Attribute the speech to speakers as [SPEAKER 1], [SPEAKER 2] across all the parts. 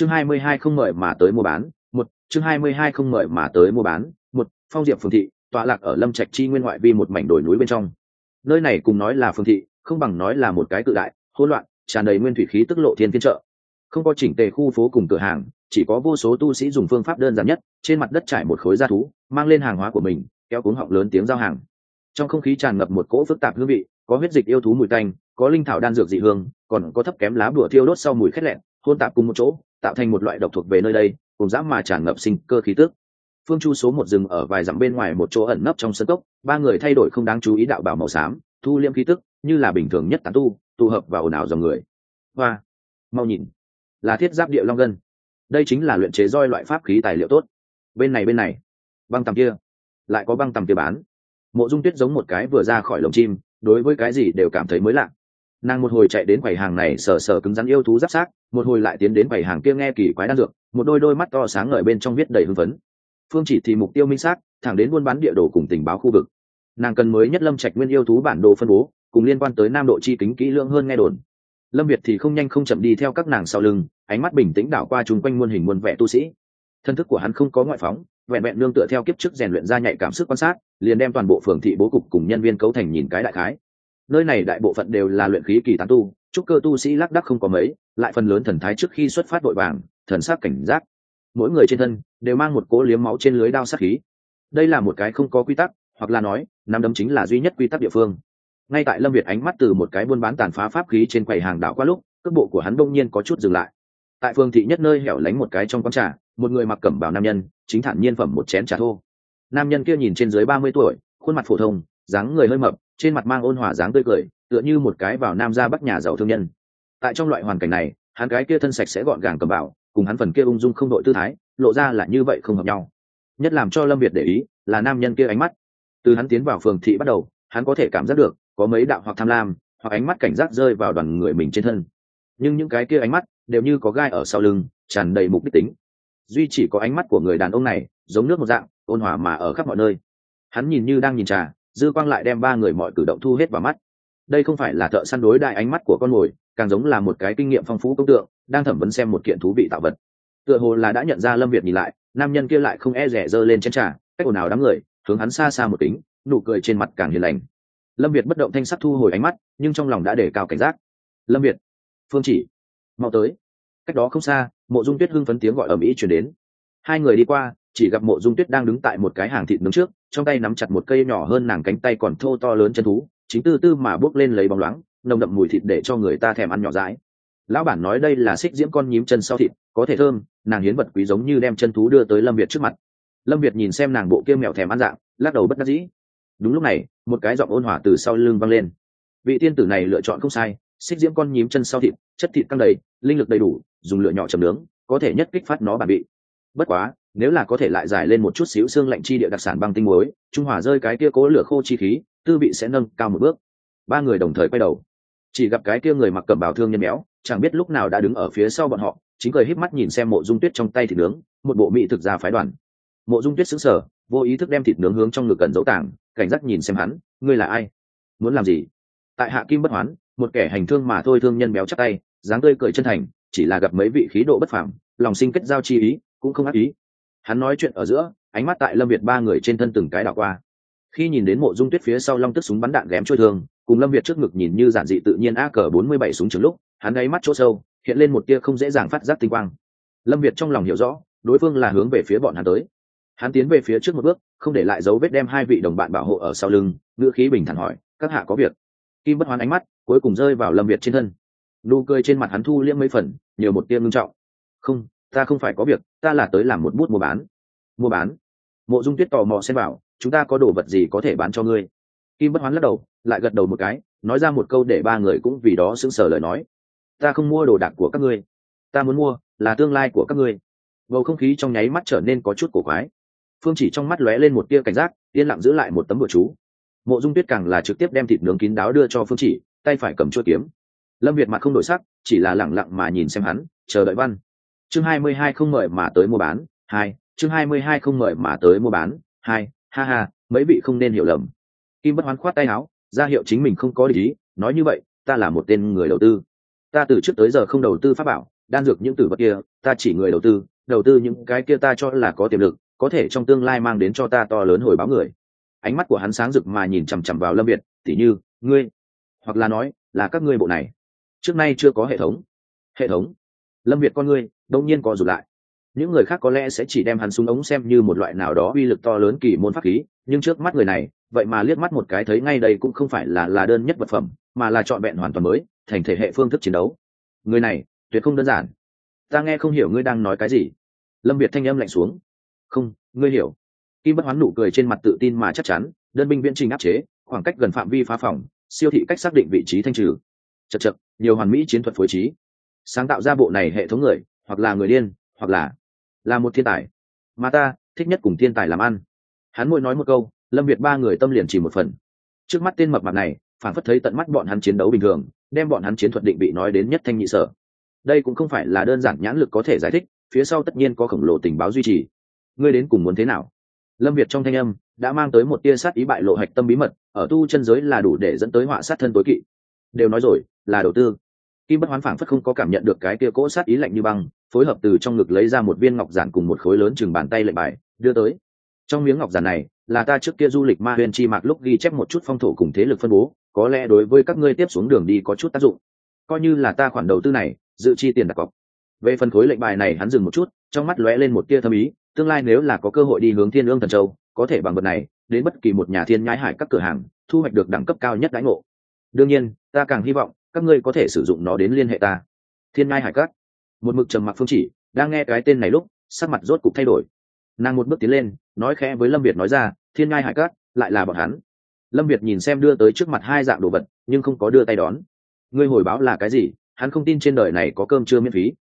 [SPEAKER 1] chương hai mươi hai không mời mà tới mua bán, một, chương hai mươi hai không mời mà tới mua bán, một, phong diệp phường thị, tọa lạc ở lâm trạch chi nguyên ngoại vi một mảnh đồi núi bên trong. Nơi này cùng nói là phường thị, không bằng nói là một cái tự đại, hỗn loạn, tràn đầy nguyên thủy khí tức lộ thiên phiên trợ không có chỉnh tề khu phố cùng cửa hàng, chỉ có vô số tu sĩ dùng phương pháp đơn giản nhất, trên mặt đất trải một khối da thú, mang lên hàng hóa của mình, kéo cuống họng lớn tiếng giao hàng. Trong không khí tràn ngập một cỗ phức tạp hương vị, có huyết dịch yêu thú mùi tanh, có linh thảo đan dược dị hương, còn có thấp kém lá bùa thiêu đốt sau mùi khét lẹn hôn tạp cùng một chỗ tạo thành một loại độc thuộc về nơi đây, cùng dã mà tràn ngập sinh cơ khí tức. Phương chu số một rừng ở vài dặm bên ngoài một chỗ ẩn nấp trong sân cốc, ba người thay đổi không đáng chú ý đạo bảo màu xám, thu liêm khí tức, như là bình thường nhất tán tu, tụ hợp vào ồn ào dòng người. Hoa, mau nhìn, là thiết giáp địa long gân đây chính là luyện chế roi loại pháp khí tài liệu tốt. Bên này bên này. Băng tầm kia. Lại có băng tầm kia bán. Mộ dung tuyết giống một cái vừa ra khỏi lồng chim, đối với cái gì đều cảm thấy mới lạ nàng một hồi chạy đến quầy hàng này sờ sờ cứng rắn yêu thú giáp sát một hồi lại tiến đến quầy hàng kia nghe kỳ quái đan dược, một đôi đôi mắt to sáng ngời bên trong viết đầy hưng phấn. Phương chỉ thì mục tiêu minh xác, thẳng đến buôn bán địa đồ cùng tình báo khu vực. Nàng cần mới nhất lâm trạch nguyên yêu thú bản đồ phân bố, cùng liên quan tới nam độ chi kính kỹ lưỡng hơn nghe đồn. Lâm việt thì không nhanh không chậm đi theo các nàng sau lưng, ánh mắt bình tĩnh đảo qua chung quanh muôn hình muôn vẻ tu sĩ. Thân thức của hắn không có ngoại phóng, vẹn vẹn nương tựa theo kiếp trước rèn luyện ra nhạy cảm sức quan sát, liền đem toàn bộ phường thị bố cục cùng nhân viên cấu thành nhìn cái đại khái nơi này đại bộ phận đều là luyện khí kỳ tán tu trúc cơ tu sĩ lác đắc không có mấy, lại phần lớn thần thái trước khi xuất phát vội vàng, thần sắc cảnh giác. Mỗi người trên thân đều mang một cỗ liếm máu trên lưới đao sát khí. Đây là một cái không có quy tắc, hoặc là nói, nắm đấm chính là duy nhất quy tắc địa phương. Ngay tại lâm việt ánh mắt từ một cái buôn bán tàn phá pháp khí trên quầy hàng đảo qua lúc, cước bộ của hắn đông nhiên có chút dừng lại. Tại phương thị nhất nơi hẻo lánh một cái trong quán trà, một người mặc cẩm bào nam nhân, chính thản nhiên phẩm một chén trà thô. Nam nhân kia nhìn trên dưới ba mươi tuổi, khuôn mặt phổ thông, dáng người hơi mập trên mặt mang ôn hòa dáng tươi cười, tựa như một cái vào nam ra bắc nhà giàu thương nhân. Tại trong loại hoàn cảnh này, hắn cái kia thân sạch sẽ gọn gàng cầm bảo cùng hắn phần kia ung dung không đội tư thái, lộ ra là như vậy không hợp nhau. Nhất làm cho lâm việt để ý, là nam nhân kia ánh mắt. Từ hắn tiến vào phường thị bắt đầu, hắn có thể cảm giác được, có mấy đạo hoặc tham lam, hoặc ánh mắt cảnh giác rơi vào đoàn người mình trên thân. Nhưng những cái kia ánh mắt, đều như có gai ở sau lưng, tràn đầy mục đích tính. Duy chỉ có ánh mắt của người đàn ông này, giống nước một dạng, ôn hòa mà ở khắp mọi nơi. Hắn nhìn như đang nhìn trà dư quang lại đem ba người mọi cử động thu hết vào mắt. Đây không phải là thợ săn đối đại ánh mắt của con mồi, càng giống là một cái kinh nghiệm phong phú công tượng, đang thẩm vấn xem một kiện thú vị tạo vật. Tựa hồ là đã nhận ra lâm việt nhìn lại, nam nhân kia lại không e rẻ giơ lên chén trà, cách ồn ào đám người, hướng hắn xa xa một tính nụ cười trên mặt càng hiền lành. Lâm việt bất động thanh sắc thu hồi ánh mắt, nhưng trong lòng đã để cao cảnh giác. Lâm việt, phương chỉ, mau tới. Cách đó không xa, mộ dung tuyết hưng phấn tiếng gọi ầm ĩ chuyển đến. Hai người đi qua chỉ gặp mộ dung tuyết đang đứng tại một cái hàng thịt nướng trước, trong tay nắm chặt một cây nhỏ hơn nàng cánh tay còn thô to lớn chân thú, chính tư tư mà bước lên lấy bóng loáng, nồng đậm mùi thịt để cho người ta thèm ăn nhỏ dãi. Lão bản nói đây là xích diễm con nhím chân sau thịt, có thể thơm, nàng hiến vật quý giống như đem chân thú đưa tới lâm việt trước mặt. Lâm việt nhìn xem nàng bộ kia mèo thèm ăn dạng, lắc đầu bất đắc dĩ. Đúng lúc này, một cái giọng ôn hỏa từ sau lưng văng lên. Vị tiên tử này lựa chọn không sai, xích diễm con nhím chân sau thịt, chất thịt căng đầy, linh lực đầy đủ, dùng lửa nhỏ chầm nướng, có thể nhất kích phát nó bản bị bất quá nếu là có thể lại giải lên một chút xíu xương lạnh chi địa đặc sản băng tinh muối, trung hòa rơi cái kia cố lửa khô chi khí, tư vị sẽ nâng cao một bước. Ba người đồng thời quay đầu. Chỉ gặp cái kia người mặc cẩm bào thương nhân béo, chẳng biết lúc nào đã đứng ở phía sau bọn họ, chính cười híp mắt nhìn xem mộ dung tuyết trong tay thịt nướng, một bộ mỹ thực ra phái đoàn. Mộ dung tuyết xứng sở vô ý thức đem thịt nướng hướng trong ngực cần dấu tảng, cảnh giác nhìn xem hắn, ngươi là ai? Muốn làm gì? Tại hạ kim bất hoán, một kẻ hành thương mà thôi thương nhân béo chắc tay, dáng tươi cười chân thành, chỉ là gặp mấy vị khí độ bất phẳng lòng sinh kết giao chi ý, cũng không ác ý hắn nói chuyện ở giữa, ánh mắt tại lâm việt ba người trên thân từng cái đảo qua. Khi nhìn đến mộ dung tuyết phía sau long tức súng bắn đạn ghém trôi thương cùng lâm việt trước ngực nhìn như giản dị tự nhiên a cờ bốn mươi bảy súng trường lúc, hắn gáy mắt chỗ sâu, hiện lên một tia không dễ dàng phát giác tinh quang. Lâm việt trong lòng hiểu rõ, đối phương là hướng về phía bọn hắn tới. Hắn tiến về phía trước một bước, không để lại dấu vết đem hai vị đồng bạn bảo hộ ở sau lưng, ngữ khí bình thản hỏi, các hạ có việc? Kim bất hoán ánh mắt, cuối cùng rơi vào lâm việt trên thân. Nụ cười trên mặt hắn thu liễm mấy phần nhiều một tia ngưng trọng. Không ta không phải có việc, ta là tới làm một bút mua bán. Mua bán? Mộ dung tuyết tò mò xem vào chúng ta có đồ vật gì có thể bán cho ngươi? Kim bất hoán lắc đầu, lại gật đầu một cái, nói ra một câu để ba người cũng vì đó sững sờ lời nói. Ta không mua đồ đạc của các ngươi. Ta muốn mua là tương lai của các ngươi. Bầu không khí trong nháy mắt trở nên có chút cổ quái. Phương chỉ trong mắt lóe lên một tia cảnh giác, yên lặng giữ lại một tấm bữa chú. Mộ dung tuyết càng là trực tiếp đem thịt nướng kín đáo đưa cho phương chỉ, tay phải cầm chuôi kiếm. Lâm việt mặt không đổi sắc, chỉ là lẳng lặng mà nhìn xem hắn, chờ đợi văn chương hai mươi hai không mời mà tới mua bán, hai, chương hai mươi hai không mời mà tới mua bán, hai, ha ha, mấy vị không nên hiểu lầm. Kim bất hoán khoát tay áo, ra hiệu chính mình không có lý nói như vậy, ta là một tên người đầu tư. Ta từ trước tới giờ không đầu tư pháp bảo, đan dược những tử vật kia, ta chỉ người đầu tư đầu tư những cái kia ta cho là có tiềm lực, có thể trong tương lai mang đến cho ta to lớn hồi báo người. Ánh mắt của hắn sáng rực mà nhìn chằm chằm vào lâm việt, tỉ như, ngươi, hoặc là nói, là các ngươi bộ này. Trước nay chưa có hệ thống. Hệ thống? Lâm việt con ngươi đông nhiên co rụt lại. Những người khác có lẽ sẽ chỉ đem hắn súng ống xem như một loại nào đó uy lực to lớn kỳ môn pháp khí, nhưng trước mắt người này, vậy mà liếc mắt một cái thấy ngay đây cũng không phải là là đơn nhất vật phẩm, mà là trọn vẹn hoàn toàn mới, thành thể hệ phương thức chiến đấu. Người này, tuyệt không đơn giản. Ta nghe không hiểu ngươi đang nói cái gì. Lâm việt thanh âm lạnh xuống. Không, ngươi hiểu. Kim bất hoán nụ cười trên mặt tự tin mà chắc chắn, đơn binh viễn trình áp chế, khoảng cách gần phạm vi phá phòng, siêu thị cách xác định vị trí thanh trừ. Chật chật nhiều hoàn mỹ chiến thuật phối trí. Sáng tạo ra bộ này hệ thống người hoặc là người điên, hoặc là là một thiên tài. Mà ta thích nhất cùng thiên tài làm ăn. Hắn mỗi nói một câu, lâm việt ba người tâm liền chỉ một phần. Trước mắt tên mập mặt này, phản phất thấy tận mắt bọn hắn chiến đấu bình thường, đem bọn hắn chiến thuật định bị nói đến nhất thanh nhị sở. Đây cũng không phải là đơn giản nhãn lực có thể giải thích, phía sau tất nhiên có khổng lồ tình báo duy trì. Ngươi đến cùng muốn thế nào? Lâm việt trong thanh âm đã mang tới một tia sát ý bại lộ hạch tâm bí mật, ở tu chân giới là đủ để dẫn tới họa sát thân tối kỵ. Đều nói rồi, là đầu tư. Kim bất hoán phảng phất không có cảm nhận được cái tia cỗ sát ý lạnh như băng phối hợp từ trong ngực lấy ra một viên ngọc giản cùng một khối lớn chừng bàn tay lệnh bài, đưa tới. Trong miếng ngọc giản này, là ta trước kia du lịch ma huyền chi mạc lúc ghi chép một chút phong thổ cùng thế lực phân bố, có lẽ đối với các ngươi tiếp xuống đường đi có chút tác dụng. Coi như là ta khoản đầu tư này, dự chi tiền đặt cọc. Về phần khối lệnh bài này hắn dừng một chút, trong mắt lóe lên một tia thâm ý, tương lai nếu là có cơ hội đi hướng thiên ương thần châu, có thể bằng vật này, đến bất kỳ một nhà thiên nhái hải các cửa hàng, thu hoạch được đẳng cấp cao nhất đãi ngộ. Đương nhiên, ta càng hy vọng, các ngươi có thể sử dụng nó đến liên hệ ta. Thiên nhai hải các một mực trầm mặc phương chỉ, đang nghe cái tên này lúc, sắc mặt rốt cục thay đổi. Nàng một bước tiến lên, nói khẽ với lâm việt nói ra, thiên ngai hải cát, lại là bọn hắn. Lâm việt nhìn xem đưa tới trước mặt hai dạng đồ vật, nhưng không có đưa tay đón. Ngươi hồi báo là cái gì? Hắn không tin trên đời này có cơm chưa miễn phí.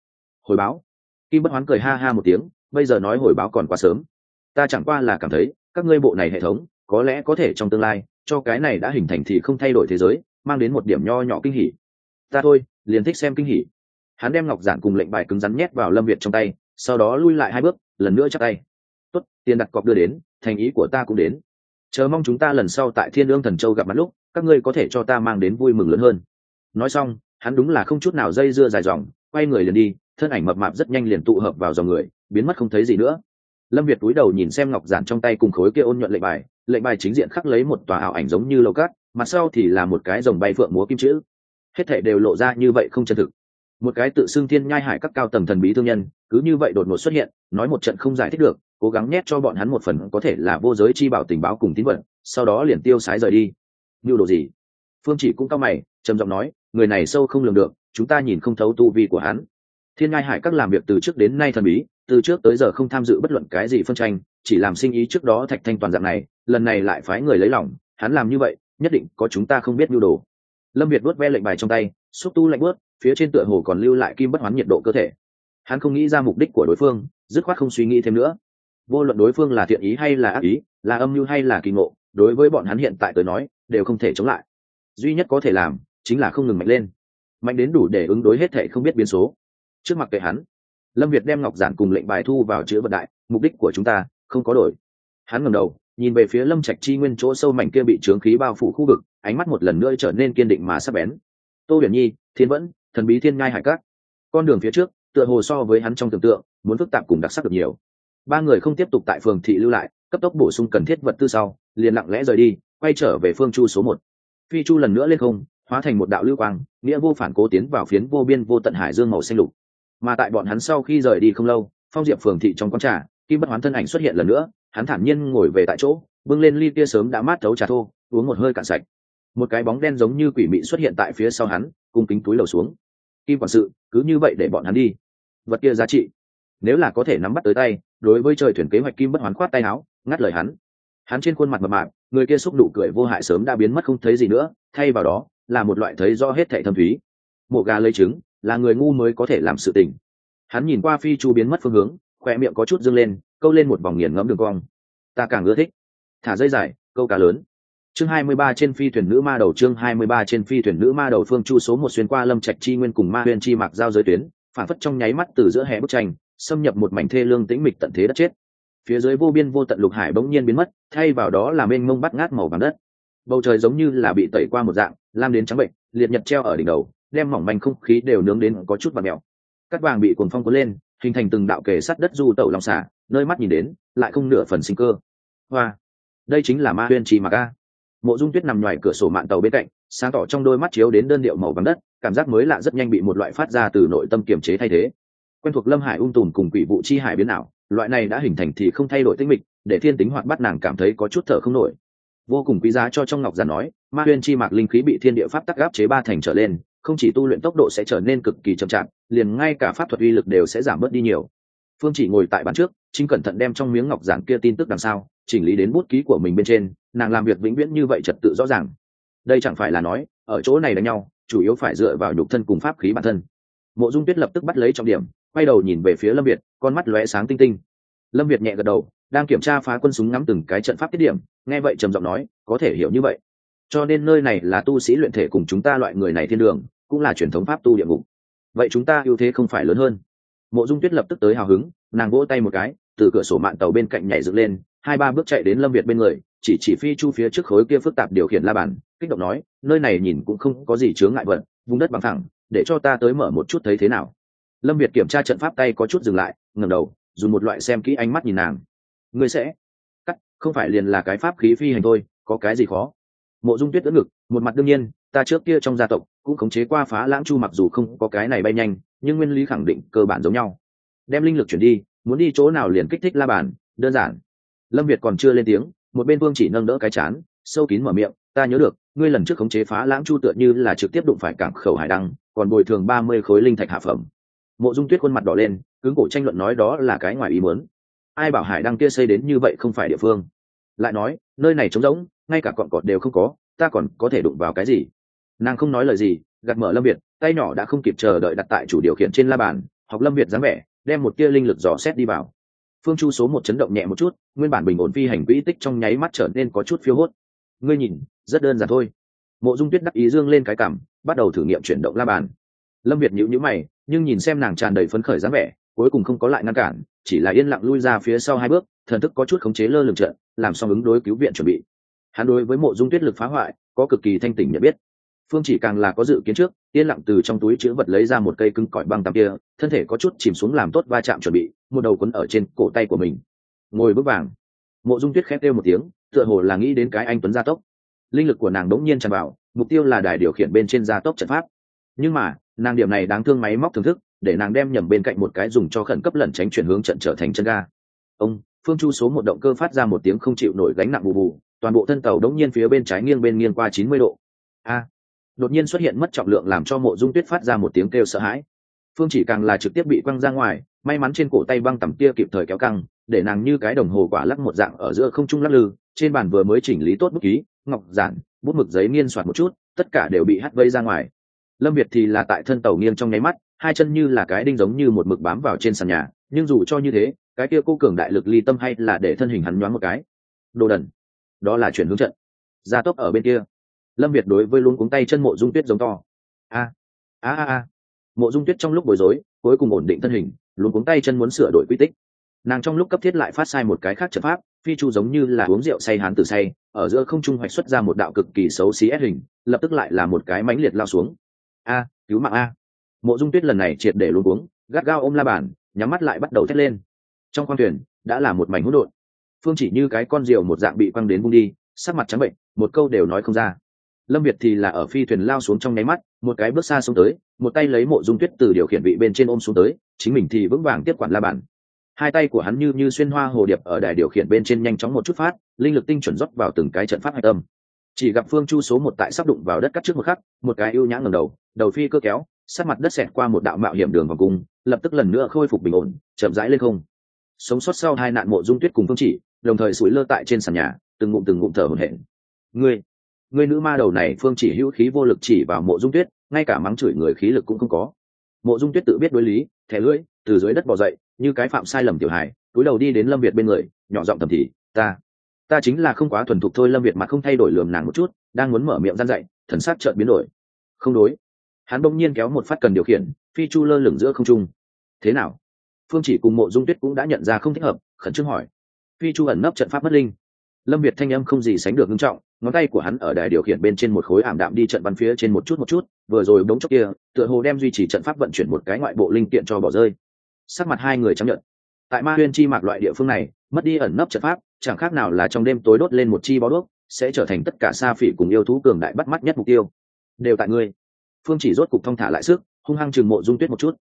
[SPEAKER 1] Hồi báo? Kim bất hoán cười ha ha một tiếng, bây giờ nói hồi báo còn quá sớm. Ta chẳng qua là cảm thấy, các ngươi bộ này hệ thống, có lẽ có thể trong tương lai, cho cái này đã hình thành thì không thay đổi thế giới, mang đến một điểm nho nhỏ kinh hỉ. Ta thôi, liền thích xem kinh hỉ hắn đem ngọc giản cùng lệnh bài cứng rắn nhét vào lâm việt trong tay, sau đó lui lại hai bước, lần nữa chắc tay. Tốt, tiền đặt cọc đưa đến, thành ý của ta cũng đến. Chờ mong chúng ta lần sau tại thiên lương thần châu gặp mặt lúc, các ngươi có thể cho ta mang đến vui mừng lớn hơn. Nói xong, hắn đúng là không chút nào dây dưa dài dòng, quay người liền đi, thân ảnh mập mạp rất nhanh liền tụ hợp vào dòng người, biến mất không thấy gì nữa. Lâm việt cúi đầu nhìn xem ngọc giản trong tay cùng khối kia ôn nhuận lệnh bài lệnh bài chính diện khắc lấy một tòa ảo ảnh giống như lâu cát, mặt sau thì là một cái dòng bay phượng múa kim chữ. Hết thể đều lộ ra như vậy không chân thực một cái tự xưng thiên nhai hải các cao tầng thần bí thương nhân, cứ như vậy đột ngột xuất hiện, nói một trận không giải thích được, cố gắng nhét cho bọn hắn một phần có thể là vô giới chi bảo tình báo cùng tín vật, sau đó liền tiêu sái rời đi. Như đồ gì? Phương chỉ cũng cao mày, trầm giọng nói, người này sâu không lường được, chúng ta nhìn không thấu tu vi của hắn. Thiên ngai hải các làm việc từ trước đến nay thần bí, từ trước tới giờ không tham dự bất luận cái gì phân tranh, chỉ làm sinh ý trước đó thạch thanh toàn dạng này, lần này lại phái người lấy lòng, hắn làm như vậy, nhất định có chúng ta không biết nhu đồ. Lâm việt vuốt ve lệnh bài trong tay, xúc tu lạnh bớt phía trên tựa hồ còn lưu lại kim bất hoán nhiệt độ cơ thể. Hắn không nghĩ ra mục đích của đối phương, dứt khoát không suy nghĩ thêm nữa. Vô luận đối phương là thiện ý hay là ác ý, là âm mưu hay là kỳ ngộ, đối với bọn hắn hiện tại tới nói, đều không thể chống lại. Duy nhất có thể làm, chính là không ngừng mạnh lên. Mạnh đến đủ để ứng đối hết thể không biết biến số. Trước mặt kệ hắn, lâm việt đem ngọc giản cùng lệnh bài thu vào chữ vận đại, mục đích của chúng ta không có đổi. Hắn ngầm đầu, nhìn về phía lâm trạch chi nguyên chỗ sâu mảnh kia bị trướng khí bao phủ khu vực, ánh mắt một lần nữa trở nên kiên định mà sắp bén. Tô huyền nhi, thiên vẫn thần bí thiên ngai hải cát. Con đường phía trước, tựa hồ so với hắn trong tưởng tượng, muốn phức tạp cùng đặc sắc được nhiều. Ba người không tiếp tục tại phường thị lưu lại, cấp tốc bổ sung cần thiết vật tư sau, liền lặng lẽ rời đi, quay trở về phương chu số một. Phi chu lần nữa lên không, hóa thành một đạo lưu quang, nghĩa vô phản cố tiến vào phiến vô biên vô tận hải dương màu xanh lục. Mà tại bọn hắn sau khi rời đi không lâu, phong diệp phường thị trong quán trà, kim bất hoán thân ảnh xuất hiện lần nữa, hắn thản nhiên ngồi về tại chỗ, bưng lên ly kia sớm đã mát thấu trà thô, uống một hơi cạn sạch. Một cái bóng đen giống như quỷ mị xuất hiện tại phía sau hắn, cung kính túi lầu xuống kim quản sự, cứ như vậy để bọn hắn đi. Vật kia giá trị, nếu là có thể nắm bắt tới tay, đối với trời thuyền kế hoạch kim bất hoán khoát tay áo, ngắt lời hắn. Hắn trên khuôn mặt mập mạp, người kia xúc nụ cười vô hại sớm đã biến mất không thấy gì nữa, thay vào đó, là một loại thấy do hết thệ thâm thúy. Mộ gà lấy trứng, là người ngu mới có thể làm sự tình. Hắn nhìn qua phi chu biến mất phương hướng khoe miệng có chút dâng lên, câu lên một vòng nghiền ngẫm đường cong. Ta càng ưa thích. Thả dây dài, câu cá lớn chương 23 trên phi thuyền nữ ma đầu, chương 23 trên phi thuyền nữ ma đầu, phương chu số một xuyên qua lâm trạch chi nguyên cùng ma huyền chi mạc giao giới tuyến, phản phất trong nháy mắt từ giữa hè bức tranh, xâm nhập một mảnh thê lương tĩnh mịch tận thế đất chết. Phía dưới vô biên vô tận lục hải bỗng nhiên biến mất, thay vào đó là mênh mông bắt ngát màu vàng đất. Bầu trời giống như là bị tẩy qua một dạng, lam đến trắng bệnh, liệt nhật treo ở đỉnh đầu, đem mỏng manh không khí đều nướng đến có chút và mèo. Cắt vàng bị cuồng phong cuốn lên, hình thành từng đạo kề sắt đất du tẩu lòng xả, nơi mắt nhìn đến, lại không nửa phần sinh cơ. Hoa, đây chính là ma huyên trì mặc a mộ dung tuyết nằm ngoài cửa sổ mạng tàu bên cạnh, sáng tỏ trong đôi mắt chiếu đến đơn điệu màu vàng đất, cảm giác mới lạ rất nhanh bị một loại phát ra từ nội tâm kiềm chế thay thế. Quen thuộc lâm hải ung tùm cùng quỷ vụ chi hải biến ảo, loại này đã hình thành thì không thay đổi tinh mịch, để thiên tính hoạt bắt nàng cảm thấy có chút thở không nổi. Vô cùng quý giá cho trong ngọc giản nói, ma huyên chi mạc linh khí bị thiên địa pháp tắc gáp chế ba thành trở lên, không chỉ tu luyện tốc độ sẽ trở nên cực kỳ chậm chạp, liền ngay cả pháp thuật uy lực đều sẽ giảm bớt đi nhiều. Phương chỉ ngồi tại bàn trước, chính cẩn thận đem trong miếng ngọc giản kia tin tức đằng sau, chỉnh lý đến bút ký của mình bên trên nàng làm việc vĩnh viễn như vậy trật tự rõ ràng. Đây chẳng phải là nói, ở chỗ này đánh nhau, chủ yếu phải dựa vào nhục thân cùng pháp khí bản thân. Mộ dung tuyết lập tức bắt lấy trọng điểm, quay đầu nhìn về phía lâm việt, con mắt lóe sáng tinh tinh. Lâm việt nhẹ gật đầu, đang kiểm tra phá quân súng ngắm từng cái trận pháp tiết điểm, nghe vậy trầm giọng nói, có thể hiểu như vậy. Cho nên nơi này là tu sĩ luyện thể cùng chúng ta loại người này thiên đường, cũng là truyền thống pháp tu địa ngục. Vậy chúng ta ưu thế không phải lớn hơn. Mộ dung tuyết lập tức tới hào hứng, nàng vỗ tay một cái, từ cửa sổ mạng tàu bên cạnh nhảy dựng lên, hai ba bước chạy đến lâm việt bên người chỉ chỉ phi chu phía trước khối kia phức tạp điều khiển la bàn, kích động nói, nơi này nhìn cũng không có gì chướng ngại vật, vùng đất bằng thẳng để cho ta tới mở một chút thấy thế nào. Lâm việt kiểm tra trận pháp tay có chút dừng lại ngầm đầu, dùng một loại xem kỹ ánh mắt nhìn nàng. Ngươi sẽ cắt, không phải liền là cái pháp khí phi hành thôi, có cái gì khó? Mộ dung tuyết đỡ ngực, một mặt đương nhiên, ta trước kia trong gia tộc cũng khống chế qua phá lãng chu mặc dù không có cái này bay nhanh, nhưng nguyên lý khẳng định cơ bản giống nhau. Đem linh lực chuyển đi, muốn đi chỗ nào liền kích thích la bàn, đơn giản. Lâm việt còn chưa lên tiếng một bên vương chỉ nâng đỡ cái chán, sâu kín mở miệng, ta nhớ được, ngươi lần trước khống chế phá lãng chu tựa như là trực tiếp đụng phải cảng khẩu hải đăng, còn bồi thường ba mươi khối linh thạch hạ phẩm. Mộ dung tuyết khuôn mặt đỏ lên, cứng cổ tranh luận nói đó là cái ngoài ý muốn. Ai bảo hải đăng kia xây đến như vậy không phải địa phương? Lại nói, nơi này trống rỗng, ngay cả cọn cọt đều không có, ta còn có thể đụng vào cái gì? Nàng không nói lời gì, gạt mở lâm việt, tay nhỏ đã không kịp chờ đợi đặt tại chủ điều khiển trên la bàn, học lâm việt dáng vẻ, đem một tia linh lực dò xét đi vào phương chu số một chấn động nhẹ một chút, nguyên bản bình ổn phi hành quỹ tích trong nháy mắt trở nên có chút phiêu hốt. Ngươi nhìn, rất đơn giản thôi. Mộ dung tuyết đắc ý dương lên cái cảm bắt đầu thử nghiệm chuyển động la bàn. Lâm việt nhữ nhữ mày, nhưng nhìn xem nàng tràn đầy phấn khởi dáng vẻ, cuối cùng không có lại ngăn cản, chỉ là yên lặng lui ra phía sau hai bước, thần thức có chút khống chế lơ lửng trận, làm xong ứng đối cứu viện chuẩn bị. Hắn đối với mộ dung tuyết lực phá hoại, có cực kỳ thanh tỉnh nhận biết phương chỉ càng là có dự kiến trước, yên lặng từ trong túi chữ vật lấy ra một cây cứng cỏi băng tạm kia, thân thể có chút chìm xuống làm tốt va chạm chuẩn bị, một đầu quấn ở trên cổ tay của mình. Ngồi bước vàng. Mộ dung tuyết khép kêu một tiếng, tựa hồ là nghĩ đến cái anh tuấn gia tốc. Linh lực của nàng đống nhiên tràn vào, mục tiêu là đài điều khiển bên trên gia tốc trận pháp. Nhưng mà, nàng điểm này đáng thương máy móc thưởng thức, để nàng đem nhầm bên cạnh một cái dùng cho khẩn cấp lẩn tránh chuyển hướng trận trở thành chân ga. Ông, phương chu số một động cơ phát ra một tiếng không chịu nổi gánh nặng bù bù, toàn bộ thân tàu đống nhiên phía bên trái nghiêng bên nghiêng qua chín mươi độ. A đột nhiên xuất hiện mất trọng lượng làm cho mộ dung tuyết phát ra một tiếng kêu sợ hãi. Phương chỉ càng là trực tiếp bị quăng ra ngoài, may mắn trên cổ tay băng tầm kia kịp thời kéo căng, để nàng như cái đồng hồ quả lắc một dạng ở giữa không trung lắc lư, trên bàn vừa mới chỉnh lý tốt bút ký, ngọc giản, bút mực giấy nghiên soạt một chút, tất cả đều bị hắt vây ra ngoài. Lâm việt thì là tại thân tàu nghiêng trong nháy mắt, hai chân như là cái đinh giống như một mực bám vào trên sàn nhà, nhưng dù cho như thế, cái kia cô cường đại lực ly tâm hay là để thân hình hắn nhoáng một cái. Đồ đần, đó là chuyển hướng trận. Gia tốc ở bên kia lâm việt đối với luôn cuống tay chân mộ dung tuyết giống to. A a a a. Mộ dung tuyết trong lúc bối rối, cuối cùng ổn định thân hình luôn cuống tay chân muốn sửa đổi quy tích. Nàng trong lúc cấp thiết lại phát sai một cái khác trận pháp, phi chu giống như là uống rượu say hán từ say, ở giữa không trung hoạch xuất ra một đạo cực kỳ xấu xí ép hình, lập tức lại là một cái mãnh liệt lao xuống. A, cứu mạng a. Mộ dung tuyết lần này triệt để luôn uống gắt gao ôm la bàn, nhắm mắt lại bắt đầu thét lên. Trong khoang thuyền, đã là một mảnh hỗn độn. Phương chỉ như cái con rượu một dạng bị quăng đến bung đi, sắc mặt trắng bệnh, một câu đều nói không ra lâm việt thì là ở phi thuyền lao xuống trong nháy mắt, một cái bước xa xuống tới, một tay lấy mộ dung tuyết từ điều khiển vị bên trên ôm xuống tới, chính mình thì vững vàng tiếp quản la bàn. Hai tay của hắn như như xuyên hoa hồ điệp ở đài điều khiển bên trên nhanh chóng một chút phát, linh lực tinh chuẩn rót vào từng cái trận pháp hạch tâm. Chỉ gặp phương chu số một tại sắp đụng vào đất cắt trước một khắc, một cái ưu nhã ngầm đầu đầu phi cơ kéo, sát mặt đất xẹt qua một đạo mạo hiểm đường vòng cung, lập tức lần nữa khôi phục bình ổn, chậm rãi lên không. Sống sót sau hai nạn mộ dung tuyết cùng phương chỉ, đồng thời sủi lơ tại trên sàn nhà, từng ngụm từng ngụm thở hổn hển. Ngươi ngươi nữ ma đầu này phương chỉ hữu khí vô lực chỉ vào mộ dung tuyết, ngay cả mắng chửi người khí lực cũng không có. Mộ dung tuyết tự biết đối lý, thẻ lưỡi, từ dưới đất bỏ dậy, như cái phạm sai lầm tiểu hài, túi đầu đi đến lâm việt bên người, nhỏ giọng thầm thì, ta ta chính là không quá thuần thục thôi lâm việt mặt không thay đổi lườm nàng một chút, đang muốn mở miệng gian dậy thần sắc chợt biến đổi. Không đối. Hắn bỗng nhiên kéo một phát cần điều khiển, phi chu lơ lửng giữa không trung. Thế nào? Phương chỉ cùng mộ dung tuyết cũng đã nhận ra không thích hợp, khẩn trương hỏi. Phi chu ẩn nấp trận pháp mất linh lâm việt thanh âm không gì sánh được nghiêm trọng, ngón tay của hắn ở đài điều khiển bên trên một khối ảm đạm đi trận bắn phía trên một chút một chút, vừa rồi đống chốc kia, tựa hồ đem duy trì trận pháp vận chuyển một cái ngoại bộ linh kiện cho bỏ rơi. Sắc mặt hai người chấp nhận tại ma huyên chi mạc loại địa phương này, mất đi ẩn nấp trận pháp, chẳng khác nào là trong đêm tối đốt lên một chi bó đuốc, sẽ trở thành tất cả sa phỉ cùng yêu thú cường đại bắt mắt nhất mục tiêu. Đều tại ngươi. Phương chỉ rốt cục thong thả lại sức, hung hăng chừng mộ dung tuyết một chút.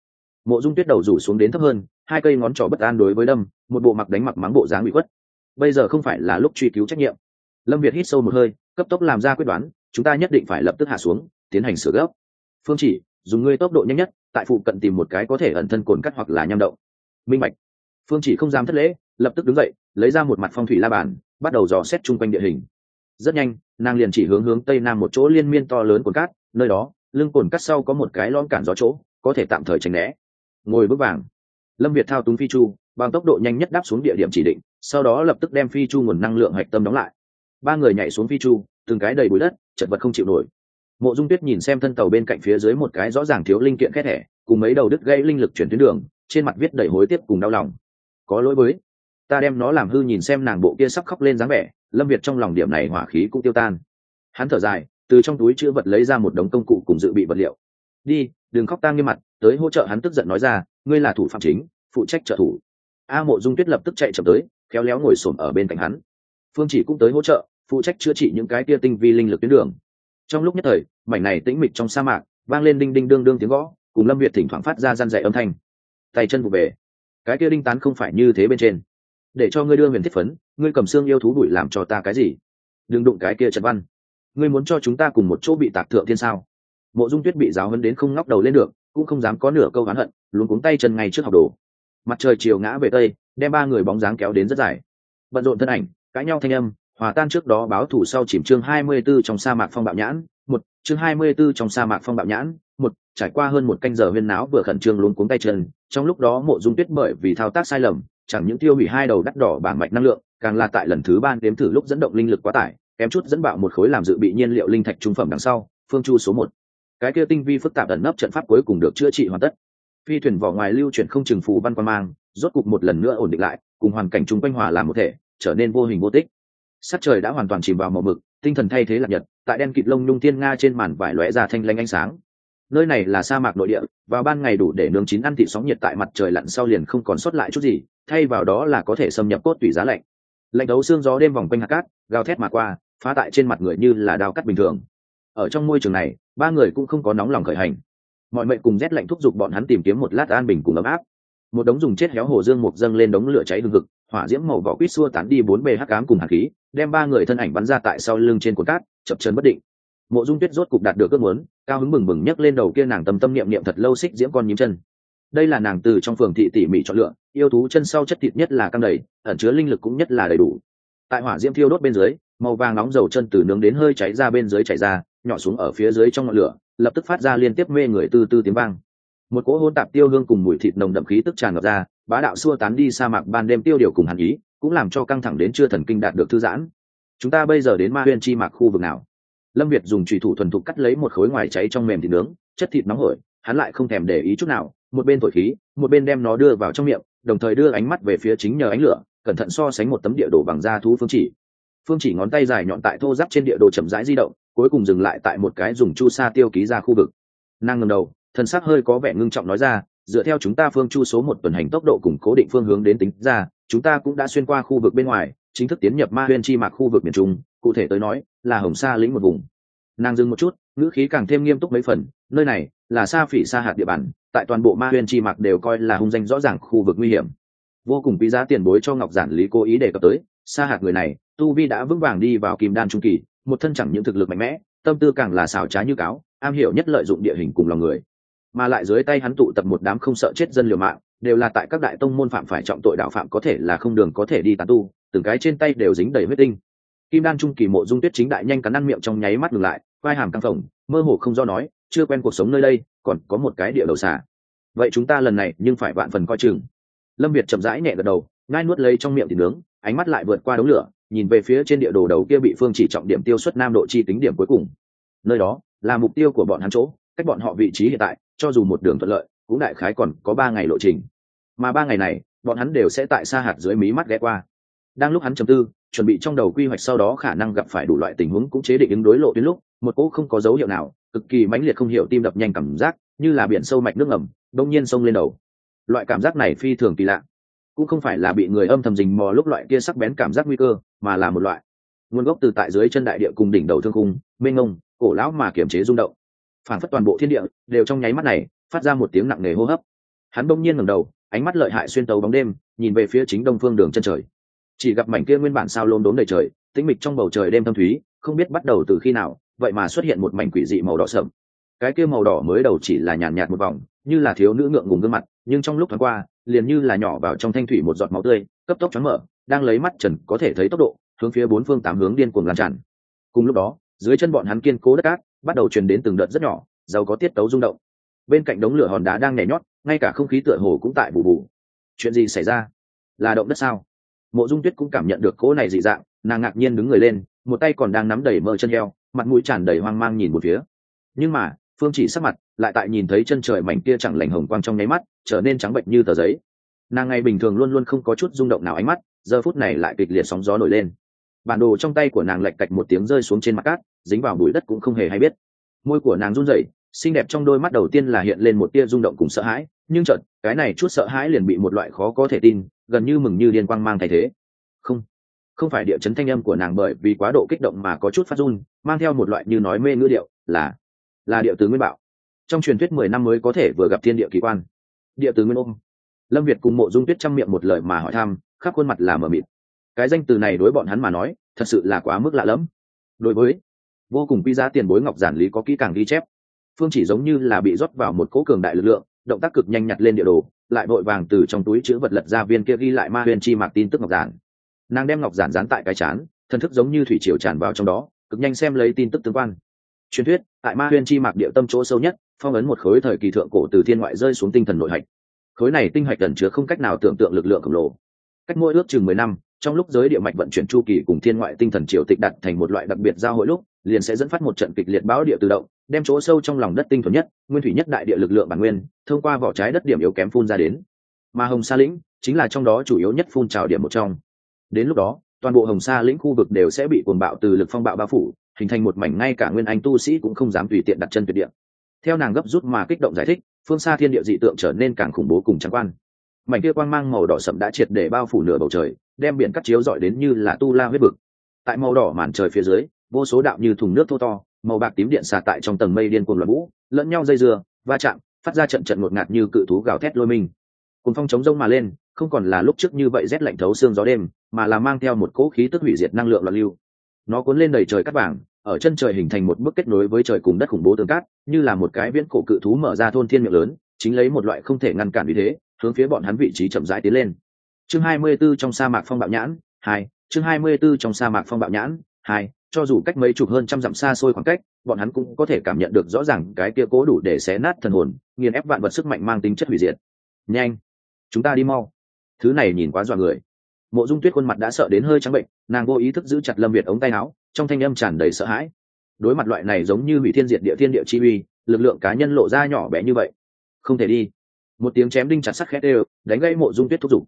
[SPEAKER 1] Mộ dung tuyết đầu rủ xuống đến thấp hơn, hai cây ngón trỏ bất an đối với đâm một bộ mặc đánh mặc mắng bộ dáng bị khuất bây giờ không phải là lúc truy cứu trách nhiệm. Lâm việt hít sâu một hơi, cấp tốc làm ra quyết đoán, chúng ta nhất định phải lập tức hạ xuống, tiến hành sửa gấp. Phương chỉ, dùng ngươi tốc độ nhanh nhất, tại phụ cận tìm một cái có thể ẩn thân cồn cắt hoặc là nham động. Minh mạch phương chỉ không dám thất lễ, lập tức đứng dậy, lấy ra một mặt phong thủy la bàn, bắt đầu dò xét chung quanh địa hình. Rất nhanh, nàng liền chỉ hướng hướng tây nam một chỗ liên miên to lớn cồn cát, nơi đó, lưng cồn cắt sau có một cái lon cản gió chỗ, có thể tạm thời tránh né. Ngồi bước vàng. Lâm việt thao túng phi chu bằng tốc độ nhanh nhất đáp xuống địa điểm chỉ định, sau đó lập tức đem phi chu nguồn năng lượng hạch tâm đóng lại. Ba người nhảy xuống phi chu, từng cái đầy bụi đất, chật vật không chịu nổi. Mộ dung tuyết nhìn xem thân tàu bên cạnh phía dưới một cái rõ ràng thiếu linh kiện khét thẻ cùng mấy đầu đứt gây linh lực chuyển tuyến đường, trên mặt viết đầy hối tiếc cùng đau lòng. Có lỗi với, ta đem nó làm hư nhìn xem nàng bộ kia sắp khóc lên dáng vẻ, lâm việt trong lòng điểm này hỏa khí cũng tiêu tan. Hắn thở dài, từ trong túi chữ vật lấy ra một đống công cụ cùng dự bị vật liệu. Đi, đừng khóc ta như mặt, tới hỗ trợ hắn tức giận nói ra, ngươi là thủ phạm chính, phụ trách trợ thủ a mộ dung tuyết lập tức chạy chậm tới, khéo léo ngồi xổm ở bên cạnh hắn. Phương chỉ cũng tới hỗ trợ, phụ trách chữa trị những cái tia tinh vi linh lực tuyến đường. Trong lúc nhất thời, mảnh này tĩnh mịch trong sa mạc, vang lên đinh đinh đương đương tiếng gõ, cùng lâm việt thỉnh thoảng phát ra răn dạy âm thanh. Tay chân vụ về. Cái kia đinh tán không phải như thế bên trên. Để cho ngươi đưa huyền thiết phấn, ngươi cầm xương yêu thú đuổi làm cho ta cái gì? Đừng đụng cái kia trật văn. Ngươi muốn cho chúng ta cùng một chỗ bị tạc thượng thiên sao? Mộ dung tuyết bị giáo hấn đến không ngóc đầu lên được, cũng không dám có nửa câu oán hận luôn cuống tay chân ngay trước học đồ mặt trời chiều ngã về tây, đem ba người bóng dáng kéo đến rất dài. Bận rộn thân ảnh, cãi nhau thanh âm, hòa tan trước đó báo thủ sau chìm chương hai mươi 24 trong sa mạc phong bạo nhãn, một, chương hai mươi 24 trong sa mạc phong bạo nhãn, một, trải qua hơn một canh giờ huyên náo vừa khẩn trương luống cuống tay chân, trong lúc đó mộ dung tuyết bởi vì thao tác sai lầm, chẳng những tiêu hủy hai đầu đắt đỏ bảng mạch năng lượng, càng là tại lần thứ ba đếm thử lúc dẫn động linh lực quá tải, kém chút dẫn bạo một khối làm dự bị nhiên liệu linh thạch trung phẩm đằng sau, phương chu số một. Cái kia tinh vi phức tạp ẩn nấp trận pháp cuối cùng được chữa trị hoàn tất phi thuyền vỏ ngoài lưu chuyển không chừng phù văn quan mang, rốt cục một lần nữa ổn định lại, cùng hoàn cảnh chung quanh hòa làm một thể, trở nên vô hình vô tích. Sắc trời đã hoàn toàn chìm vào màu mực, tinh thần thay thế lạc nhật, tại đen kịt lông nhung thiên nga trên màn vải lóe ra thanh lanh ánh sáng. Nơi này là sa mạc nội địa, vào ban ngày đủ để nướng chín ăn thịt sóng nhiệt tại mặt trời lặn sau liền không còn sót lại chút gì, thay vào đó là có thể xâm nhập cốt tủy giá lạnh. Lạnh đấu xương gió đêm vòng quanh hạt cát, gào thét mà qua, phá tại trên mặt người như là đao cắt bình thường. Ở trong môi trường này, ba người cũng không có nóng lòng khởi hành mọi mệnh cùng rét lạnh thúc giục bọn hắn tìm kiếm một lát an bình cùng ấm áp. Một đống dùng chết héo hồ dương mục dâng lên đống lửa cháy hừng hực, hỏa diễm màu vỏ quýt xua tán đi bốn bề hắc cám cùng hạt khí, đem ba người thân ảnh bắn ra tại sau lưng trên cột cát, chập chân bất định. Mộ dung tuyết rốt cục đạt được ước muốn, cao hứng bừng bừng nhấc lên đầu kia nàng tâm tâm niệm niệm thật lâu xích diễm con nhím chân. Đây là nàng từ trong phường thị tỉ mỉ chọn lựa, yêu thú chân sau chất thịt nhất là căng đầy, ẩn chứa linh lực cũng nhất là đầy đủ. Tại hỏa diễm thiêu đốt bên dưới, màu vàng nóng dầu chân từ nướng đến hơi cháy ra bên dưới chảy ra, nhỏ xuống ở phía dưới trong ngọn lửa lập tức phát ra liên tiếp mê người tư tư tiếng vang. Một cỗ hôn tạp tiêu hương cùng mùi thịt nồng đậm khí tức tràn ngập ra, bá đạo xua tán đi sa mạc ban đêm tiêu điều cùng hàn ý, cũng làm cho căng thẳng đến chưa thần kinh đạt được thư giãn. Chúng ta bây giờ đến ma huyên chi mạc khu vực nào? Lâm việt dùng trùy thủ thuần thục cắt lấy một khối ngoài cháy trong mềm thịt nướng, chất thịt nóng hổi, hắn lại không thèm để ý chút nào, một bên thổi khí, một bên đem nó đưa vào trong miệng, đồng thời đưa ánh mắt về phía chính nhờ ánh lửa, cẩn thận so sánh một tấm địa đồ bằng da thú phương chỉ phương chỉ ngón tay dài nhọn tại thô giáp trên địa đồ chậm rãi di động, cuối cùng dừng lại tại một cái dùng chu sa tiêu ký ra khu vực. Nàng ngầm đầu, thân xác hơi có vẻ ngưng trọng nói ra, dựa theo chúng ta phương chu số một tuần hành tốc độ cùng cố định phương hướng đến tính ra, chúng ta cũng đã xuyên qua khu vực bên ngoài, chính thức tiến nhập ma huyên chi mạc khu vực miền trung, cụ thể tới nói, là hồng sa lĩnh một vùng. Nàng dừng một chút, ngữ khí càng thêm nghiêm túc mấy phần, nơi này là sa phỉ sa hạt địa bàn, tại toàn bộ ma huyên chi mạc đều coi là hung danh rõ ràng khu vực nguy hiểm. Vô cùng quý giá tiền bối cho ngọc giản lý cố ý đề cập tới sa hạt người này, tu vi đã vững vàng đi vào kim đan trung kỳ, một thân chẳng những thực lực mạnh mẽ, tâm tư càng là xảo trá như cáo, am hiểu nhất lợi dụng địa hình cùng lòng người. Mà lại dưới tay hắn tụ tập một đám không sợ chết dân liều mạng, đều là tại các đại tông môn phạm phải trọng tội đạo phạm có thể là không đường có thể đi tán tu, từng cái trên tay đều dính đầy huyết tinh. Kim đan trung kỳ mộ dung tuyết chính đại nhanh cắn ăn miệng trong nháy mắt ngừng lại, vai hàm căng phồng, mơ hồ không do nói, chưa quen cuộc sống nơi đây, còn có một cái địa đầu xả vậy chúng ta lần này nhưng phải vạn phần coi chừng. Lâm việt chậm rãi nhẹ gật đầu ngai nuốt lấy trong miệng thì nướng ánh mắt lại vượt qua đống lửa, nhìn về phía trên địa đồ đầu kia bị phương chỉ trọng điểm tiêu xuất nam độ chi tính điểm cuối cùng. Nơi đó là mục tiêu của bọn hắn chỗ, cách bọn họ vị trí hiện tại, cho dù một đường thuận lợi, cũng đại khái còn có ba ngày lộ trình. Mà ba ngày này, bọn hắn đều sẽ tại xa hạt dưới mí mắt ghé qua. Đang lúc hắn chầm tư, chuẩn bị trong đầu quy hoạch sau đó khả năng gặp phải đủ loại tình huống cũng chế định ứng đối lộ đến lúc, một cỗ không có dấu hiệu nào, cực kỳ mãnh liệt không hiểu tim đập nhanh cảm giác, như là biển sâu mạch nước ngầm đông nhiên sông lên đầu. Loại cảm giác này phi thường kỳ lạ cũng không phải là bị người âm thầm rình mò lúc loại kia sắc bén cảm giác nguy cơ mà là một loại nguồn gốc từ tại dưới chân đại địa cùng đỉnh đầu thương cung mênh ngông cổ lão mà kiểm chế rung động. Phản phất toàn bộ thiên địa đều trong nháy mắt này phát ra một tiếng nặng nề hô hấp. Hắn bỗng nhiên ngẩng đầu ánh mắt lợi hại xuyên tấu bóng đêm nhìn về phía chính đông phương đường chân trời. Chỉ gặp mảnh kia nguyên bản sao lốm đốm đầy trời tĩnh mịch trong bầu trời đêm thâm thúy không biết bắt đầu từ khi nào vậy mà xuất hiện một mảnh quỷ dị màu đỏ sậm. Cái kia màu đỏ mới đầu chỉ là nhàn nhạt, nhạt một vòng như là thiếu nữ ngượng ngùng gương mặt nhưng trong lúc thoáng qua, liền như là nhỏ vào trong thanh thủy một giọt máu tươi, cấp tốc choáng mở, đang lấy mắt trần có thể thấy tốc độ, hướng phía bốn phương tám hướng điên cuồng lan tràn. Cùng lúc đó, dưới chân bọn hắn kiên cố đất cát, bắt đầu truyền đến từng đợt rất nhỏ, giàu có tiết tấu rung động. Bên cạnh đống lửa hòn đá đang nhảy nhót, ngay cả không khí tựa hồ cũng tại bù bù. Chuyện gì xảy ra? Là động đất sao? Mộ dung tuyết cũng cảm nhận được cỗ này dị dạng, nàng ngạc nhiên đứng người lên, một tay còn đang nắm đầy mỡ chân heo mặt mũi tràn đầy hoang mang nhìn một phía. Nhưng mà phương chỉ sắc mặt, lại tại nhìn thấy chân trời mảnh kia chẳng lành hồng quang trong nháy mắt, trở nên trắng bệnh như tờ giấy. Nàng ngày bình thường luôn luôn không có chút rung động nào ánh mắt, giờ phút này lại kịch liệt sóng gió nổi lên. Bản đồ trong tay của nàng lạch cạch một tiếng rơi xuống trên mặt cát, dính vào bụi đất cũng không hề hay biết. Môi của nàng run rẩy, xinh đẹp trong đôi mắt đầu tiên là hiện lên một tia rung động cùng sợ hãi, nhưng chợt, cái này chút sợ hãi liền bị một loại khó có thể tin, gần như mừng như điên quang mang thay thế. Không không phải địa chấn thanh âm của nàng bởi vì quá độ kích động mà có chút phát run, mang theo một loại như nói mê ngữ điệu là là địa tử nguyên bảo trong truyền thuyết mười năm mới có thể vừa gặp thiên địa kỳ quan. Địa tử nguyên ôm. Lâm việt cùng mộ dung tuyết chăm miệng một lời mà hỏi thăm, khắp khuôn mặt là mờ mịt. Cái danh từ này đối bọn hắn mà nói, thật sự là quá mức lạ lẫm. Đối với vô cùng quy giá tiền bối ngọc giản lý có kỹ càng ghi chép, phương chỉ giống như là bị rót vào một cỗ cường đại lực lượng, động tác cực nhanh nhặt lên địa đồ, lại vội vàng từ trong túi chữ vật lật ra viên kia ghi lại ma huyền chi mạc tin tức ngọc giản. Nàng đem ngọc giản dán tại cái chán, thần thức giống như thủy triều tràn vào trong đó, cực nhanh xem lấy tin tức tương quan truyền thuyết, tại ma huyền chi mạc địa tâm chỗ sâu nhất, phong ấn một khối thời kỳ thượng cổ từ thiên ngoại rơi xuống tinh thần nội hạch. Khối này tinh hạch gần chứa không cách nào tưởng tượng lực lượng khổng lồ. Cách mỗi ước chừng mười năm, trong lúc giới địa mạch vận chuyển chu kỳ cùng thiên ngoại tinh thần triều tịch đặt thành một loại đặc biệt giao hội lúc, liền sẽ dẫn phát một trận kịch liệt bão địa tự động, đem chỗ sâu trong lòng đất tinh thuần nhất, nguyên thủy nhất đại địa lực lượng bản nguyên, thông qua vỏ trái đất điểm yếu kém phun ra đến. Mà hồng sa lĩnh chính là trong đó chủ yếu nhất phun trào điểm một trong. Đến lúc đó, toàn bộ hồng sa lĩnh khu vực đều sẽ bị cuồng bạo từ lực phong bạo bao phủ hình thành một mảnh ngay cả nguyên anh tu sĩ cũng không dám tùy tiện đặt chân tuyệt địa. Theo nàng gấp rút mà kích động giải thích, phương xa thiên địa dị tượng trở nên càng khủng bố cùng trắng quan. Mảnh kia quang mang màu đỏ sậm đã triệt để bao phủ nửa bầu trời, đem biển cắt chiếu dọi đến như là tu la huyết vực. Tại màu đỏ màn trời phía dưới, vô số đạo như thùng nước thô to, màu bạc tím điện xà tại trong tầng mây điên cuồng loạn vũ, lẫn nhau dây dưa, va chạm, phát ra trận trận ngột ngạt như cự thú gào thét lôi mình. Cùng phong chống rông mà lên, không còn là lúc trước như vậy rét lạnh thấu xương gió đêm, mà là mang theo một cỗ khí tức hủy diệt năng lượng loạn lưu nó cuốn lên đầy trời cắt vàng, ở chân trời hình thành một bức kết nối với trời cùng đất khủng bố tường cát, như là một cái viễn cổ cự thú mở ra thôn thiên miệng lớn, chính lấy một loại không thể ngăn cản vì thế, hướng phía bọn hắn vị trí chậm rãi tiến lên. Chương 24 trong sa mạc phong bạo nhãn, hai, chương 24 trong sa mạc phong bạo nhãn, hai, cho dù cách mấy chục hơn trăm dặm xa xôi khoảng cách, bọn hắn cũng có thể cảm nhận được rõ ràng cái kia cố đủ để xé nát thần hồn, nghiền ép vạn vật sức mạnh mang tính chất hủy diệt. Nhanh, chúng ta đi mau. Thứ này nhìn quá dọa người mộ dung tuyết khuôn mặt đã sợ đến hơi trắng bệnh, nàng vô ý thức giữ chặt lâm việt ống tay áo, trong thanh âm tràn đầy sợ hãi. Đối mặt loại này giống như hủy thiên diệt địa thiên địa chi uy, lực lượng cá nhân lộ ra nhỏ bé như vậy. Không thể đi. Một tiếng chém đinh chặt sắc khét đều, đánh gây mộ dung tuyết thúc giục.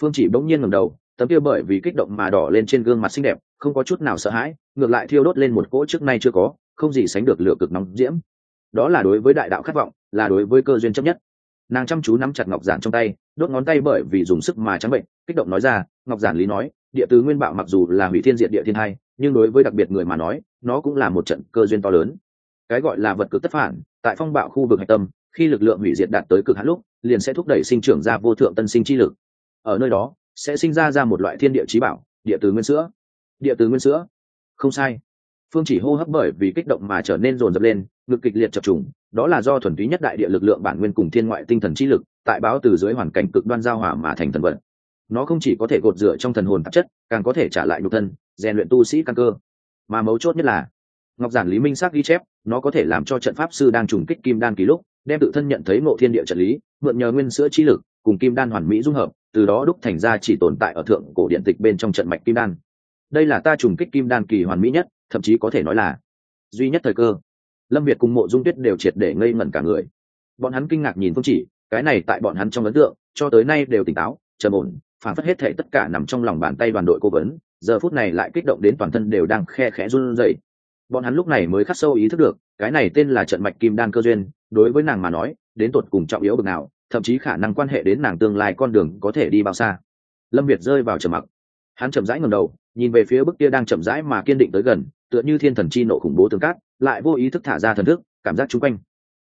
[SPEAKER 1] Phương chỉ bỗng nhiên ngầm đầu, tấm kia bởi vì kích động mà đỏ lên trên gương mặt xinh đẹp, không có chút nào sợ hãi, ngược lại thiêu đốt lên một cỗ trước nay chưa có, không gì sánh được lửa cực nóng diễm. Đó là đối với đại đạo khát vọng, là đối với cơ duyên chấp nhất. Nàng chăm chú nắm chặt ngọc giản trong tay, đốt ngón tay bởi vì dùng sức mà trắng bệnh, kích động nói ra ngọc giản lý nói, địa tứ nguyên bạo mặc dù là hủy thiên diện địa thiên hai, nhưng đối với đặc biệt người mà nói, nó cũng là một trận cơ duyên to lớn. Cái gọi là vật cực tất phản, tại phong bạo khu vực hạch tâm, khi lực lượng hủy diệt đạt tới cực hạn lúc, liền sẽ thúc đẩy sinh trưởng ra vô thượng tân sinh chi lực. Ở nơi đó, sẽ sinh ra ra một loại thiên địa trí bảo, địa từ nguyên sữa. Địa từ nguyên sữa. Không sai. Phương chỉ hô hấp bởi vì kích động mà trở nên rồn rập lên, ngực kịch liệt chập trùng, đó là do thuần túy nhất đại địa lực lượng bản nguyên cùng thiên ngoại tinh thần trí lực, tại báo từ dưới hoàn cảnh cực đoan giao hòa mà thành thần vận nó không chỉ có thể gột rửa trong thần hồn tạp chất, càng có thể trả lại nhục thân, rèn luyện tu sĩ căn cơ. Mà mấu chốt nhất là, ngọc giản lý minh xác ghi chép, nó có thể làm cho trận pháp sư đang trùng kích kim đan ký lúc, đem tự thân nhận thấy ngộ thiên địa trận lý, mượn nhờ nguyên sữa trí lực, cùng kim đan hoàn mỹ dung hợp, từ đó đúc thành ra chỉ tồn tại ở thượng cổ điện tịch bên trong trận mạch kim đan. Đây là ta trùng kích kim đan kỳ hoàn mỹ nhất, thậm chí có thể nói là duy nhất thời cơ. Lâm việt cùng mộ dung tuyết đều triệt để ngây ngẩn cả người. Bọn hắn kinh ngạc nhìn phương chỉ, cái này tại bọn hắn trong ấn tượng, cho tới nay đều tỉnh táo, trầm ổn phản phất hết thể tất cả nằm trong lòng bàn tay đoàn đội cố vấn, giờ phút này lại kích động đến toàn thân đều đang khe khẽ run rẩy. Bọn hắn lúc này mới khắc sâu ý thức được, cái này tên là trận mạch kim đan cơ duyên, đối với nàng mà nói, đến tột cùng trọng yếu bực nào, thậm chí khả năng quan hệ đến nàng tương lai con đường có thể đi bao xa. Lâm việt rơi vào trầm mặc. Hắn chậm rãi ngầm đầu, nhìn về phía bức kia đang chậm rãi mà kiên định tới gần, tựa như thiên thần chi nộ khủng bố tương cát, lại vô ý thức thả ra thần thức, cảm giác chung quanh.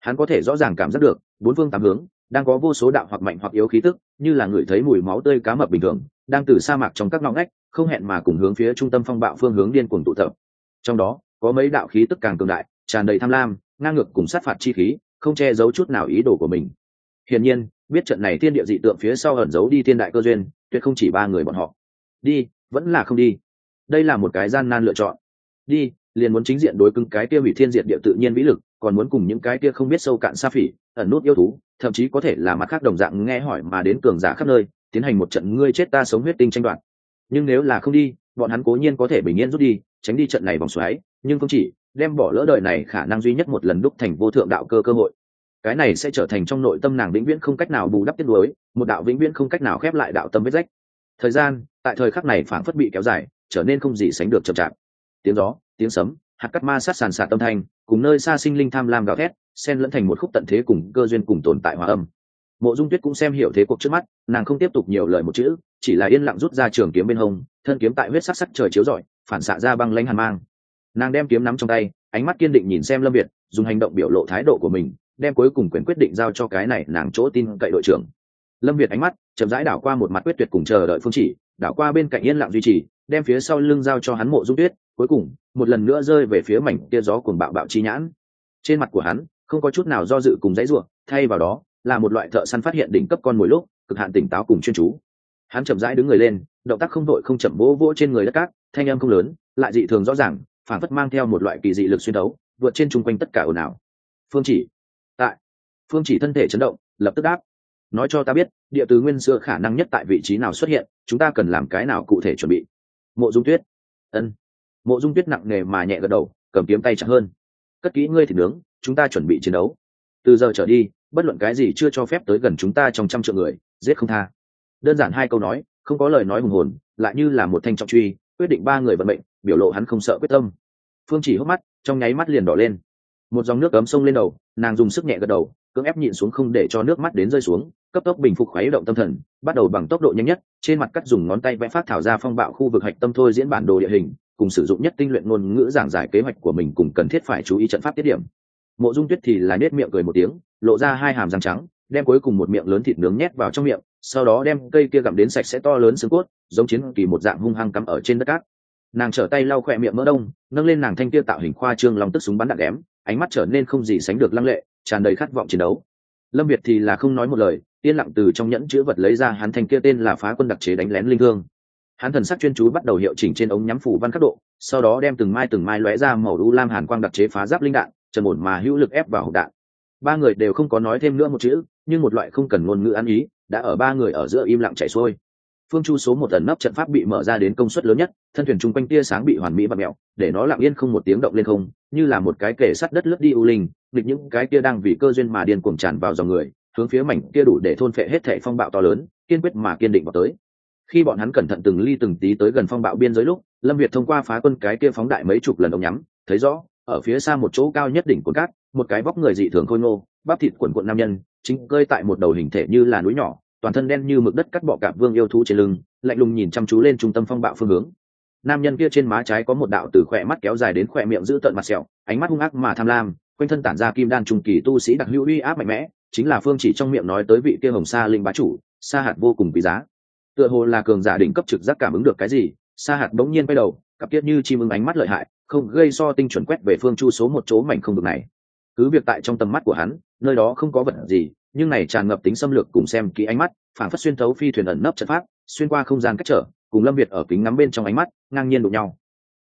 [SPEAKER 1] Hắn có thể rõ ràng cảm giác được, bốn phương tám hướng đang có vô số đạo hoặc mạnh hoặc yếu khí tức, như là người thấy mùi máu tươi cá mập bình thường, đang từ sa mạc trong các ngõ ngách, không hẹn mà cùng hướng phía trung tâm phong bạo phương hướng điên cuồng tụ tập. Trong đó, có mấy đạo khí tức càng cường đại, tràn đầy tham lam, ngang ngược cùng sát phạt chi khí, không che giấu chút nào ý đồ của mình. Hiển nhiên, biết trận này thiên địa dị tượng phía sau ẩn giấu đi thiên đại cơ duyên, tuyệt không chỉ ba người bọn họ. Đi, vẫn là không đi. Đây là một cái gian nan lựa chọn. Đi liền muốn chính diện đối cứng cái kia hủy thiên diệt địa tự nhiên vĩ lực, còn muốn cùng những cái kia không biết sâu cạn xa phỉ, ẩn nút yêu thú, thậm chí có thể là mặt khác đồng dạng nghe hỏi mà đến cường giả khắp nơi, tiến hành một trận ngươi chết ta sống huyết tinh tranh đoạt. Nhưng nếu là không đi, bọn hắn cố nhiên có thể bình yên rút đi, tránh đi trận này vòng xoáy, nhưng không chỉ, đem bỏ lỡ đời này khả năng duy nhất một lần đúc thành vô thượng đạo cơ cơ hội. Cái này sẽ trở thành trong nội tâm nàng vĩnh viễn không cách nào bù đắp tiết đối một đạo vĩnh viễn không cách nào khép lại đạo tâm vết rách. Thời gian, tại thời khắc này phảng phất bị kéo dài, trở nên không gì sánh được chậm chạp. Tiếng gió tiếng sấm, hạt cắt ma sát sàn sạt tâm thanh, cùng nơi xa sinh linh tham lam gào thét, xen lẫn thành một khúc tận thế cùng cơ duyên cùng tồn tại hòa âm. Mộ dung tuyết cũng xem hiểu thế cuộc trước mắt, nàng không tiếp tục nhiều lời một chữ, chỉ là yên lặng rút ra trường kiếm bên hông, thân kiếm tại huyết sắc sắc trời chiếu rọi, phản xạ ra băng lanh hàn mang. Nàng đem kiếm nắm trong tay, ánh mắt kiên định nhìn xem lâm việt, dùng hành động biểu lộ thái độ của mình, đem cuối cùng quyền quyết định giao cho cái này nàng chỗ tin cậy đội trưởng. Lâm việt ánh mắt chậm rãi đảo qua một mặt quyết tuyệt cùng chờ đợi phương chỉ, đảo qua bên cạnh yên lặng duy trì, đem phía sau lưng giao cho hắn mộ dung tuyết cuối cùng, một lần nữa rơi về phía mảnh kia gió cuồng bạo bạo chi nhãn. Trên mặt của hắn, không có chút nào do dự cùng dãy ruộng thay vào đó, là một loại thợ săn phát hiện đỉnh cấp con mồi lúc, cực hạn tỉnh táo cùng chuyên chú. Hắn chậm rãi đứng người lên, động tác không đội không chậm vỗ vỗ trên người đất cát, thanh âm không lớn, lại dị thường rõ ràng phản phất mang theo một loại kỳ dị lực xuyên đấu vượt trên chung quanh tất cả ồn ào. Phương chỉ, tại. Phương chỉ thân thể chấn động, lập tức đáp. Nói cho ta biết, địa tứ nguyên xưa khả năng nhất tại vị trí nào xuất hiện, chúng ta cần làm cái nào cụ thể chuẩn bị? Mộ dung tuyết. Ân mộ dung tuyết nặng nề mà nhẹ gật đầu, cầm kiếm tay chặt hơn. Cất kỹ ngươi thì nướng, chúng ta chuẩn bị chiến đấu. Từ giờ trở đi, bất luận cái gì chưa cho phép tới gần chúng ta trong trăm triệu người, giết không tha. Đơn giản hai câu nói, không có lời nói hùng hồn, lại như là một thanh trọng truy, quyết định ba người vận mệnh, biểu lộ hắn không sợ quyết tâm. Phương chỉ hốc mắt, trong nháy mắt liền đỏ lên. Một dòng nước cấm sông lên đầu, nàng dùng sức nhẹ gật đầu, cưỡng ép nhịn xuống không để cho nước mắt đến rơi xuống, cấp tốc bình phục khuấy động tâm thần, bắt đầu bằng tốc độ nhanh nhất, trên mặt cắt dùng ngón tay vẽ phát thảo ra phong bạo khu vực hạch tâm thôi diễn bản đồ địa hình cùng sử dụng nhất tinh luyện ngôn ngữ giảng giải kế hoạch của mình cùng cần thiết phải chú ý trận pháp tiết điểm. Mộ dung tuyết thì là nết miệng cười một tiếng, lộ ra hai hàm răng trắng, đem cuối cùng một miệng lớn thịt nướng nhét vào trong miệng, sau đó đem cây kia gặm đến sạch sẽ to lớn xương cốt, giống chiến kỳ một dạng hung hăng cắm ở trên đất cát. Nàng trở tay lau khỏe miệng mỡ đông, nâng lên nàng thanh kia tạo hình khoa trương lòng tức súng bắn đạn đém, ánh mắt trở nên không gì sánh được lăng lệ, tràn đầy khát vọng chiến đấu. Lâm việt thì là không nói một lời, yên lặng từ trong nhẫn chữ vật lấy ra hắn thanh kia tên là phá quân đặc chế đánh lén linh hương hắn thần sắc chuyên chú bắt đầu hiệu chỉnh trên ống nhắm phủ văn khắc độ, sau đó đem từng mai từng mai lóe ra màu đu lam hàn quang đặc chế phá giáp linh đạn, trần ổn mà hữu lực ép vào hộp đạn. Ba người đều không có nói thêm nữa một chữ, nhưng một loại không cần ngôn ngữ ăn ý đã ở ba người ở giữa im lặng chảy xuôi. Phương chu số một tần nấp trận pháp bị mở ra đến công suất lớn nhất, thân thuyền chung quanh tia sáng bị hoàn mỹ và mẹo, để nó lặng yên không một tiếng động lên không, như là một cái kể sắt đất lướt đi u linh địch những cái kia đang vì cơ duyên mà điên cuồng tràn vào dòng người, hướng phía mảnh kia đủ để thôn phệ hết thệ phong bạo to lớn, kiên quyết mà kiên định vào tới khi bọn hắn cẩn thận từng ly từng tí tới gần phong bạo biên giới lúc, lâm việt thông qua phá quân cái kia phóng đại mấy chục lần ống nhắm, thấy rõ, ở phía xa một chỗ cao nhất đỉnh cồn cát, một cái vóc người dị thường khôi ngô, bắp thịt quần quận nam nhân, chính cơi tại một đầu hình thể như là núi nhỏ, toàn thân đen như mực đất cắt bọ cạp vương yêu thú trên lưng, lạnh lùng nhìn chăm chú lên trung tâm phong bạo phương hướng. Nam nhân kia trên má trái có một đạo từ khỏe mắt kéo dài đến khỏe miệng giữ tợn mặt sẹo, ánh mắt hung ác mà tham lam, quanh thân tản ra kim đan trùng kỳ tu sĩ đặc hữu uy áp mạnh mẽ, chính là phương chỉ trong miệng nói tới vị kia hồng sa linh bá chủ, sa hạt vô cùng quý giá tựa hồ là cường giả đỉnh cấp trực giác cảm ứng được cái gì, sa hạt bỗng nhiên quay đầu, cặp tiết như chim ưng ánh mắt lợi hại, không gây so tinh chuẩn quét về phương chu số một chỗ mảnh không được này. Cứ việc tại trong tầm mắt của hắn, nơi đó không có vật gì, nhưng này tràn ngập tính xâm lược cùng xem kỹ ánh mắt, phản phất xuyên thấu phi thuyền ẩn nấp trận pháp, xuyên qua không gian cách trở, cùng lâm việt ở kính ngắm bên trong ánh mắt, ngang nhiên đụng nhau.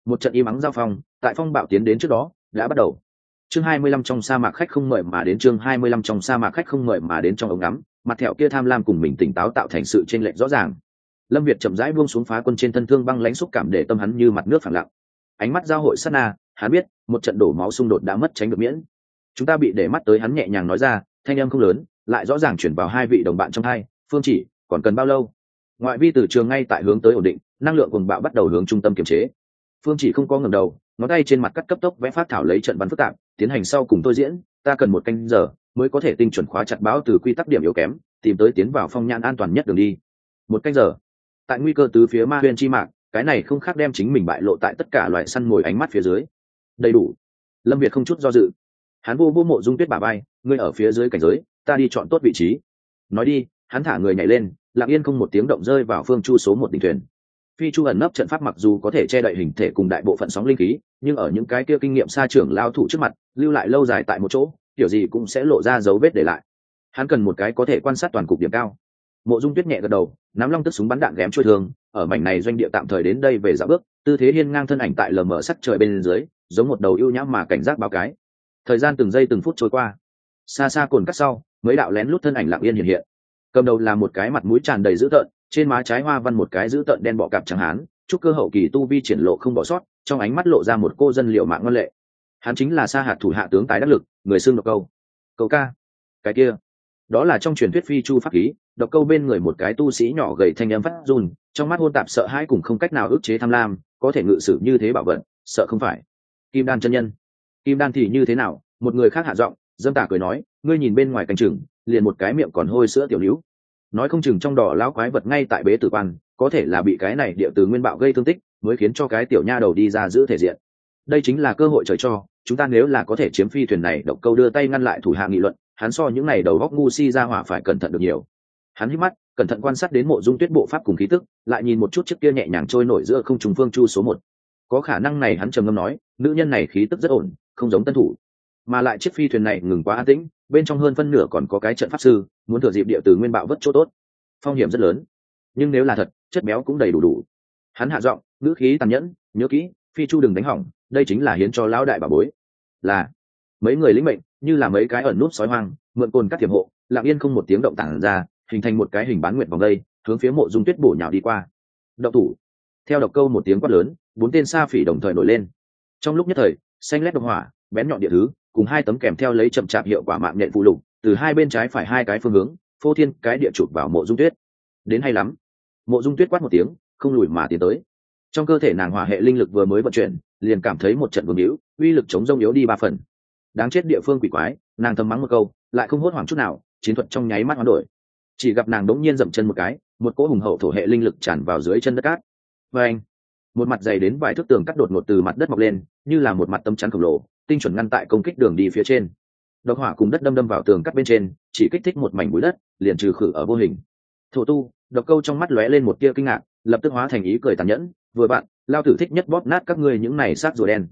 [SPEAKER 1] Một trận im ắng giao phong, tại phong bạo tiến đến trước đó, đã bắt đầu. Chương hai mươi lăm trong sa mạc khách không mời mà đến chương hai mươi lăm trong sa mạc khách không mời mà đến trong ống ngắm mặt thẹo kia tham lam cùng mình tỉnh táo tạo thành sự chênh lệch rõ ràng. Lâm việt chậm rãi buông xuống phá quân trên thân thương băng lãnh xúc cảm để tâm hắn như mặt nước phẳng lặng. Ánh mắt giao hội sát na, hắn biết, một trận đổ máu xung đột đã mất tránh được miễn. Chúng ta bị để mắt tới hắn nhẹ nhàng nói ra, thanh âm không lớn, lại rõ ràng chuyển vào hai vị đồng bạn trong hai, phương chỉ, còn cần bao lâu? Ngoại vi từ trường ngay tại hướng tới ổn định, năng lượng cùng bạo bắt đầu hướng trung tâm kiềm chế. Phương chỉ không có ngầm đầu, ngón tay trên mặt cắt cấp tốc vẽ phát thảo lấy trận bắn phức tạp, tiến hành sau cùng tôi diễn, ta cần một canh giờ mới có thể tinh chuẩn khóa chặt bão từ quy tắc điểm yếu kém tìm tới tiến vào phong nhãn an toàn nhất đường đi. Một cách giờ. Tại nguy cơ từ phía ma huyền chi mạng, cái này không khác đem chính mình bại lộ tại tất cả loại săn mồi ánh mắt phía dưới. Đầy đủ. Lâm việt không chút do dự. Hắn vô vô mộ dung tuyết bà bay ngươi ở phía dưới cảnh giới ta đi chọn tốt vị trí. Nói đi hắn thả người nhảy lên lặng yên không một tiếng động rơi vào phương chu số một đỉnh thuyền. Phi chu ẩn nấp trận pháp mặc dù có thể che đậy hình thể cùng đại bộ phận sóng linh khí nhưng ở những cái kia kinh nghiệm xa trưởng lao thủ trước mặt lưu lại lâu dài tại một chỗ kiểu gì cũng sẽ lộ ra dấu vết để lại. Hắn cần một cái có thể quan sát toàn cục điểm cao. Mộ dung tuyết nhẹ gật đầu, nắm long tức súng bắn đạn ghém trôi thường. ở mảnh này doanh địa tạm thời đến đây về dạo bước, tư thế hiên ngang thân ảnh tại lờ mờ sắc trời bên dưới, giống một đầu ưu nhãm mà cảnh giác báo cái. Thời gian từng giây từng phút trôi qua. Xa xa cồn cắt sau, mấy đạo lén lút thân ảnh lặng yên hiện hiện. Cầm đầu là một cái mặt mũi tràn đầy dữ tợn, trên má trái hoa văn một cái dữ tợn đen bọ cạp chẳng hán, chúc cơ hậu kỳ tu vi triển lộ không bỏ sót, trong ánh mắt lộ ra một cô dân liệu mạng ngân lệ. Hắn chính là sa hạt thủ hạ tướng tài đắc lực người xưng độc câu. Câu ca. Cái kia. Đó là trong truyền thuyết phi chu pháp khí, độc câu bên người một cái tu sĩ nhỏ gầy thanh âm phát run, trong mắt hôn tạp sợ hãi cùng không cách nào ức chế tham lam, có thể ngự sử như thế bảo vận sợ không phải. Kim đan chân nhân. Kim đan thì như thế nào? Một người khác hạ giọng, dâm tả cười nói, ngươi nhìn bên ngoài canh chừng liền một cái miệng còn hôi sữa tiểu níu. Nói không chừng trong đỏ lão quái vật ngay tại bế tử quan, có thể là bị cái này địa từ nguyên bạo gây thương tích, mới khiến cho cái tiểu nha đầu đi ra giữ thể diện. Đây chính là cơ hội trời cho chúng ta nếu là có thể chiếm phi thuyền này, độc câu đưa tay ngăn lại thủ hạ nghị luận, hắn so những này đầu góc ngu si ra hỏa phải cẩn thận được nhiều. Hắn hít mắt, cẩn thận quan sát đến mộ dung tuyết bộ pháp cùng khí tức, lại nhìn một chút chiếc kia nhẹ nhàng trôi nổi giữa không trùng phương chu số một. Có khả năng này hắn trầm ngâm nói, nữ nhân này khí tức rất ổn, không giống tân thủ. Mà lại chiếc phi thuyền này ngừng quá an tĩnh, bên trong hơn phân nửa còn có cái trận pháp sư, muốn thừa dịp địa từ nguyên bạo vất chỗ tốt. Phong hiểm rất lớn. Nhưng nếu là thật, chất béo cũng đầy đủ đủ. Hắn hạ giọng, ngữ khí tàn nhẫn, nhớ kỹ phi chu đừng đánh hỏng, đây chính là hiến cho lão đại bà bối. Là, mấy người lĩnh mệnh, như là mấy cái ẩn nút sói hoang, mượn cồn các tiềm hộ, lặng yên không một tiếng động tản ra, hình thành một cái hình bán nguyệt vòng đây, hướng phía mộ dung tuyết bổ nhào đi qua. Động thủ. Theo độc câu một tiếng quát lớn, bốn tên sa phỉ đồng thời nổi lên. Trong lúc nhất thời, xanh lét độc hỏa, bén nhọn địa thứ, cùng hai tấm kèm theo lấy chậm chạp hiệu quả mạng nhện phụ lục, từ hai bên trái phải hai cái phương hướng, phô thiên cái địa chụp vào mộ dung tuyết. Đến hay lắm. Mộ dung tuyết quát một tiếng, không lùi mà tiến tới trong cơ thể nàng hỏa hệ linh lực vừa mới vận chuyển, liền cảm thấy một trận vương hữu uy lực chống rông yếu đi ba phần. Đáng chết địa phương quỷ quái, nàng thầm mắng một câu, lại không hốt hoảng chút nào, chiến thuật trong nháy mắt hoán đổi. Chỉ gặp nàng đống nhiên dậm chân một cái, một cỗ hùng hậu thổ hệ linh lực tràn vào dưới chân đất cát. Và anh một mặt dày đến vài thước tường cắt đột ngột từ mặt đất mọc lên, như là một mặt tâm chắn khổng lồ, tinh chuẩn ngăn tại công kích đường đi phía trên. Độc hỏa cùng đất đâm đâm vào tường cắt bên trên, chỉ kích thích một mảnh bụi đất, liền trừ khử ở vô hình. Thổ tu, độc câu trong mắt lóe lên một tia kinh ngạc, lập tức hóa thành ý cười tàn nhẫn vừa bạn, lao tử thích nhất bóp nát các ngươi những này sát rùa đen.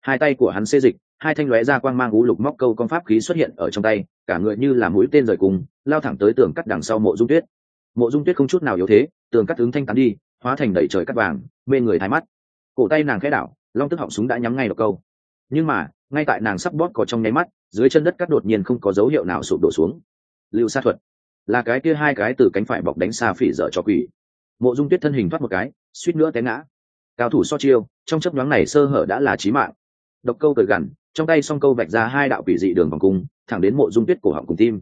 [SPEAKER 1] Hai tay của hắn xê dịch, hai thanh lóe ra quang mang ú lục móc câu con pháp khí xuất hiện ở trong tay, cả người như là mũi tên rời cùng, lao thẳng tới tường cắt đằng sau mộ dung tuyết. Mộ dung tuyết không chút nào yếu thế, tường cắt ứng thanh tán đi, hóa thành đẩy trời cắt vàng, mê người thái mắt. Cổ tay nàng khẽ đảo, long tức họng súng đã nhắm ngay độc câu. Nhưng mà, ngay tại nàng sắp bóp có trong nháy mắt, dưới chân đất cắt đột nhiên không có dấu hiệu nào sụp đổ xuống. Lưu sa thuật, là cái kia hai cái từ cánh phải bọc đánh xa phỉ dở cho quỷ mộ dung tuyết thân hình thoát một cái, suýt nữa té ngã. Cao thủ so chiêu, trong chấp nhoáng này sơ hở đã là trí mạng. Độc câu cười gằn, trong tay song câu vạch ra hai đạo quỷ dị đường vòng cung, thẳng đến mộ dung tuyết cổ họng cùng tim.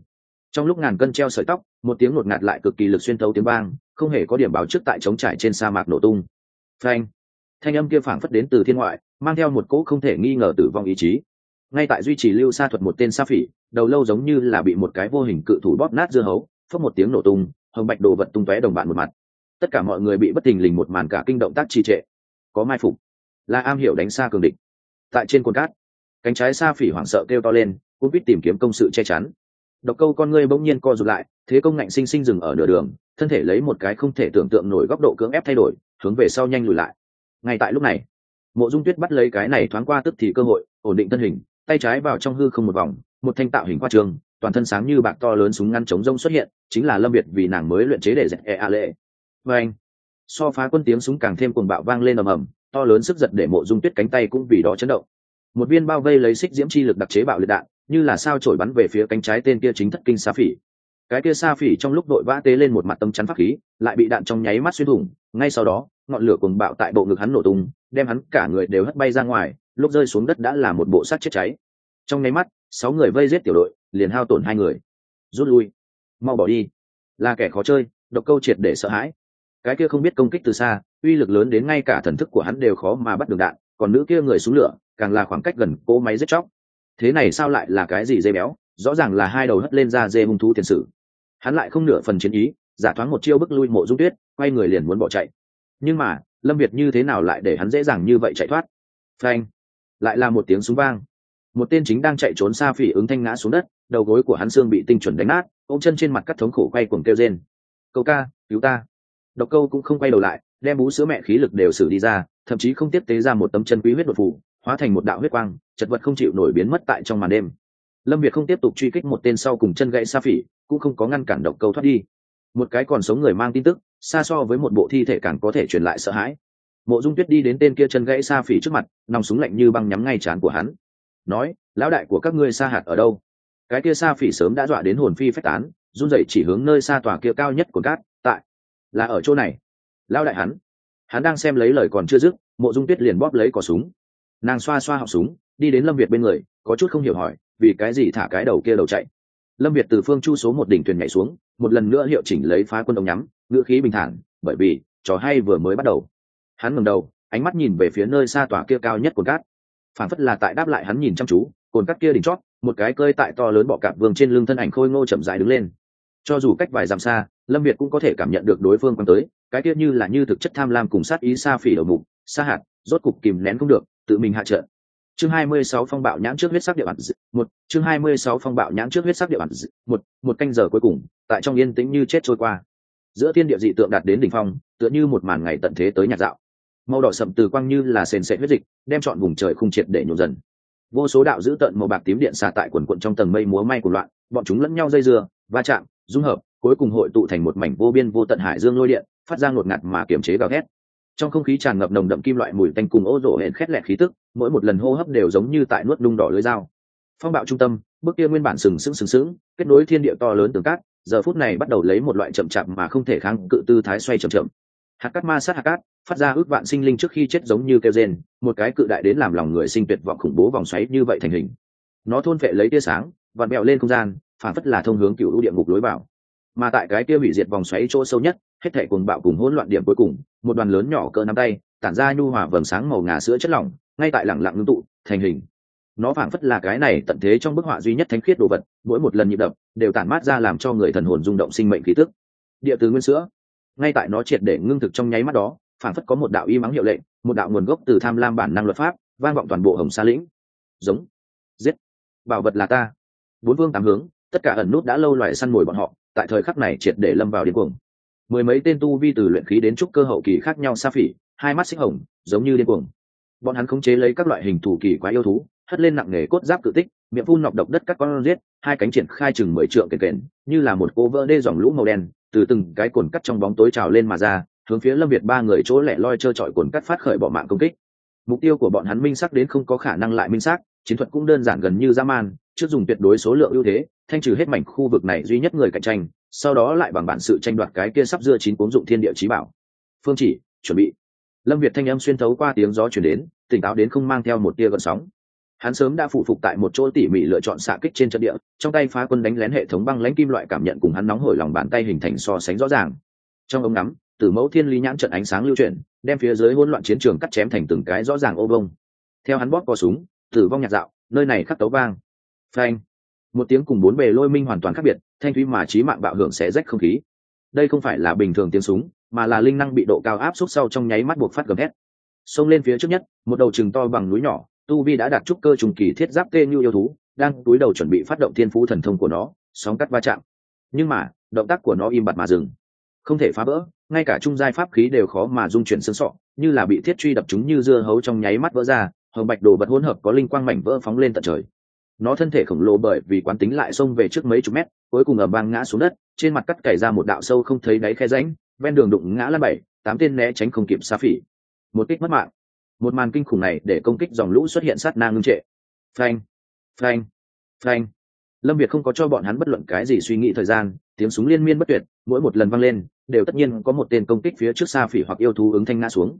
[SPEAKER 1] Trong lúc ngàn cân treo sợi tóc, một tiếng ngột ngạt lại cực kỳ lực xuyên thấu tiếng vang, không hề có điểm báo trước tại trống trải trên sa mạc nổ tung. Phanh! Thanh âm kia phảng phất đến từ thiên ngoại, mang theo một cỗ không thể nghi ngờ tử vong ý chí. Ngay tại duy trì lưu sa thuật một tên sa phỉ, đầu lâu giống như là bị một cái vô hình cự thủ bóp nát dưa hấu phất một tiếng nổ tung, hồng bạch đồ vật tung tóe đồng bạn một mặt tất cả mọi người bị bất tình lình một màn cả kinh động tác trì trệ. Có mai phục. Là am hiểu đánh xa cường địch. Tại trên cồn cát, cánh trái sa phỉ hoảng sợ kêu to lên cũng biết tìm kiếm công sự che chắn. Độc câu con ngươi bỗng nhiên co rụt lại, thế công ngạnh sinh sinh dừng ở nửa đường, thân thể lấy một cái không thể tưởng tượng nổi góc độ cưỡng ép thay đổi, hướng về sau nhanh lùi lại. Ngay tại lúc này, mộ dung tuyết bắt lấy cái này thoáng qua tức thì cơ hội, ổn định thân hình, tay trái vào trong hư không một vòng, một thanh tạo hình qua trường, toàn thân sáng như bạc to lớn súng ngăn chống rông xuất hiện, chính là lâm việt vì nàng mới luyện chế để dẹp e a lệ và anh, so phá quân tiếng súng càng thêm cuồng bạo vang lên ầm ầm, to lớn sức giật để mộ dung tuyết cánh tay cũng vì đó chấn động. Một viên bao vây lấy xích diễm chi lực đặc chế bạo liệt đạn, như là sao trổi bắn về phía cánh trái tên kia chính thất kinh sa phỉ. Cái kia sa phỉ trong lúc đội vã tế lên một mặt tâm chắn pháp khí, lại bị đạn trong nháy mắt xuyên thủng. Ngay sau đó, ngọn lửa cuồng bạo tại bộ ngực hắn nổ tung, đem hắn cả người đều hất bay ra ngoài, lúc rơi xuống đất đã là một bộ sát chết cháy. Trong nháy mắt, sáu người vây giết tiểu đội, liền hao tổn hai người. Rút lui. Mau bỏ đi. Là kẻ khó chơi, độc câu triệt để sợ hãi cái kia không biết công kích từ xa, uy lực lớn đến ngay cả thần thức của hắn đều khó mà bắt được đạn, còn nữ kia người xuống lửa, càng là khoảng cách gần cỗ máy giết chóc. Thế này sao lại là cái gì dây béo? Rõ ràng là hai đầu hất lên ra dê hung thú tiền sử. Hắn lại không nửa phần chiến ý, giả thoáng một chiêu bức lui mộ dung tuyết, quay người liền muốn bỏ chạy. Nhưng mà, lâm việt như thế nào lại để hắn dễ dàng như vậy chạy thoát? Phanh! Lại là một tiếng súng vang. Một tên chính đang chạy trốn xa phỉ ứng thanh ngã xuống đất, đầu gối của hắn xương bị tinh chuẩn đánh nát, ôm chân trên mặt cắt thống khổ quay cuồng kêu rên. Câu ca, cứu ta! Độc câu cũng không quay đầu lại, đem bú sữa mẹ khí lực đều xử đi ra, thậm chí không tiếp tế ra một tấm chân quý huyết đột phủ, hóa thành một đạo huyết quang, chật vật không chịu nổi biến mất tại trong màn đêm. Lâm việt không tiếp tục truy kích một tên sau cùng chân gãy sa phỉ, cũng không có ngăn cản độc câu thoát đi. Một cái còn sống người mang tin tức, xa so với một bộ thi thể càng có thể truyền lại sợ hãi. Mộ dung tuyết đi đến tên kia chân gãy sa phỉ trước mặt, nòng súng lạnh như băng nhắm ngay trán của hắn. Nói, lão đại của các ngươi sa hạt ở đâu? Cái kia sa phỉ sớm đã dọa đến hồn phi phách tán, run rẩy chỉ hướng nơi xa tòa kia cao nhất của cát là ở chỗ này. Lão đại hắn. Hắn đang xem lấy lời còn chưa dứt, mộ dung tuyết liền bóp lấy cò súng. Nàng xoa xoa họng súng, đi đến lâm việt bên người, có chút không hiểu hỏi, vì cái gì thả cái đầu kia đầu chạy? Lâm việt từ phương chu số một đỉnh thuyền nhảy xuống, một lần nữa hiệu chỉnh lấy phá quân ống nhắm, ngữ khí bình thản, bởi vì, trò hay vừa mới bắt đầu. Hắn ngầm đầu, ánh mắt nhìn về phía nơi xa tòa kia cao nhất cồn cát. Phản phất là tại đáp lại hắn nhìn chăm chú, cồn cát kia đỉnh chót, một cái cơi tại to lớn bọ cạp vương trên lưng thân ảnh khôi ngô chậm dài đứng lên cho dù cách vài dặm xa, lâm việt cũng có thể cảm nhận được đối phương quan tới, cái tiết như là như thực chất tham lam cùng sát ý xa phỉ đầu mục, xa hạt, rốt cục kìm nén không được, tự mình hạ trận. Chương 26 phong bạo nhãn trước huyết sắc địa bản một, chương 26 phong bạo nhãn trước huyết sắc địa bản một một canh giờ cuối cùng, tại trong yên tĩnh như chết trôi qua. Giữa thiên địa dị tượng đạt đến đỉnh phong, tựa như một màn ngày tận thế tới nhạt dạo. Màu đỏ sậm từ quang như là sền sệt huyết dịch, đem chọn vùng trời khung triệt để nhổ dần. Vô số đạo giữ tận màu bạc tím điện xà tại quần quận trong tầng mây múa may của loạn, bọn chúng lẫn nhau dây dưa, va chạm dung hợp, cuối cùng hội tụ thành một mảnh vô biên vô tận hải dương lôi điện, phát ra ngột ngạt mà kiềm chế gào thét. Trong không khí tràn ngập nồng đậm kim loại mùi tanh cùng ô rộ hển khét lẹt khí tức, mỗi một lần hô hấp đều giống như tại nuốt đung đỏ lưới dao. Phong bạo trung tâm, bước kia nguyên bản sừng sững sừng sững, kết nối thiên địa to lớn tường cát, giờ phút này bắt đầu lấy một loại chậm chạp mà không thể kháng cự tư thái xoay chậm chậm. Hạt cát ma sát hạt cát, phát ra ước vạn sinh linh trước khi chết giống như kêu rên, một cái cự đại đến làm lòng người sinh tuyệt vọng khủng bố vòng xoáy như vậy thành hình. Nó thôn vệ lấy tia sáng, vặn mẹo lên không gian phản phất là thông hướng cựu lũ địa ngục lối vào. Mà tại cái kia hủy diệt vòng xoáy chỗ sâu nhất, hết thể cùng bạo cùng hỗn loạn điểm cuối cùng, một đoàn lớn nhỏ cỡ nắm tay, tản ra nhu hòa vầng sáng màu ngà sữa chất lỏng, ngay tại lẳng lặng ngưng tụ, thành hình. Nó phảng phất là cái này tận thế trong bức họa duy nhất thánh khiết đồ vật, mỗi một lần nhịp đập, đều tản mát ra làm cho người thần hồn rung động sinh mệnh khí tức. Địa từ nguyên sữa. Ngay tại nó triệt để ngưng thực trong nháy mắt đó, phảng phất có một đạo y mắng hiệu lệnh, một đạo nguồn gốc từ tham lam bản năng luật pháp, vang vọng toàn bộ hồng sa lĩnh. Giống. Giết. Bảo vật là ta. Bốn vương tám hướng tất cả ẩn nút đã lâu loại săn mồi bọn họ, tại thời khắc này triệt để lâm vào điên cuồng. Mười mấy tên tu vi từ luyện khí đến trúc cơ hậu kỳ khác nhau xa phỉ, hai mắt xích hồng, giống như điên cuồng. Bọn hắn khống chế lấy các loại hình thủ kỳ quá yêu thú, hất lên nặng nghề cốt giáp tự tích, miệng phun nọc độc đất các con riết hai cánh triển khai chừng mười trượng kền kền, như là một cô vỡ đê dòng lũ màu đen, từ từng cái cồn cắt trong bóng tối trào lên mà ra, hướng phía lâm việt ba người chỗ lẻ loi trơ trọi cồn cắt phát khởi bỏ mạng công kích. Mục tiêu của bọn hắn minh sắc đến không có khả năng lại minh xác, chiến thuật cũng đơn giản gần như dã man trước dùng tuyệt đối số lượng ưu thế, thanh trừ hết mảnh khu vực này duy nhất người cạnh tranh, sau đó lại bằng bản sự tranh đoạt cái kia sắp dưa chín cuốn dụng thiên địa trí bảo. Phương chỉ, chuẩn bị. Lâm việt thanh âm xuyên thấu qua tiếng gió chuyển đến, tỉnh táo đến không mang theo một tia gợn sóng. Hắn sớm đã phụ phục tại một chỗ tỉ mỉ lựa chọn xạ kích trên trận địa, trong tay phá quân đánh lén hệ thống băng lãnh kim loại cảm nhận cùng hắn nóng hổi lòng bàn tay hình thành so sánh rõ ràng. Trong ống ngắm tử mẫu thiên lý nhãn trận ánh sáng lưu chuyển, đem phía dưới hỗn loạn chiến trường cắt chém thành từng cái rõ ràng ô bông theo hắn bóp cò súng, tử vong nhạt dạo, nơi này khắc tấu vang phanh. Một tiếng cùng bốn bề lôi minh hoàn toàn khác biệt, thanh thúy mà trí mạng bạo hưởng sẽ rách không khí. Đây không phải là bình thường tiếng súng, mà là linh năng bị độ cao áp suất sau trong nháy mắt buộc phát gầm hét xông lên phía trước nhất, một đầu chừng to bằng núi nhỏ, tu vi đã đạt trúc cơ trùng kỳ thiết giáp tê như yêu thú, đang túi đầu chuẩn bị phát động thiên phú thần thông của nó, sóng cắt va chạm. Nhưng mà, động tác của nó im bặt mà dừng. Không thể phá vỡ, ngay cả trung giai pháp khí đều khó mà dung chuyển xương sọ, như là bị thiết truy đập chúng như dưa hấu trong nháy mắt vỡ ra, hồng bạch đồ vật hỗn hợp có linh quang mảnh vỡ phóng lên tận trời nó thân thể khổng lồ bởi vì quán tính lại xông về trước mấy chục mét, cuối cùng ở bang ngã xuống đất, trên mặt cắt cày ra một đạo sâu không thấy đáy khe rãnh, ven đường đụng ngã lăn bảy, tám tên né tránh không kịp xa phỉ. Một kích mất mạng. Một màn kinh khủng này để công kích dòng lũ xuất hiện sát na ngưng trệ. Phanh phanh phanh. Lâm việt không có cho bọn hắn bất luận cái gì suy nghĩ thời gian, tiếng súng liên miên bất tuyệt, mỗi một lần vang lên, đều tất nhiên có một tên công kích phía trước xa phỉ hoặc yêu thú ứng thanh ngã xuống.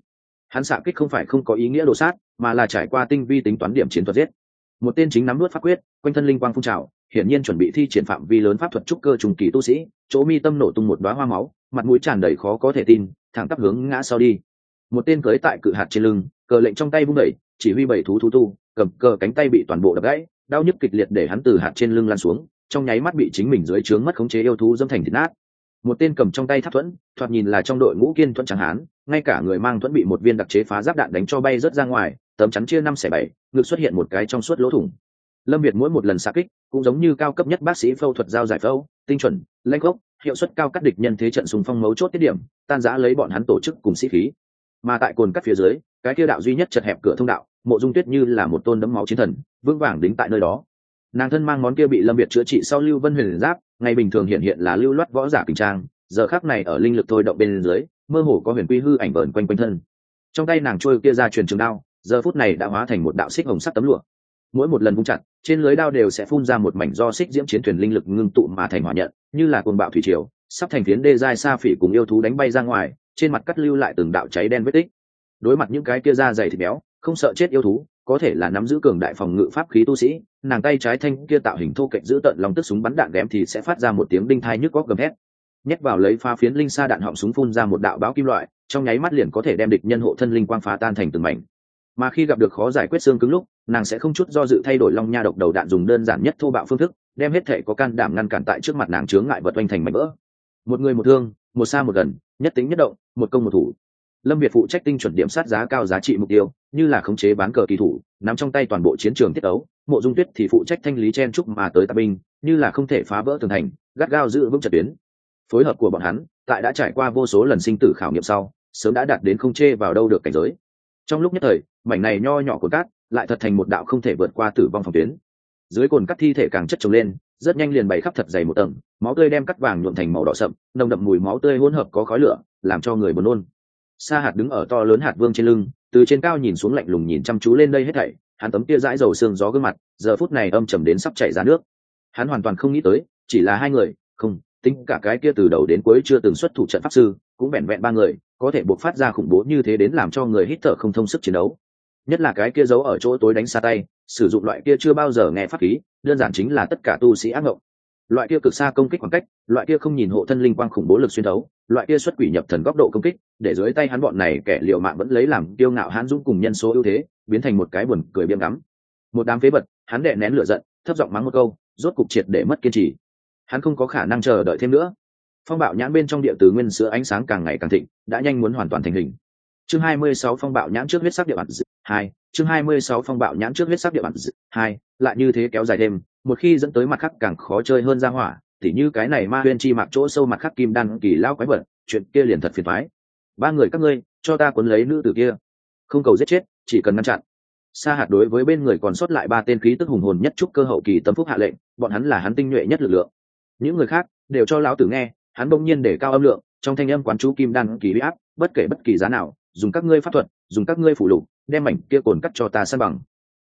[SPEAKER 1] Hắn xạ kích không phải không có ý nghĩa đồ sát, mà là trải qua tinh vi tính toán điểm chiến thuật giết một tên chính nắm nuốt pháp quyết, quanh thân linh quang phun trào, hiển nhiên chuẩn bị thi triển phạm vi lớn pháp thuật trúc cơ trùng kỳ tu sĩ, chỗ mi tâm nổ tung một đoá hoa máu, mặt mũi tràn đầy khó có thể tin, thẳng tắp hướng ngã sau đi. Một tên cưới tại cự hạt trên lưng, cờ lệnh trong tay vung đẩy, chỉ huy bảy thú thú tu, cầm cờ cánh tay bị toàn bộ đập gãy, đau nhức kịch liệt để hắn từ hạt trên lưng lan xuống, trong nháy mắt bị chính mình dưới trướng mất khống chế yêu thú dâm thành thịt nát. Một tên cầm trong tay tháp thuẫn, thoạt nhìn là trong đội ngũ kiên thuẫn chẳng hán ngay cả người mang thuẫn bị một viên đặc chế phá giáp đạn đánh cho bay rớt ra ngoài, tấm chắn chia năm xẻ bảy, ngực xuất hiện một cái trong suốt lỗ thủng. Lâm việt mỗi một lần xa kích cũng giống như cao cấp nhất bác sĩ phẫu thuật giao giải phẫu, tinh chuẩn lanh gốc hiệu suất cao cắt địch nhân thế trận sùng phong mấu chốt tiết điểm, tan giã lấy bọn hắn tổ chức cùng sĩ khí. Mà tại cồn cắt phía dưới, cái kia đạo duy nhất chật hẹp cửa thông đạo, mộ dung tuyết như là một tôn đấm máu chiến thần, vững vàng đính tại nơi đó. Nàng thân mang món kia bị lâm việt chữa trị sau lưu vân huyền giáp, ngày bình thường hiện hiện là lưu loát võ giả kinh trang, giờ khác này ở linh lực thôi động bên dưới mơ hồ có huyền quy hư ảnh vờn quanh quanh thân. Trong tay nàng trôi kia ra truyền trường đao, giờ phút này đã hóa thành một đạo xích hồng sắc tấm lụa. Mỗi một lần vung chặt, trên lưới đao đều sẽ phun ra một mảnh do xích diễm chiến thuyền linh lực ngưng tụ mà thành hỏa nhận, như là cồn bạo thủy triều, sắp thành phiến đê giai sa phỉ cùng yêu thú đánh bay ra ngoài, trên mặt cắt lưu lại từng đạo cháy đen vết tích. Đối mặt những cái kia da dày thịt béo, không sợ chết yêu thú, có thể là nắm giữ cường đại phòng ngự pháp khí tu sĩ, nàng tay trái thanh kia tạo hình thô kệch giữ tận lòng tức súng bắn đạn ghém thì sẽ phát ra một tiếng đinh thai nhức góc gầm hét nhét vào lấy pha phiến linh xa đạn họng súng phun ra một đạo báo kim loại, trong nháy mắt liền có thể đem địch nhân hộ thân linh quang phá tan thành từng mảnh. Mà khi gặp được khó giải quyết xương cứng lúc, nàng sẽ không chút do dự thay đổi long nha độc đầu đạn dùng đơn giản nhất thô bạo phương thức, đem hết thể có can đảm ngăn cản tại trước mặt nàng chướng ngại vật oanh thành mảnh vỡ. Một người một thương, một xa một gần, nhất tính nhất động, một công một thủ. Lâm việt phụ trách tinh chuẩn điểm sát giá cao giá trị mục tiêu, như là khống chế bán cờ kỳ thủ, nắm trong tay toàn bộ chiến trường tiết ấu, mộ dung tuyết thì phụ trách thanh lý chen trúc mà tới tà binh, như là không thể phá vỡ tường thành, gắt gao giữ vững trật tuyến phối hợp của bọn hắn, tại đã trải qua vô số lần sinh tử khảo nghiệm sau, sớm đã đạt đến không chê vào đâu được cảnh giới. Trong lúc nhất thời, mảnh này nho nhỏ của cát lại thật thành một đạo không thể vượt qua tử vong phòng tuyến. Dưới cồn cắt thi thể càng chất trồng lên, rất nhanh liền bày khắp thật dày một tầng, máu tươi đem cắt vàng nhuộm thành màu đỏ sậm, nồng đậm mùi máu tươi hỗn hợp có khói lửa, làm cho người buồn nôn. Sa hạt đứng ở to lớn hạt vương trên lưng, từ trên cao nhìn xuống lạnh lùng nhìn chăm chú lên đây hết thảy, hắn tấm kia dãi dầu xương gió gương mặt, giờ phút này âm trầm đến sắp chảy ra nước. Hắn hoàn toàn không nghĩ tới, chỉ là hai người, không tính cả cái kia từ đầu đến cuối chưa từng xuất thủ trận pháp sư, cũng vẹn vẹn ba người, có thể buộc phát ra khủng bố như thế đến làm cho người hít thở không thông sức chiến đấu. Nhất là cái kia giấu ở chỗ tối đánh xa tay, sử dụng loại kia chưa bao giờ nghe pháp khí, đơn giản chính là tất cả tu sĩ ác ngộng. Loại kia cực xa công kích khoảng cách, loại kia không nhìn hộ thân linh quang khủng bố lực xuyên thấu, loại kia xuất quỷ nhập thần góc độ công kích, để dưới tay hắn bọn này kẻ liệu mạng vẫn lấy làm kiêu ngạo hắn dũng cùng nhân số ưu thế, biến thành một cái buồn cười biếm ngắm. Một đám phế vật, hắn đệ nén lửa giận, thấp giọng mắng một câu, rốt cục triệt để mất kiên trì hắn không có khả năng chờ đợi thêm nữa. Phong bạo nhãn bên trong địa từ nguyên sữa ánh sáng càng ngày càng thịnh, đã nhanh muốn hoàn toàn thành hình. Chương 26 phong bạo nhãn trước huyết sắc địa bản hai, chương 26 phong bạo nhãn trước huyết sắc địa bản hai, lại như thế kéo dài thêm một khi dẫn tới mặt khác càng khó chơi hơn ra hỏa thì như cái này ma huyên chi mặc chỗ sâu mặt khắc kim đan kỳ lao quái vật, chuyện kia liền thật phiền thoái ba người các ngươi, cho ta cuốn lấy nữ tử kia. Không cầu giết chết, chỉ cần ngăn chặn. Sa hạt đối với bên người còn sót lại ba tên khí tức hùng hồn nhất trúc cơ hậu kỳ tâm phúc hạ lệnh, bọn hắn là hắn tinh nhuệ nhất lực lượng những người khác đều cho lão tử nghe, hắn bỗng nhiên để cao âm lượng, trong thanh âm quán chú kim đan kỳ huy áp, bất kể bất kỳ giá nào, dùng các ngươi pháp thuật, dùng các ngươi phủ lục, đem mảnh kia cồn cắt cho ta san bằng.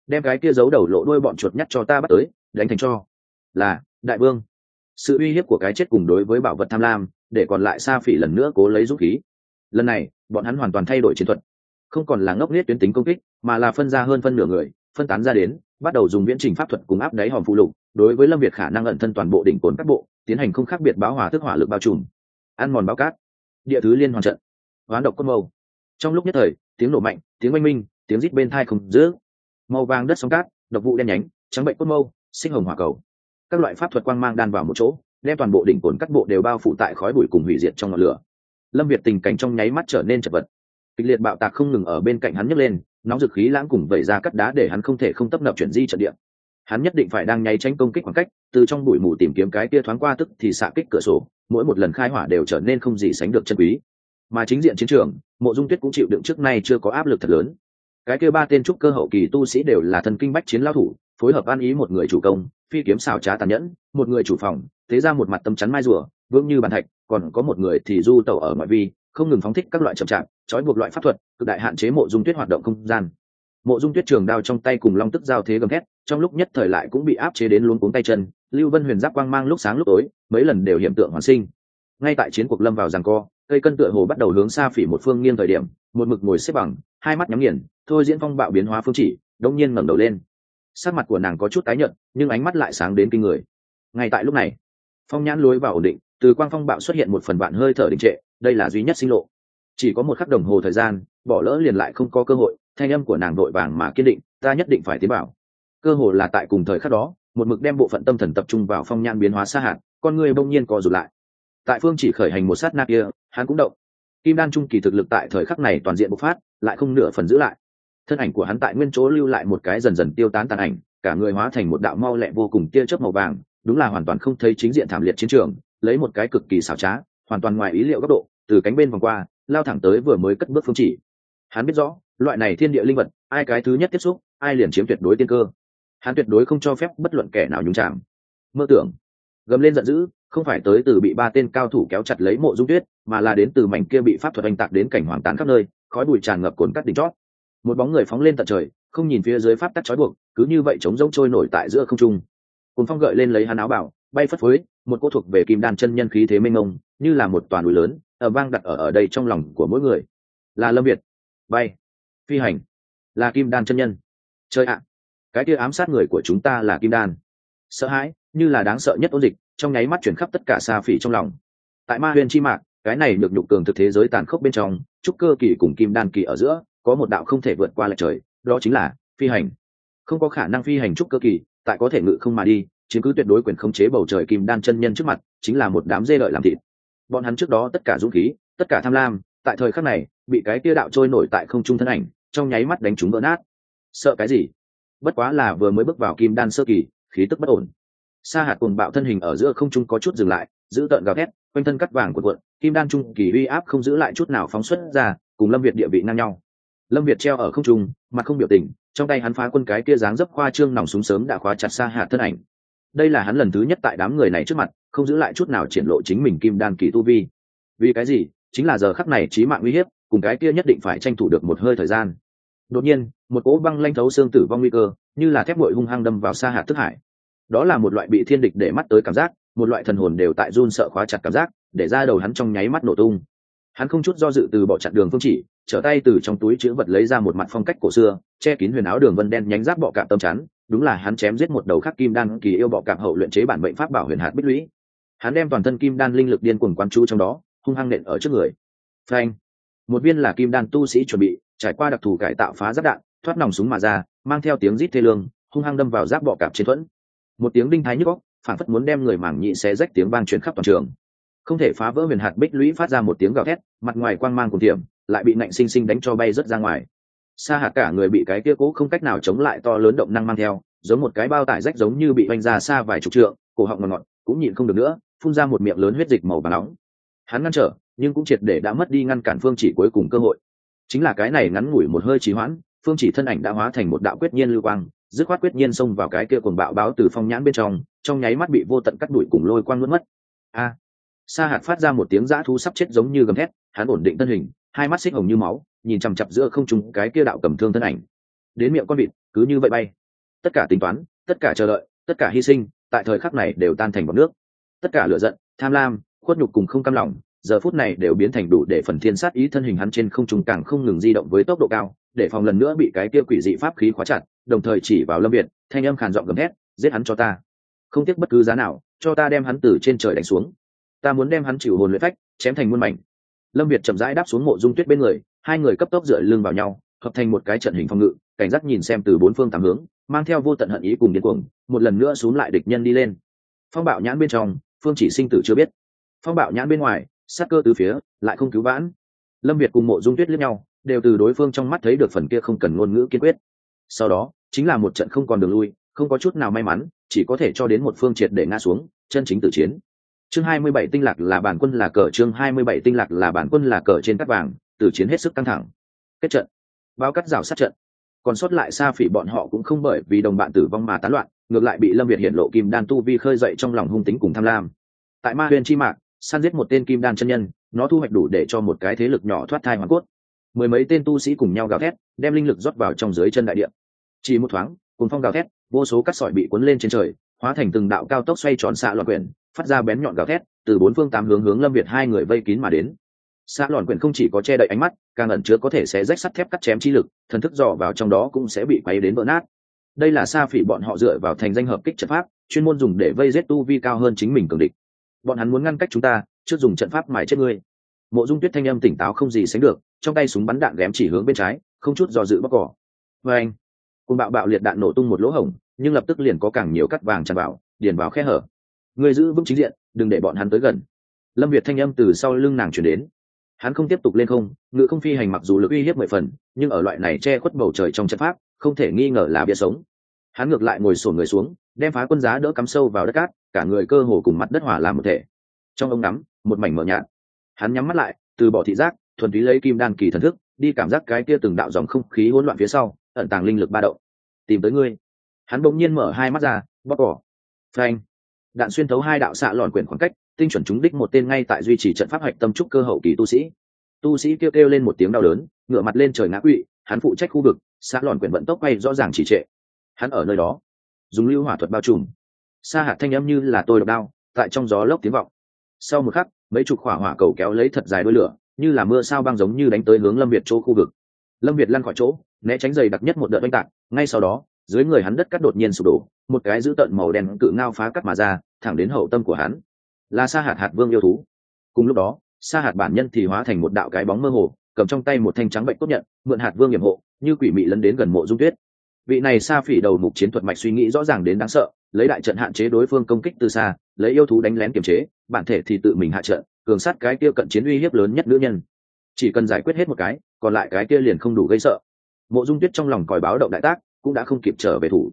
[SPEAKER 1] Đem cái kia giấu đầu lộ đuôi bọn chuột nhắt cho ta bắt tới, đánh thành cho. Là, đại vương. Sự uy hiếp của cái chết cùng đối với bảo vật tham lam, để còn lại sa phỉ lần nữa cố lấy dũng khí. Lần này, bọn hắn hoàn toàn thay đổi chiến thuật. Không còn là ngốc nghếch tuyến tính công kích, mà là phân ra hơn phân nửa người, phân tán ra đến, bắt đầu dùng viễn trình pháp thuật cùng áp đáy hòm phụ lục đối với lâm việt khả năng ẩn thân toàn bộ đỉnh cồn các bộ, tiến hành không khác biệt báo hòa thức hỏa lực bao trùm. Ăn mòn báo cát. Địa thứ liên hoàn trận. Hoán độc cốt mâu. Trong lúc nhất thời, tiếng nổ mạnh, tiếng oanh minh, tiếng rít bên thai không giữ màu vàng đất sóng cát, độc vụ đen nhánh, trắng bệnh cốt mâu, sinh hồng hỏa cầu. Các loại pháp thuật quang mang đan vào một chỗ, đem toàn bộ đỉnh cồn cắt bộ đều bao phủ tại khói bụi cùng hủy diệt trong ngọn lửa. Lâm việt tình cảnh trong nháy mắt trở nên chật vật. Kịch liệt bạo tạc không ngừng ở bên cạnh hắn nhấc lên, nóng dực khí lãng cùng vẩy ra cắt đá để hắn không thể không tấp nập chuyển di trận địa hắn nhất định phải đang nháy tranh công kích khoảng cách, từ trong bụi mù tìm kiếm cái kia thoáng qua tức thì xạ kích cửa sổ, mỗi một lần khai hỏa đều trở nên không gì sánh được chân quý. Mà chính diện chiến trường, mộ dung tuyết cũng chịu đựng trước nay chưa có áp lực thật lớn. Cái kia ba tên trúc cơ hậu kỳ tu sĩ đều là thần kinh bách chiến lao thủ, phối hợp an ý một người chủ công, phi kiếm xào trá tàn nhẫn, một người chủ phòng, thế ra một mặt tâm chắn mai rùa, vững như bàn thạch, còn có một người thì du tẩu ở ngoại vi, không ngừng phóng thích các loại chậm chạp, trói buộc loại pháp thuật, cực đại hạn chế mộ dung tuyết hoạt động không gian mộ dung tuyết trường đao trong tay cùng long tức giao thế gầm thét, trong lúc nhất thời lại cũng bị áp chế đến luống cuống tay chân, lưu vân huyền giáp quang mang lúc sáng lúc tối, mấy lần đều hiện tượng hoàn sinh. Ngay tại chiến cuộc lâm vào giằng co, cây cân tựa hồ bắt đầu hướng xa phỉ một phương nghiêng thời điểm, một mực ngồi xếp bằng, hai mắt nhắm nghiền, thôi diễn phong bạo biến hóa phương chỉ đông nhiên ngẩng đầu lên. Sắc mặt của nàng có chút tái nhợt, nhưng ánh mắt lại sáng đến kinh người. Ngay tại lúc này, phong nhãn lối vào ổn định, từ quang phong bạo xuất hiện một phần bạn hơi thở đình trệ, đây là duy nhất sinh lộ. Chỉ có một khắc đồng hồ thời gian, bỏ lỡ liền lại không có cơ hội thanh âm của nàng đội vàng mà kiên định, ta nhất định phải tiến bảo cơ hồ là tại cùng thời khắc đó, một mực đem bộ phận tâm thần tập trung vào phong nhan biến hóa xa hạn con người bỗng nhiên co rụt lại. Tại phương chỉ khởi hành một sát na kia, hắn cũng động. Kim đan trung kỳ thực lực tại thời khắc này toàn diện bộc phát, lại không nửa phần giữ lại. Thân ảnh của hắn tại nguyên chỗ lưu lại một cái dần dần tiêu tán tàn ảnh, cả người hóa thành một đạo mau lẹ vô cùng tia chớp màu vàng, đúng là hoàn toàn không thấy chính diện thảm liệt chiến trường, lấy một cái cực kỳ xảo trá, hoàn toàn ngoài ý liệu góc độ, từ cánh bên vòng qua, lao thẳng tới vừa mới cất bước phương chỉ hắn biết rõ, loại này thiên địa linh vật, ai cái thứ nhất tiếp xúc, ai liền chiếm tuyệt đối tiên cơ. Hắn tuyệt đối không cho phép bất luận kẻ nào nhúng chạm mơ tưởng. Gầm lên giận dữ, không phải tới từ bị ba tên cao thủ kéo chặt lấy mộ dung tuyết, mà là đến từ mảnh kia bị pháp thuật oanh tạc đến cảnh hoàng tán khắp nơi, khói bụi tràn ngập cồn cắt đỉnh chót. Một bóng người phóng lên tận trời, không nhìn phía dưới pháp tắc trói buộc, cứ như vậy chống rỗng trôi nổi tại giữa không trung. Cùng phong gợi lên lấy hắn áo bảo, bay phất phới, một cô thuộc về kim đan chân nhân khí thế mênh mông, như là một toàn núi lớn ở vang đặt ở ở đây trong lòng của mỗi người. Là lâm việt bay. Phi hành. Là kim đan chân nhân. Chơi ạ. Cái kia ám sát người của chúng ta là kim đan. Sợ hãi, như là đáng sợ nhất ôn dịch, trong nháy mắt chuyển khắp tất cả xa phỉ trong lòng. Tại ma huyền chi mạc, cái này được nhục cường thực thế giới tàn khốc bên trong, trúc cơ kỳ cùng kim đan kỳ ở giữa, có một đạo không thể vượt qua lại trời, đó chính là phi hành. Không có khả năng phi hành trúc cơ kỳ, tại có thể ngự không mà đi, chiếm cứ tuyệt đối quyền khống chế bầu trời kim đan chân nhân trước mặt, chính là một đám dê lợi làm thịt. Bọn hắn trước đó tất cả dũng khí, tất cả tham lam, tại thời khắc này bị cái kia đạo trôi nổi tại không trung thân ảnh, trong nháy mắt đánh chúng vỡ nát. Sợ cái gì? Bất quá là vừa mới bước vào kim đan sơ kỳ, khí tức bất ổn. Sa hạt cùng bạo thân hình ở giữa không trung có chút dừng lại, giữ tợn gào thét, quanh thân cắt vàng của cuộn, kim đan trung kỳ uy áp không giữ lại chút nào phóng xuất ra, cùng lâm việt địa vị ngang nhau. Lâm việt treo ở không trung, mặt không biểu tình, trong tay hắn phá quân cái kia dáng dấp khoa trương nòng súng sớm đã khóa chặt sa hạt thân ảnh. Đây là hắn lần thứ nhất tại đám người này trước mặt, không giữ lại chút nào triển lộ chính mình kim đan kỳ tu vi. Vì cái gì? Chính là giờ khắc này trí mạng uy hiếp cùng cái kia nhất định phải tranh thủ được một hơi thời gian. Đột nhiên, một cỗ băng lanh thấu xương tử vong nguy cơ, như là thép bội hung hăng đâm vào xa hạt thức hải. Đó là một loại bị thiên địch để mắt tới cảm giác, một loại thần hồn đều tại run sợ khóa chặt cảm giác, để ra đầu hắn trong nháy mắt nổ tung. Hắn không chút do dự từ bỏ chặn đường phương chỉ, trở tay từ trong túi chữ vật lấy ra một mặt phong cách cổ xưa, che kín huyền áo đường vân đen nhánh giáp bọ cạp tâm chắn, đúng là hắn chém giết một đầu khắc kim đan kỳ yêu bọ cạp hậu luyện chế bản bệnh pháp bảo huyền hạt bích lũy. Hắn đem toàn thân kim đan linh lực điên cuồng quán chú trong đó, hung hăng nện ở trước người. Phanh! Một viên là kim đan tu sĩ chuẩn bị, trải qua đặc thù cải tạo phá giáp đạn, thoát nòng súng mà ra, mang theo tiếng rít thê lương, hung hăng đâm vào giáp bọ cạp trên thuẫn. Một tiếng đinh thái nhức góc phản phất muốn đem người mảng nhị xé rách tiếng vang truyền khắp toàn trường. Không thể phá vỡ huyền hạt bích lũy phát ra một tiếng gào thét, mặt ngoài quang mang cùng tiệm lại bị nạnh sinh sinh đánh cho bay rớt ra ngoài. Xa hạt cả người bị cái kia cố không cách nào chống lại to lớn động năng mang theo, giống một cái bao tải rách giống như bị vanh ra xa vài chục trượng, cổ họng ngọt ngọt, cũng nhịn không được nữa, phun ra một miệng lớn huyết dịch màu và nóng. Hắn ngăn trở nhưng cũng triệt để đã mất đi ngăn cản phương chỉ cuối cùng cơ hội. Chính là cái này ngắn ngủi một hơi trì hoãn, phương chỉ thân ảnh đã hóa thành một đạo quyết nhiên lưu quang, dứt khoát quyết nhiên xông vào cái kia cuồng bạo báo từ phong nhãn bên trong trong nháy mắt bị vô tận cắt đuổi cùng lôi quang nuốt mất. A! Sa hạt phát ra một tiếng dã thú sắp chết giống như gầm thét, hắn ổn định thân hình, hai mắt xích hồng như máu, nhìn chằm chặp giữa không trung cái kia đạo cầm thương thân ảnh. Đến miệng con vịt, cứ như vậy bay. Tất cả tính toán, tất cả chờ đợi, tất cả hy sinh, tại thời khắc này đều tan thành bọt nước. Tất cả lửa giận, tham lam, khuất nhục cùng không cam lòng giờ phút này đều biến thành đủ để phần thiên sát ý thân hình hắn trên không trung càng không ngừng di động với tốc độ cao, để phòng lần nữa bị cái kia quỷ dị pháp khí khóa chặt, đồng thời chỉ vào lâm việt, thanh âm khàn giọng gầm hét giết hắn cho ta. Không tiếc bất cứ giá nào, cho ta đem hắn từ trên trời đánh xuống. Ta muốn đem hắn chịu hồn luyện phách, chém thành muôn mảnh. Lâm việt chậm rãi đáp xuống mộ dung tuyết bên người, hai người cấp tốc dựa lưng vào nhau, hợp thành một cái trận hình phòng ngự, cảnh giác nhìn xem từ bốn phương tám hướng, mang theo vô tận hận ý cùng điên cuồng, một lần nữa xuống lại địch nhân đi lên. Phong bạo nhãn bên trong, phương chỉ sinh tử chưa biết. Phong bạo nhãn bên ngoài sát cơ từ phía, lại không cứu vãn. Lâm việt cùng mộ dung tuyết lẫn nhau, đều từ đối phương trong mắt thấy được phần kia không cần ngôn ngữ kiên quyết. Sau đó, chính là một trận không còn đường lui, không có chút nào may mắn, chỉ có thể cho đến một phương triệt để ngã xuống, chân chính tử chiến. Chương 27 tinh lạc là bản quân là cờ, chương 27 tinh lạc là bản quân là cờ trên cắt vàng, tử chiến hết sức căng thẳng. Kết trận. Bao cắt rào sát trận. Còn sót lại xa phỉ bọn họ cũng không bởi vì đồng bạn tử vong mà tán loạn, ngược lại bị lâm việt hiện lộ kim đan tu vi khơi dậy trong lòng hung tính cùng tham lam. Tại ma huyền chi mạc săn giết một tên kim đan chân nhân, nó thu hoạch đủ để cho một cái thế lực nhỏ thoát thai hoàn cốt. Mười mấy tên tu sĩ cùng nhau gào thét, đem linh lực rót vào trong dưới chân đại điện chỉ một thoáng cùng phong gào thét, vô số cắt sỏi bị cuốn lên trên trời, hóa thành từng đạo cao tốc xoay tròn xạ loạn quyển, phát ra bén nhọn gào thét, từ bốn phương tám hướng hướng lâm việt hai người vây kín mà đến. Xạ loạn quyển không chỉ có che đậy ánh mắt, càng ẩn chứa có thể sẽ rách sắt thép cắt chém chi lực, thần thức dò vào trong đó cũng sẽ bị quay đến vỡ nát. Đây là sa phỉ bọn họ dựa vào thành danh hợp kích trận pháp, chuyên môn dùng để vây giết tu vi cao hơn chính mình cường địch bọn hắn muốn ngăn cách chúng ta, trước dùng trận pháp mài chết ngươi. Mộ dung tuyết thanh âm tỉnh táo không gì sánh được, trong tay súng bắn đạn ghém chỉ hướng bên trái, không chút do dự bóc cỏ. Vê anh, cùng bạo bạo liệt đạn nổ tung một lỗ hổng, nhưng lập tức liền có càng nhiều cắt vàng tràn vào, điền vào khe hở. Người giữ vững chính diện, đừng để bọn hắn tới gần. Lâm việt thanh âm từ sau lưng nàng chuyển đến. Hắn không tiếp tục lên không, ngự không phi hành mặc dù lực uy hiếp mười phần, nhưng ở loại này che khuất bầu trời trong trận pháp, không thể nghi ngờ là bia sống. Hắn ngược lại ngồi sổn người xuống, đem phá quân giá đỡ cắm sâu vào đất cát cả người cơ hồ cùng mặt đất hỏa làm một thể. Trong ống nắm, một mảnh mờ nhạt. Hắn nhắm mắt lại, từ bỏ thị giác, thuần túy lấy kim đan kỳ thần thức, đi cảm giác cái kia từng đạo dòng không khí hỗn loạn phía sau, ẩn tàng linh lực ba động. Tìm tới ngươi. Hắn bỗng nhiên mở hai mắt ra bóc cỏ phanh. Đạn xuyên thấu hai đạo xạ lòn quyển khoảng cách, tinh chuẩn trúng đích một tên ngay tại duy trì trận pháp hạch tâm trúc cơ hậu kỳ tu sĩ. Tu sĩ kêu kêu lên một tiếng đau đớn, ngửa mặt lên trời ngã quỵ, hắn phụ trách khu vực, xạ lòn quyển vận tốc quay rõ ràng chỉ trệ. Hắn ở nơi đó, dùng lưu hỏa thuật bao trùm sa hạt thanh âm như là tôi độc đao, tại trong gió lốc tiếng vọng. Sau một khắc, mấy chục hỏa hỏa cầu kéo lấy thật dài đôi lửa, như là mưa sao băng giống như đánh tới hướng lâm việt chỗ khu vực. Lâm việt lăn khỏi chỗ, né tránh dày đặc nhất một đợt oanh tạc, ngay sau đó, dưới người hắn đất cắt đột nhiên sụp đổ, một cái dữ tợn màu đen cự ngao phá cắt mà ra, thẳng đến hậu tâm của hắn. Là sa hạt hạt vương yêu thú. Cùng lúc đó, sa hạt bản nhân thì hóa thành một đạo cái bóng mơ hồ, cầm trong tay một thanh trắng bệnh tốt nhận, mượn hạt vương nhiệm hộ, như quỷ mị lấn đến gần mộ dung tuyết vị này sa phỉ đầu mục chiến thuật mạch suy nghĩ rõ ràng đến đáng sợ, lấy đại trận hạn chế đối phương công kích từ xa, lấy yêu thú đánh lén kiềm chế, bản thể thì tự mình hạ trận, cường sát cái kia cận chiến uy hiếp lớn nhất nữ nhân. Chỉ cần giải quyết hết một cái, còn lại cái kia liền không đủ gây sợ. Mộ dung tuyết trong lòng còi báo động đại tác, cũng đã không kịp trở về thủ.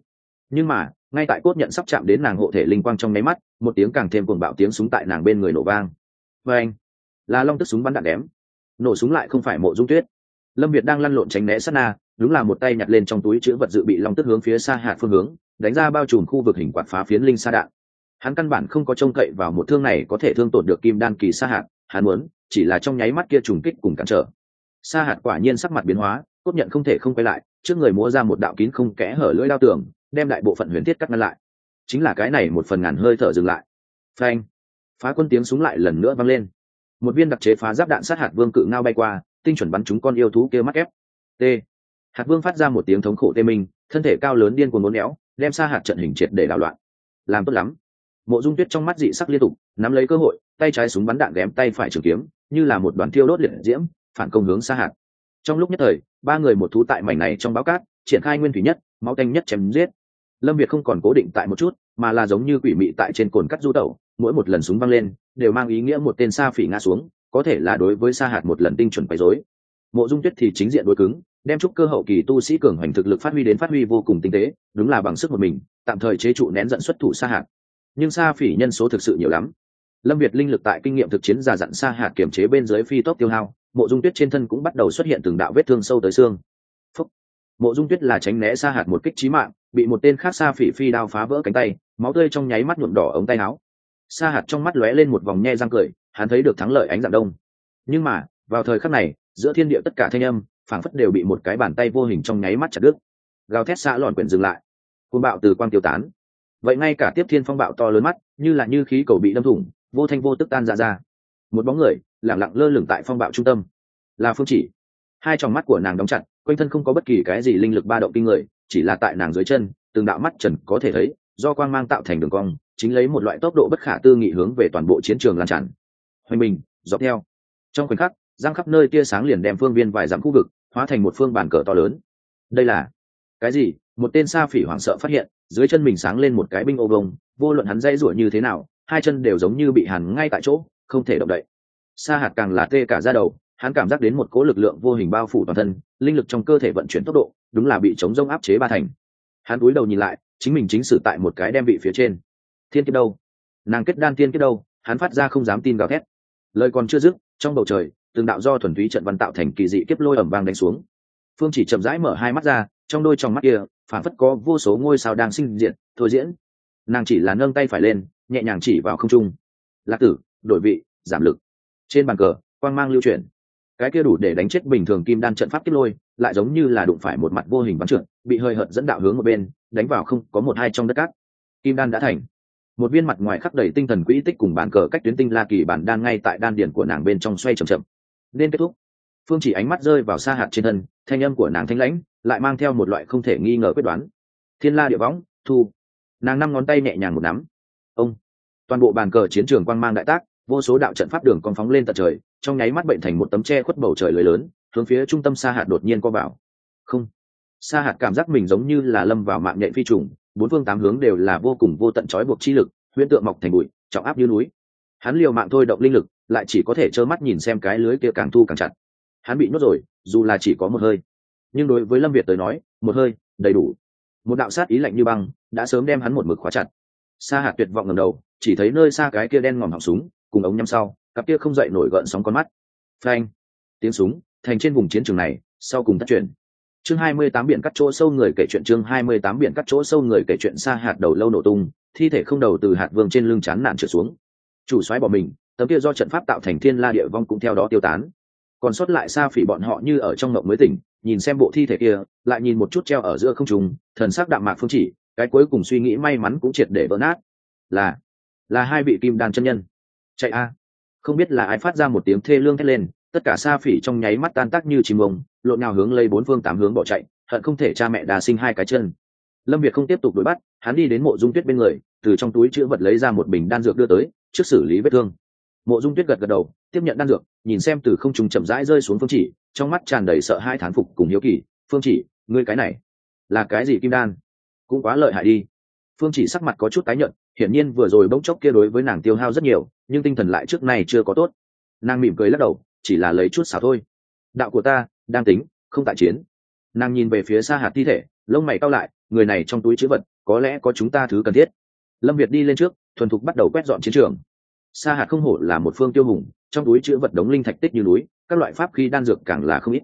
[SPEAKER 1] Nhưng mà, ngay tại cốt nhận sắp chạm đến nàng hộ thể linh quang trong nháy mắt, một tiếng càng thêm cuồng bạo tiếng súng tại nàng bên người nổ vang. Và anh là long tức súng bắn đạn đém nổ súng lại không phải mộ dung tuyết. Lâm việt đang lăn lộn tránh né sát na đúng là một tay nhặt lên trong túi chữ vật dự bị long tức hướng phía xa hạt phương hướng, đánh ra bao trùm khu vực hình quạt phá phiến linh sa đạn. Hắn căn bản không có trông cậy vào một thương này có thể thương tổn được kim đan kỳ sa hạt, hắn muốn, chỉ là trong nháy mắt kia trùng kích cùng cản trở. Sa hạt quả nhiên sắc mặt biến hóa, cốt nhận không thể không quay lại, trước người múa ra một đạo kín không kẽ hở lưỡi đao tường, đem đại bộ phận huyền thiết cắt ngăn lại. Chính là cái này một phần ngàn hơi thở dừng lại. Phanh! Phá quân tiếng súng lại lần nữa vang lên. Một viên đặc chế phá giáp đạn sát hạt vương cự ngao bay qua, tinh chuẩn bắn chúng con yêu thú kia mắc ép. T hạt vương phát ra một tiếng thống khổ tê minh, thân thể cao lớn điên cuồng muốn éo, đem xa hạt trận hình triệt để đảo loạn. Làm tốt lắm. Mộ dung tuyết trong mắt dị sắc liên tục, nắm lấy cơ hội, tay trái súng bắn đạn ghém tay phải trường kiếm, như là một đoàn thiêu đốt liệt diễm, phản công hướng xa hạt. Trong lúc nhất thời, ba người một thú tại mảnh này trong báo cát, triển khai nguyên thủy nhất, máu tanh nhất chém giết. Lâm việt không còn cố định tại một chút, mà là giống như quỷ mị tại trên cồn cắt du tẩu, mỗi một lần súng văng lên, đều mang ý nghĩa một tên sa phỉ ngã xuống, có thể là đối với sa hạt một lần tinh chuẩn quấy rối mộ dung tuyết thì chính diện đối cứng, đem chúc cơ hậu kỳ tu sĩ cường hoành thực lực phát huy đến phát huy vô cùng tinh tế, đúng là bằng sức một mình, tạm thời chế trụ nén dẫn xuất thủ sa hạt. Nhưng sa phỉ nhân số thực sự nhiều lắm. Lâm việt linh lực tại kinh nghiệm thực chiến già dặn sa hạt kiểm chế bên dưới phi tốc tiêu hao, mộ dung tuyết trên thân cũng bắt đầu xuất hiện từng đạo vết thương sâu tới xương. Phúc. mộ dung tuyết là tránh né sa hạt một kích trí mạng, bị một tên khác sa phỉ phi đao phá vỡ cánh tay, máu tươi trong nháy mắt nhuộm đỏ ống tay áo. Sa hạt trong mắt lóe lên một vòng nhe răng cười, hắn thấy được thắng lợi ánh dạng đông. Nhưng mà, vào thời khắc này giữa thiên địa tất cả thanh âm, phảng phất đều bị một cái bàn tay vô hình trong nháy mắt chặt đứt. Gào thét xa lòn quyển dừng lại. Côn bạo từ quang tiêu tán. Vậy ngay cả tiếp thiên phong bạo to lớn mắt, như là như khí cầu bị đâm thủng, vô thanh vô tức tan ra ra. Một bóng người lẳng lặng lơ lửng tại phong bạo trung tâm. Là phương chỉ. Hai tròng mắt của nàng đóng chặt, quanh thân không có bất kỳ cái gì linh lực ba động kinh người, chỉ là tại nàng dưới chân, từng đạo mắt trần có thể thấy, do quang mang tạo thành đường cong, chính lấy một loại tốc độ bất khả tư nghị hướng về toàn bộ chiến trường lan tràn. Hoành bình, dọc theo. Trong khoảnh khắc giang khắp nơi tia sáng liền đem phương viên vài dặm khu vực hóa thành một phương bàn cờ to lớn. Đây là cái gì? Một tên sa phỉ hoảng sợ phát hiện, dưới chân mình sáng lên một cái binh ô vông, vô luận hắn dây rủa như thế nào, hai chân đều giống như bị hàn ngay tại chỗ, không thể động đậy. Sa hạt càng là tê cả ra đầu, hắn cảm giác đến một cố lực lượng vô hình bao phủ toàn thân, linh lực trong cơ thể vận chuyển tốc độ, đúng là bị chống rông áp chế ba thành. Hắn cúi đầu nhìn lại, chính mình chính sử tại một cái đem bị phía trên. Thiên kiếp đâu? Nàng kết đan thiên kiếp đâu? Hắn phát ra không dám tin gào thét. Lời còn chưa dứt, trong bầu trời từng đạo do thuần túy trận văn tạo thành kỳ dị kiếp lôi ẩm vang đánh xuống. Phương chỉ chậm rãi mở hai mắt ra, trong đôi trong mắt kia phản phất có vô số ngôi sao đang sinh diện thôi diễn. Nàng chỉ là nâng tay phải lên, nhẹ nhàng chỉ vào không trung. Lạc tử, đổi vị, giảm lực. Trên bàn cờ, quang mang lưu chuyển. Cái kia đủ để đánh chết bình thường kim đan trận pháp kiếp lôi, lại giống như là đụng phải một mặt vô hình bắn trượt bị hơi hợt dẫn đạo hướng một bên, đánh vào không có một hai trong đất cát. Kim đan đã thành. Một viên mặt ngoài khắc đầy tinh thần quỹ tích cùng bàn cờ cách tuyến tinh la kỳ bản đan ngay tại đan điển của nàng bên trong xoay chậm chậm nên kết thúc. Phương chỉ ánh mắt rơi vào xa hạt trên thân, thanh âm của nàng thanh lãnh, lại mang theo một loại không thể nghi ngờ quyết đoán. Thiên la địa võng, thu. Nàng năm ngón tay nhẹ nhàng một nắm. Ông. Toàn bộ bàn cờ chiến trường quang mang đại tác, vô số đạo trận pháp đường con phóng lên tận trời, trong nháy mắt bệnh thành một tấm tre khuất bầu trời lưới lớn, hướng phía trung tâm sa hạt đột nhiên co vào. Không. Sa hạt cảm giác mình giống như là lâm vào mạng nhện phi trùng, bốn phương tám hướng đều là vô cùng vô tận trói buộc chi lực, huyễn tượng mọc thành bụi, trọng áp như núi. Hắn liều mạng thôi động linh lực lại chỉ có thể trơ mắt nhìn xem cái lưới kia càng thu càng chặt. Hắn bị nhốt rồi, dù là chỉ có một hơi. Nhưng đối với lâm việt tới nói, một hơi, đầy đủ. Một đạo sát ý lạnh như băng, đã sớm đem hắn một mực khóa chặt. Sa hạt tuyệt vọng ngầm đầu, chỉ thấy nơi xa cái kia đen ngòm họng súng, cùng ống nhắm sau, cặp kia không dậy nổi gợn sóng con mắt. Phanh! Tiếng súng, thành trên vùng chiến trường này, sau cùng tắt chuyển chương hai mươi tám biển cắt chỗ sâu người kể chuyện, chương hai mươi tám biển cắt chỗ sâu người kể chuyện xa hạt đầu lâu nổ tung, thi thể không đầu từ hạt vương trên lưng chán nản trở xuống. Chủ xoáy bỏ mình tấm kia do trận pháp tạo thành thiên la địa vong cũng theo đó tiêu tán. Còn sót lại xa phỉ bọn họ như ở trong mộng mới tỉnh, nhìn xem bộ thi thể kia, lại nhìn một chút treo ở giữa không trùng thần sắc đạm mạc phương chỉ, cái cuối cùng suy nghĩ may mắn cũng triệt để vỡ nát. Là là hai vị kim đan chân nhân. Chạy a. Không biết là ai phát ra một tiếng thê lương thét lên, tất cả sa phỉ trong nháy mắt tan tác như chim bông lộn nào hướng lấy bốn phương tám hướng bỏ chạy, hận không thể cha mẹ đà sinh hai cái chân. Lâm việt không tiếp tục đuổi bắt, hắn đi đến mộ dung tuyết bên người, từ trong túi chữ vật lấy ra một bình đan dược đưa tới, trước xử lý vết thương mộ dung tuyết gật gật đầu, tiếp nhận đan dược, nhìn xem từ không trùng chậm rãi rơi xuống phương chỉ, trong mắt tràn đầy sợ hai thán phục cùng hiếu kỳ. Phương chỉ, ngươi cái này là cái gì kim đan? Cũng quá lợi hại đi. Phương chỉ sắc mặt có chút tái nhợt, hiển nhiên vừa rồi bỗng chốc kia đối với nàng tiêu hao rất nhiều, nhưng tinh thần lại trước này chưa có tốt. Nàng mỉm cười lắc đầu, chỉ là lấy chút xảo thôi. Đạo của ta, đang tính, không tại chiến. Nàng nhìn về phía xa hạt thi thể, lông mày cao lại, người này trong túi chữ vật, có lẽ có chúng ta thứ cần thiết. Lâm việt đi lên trước, thuần thục bắt đầu quét dọn chiến trường sa hạt không hổ là một phương tiêu hùng, trong túi chữ vật đống linh thạch tích như núi, các loại pháp khí đan dược càng là không ít.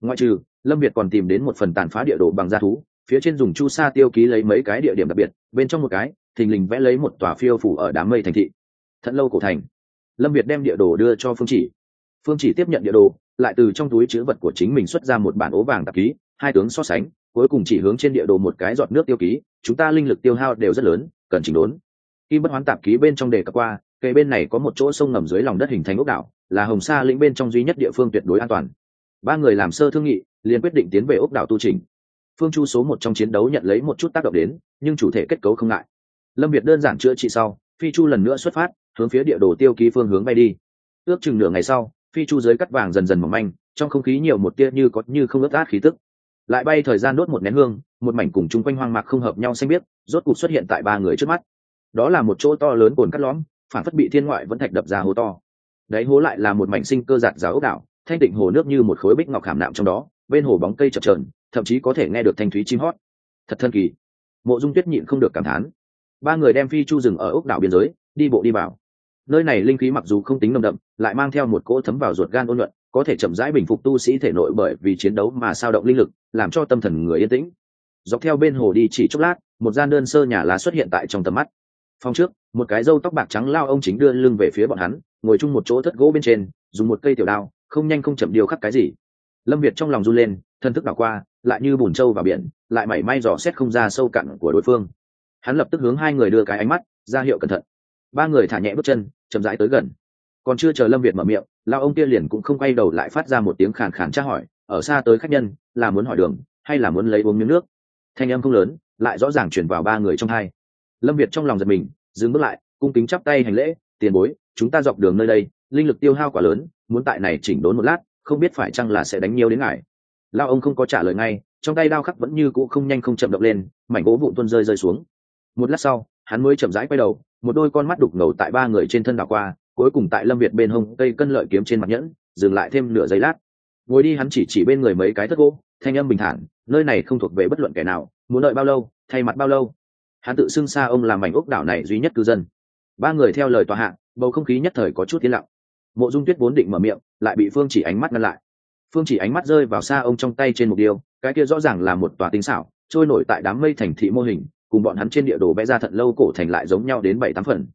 [SPEAKER 1] Ngoại trừ, lâm việt còn tìm đến một phần tàn phá địa đồ bằng da thú, phía trên dùng chu sa tiêu ký lấy mấy cái địa điểm đặc biệt, bên trong một cái, thình lình vẽ lấy một tòa phiêu phủ ở đám mây thành thị. Thận lâu cổ thành. Lâm việt đem địa đồ đưa cho phương chỉ. Phương chỉ tiếp nhận địa đồ, lại từ trong túi chữ vật của chính mình xuất ra một bản ố vàng tạp ký, hai tướng so sánh, cuối cùng chỉ hướng trên địa đồ một cái giọt nước tiêu ký, chúng ta linh lực tiêu hao đều rất lớn, cần chỉnh đốn. Khi bất hoán tạp ký bên trong đề cập qua cây bên này có một chỗ sông ngầm dưới lòng đất hình thành ốc đảo, là hồng sa lĩnh bên trong duy nhất địa phương tuyệt đối an toàn. Ba người làm sơ thương nghị, liền quyết định tiến về ốc đảo tu trình. Phương chu số một trong chiến đấu nhận lấy một chút tác động đến, nhưng chủ thể kết cấu không ngại. Lâm việt đơn giản chữa trị sau, phi chu lần nữa xuất phát, hướng phía địa đồ tiêu ký phương hướng bay đi. Ước chừng nửa ngày sau, phi chu dưới cắt vàng dần dần mỏng manh, trong không khí nhiều một tia như có như không ướt át khí tức. Lại bay thời gian đốt một nén hương, một mảnh cùng chung quanh hoang mạc không hợp nhau xanh biết rốt cục xuất hiện tại ba người trước mắt. Đó là một chỗ to lớn cồn cắt lõm phản phất bị thiên ngoại vẫn thạch đập ra hố to. Đáy hố lại là một mảnh sinh cơ giạt giáo ốc đảo, thanh tịnh hồ nước như một khối bích ngọc hàm nạm trong đó, bên hồ bóng cây chập trờn thậm chí có thể nghe được thanh thúy chim hót. Thật thân kỳ. Mộ dung tuyết nhịn không được cảm thán. Ba người đem phi chu rừng ở ốc đảo biên giới, đi bộ đi vào. Nơi này linh khí mặc dù không tính nồng đậm, lại mang theo một cỗ thấm vào ruột gan ôn nhuận, có thể chậm rãi bình phục tu sĩ thể nội bởi vì chiến đấu mà sao động linh lực, làm cho tâm thần người yên tĩnh. Dọc theo bên hồ đi chỉ chốc lát, một gian đơn sơ nhà lá xuất hiện tại trong tầm mắt. Phòng trước một cái râu tóc bạc trắng lao ông chính đưa lưng về phía bọn hắn, ngồi chung một chỗ thất gỗ bên trên, dùng một cây tiểu đao, không nhanh không chậm điều khắc cái gì. Lâm việt trong lòng run lên, thân thức đảo qua, lại như bùn trâu vào biển, lại mảy may dò xét không ra sâu cặn của đối phương. Hắn lập tức hướng hai người đưa cái ánh mắt, ra hiệu cẩn thận. Ba người thả nhẹ bước chân, chậm rãi tới gần. Còn chưa chờ lâm việt mở miệng, lao ông kia liền cũng không quay đầu lại phát ra một tiếng khàn khàn tra hỏi, ở xa tới khách nhân, là muốn hỏi đường, hay là muốn lấy uống miếng nước? Thanh âm không lớn, lại rõ ràng chuyển vào ba người trong hai. Lâm việt trong lòng giật mình dừng bước lại, cung kính chắp tay hành lễ, tiền bối, chúng ta dọc đường nơi đây, linh lực tiêu hao quá lớn, muốn tại này chỉnh đốn một lát, không biết phải chăng là sẽ đánh nhiều đến ngài. Lao ông không có trả lời ngay, trong tay đao khắc vẫn như cũ không nhanh không chậm động lên, mảnh gỗ vụn tuôn rơi rơi xuống. Một lát sau, hắn mới chậm rãi quay đầu, một đôi con mắt đục ngầu tại ba người trên thân đảo qua, cuối cùng tại lâm việt bên hông cây cân lợi kiếm trên mặt nhẫn, dừng lại thêm nửa giây lát. Ngồi đi hắn chỉ chỉ bên người mấy cái thất gỗ, thanh âm bình thản, nơi này không thuộc về bất luận kẻ nào, muốn đợi bao lâu, thay mặt bao lâu hắn tự xưng xa ông làm mảnh ốc đảo này duy nhất cư dân. Ba người theo lời tòa hạ, bầu không khí nhất thời có chút yên lặng. Mộ dung tuyết vốn định mở miệng, lại bị phương chỉ ánh mắt ngăn lại. Phương chỉ ánh mắt rơi vào xa ông trong tay trên một tiêu cái kia rõ ràng là một tòa tinh xảo, trôi nổi tại đám mây thành thị mô hình, cùng bọn hắn trên địa đồ vẽ ra thận lâu cổ thành lại giống nhau đến bảy tám phần.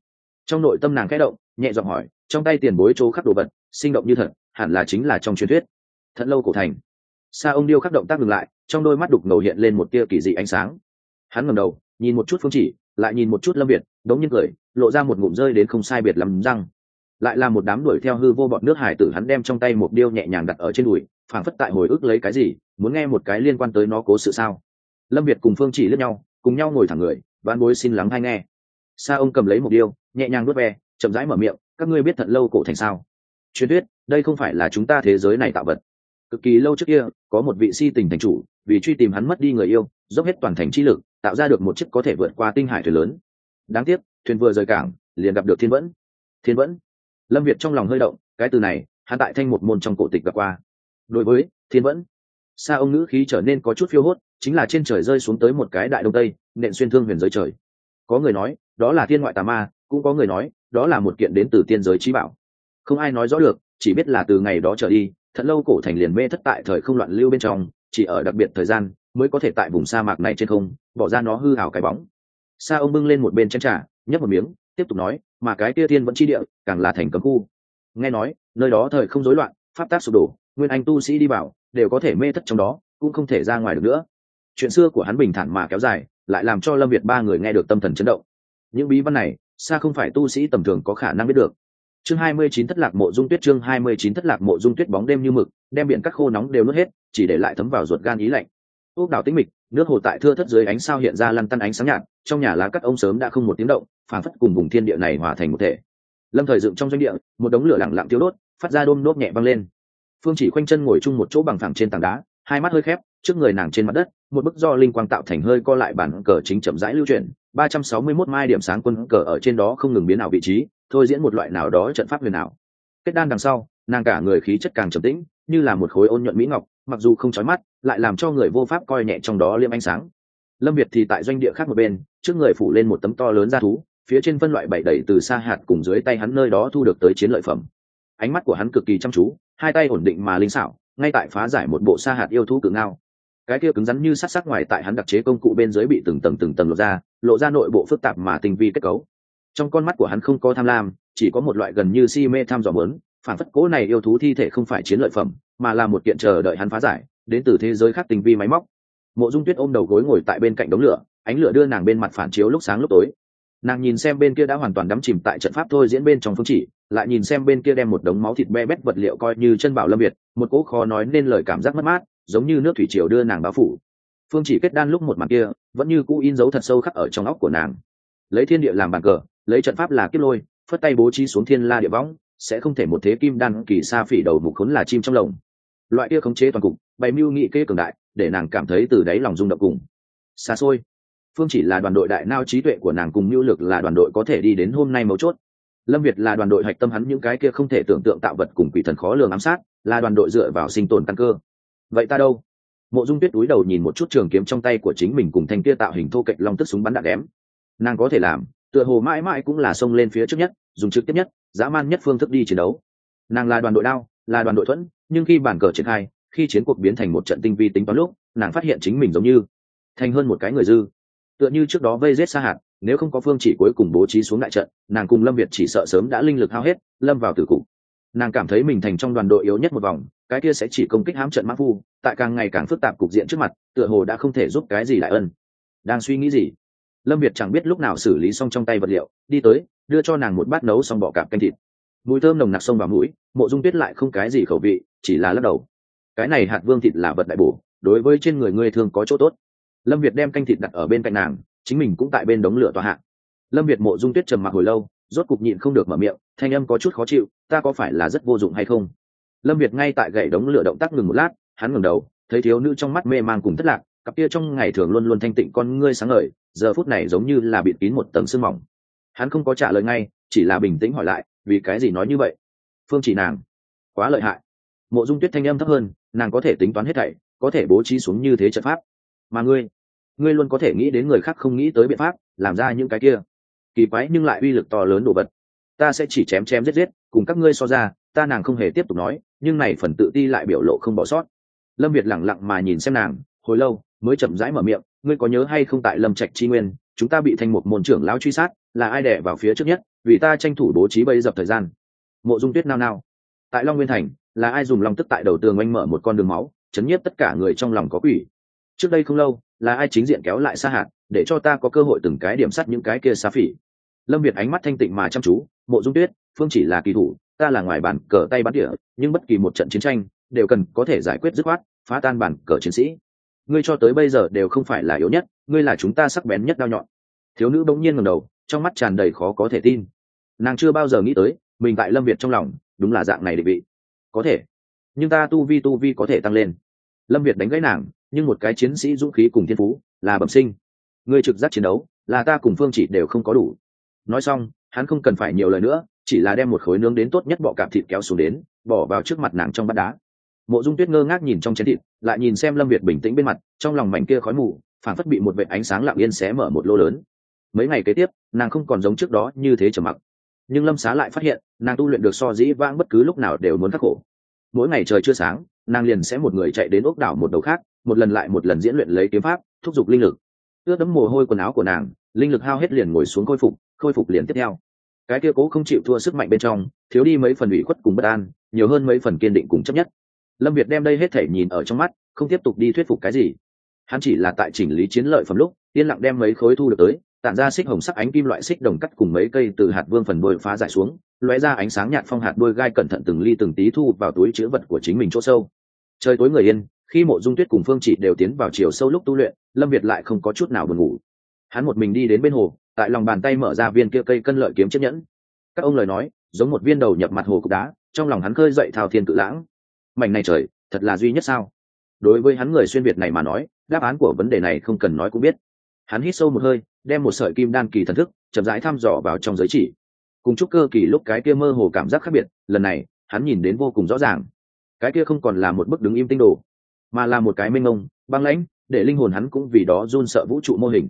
[SPEAKER 1] Trong nội tâm nàng khẽ động, nhẹ giọng hỏi, trong tay tiền bối chỗ khắc đồ vật, sinh động như thật, hẳn là chính là trong truyền thuyết. Thận lâu cổ thành. Xa ông điêu khắc động tác ngừng lại, trong đôi mắt đục ngầu hiện lên một tia kỳ dị ánh sáng. Hắn ngầm đầu nhìn một chút phương chỉ, lại nhìn một chút lâm việt, đống nhiên cười, lộ ra một ngụm rơi đến không sai biệt lắm răng. Lại là một đám đuổi theo hư vô bọn nước hải tử hắn đem trong tay một điêu nhẹ nhàng đặt ở trên đùi, phảng phất tại hồi ức lấy cái gì, muốn nghe một cái liên quan tới nó cố sự sao. Lâm việt cùng phương chỉ lướt nhau, cùng nhau ngồi thẳng người van bối xin lắng hay nghe. Sa ông cầm lấy một điêu, nhẹ nhàng nuốt ve, chậm rãi mở miệng, các ngươi biết thật lâu cổ thành sao? Truyền thuyết, đây không phải là chúng ta thế giới này tạo vật. Cực kỳ lâu trước kia, có một vị si tình thành chủ, vì truy tìm hắn mất đi người yêu, dốc hết toàn thành chi lực tạo ra được một chiếc có thể vượt qua tinh hải thuyền lớn. Đáng tiếc, thuyền vừa rời cảng, liền gặp được thiên vẫn. Thiên vẫn. Lâm việt trong lòng hơi động, cái từ này, hắn tại thanh một môn trong cổ tịch gặp qua. Đối với thiên vẫn, xa ông ngữ khí trở nên có chút phiêu hốt, chính là trên trời rơi xuống tới một cái đại đông tây, nện xuyên thương huyền giới trời. Có người nói, đó là thiên ngoại tà ma, cũng có người nói, đó là một kiện đến từ tiên giới trí bảo. Không ai nói rõ được, chỉ biết là từ ngày đó trở đi, thật lâu cổ thành liền mê thất tại thời không loạn lưu bên trong, chỉ ở đặc biệt thời gian mới có thể tại vùng sa mạc này trên không, bỏ ra nó hư hào cái bóng. Sa ông bưng lên một bên chén trà, nhấp một miếng, tiếp tục nói, mà cái tia thiên vẫn chi địa, càng là thành cấm khu. Nghe nói, nơi đó thời không rối loạn, pháp tác sụp đổ, nguyên anh tu sĩ đi vào, đều có thể mê thất trong đó, cũng không thể ra ngoài được nữa. Chuyện xưa của hắn bình thản mà kéo dài, lại làm cho lâm việt ba người nghe được tâm thần chấn động. Những bí văn này, xa không phải tu sĩ tầm thường có khả năng biết được. Chương hai mươi chín thất lạc mộ dung tuyết chương hai mươi chín thất lạc mộ dung tuyết bóng đêm như mực, đem biển các khô nóng đều nuốt hết, chỉ để lại thấm vào ruột gan ý lạnh ốc đảo tĩnh mịch, nước hồ tại thưa thất dưới ánh sao hiện ra lăn tăn ánh sáng nhạt, trong nhà lá cắt ông sớm đã không một tiếng động phản phất cùng vùng thiên địa này hòa thành một thể. Lâm thời dựng trong doanh địa, một đống lửa lẳng lặng tiêu đốt, phát ra đôm đốt nhẹ văng lên. Phương chỉ khoanh chân ngồi chung một chỗ bằng phẳng trên tảng đá, hai mắt hơi khép, trước người nàng trên mặt đất, một bức do linh quang tạo thành hơi co lại bản cờ chính chậm rãi lưu chuyển, ba trăm sáu mươi 361 mai điểm sáng quân cờ ở trên đó không ngừng biến ảo vị trí, thôi diễn một loại nào đó trận pháp huyền ảo. Kết đan đằng sau, nàng cả người khí chất càng trầm tĩnh, như là một khối ôn nhuận mỹ ngọc mặc dù không chói mắt, lại làm cho người vô pháp coi nhẹ trong đó liêm ánh sáng. Lâm việt thì tại doanh địa khác một bên, trước người phủ lên một tấm to lớn ra thú, phía trên phân loại bảy đẩy từ xa hạt cùng dưới tay hắn nơi đó thu được tới chiến lợi phẩm. Ánh mắt của hắn cực kỳ chăm chú, hai tay ổn định mà linh xảo, ngay tại phá giải một bộ sa hạt yêu thú cự ngao. Cái kia cứng rắn như sát sắc ngoài tại hắn đặc chế công cụ bên dưới bị từng tầng từng tầng lộ ra lộ ra nội bộ phức tạp mà tinh vi kết cấu. Trong con mắt của hắn không có tham lam, chỉ có một loại gần như si mê tham dò mớn, phản phất cố này yêu thú thi thể không phải chiến lợi phẩm mà là một kiện chờ đợi hắn phá giải, đến từ thế giới khác tình vi máy móc. Mộ dung tuyết ôm đầu gối ngồi tại bên cạnh đống lửa, ánh lửa đưa nàng bên mặt phản chiếu lúc sáng lúc tối. Nàng nhìn xem bên kia đã hoàn toàn đắm chìm tại trận pháp thôi diễn bên trong phương chỉ, lại nhìn xem bên kia đem một đống máu thịt be bét vật liệu coi như chân bảo lâm việt một cỗ khó nói nên lời cảm giác mất mát, giống như nước thủy triều đưa nàng báo phủ. Phương chỉ kết đan lúc một mặt kia, vẫn như cũ in dấu thật sâu khắc ở trong óc của nàng. Lấy thiên địa làm bàn cờ, lấy trận pháp là kiếp lôi, phất tay bố trí xuống thiên la địa võng, sẽ không thể một thế kim đan kỳ sa phỉ đầu mục khốn là chim trong lồng loại kia khống chế toàn cục, bày mưu nghị kê cường đại, để nàng cảm thấy từ đáy lòng rung động cùng xa xôi. Phương chỉ là đoàn đội đại nao trí tuệ của nàng cùng mưu lực là đoàn đội có thể đi đến hôm nay mấu chốt. Lâm việt là đoàn đội hạch tâm hắn những cái kia không thể tưởng tượng tạo vật cùng quỷ thần khó lường ám sát, là đoàn đội dựa vào sinh tồn căn cơ. Vậy ta đâu? Mộ dung tuyết túi đầu nhìn một chút trường kiếm trong tay của chính mình cùng thanh kia tạo hình thô kệch long tức súng bắn đạn đém. Nàng có thể làm, tựa hồ mãi mãi cũng là xông lên phía trước nhất, dùng trực tiếp nhất, dã man nhất phương thức đi chiến đấu. Nàng là đoàn đội đao là đoàn đội thuẫn, nhưng khi bản cờ triển khai, khi chiến cuộc biến thành một trận tinh vi tính toán lúc, nàng phát hiện chính mình giống như thành hơn một cái người dư. Tựa như trước đó vây rết xa hạt nếu không có phương chỉ cuối cùng bố trí xuống đại trận, nàng cùng lâm việt chỉ sợ sớm đã linh lực hao hết, lâm vào tử cụ. Nàng cảm thấy mình thành trong đoàn đội yếu nhất một vòng, cái kia sẽ chỉ công kích hãm trận mã phu, tại càng ngày càng phức tạp cục diện trước mặt, tựa hồ đã không thể giúp cái gì đại ân. Đang suy nghĩ gì? Lâm việt chẳng biết lúc nào xử lý xong trong tay vật liệu, đi tới, đưa cho nàng một bát nấu xong bọ cạp canh thịt mùi thơm nồng nặc sông vào mũi, mộ dung tuyết lại không cái gì khẩu vị, chỉ là lắc đầu. Cái này hạt vương thịt là vật đại bổ, đối với trên người ngươi thường có chỗ tốt. Lâm việt đem canh thịt đặt ở bên cạnh nàng, chính mình cũng tại bên đống lửa tòa hạng lâm việt mộ dung tuyết trầm mặc hồi lâu, rốt cục nhịn không được mở miệng, thanh âm có chút khó chịu, ta có phải là rất vô dụng hay không? Lâm việt ngay tại gậy đống lửa động tác ngừng một lát, hắn ngừng đầu, thấy thiếu nữ trong mắt mê man cùng thất lạc, cặp kia trong ngày thường luôn luôn thanh tịnh con ngươi sáng ngời, giờ phút này giống như là bịt kín một tầng sương mỏng. Hắn không có trả lời ngay, chỉ là bình tĩnh hỏi lại vì cái gì nói như vậy? Phương chỉ nàng, quá lợi hại. Mộ dung tuyết thanh âm thấp hơn, nàng có thể tính toán hết thảy, có thể bố trí xuống như thế trận pháp. Mà ngươi ngươi luôn có thể nghĩ đến người khác không nghĩ tới biện pháp, làm ra những cái kia. Kỳ quái nhưng lại uy lực to lớn đồ vật. Ta sẽ chỉ chém chém giết giết, cùng các ngươi so ra, ta nàng không hề tiếp tục nói, nhưng này phần tự ti lại biểu lộ không bỏ sót. Lâm việt lẳng lặng mà nhìn xem nàng, hồi lâu, mới chậm rãi mở miệng, ngươi có nhớ hay không tại lâm trạch chi nguyên chúng ta bị thành một môn trưởng lão truy sát, là ai đẻ vào phía trước nhất, vì ta tranh thủ bố trí bấy dập thời gian. Mộ dung tuyết nao nao. Tại long nguyên thành, là ai dùng lòng tức tại đầu tường oanh mở một con đường máu, chấn nhiếp tất cả người trong lòng có quỷ? Trước đây không lâu, là ai chính diện kéo lại xa hạt, để cho ta có cơ hội từng cái điểm sắt những cái kia xa phỉ? Lâm việt ánh mắt thanh tịnh mà chăm chú, mộ dung tuyết, phương chỉ là kỳ thủ, ta là ngoài bản cờ tay bắn địa, nhưng bất kỳ một trận chiến tranh, đều cần có thể giải quyết dứt khoát, phá tan bản cờ chiến sĩ ngươi cho tới bây giờ đều không phải là yếu nhất, ngươi là chúng ta sắc bén nhất đao nhọn. Thiếu nữ bỗng nhiên ngầm đầu, trong mắt tràn đầy khó có thể tin. Nàng chưa bao giờ nghĩ tới, mình tại lâm việt trong lòng, đúng là dạng này định vị. Có thể. Nhưng ta tu vi tu vi có thể tăng lên. Lâm việt đánh gãy nàng, nhưng một cái chiến sĩ dũng khí cùng thiên phú, là bẩm sinh. Người trực giác chiến đấu, là ta cùng phương chỉ đều không có đủ. Nói xong, hắn không cần phải nhiều lời nữa, chỉ là đem một khối nướng đến tốt nhất bọ cạp thịt kéo xuống đến, bỏ vào trước mặt nàng trong bát đá mộ dung tuyết ngơ ngác nhìn trong chén thịt, lại nhìn xem lâm việt bình tĩnh bên mặt, trong lòng mảnh kia khói mù, phản phất bị một vệ ánh sáng lặng yên xé mở một lô lớn. Mấy ngày kế tiếp, nàng không còn giống trước đó như thế trầm mặc. Nhưng lâm xá lại phát hiện, nàng tu luyện được so dĩ vãng bất cứ lúc nào đều muốn khắc khổ. Mỗi ngày trời chưa sáng, nàng liền sẽ một người chạy đến ốc đảo một đầu khác, một lần lại một lần diễn luyện lấy kiếm pháp, thúc giục linh lực. Ướt đấm mồ hôi quần áo của nàng, linh lực hao hết liền ngồi xuống khôi phục khôi phục liền tiếp theo. Cái kia cố không chịu thua sức mạnh bên trong, thiếu đi mấy phần ủy khuất cùng bất an, nhiều hơn mấy phần kiên định cùng chấp nhất lâm việt đem đây hết thể nhìn ở trong mắt, không tiếp tục đi thuyết phục cái gì. Hắn chỉ là tại chỉnh lý chiến lợi phẩm lúc, yên lặng đem mấy khối thu được tới, tản ra xích hồng sắc ánh kim loại xích đồng cắt cùng mấy cây từ hạt vương phần đôi phá giải xuống, lóe ra ánh sáng nhạt phong hạt đôi gai cẩn thận từng ly từng tí thu vào túi chữ vật của chính mình chỗ sâu. Trời tối người yên, khi mộ dung tuyết cùng phương chỉ đều tiến vào chiều sâu lúc tu luyện, lâm việt lại không có chút nào buồn ngủ. Hắn một mình đi đến bên hồ, tại lòng bàn tay mở ra viên kia cây cân lợi kiếm chiếc nhẫn. Các ông lời nói, giống một viên đầu nhập mặt hồ cục đá, trong lòng hắn khơi dậy thao thiên cự lãng mảnh này trời, thật là duy nhất sao? Đối với hắn người xuyên việt này mà nói, đáp án của vấn đề này không cần nói cũng biết. Hắn hít sâu một hơi, đem một sợi kim đan kỳ thần thức, chậm rãi thăm dò vào trong giới chỉ. Cùng chúc cơ kỳ lúc cái kia mơ hồ cảm giác khác biệt, lần này, hắn nhìn đến vô cùng rõ ràng. Cái kia không còn là một bức đứng im tinh đồ, mà là một cái mênh mông, băng lãnh, để linh hồn hắn cũng vì đó run sợ vũ trụ mô hình.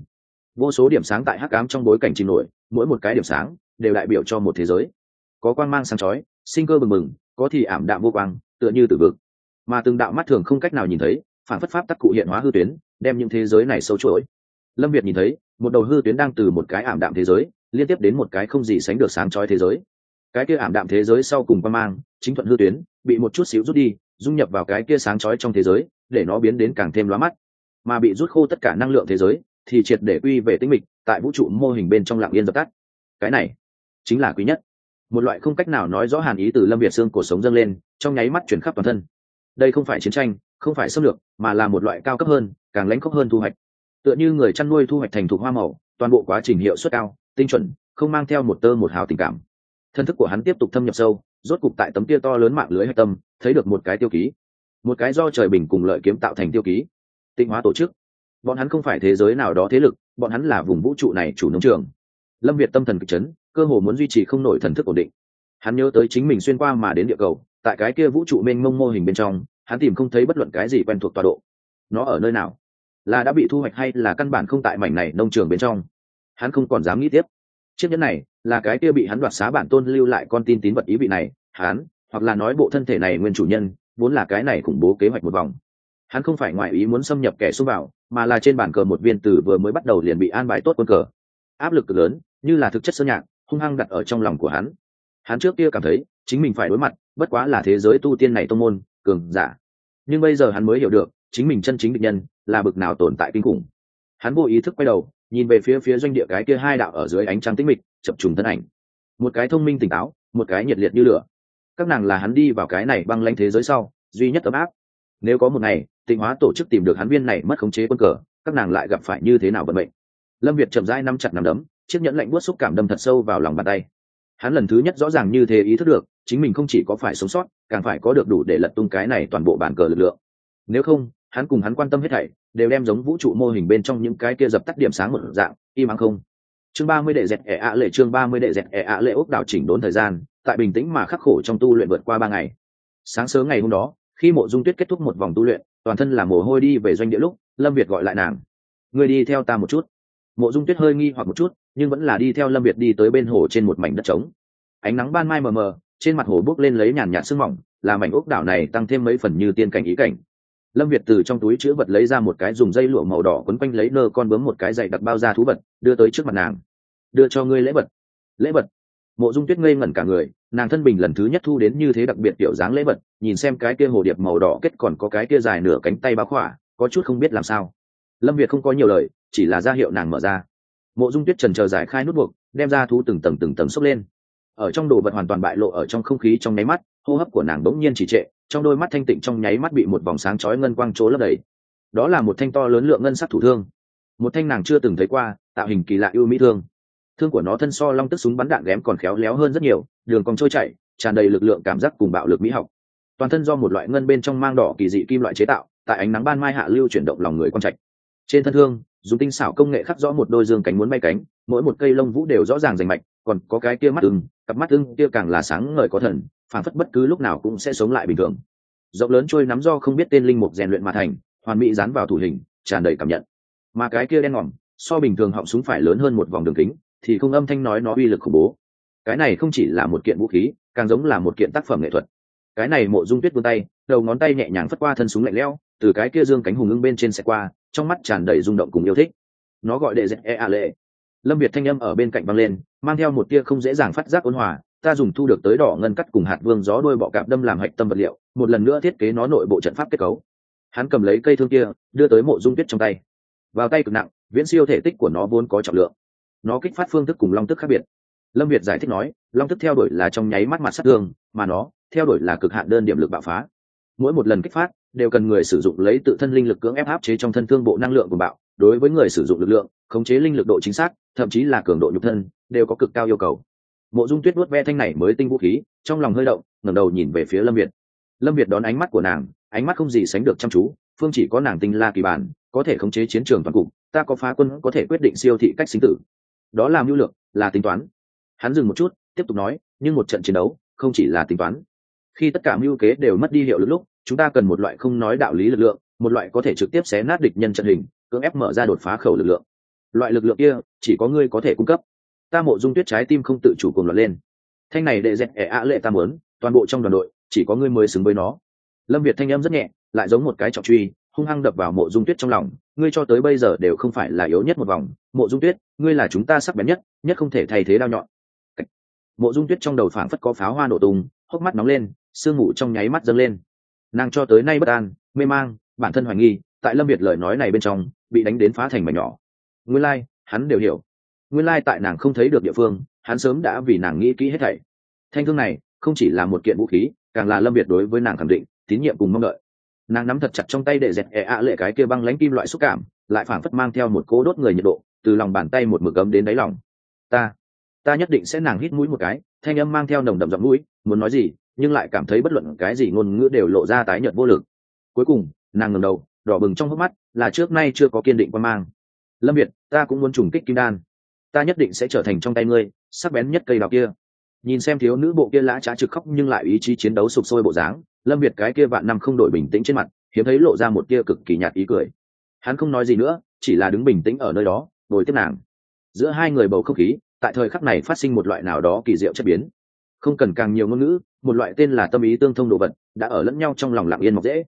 [SPEAKER 1] Vô số điểm sáng tại hắc ám trong bối cảnh trình nổi, mỗi một cái điểm sáng đều đại biểu cho một thế giới. Có quang mang sáng chói, sinh cơ bừng bừng, có thì ảm đạm vô quang tựa như tử vực. Mà từng đạo mắt thường không cách nào nhìn thấy, phản phất pháp tắc cụ hiện hóa hư tuyến, đem những thế giới này sâu chuỗi. Lâm việt nhìn thấy, một đầu hư tuyến đang từ một cái ảm đạm thế giới, liên tiếp đến một cái không gì sánh được sáng chói thế giới. Cái kia ảm đạm thế giới sau cùng quang mang, chính thuận hư tuyến, bị một chút xíu rút đi, dung nhập vào cái kia sáng chói trong thế giới, để nó biến đến càng thêm lóa mắt. Mà bị rút khô tất cả năng lượng thế giới, thì triệt để quy về tinh mịch, tại vũ trụ mô hình bên trong lạng yên dập tắt. Cái này, chính là quý nhất. Một loại không cách nào nói rõ hàn ý từ lâm việt xương cuộc sống dâng lên trong nháy mắt chuyển khắp toàn thân. Đây không phải chiến tranh, không phải xâm lược, mà là một loại cao cấp hơn, càng lãnh khốc hơn thu hoạch. Tựa như người chăn nuôi thu hoạch thành thục hoa màu, toàn bộ quá trình hiệu suất cao, tinh chuẩn, không mang theo một tơ một hào tình cảm. Thân thức của hắn tiếp tục thâm nhập sâu, rốt cục tại tấm tia to lớn mạng lưới hạch tâm, thấy được một cái tiêu ký. Một cái do trời bình cùng lợi kiếm tạo thành tiêu ký. Tinh hóa tổ chức. Bọn hắn không phải thế giới nào đó thế lực, bọn hắn là vùng vũ trụ này chủ nông trường. Lâm việt tâm thần kịch chấn, cơ hồ muốn duy trì không nổi thần thức ổn định. Hắn nhớ tới chính mình xuyên qua mà đến địa cầu tại cái kia vũ trụ mênh mông mô hình bên trong, hắn tìm không thấy bất luận cái gì quen thuộc tọa độ. Nó ở nơi nào? Là đã bị thu hoạch hay là căn bản không tại mảnh này nông trường bên trong? Hắn không còn dám nghĩ tiếp. Chiếc nhẫn này là cái kia bị hắn đoạt xá bản tôn lưu lại con tin tín vật ý vị này, hắn, hoặc là nói bộ thân thể này nguyên chủ nhân, vốn là cái này khủng bố kế hoạch một vòng. Hắn không phải ngoại ý muốn xâm nhập kẻ xung vào, mà là trên bản cờ một viên tử vừa mới bắt đầu liền bị an bài tốt quân cờ. Áp lực cực lớn, như là thực chất sơn nhạc, hung hăng đặt ở trong lòng của hắn. Hắn trước kia cảm thấy, chính mình phải đối mặt bất quá là thế giới tu tiên này tông môn, cường giả. Nhưng bây giờ hắn mới hiểu được, chính mình chân chính định nhân, là bực nào tồn tại kinh khủng. Hắn vô ý thức quay đầu, nhìn về phía phía doanh địa cái kia hai đạo ở dưới ánh trăng tĩnh mịch, chập trùng thân ảnh. Một cái thông minh tỉnh táo, một cái nhiệt liệt như lửa. Các nàng là hắn đi vào cái này băng lanh thế giới sau, duy nhất ấm áp. Nếu có một ngày, tịnh hóa tổ chức tìm được hắn viên này mất khống chế quân cờ, các nàng lại gặp phải như thế nào vận mệnh? Lâm việt chậm rãi nắm chặt nắm đấm, chiếc nhẫn lạnh buốt xúc cảm đâm thật sâu vào lòng bàn tay. Hắn lần thứ nhất rõ ràng như thế ý thức được chính mình không chỉ có phải sống sót, càng phải có được đủ để lật tung cái này toàn bộ bản cờ lực lượng. Nếu không, hắn cùng hắn quan tâm hết thảy, đều đem giống vũ trụ mô hình bên trong những cái kia dập tắt điểm sáng một dạng im ắng không. Chương ba mươi đệ dẹt ẻ ạ lệ, chương ba mươi đệ dẹt ẻ ạ lệ ốc đảo chỉnh đốn thời gian, tại bình tĩnh mà khắc khổ trong tu luyện vượt qua ba ngày. Sáng sớm ngày hôm đó, khi mộ dung tuyết kết thúc một vòng tu luyện, toàn thân là mồ hôi đi về doanh địa lúc, lâm việt gọi lại nàng. Người đi theo ta một chút. Mộ dung tuyết hơi nghi hoặc một chút, nhưng vẫn là đi theo lâm việt đi tới bên hồ trên một mảnh đất trống. Ánh nắng ban mai mờ mờ trên mặt hồ bốc lên lấy nhàn nhạt sương mỏng, làm mảnh ốc đảo này tăng thêm mấy phần như tiên cảnh ý cảnh. Lâm việt từ trong túi chữ vật lấy ra một cái dùng dây lụa màu đỏ quấn quanh lấy nơ con bướm một cái dày đặc bao da thú vật, đưa tới trước mặt nàng. Đưa cho ngươi lễ vật. Lễ vật? Mộ dung tuyết ngây ngẩn cả người, nàng thân bình lần thứ nhất thu đến như thế đặc biệt tiểu dáng lễ vật, nhìn xem cái kia hồ điệp màu đỏ kết còn có cái kia dài nửa cánh tay bá khỏa, có chút không biết làm sao. Lâm việt không có nhiều lời, chỉ là ra hiệu nàng mở ra. Mộ dung tuyết trần chờ giải khai nút buộc, đem ra thú từng tầng từng tầng xốc lên ở trong đồ vật hoàn toàn bại lộ ở trong không khí trong nháy mắt, hô hấp của nàng bỗng nhiên chỉ trệ, trong đôi mắt thanh tịnh trong nháy mắt bị một vòng sáng chói ngân quang trố lấp đầy. Đó là một thanh to lớn lượng ngân sắc thủ thương. Một thanh nàng chưa từng thấy qua, tạo hình kỳ lạ ưu mỹ thương. Thương của nó thân so long tức súng bắn đạn ghém còn khéo léo hơn rất nhiều, đường còn trôi chảy, tràn đầy lực lượng cảm giác cùng bạo lực mỹ học. Toàn thân do một loại ngân bên trong mang đỏ kỳ dị kim loại chế tạo, tại ánh nắng ban mai hạ lưu chuyển động lòng người quan trạch trên thân thương dùng tinh xảo công nghệ khắc rõ một đôi dương cánh muốn bay cánh, mỗi một cây lông vũ đều rõ ràng rành mạch, còn có cái kia mắt ưng, cặp mắt ưng kia càng là sáng ngời có thần phản phất bất cứ lúc nào cũng sẽ sống lại bình thường. Rộng lớn trôi nắm do không biết tên linh mục rèn luyện mà thành, hoàn mỹ dán vào thủ hình, tràn đầy cảm nhận. Mà cái kia đen ngòm, so bình thường họng súng phải lớn hơn một vòng đường kính, thì không âm thanh nói nó uy lực khủng bố. Cái này không chỉ là một kiện vũ khí, càng giống là một kiện tác phẩm nghệ thuật. Cái này mộ dung tuyết vươn tay, đầu ngón tay nhẹ nhàng phất qua thân súng lạnh lẽo từ cái kia dương cánh hùng ưng bên trên xe qua, trong mắt tràn đầy rung động cùng yêu thích. Nó gọi đệ dẹp e a lệ lâm việt thanh âm ở bên cạnh băng lên, mang theo một tia không dễ dàng phát giác ôn hòa, ta dùng thu được tới đỏ ngân cắt cùng hạt vương gió đôi bọ cạp đâm làm hạch tâm vật liệu, một lần nữa thiết kế nó nội bộ trận pháp kết cấu. Hắn cầm lấy cây thương kia, đưa tới mộ dung tuyết trong tay. Vào tay cực nặng, viễn siêu thể tích của nó vốn có trọng lượng. Nó kích phát phương thức cùng long tức khác biệt. Lâm việt giải thích nói, long tức theo đuổi là trong nháy mắt mặt sát thương, mà nó, theo đuổi là cực hạn đơn điểm lực bạo phá mỗi một lần kích phát, đều cần người sử dụng lấy tự thân linh lực cưỡng ép áp chế trong thân thương bộ năng lượng của bạo. Đối với người sử dụng lực lượng, khống chế linh lực độ chính xác, thậm chí là cường độ nhục thân, đều có cực cao yêu cầu. Mộ dung tuyết vuốt ve thanh này mới tinh vũ khí, trong lòng hơi động, ngẩng đầu nhìn về phía lâm việt. Lâm việt đón ánh mắt của nàng, ánh mắt không gì sánh được chăm chú, phương chỉ có nàng tinh la kỳ bản, có thể khống chế chiến trường toàn cục, ta có phá quân, có thể quyết định siêu thị cách sinh tử. Đó là mưu lược, là tính toán. Hắn dừng một chút, tiếp tục nói, nhưng một trận chiến đấu, không chỉ là tính toán. Khi tất cả mưu kế đều mất đi hiệu lực lúc chúng ta cần một loại không nói đạo lý lực lượng, một loại có thể trực tiếp xé nát địch nhân trận hình, cưỡng ép mở ra đột phá khẩu lực lượng. Loại lực lượng kia, chỉ có ngươi có thể cung cấp. Ta mộ dung tuyết trái tim không tự chủ cùng lọt lên. Thanh này đệ dẹp ẻ ạ lệ ta muốn, toàn bộ trong đoàn đội, chỉ có ngươi mới xứng với nó. Lâm việt thanh âm rất nhẹ, lại giống một cái trọng truy, hung hăng đập vào mộ dung tuyết trong lòng. Ngươi cho tới bây giờ đều không phải là yếu nhất một vòng. Mộ dung tuyết, ngươi là chúng ta sắc bén nhất nhất không thể thay thế đao nhọn. Mộ dung tuyết trong đầu phảng phất có pháo hoa nổ tung, hốc mắt nóng lên, sương mù trong nháy mắt dâng lên nàng cho tới nay bất an mê mang bản thân hoài nghi tại lâm việt lời nói này bên trong bị đánh đến phá thành mảnh nhỏ. Nguyên lai、like, hắn đều hiểu. Nguyên lai tại nàng không thấy được địa phương hắn sớm đã vì nàng nghĩ kỹ hết thảy. Thanh thương này không chỉ là một kiện vũ khí càng là lâm biệt đối với nàng khẳng định tín nhiệm cùng mong đợi. Nàng nắm thật chặt trong tay để dẹt ẹ ạ lệ cái kia băng lánh kim loại xúc cảm lại phảng phất mang theo một cố đốt người nhiệt độ từ lòng bàn tay một mực ấm đến đáy lòng. Ta ta nhất định sẽ nàng hít mũi một cái. Thanh âm mang theo nồng đậm giọng mũi muốn nói gì? Nhưng lại cảm thấy bất luận cái gì ngôn ngữ đều lộ ra tái nhợt vô lực. Cuối cùng, nàng ngẩng đầu, đỏ bừng trong hốc mắt, là trước nay chưa có kiên định quan mang. Lâm việt, ta cũng muốn trùng kích kim đan. Ta nhất định sẽ trở thành trong tay ngươi, sắc bén nhất cây đào kia. Nhìn xem thiếu nữ bộ kia lã trá trực khóc nhưng lại ý chí chiến đấu sụp sôi bộ dáng, lâm việt cái kia vạn năm không đổi bình tĩnh trên mặt, hiếm thấy lộ ra một kia cực kỳ nhạt ý cười. Hắn không nói gì nữa, chỉ là đứng bình tĩnh ở nơi đó, ngồi tiếp nàng. Giữa hai người bầu không khí, tại thời khắc này phát sinh một loại nào đó kỳ diệu chất biến không cần càng nhiều ngôn ngữ, một loại tên là tâm ý tương thông đồ vật, đã ở lẫn nhau trong lòng lặng yên mọc dễ.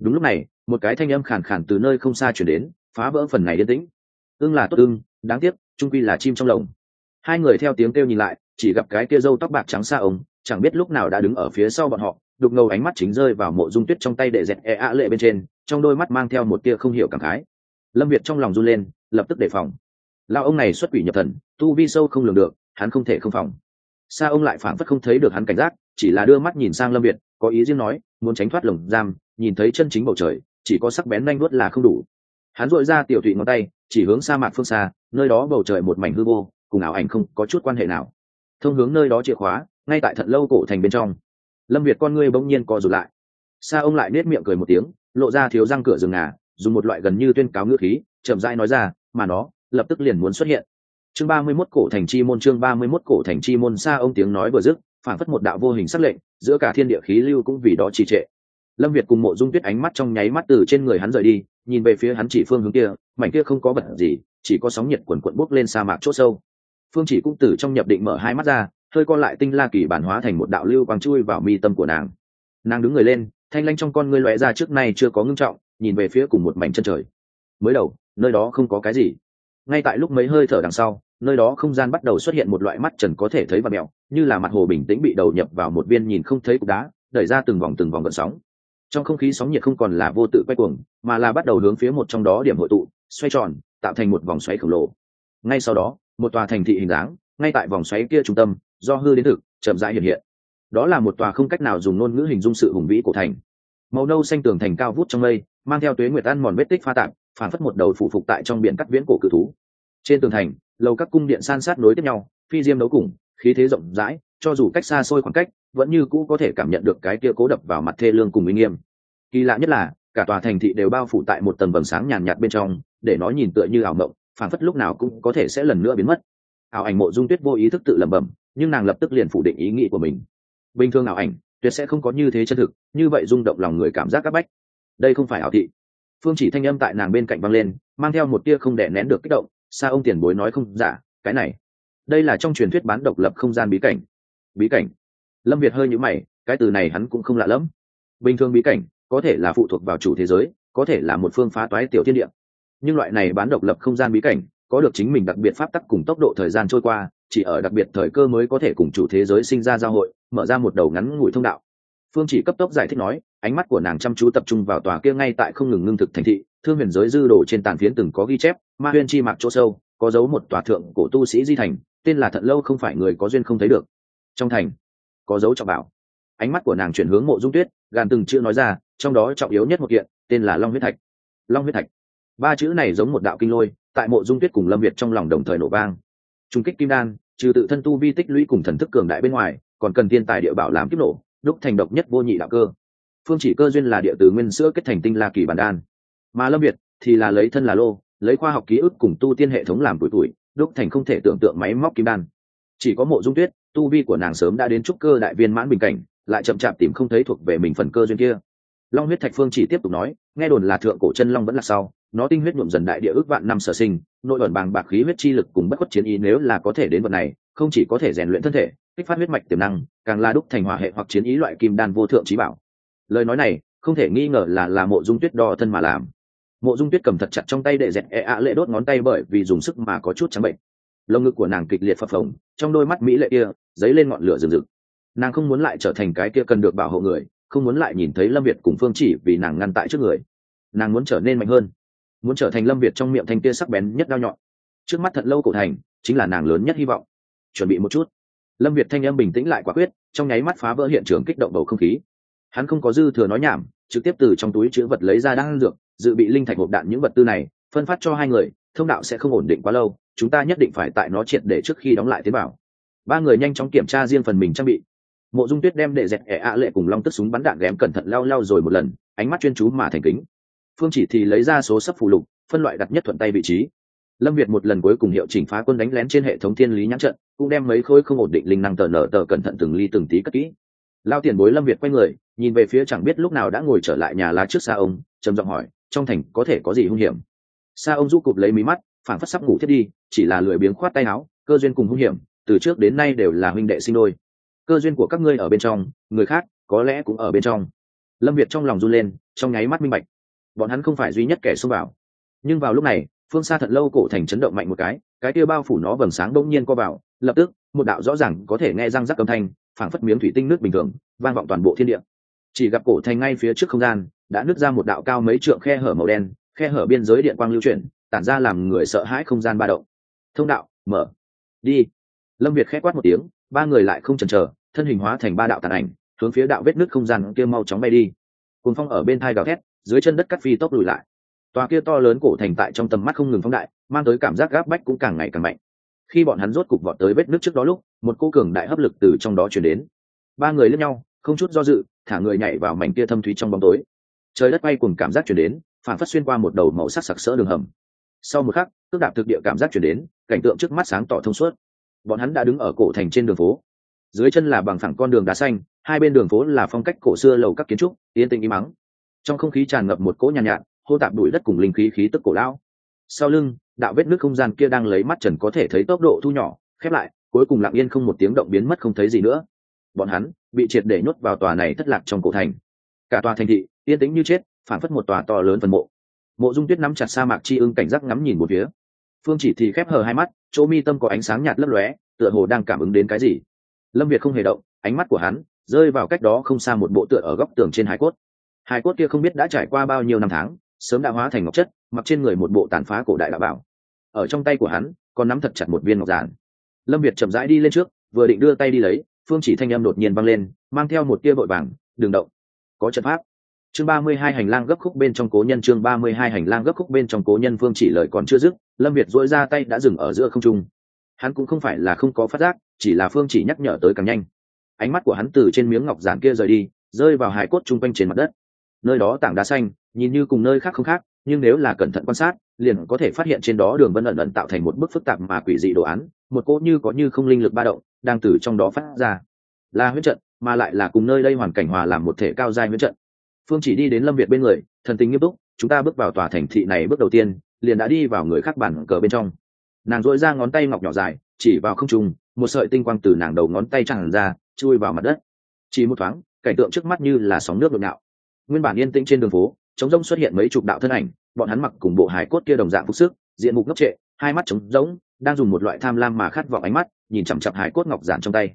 [SPEAKER 1] Đúng lúc này, một cái thanh âm khàn khàn từ nơi không xa chuyển đến, phá vỡ phần này yên tĩnh. Ưng là tốt ưng, đáng tiếc trung quy là chim trong lồng. Hai người theo tiếng kêu nhìn lại, chỉ gặp cái kia râu tóc bạc trắng xa ống chẳng biết lúc nào đã đứng ở phía sau bọn họ, đục ngầu ánh mắt chính rơi vào mộ dung tuyết trong tay để dẹt e ạ lệ bên trên, trong đôi mắt mang theo một tia không hiểu cảm khái. Lâm việt trong lòng run lên, lập tức đề phòng. Lao ông này xuất quỷ nhập thần, tu vi sâu không lường được, hắn không thể không phòng xa ông lại phảng phất không thấy được hắn cảnh giác, chỉ là đưa mắt nhìn sang lâm việt, có ý riêng nói, muốn tránh thoát lồng giam, nhìn thấy chân chính bầu trời, chỉ có sắc bén nanh vuốt là không đủ. Hắn dội ra tiểu thụy ngón tay, chỉ hướng sa mạc phương xa, nơi đó bầu trời một mảnh hư vô, cùng ảo ảnh không có chút quan hệ nào. Thông hướng nơi đó chìa khóa, ngay tại thận lâu cổ thành bên trong. Lâm việt con ngươi bỗng nhiên co rụt lại. Sa ông lại nết miệng cười một tiếng, lộ ra thiếu răng cửa rừng ngà, dùng một loại gần như tuyên cáo ngữ khí, chậm rãi nói ra, mà nó, lập tức liền muốn xuất hiện chương ba mươi 31 cổ thành chi môn, chương ba mươi 31 cổ thành chi môn xa ông tiếng nói vừa dứt, phản phất một đạo vô hình sắc lệnh, giữa cả thiên địa khí lưu cũng vì đó trì trệ. Lâm việt cùng mộ dung tuyết ánh mắt trong nháy mắt từ trên người hắn rời đi, nhìn về phía hắn chỉ phương hướng kia, mảnh kia không có vật gì, chỉ có sóng nhiệt quần quận bốc lên sa mạc chỗ sâu. Phương chỉ cũng tử trong nhập định mở hai mắt ra, hơi co lại tinh la kỳ bản hóa thành một đạo lưu quang chui vào mi tâm của nàng. Nàng đứng người lên, thanh lanh trong con ngươi lóe ra trước nay chưa có ngưng trọng, nhìn về phía cùng một mảnh chân trời. Mới đầu, nơi đó không có cái gì. Ngay tại lúc mấy hơi thở đằng sau nơi đó không gian bắt đầu xuất hiện một loại mắt trần có thể thấy và mẹo, như là mặt hồ bình tĩnh bị đầu nhập vào một viên nhìn không thấy cục đá, đẩy ra từng vòng từng vòng gợn sóng. Trong không khí sóng nhiệt không còn là vô tự quay cuồng, mà là bắt đầu hướng phía một trong đó điểm hội tụ, xoay tròn, tạo thành một vòng xoáy khổng lồ. Ngay sau đó, một tòa thành thị hình dáng, ngay tại vòng xoáy kia trung tâm, do hư đến thực, chậm rãi hiện hiện. Đó là một tòa không cách nào dùng ngôn ngữ hình dung sự hùng vĩ của thành. Màu nâu xanh tường thành cao vút trong mây, mang theo tuế nguyệt ăn mòn vết tích pha tạp, phản phất một đầu phụ phục tại trong biển cắt viễn cổ cự thú trên tường thành, lầu các cung điện san sát nối tiếp nhau, phi diêm đấu cùng, khí thế rộng rãi, cho dù cách xa xôi khoảng cách, vẫn như cũ có thể cảm nhận được cái kia cố đập vào mặt thê lương cùng uy nghiêm. Kỳ lạ nhất là, cả tòa thành thị đều bao phủ tại một tầng vầng sáng nhàn nhạt bên trong, để nó nhìn tựa như ảo mộng, phảng phất lúc nào cũng có thể sẽ lần nữa biến mất. Ảo ảnh mộ dung tuyết vô ý thức tự lẩm bẩm, nhưng nàng lập tức liền phủ định ý nghĩ của mình. Bình thường ảo ảnh, tuyệt sẽ không có như thế chân thực, như vậy rung động lòng người cảm giác c áp bách. Đây không phải ảo thị. Phương chỉ thanh âm tại nàng bên cạnh văng lên, mang theo một tia không đè nén được kích động xa ông tiền bối nói không giả cái này. Đây là trong truyền thuyết bán độc lập không gian bí cảnh. Bí cảnh? Lâm việt hơi nhữ mày, cái từ này hắn cũng không lạ lẫm. Bình thường bí cảnh, có thể là phụ thuộc vào chủ thế giới, có thể là một phương phá toái tiểu thiên địa. Nhưng loại này bán độc lập không gian bí cảnh, có được chính mình đặc biệt pháp tắc cùng tốc độ thời gian trôi qua, chỉ ở đặc biệt thời cơ mới có thể cùng chủ thế giới sinh ra giao hội, mở ra một đầu ngắn ngủi thông đạo. Phương chỉ cấp tốc giải thích nói, ánh mắt của nàng chăm chú tập trung vào tòa kia ngay tại không ngừng ngưng thực thành thị thương huyền giới dư đồ trên tàn phiến từng có ghi chép, ma huyên chi mạc chỗ sâu, có dấu một tòa thượng cổ tu sĩ di thành, tên là thận lâu không phải người có duyên không thấy được. Trong thành, có dấu trọng bảo. Ánh mắt của nàng chuyển hướng mộ dung tuyết, gàn từng chữ nói ra, trong đó trọng yếu nhất một kiện, tên là long huyết thạch. Long huyết thạch. Ba chữ này giống một đạo kinh lôi, tại mộ dung tuyết cùng lâm việt trong lòng đồng thời nổ vang. Trung kích kim đan, trừ tự thân tu vi tích lũy cùng thần thức cường đại bên ngoài, còn cần tiên tài địa bảo làm kiếp nổ, đúc thành độc nhất vô nhị đạo cơ. Phương chỉ cơ duyên là địa từ nguyên sữa kết thành tinh la kỳ bản đan mà lâm việt thì là lấy thân là lô, lấy khoa học ký ức cùng tu tiên hệ thống làm tuổi tuổi, đúc thành không thể tưởng tượng máy móc kim đan. Chỉ có mộ dung tuyết, tu vi của nàng sớm đã đến trúc cơ đại viên mãn bình cảnh, lại chậm chạp tìm không thấy thuộc về mình phần cơ duyên kia. Long huyết thạch phương chỉ tiếp tục nói, nghe đồn là thượng cổ chân long vẫn là sau, nó tinh huyết nhuộm dần đại địa ước vạn năm sở sinh, nội ẩn bàng bạc khí huyết chi lực cùng bất khuất chiến ý nếu là có thể đến vật này, không chỉ có thể rèn luyện thân thể, kích phát huyết mạch tiềm năng, càng là đúc thành hỏa hệ hoặc chiến ý loại kim đan vô thượng trí bảo. Lời nói này không thể nghi ngờ là là mộ dung tuyết đo thân mà làm mộ dung tuyết cầm thật chặt trong tay để dẹt e ạ lệ đốt ngón tay bởi vì dùng sức mà có chút trắng bệnh. Lồng ngực của nàng kịch liệt phập phồng, trong đôi mắt mỹ lệ kia, dấy lên ngọn lửa rừng rực. Nàng không muốn lại trở thành cái kia cần được bảo hộ người, không muốn lại nhìn thấy lâm việt cùng phương chỉ vì nàng ngăn tại trước người. Nàng muốn trở nên mạnh hơn, muốn trở thành lâm việt trong miệng thanh kia sắc bén nhất đao nhọn. Trước mắt thật lâu cổ thành, chính là nàng lớn nhất hy vọng. Chuẩn bị một chút. Lâm việt thanh em bình tĩnh lại quả quyết, trong nháy mắt phá vỡ hiện trường kích động bầu không khí. Hắn không có dư thừa nói nhảm, trực tiếp từ trong túi chữ vật lấy ra đang dược dự bị linh thạch hộp đạn những vật tư này, phân phát cho hai người, thông đạo sẽ không ổn định quá lâu, chúng ta nhất định phải tại nó triệt để trước khi đóng lại tế bào. Ba người nhanh chóng kiểm tra riêng phần mình trang bị. Mộ dung tuyết đem để dẹt ẻ ạ lệ cùng long tức súng bắn đạn ghém cẩn thận lao lao rồi một lần, ánh mắt chuyên chú mà thành kính. Phương chỉ thì lấy ra số sấp phụ lục, phân loại đặt nhất thuận tay vị trí. Lâm việt một lần cuối cùng hiệu chỉnh phá quân đánh lén trên hệ thống thiên lý nhãn trận, cũng đem mấy khối không ổn định linh năng tờ nở tờ cẩn thận từng ly từng tí cất kỹ. Lao tiền bối lâm việt quay người, nhìn về phía chẳng biết lúc nào đã ngồi trở lại nhà lá trước xa ông, trầm giọng hỏi trong thành có thể có gì hung hiểm? Sa ông du cụp lấy mí mắt phản phất sắp ngủ thiết đi, chỉ là lười biếng khoát tay áo, cơ duyên cùng hung hiểm, từ trước đến nay đều là huynh đệ sinh đôi. Cơ duyên của các ngươi ở bên trong, người khác có lẽ cũng ở bên trong. Lâm việt trong lòng run lên, trong nháy mắt minh bạch. Bọn hắn không phải duy nhất kẻ xông vào. Nhưng vào lúc này, phương xa thật lâu cổ thành chấn động mạnh một cái cái kia bao phủ nó vầng sáng đông nhiên co vào, lập tức, một đạo rõ ràng có thể nghe răng rắc âm thanh, phảng phất miếng thủy tinh nước bình thường, vang vọng toàn bộ thiên địa. Chỉ gặp cổ thành ngay phía trước không gian đã nứt ra một đạo cao mấy trượng khe hở màu đen, khe hở biên giới điện quang lưu chuyển, tản ra làm người sợ hãi không gian ba động. Thông đạo, mở. Đi. Lâm việt khẽ quát một tiếng, ba người lại không chần chờ, thân hình hóa thành ba đạo tàn ảnh, hướng phía đạo vết nứt không gian kia mau chóng bay đi. Cùng phong ở bên thai gào thét, dưới chân đất cắt phi tốc lùi lại. Tòa kia to lớn cổ thành tại trong tầm mắt không ngừng phóng đại, mang tới cảm giác gáp bách cũng càng ngày càng mạnh. Khi bọn hắn rốt cục vọt tới vết nước trước đó lúc, một cô cường đại hấp lực từ trong đó chuyển đến. Ba người lẫn nhau, không chút do dự, thả người nhảy vào mảnh kia thâm thúy trong bóng tối trời đất bay cùng cảm giác chuyển đến phản phát xuyên qua một đầu màu sắc sặc sỡ đường hầm. Sau một khắc tức đạp thực địa cảm giác chuyển đến cảnh tượng trước mắt sáng tỏ thông suốt. Bọn hắn đã đứng ở cổ thành trên đường phố. Dưới chân là bằng phẳng con đường đá xanh hai bên đường phố là phong cách cổ xưa lầu các kiến trúc yên tĩnh im mắng trong không khí tràn ngập một cỗ nhàn nhạt, nhạt hô tạp đuổi đất cùng linh khí khí tức cổ lão. Sau lưng đạo vết nước không gian kia đang lấy mắt trần có thể thấy tốc độ thu nhỏ khép lại cuối cùng lặng yên không một tiếng động biến mất không thấy gì nữa. Bọn hắn bị triệt để nhốt vào tòa này thất lạc trong cổ thành. Cả tòa thành thị yên tĩnh như chết phản phất một tòa to lớn phần mộ. Mộ dung tuyết nắm chặt sa mạc chi ưng cảnh giác ngắm nhìn một phía. Phương chỉ thì khép hờ hai mắt, chỗ mi tâm có ánh sáng nhạt lấp lóe, tựa hồ đang cảm ứng đến cái gì. Lâm việt không hề động, ánh mắt của hắn rơi vào cách đó không xa một bộ tựa ở góc tường trên hải cốt. Hải cốt kia không biết đã trải qua bao nhiêu năm tháng, sớm đã hóa thành ngọc chất, mặc trên người một bộ tàn phá cổ đại đạo bảo. Ở trong tay của hắn, còn nắm thật chặt một viên ngọc giản. Lâm việt chậm rãi đi lên trước, vừa định đưa tay đi lấy, phương chỉ thanh âm đột nhiên văng lên, mang theo một tia vội vàng đường động. Có trận pháp chương ba mươi hai hành lang gấp khúc bên trong cố nhân, chương ba mươi hai hành lang gấp khúc bên trong cố nhân phương chỉ lời còn chưa dứt, lâm việt dỗi ra tay đã dừng ở giữa không trung. Hắn cũng không phải là không có phát giác, chỉ là phương chỉ nhắc nhở tới càng nhanh. Ánh mắt của hắn từ trên miếng ngọc giản kia rời đi, rơi vào hải cốt chung quanh trên mặt đất. Nơi đó tảng đá xanh, nhìn như cùng nơi khác không khác, nhưng nếu là cẩn thận quan sát, liền có thể phát hiện trên đó đường vân ẩn ẩn tạo thành một bức phức tạp mà quỷ dị đồ án, một cỗ như có như không linh lực ba động, đang từ trong đó phát ra. Là huyết trận, mà lại là cùng nơi đây hoàn cảnh hòa làm một thể cao giai huyết trận phương chỉ đi đến lâm việt bên người thần tình nghiêm túc chúng ta bước vào tòa thành thị này bước đầu tiên liền đã đi vào người khác bản cờ bên trong. Nàng dội ra ngón tay ngọc nhỏ dài chỉ vào không trung, một sợi tinh quang từ nàng đầu ngón tay tràn ra chui vào mặt đất. Chỉ một thoáng cảnh tượng trước mắt như là sóng nước đột ngạo nguyên bản yên tĩnh trên đường phố trống rỗng xuất hiện mấy chục đạo thân ảnh bọn hắn mặc cùng bộ hải cốt kia đồng dạng phục sức diện mục ngốc trệ hai mắt trống rỗng đang dùng một loại tham lam mà khát vọng ánh mắt nhìn chằm chặp hải cốt ngọc giản trong tay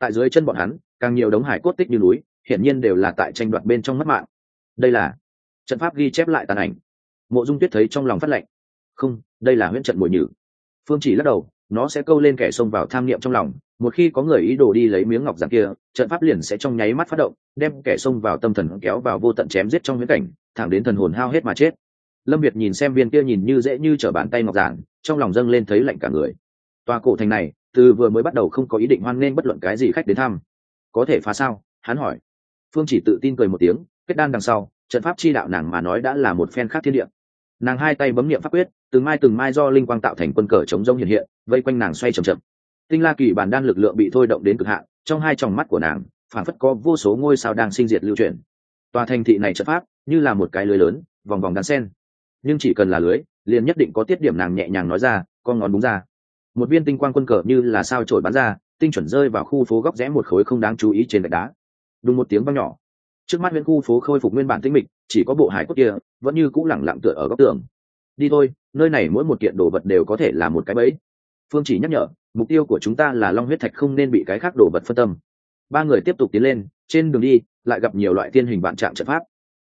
[SPEAKER 1] tại dưới chân bọn hắn, càng nhiều đống hải cốt tích như núi, hiển nhiên đều là tại tranh đoạt bên trong mất mạng. Đây là trận pháp ghi chép lại tàn ảnh. Mộ dung tuyết thấy trong lòng phát lệnh. Không, đây là huyễn trận mùi nhử. Phương chỉ lắc đầu, nó sẽ câu lên kẻ xông vào tham niệm trong lòng, một khi có người ý đồ đi lấy miếng ngọc giản kia, trận pháp liền sẽ trong nháy mắt phát động, đem kẻ xông vào tâm thần kéo vào vô tận chém giết trong huyễn cảnh, thẳng đến thần hồn hao hết mà chết. Lâm việt nhìn xem viên kia nhìn như dễ như t r ở bàn tay ngọc giản, trong lòng dâng lên thấy lạnh cả người. Tòa cổ thành này từ vừa mới bắt đầu không có ý định hoan nên bất luận cái gì khách đến thăm. Có thể phá sao? Hắn hỏi. Phương chỉ tự tin cười một tiếng, kết đan đằng sau, trận pháp chi đạo nàng mà nói đã là một phen khác thiên địa. Nàng hai tay bấm niệm pháp quyết, từng mai từng mai do linh quang tạo thành quân cờ chống rông hiện hiện, vây quanh nàng xoay c h ậ m chậm. Tinh la kỳ bản đan lực lượng bị thôi động đến cực hạn, trong hai tròng mắt của nàng phản phất có vô số ngôi sao đang sinh diệt lưu truyền tòa thành thị này trận pháp, như là một cái lưới lớn, vòng vòng đan sen. Nhưng chỉ cần là lưới, liền nhất định có tiết điểm nàng nhẹ nhàng nói ra, con ngón búng ra một viên tinh quang quân cờ như là sao trổi bắn ra, tinh chuẩn rơi vào khu phố góc rẽ một khối không đáng chú ý trên gạch đá. Đúng một tiếng văng nhỏ. Trước mắt huyện khu phố khôi phục nguyên bản tinh mịch, chỉ có bộ hải cốt kia, vẫn như cũ lẳng lặng tựa ở góc tường. Đi thôi, nơi này mỗi một kiện đồ vật đều có thể là một cái bẫy. Phương chỉ nhắc nhở, mục tiêu của chúng ta là long huyết thạch không nên bị cái khác đồ vật phân tâm. Ba người tiếp tục tiến lên, trên đường đi, lại gặp nhiều loại tiên hình vạn trạng trận pháp.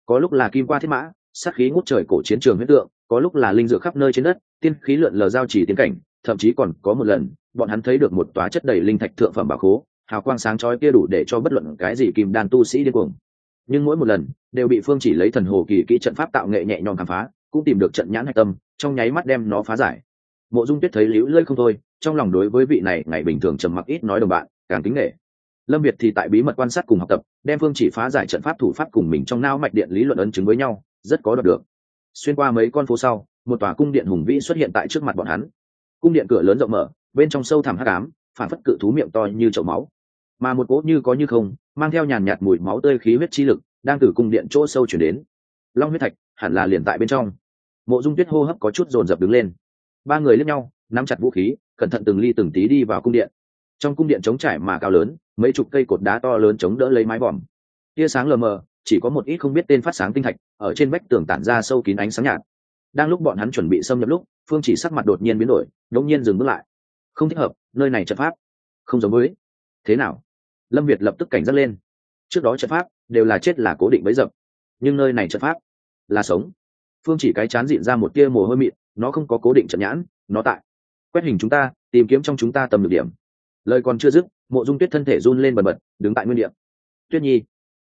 [SPEAKER 1] Có lúc là kim qua thiết mã, sát khí ngút trời cổ chiến trường huyết tượng, có lúc là linh dược khắp nơi trên đất, tiên khí lượn lờ giao chỉ tiến cảnh thậm chí còn có một lần, bọn hắn thấy được một tòa chất đầy linh thạch thượng phẩm bảo khố, hào quang sáng chói kia đủ để cho bất luận cái gì kim đan tu sĩ điên cuồng. Nhưng mỗi một lần, đều bị phương chỉ lấy thần hồ kỳ kỹ trận pháp tạo nghệ nhẹ nhõm khám phá, cũng tìm được trận nhãn hạch tâm, trong nháy mắt đem nó phá giải. Mộ dung tuyết thấy liễu lơi không thôi, trong lòng đối với vị này ngày bình thường trầm mặc ít nói đồng bạn, càng kính nghệ lâm việt thì tại bí mật quan sát cùng học tập, đem phương chỉ phá giải trận pháp thủ pháp cùng mình trong nao mạch điện lý luận ấn chứng với nhau, rất có đọc được. Xuyên qua mấy con phố sau, một tòa cung điện hùng vĩ xuất hiện tại trước mặt bọn hắn cung điện cửa lớn rộng mở, bên trong sâu thẳm hắc ám phản phất cự thú miệng to như chậu máu. Mà một cỗ như có như không, mang theo nhàn nhạt mùi máu tươi khí huyết chi lực, đang từ cung điện chỗ sâu chuyển đến. Long huyết thạch, hẳn là liền tại bên trong. Mộ dung tuyết hô hấp có chút dồn dập đứng lên. Ba người lẫn nhau, nắm chặt vũ khí, cẩn thận từng ly từng tí đi vào cung điện. Trong cung điện trống trải mà cao lớn, mấy chục cây cột đá to lớn chống đỡ lấy mái vòm. Tia sáng lờ mờ, chỉ có một ít không biết tên phát sáng tinh thạch, ở trên vách tường tản ra sâu kín ánh sáng nhạt. Đang lúc bọn hắn chuẩn bị xâm nhập lúc phương chỉ sắc mặt đột nhiên biến đổi đột nhiên dừng bước lại. Không thích hợp, nơi này trận pháp. Không giống với. Thế nào? Lâm việt lập tức cảnh giác lên. Trước đó trận pháp đều là chết là cố định bấy dập. Nhưng nơi này trận pháp là sống. Phương chỉ cái chán dịn ra một tia mồ hôi mịn, nó không có cố định trận nhãn, nó tại. Quét hình chúng ta, tìm kiếm trong chúng ta tầm được điểm. Lời còn chưa dứt, mộ dung tuyết thân thể run lên bần bật, đứng tại nguyên điểm tuyết nhi.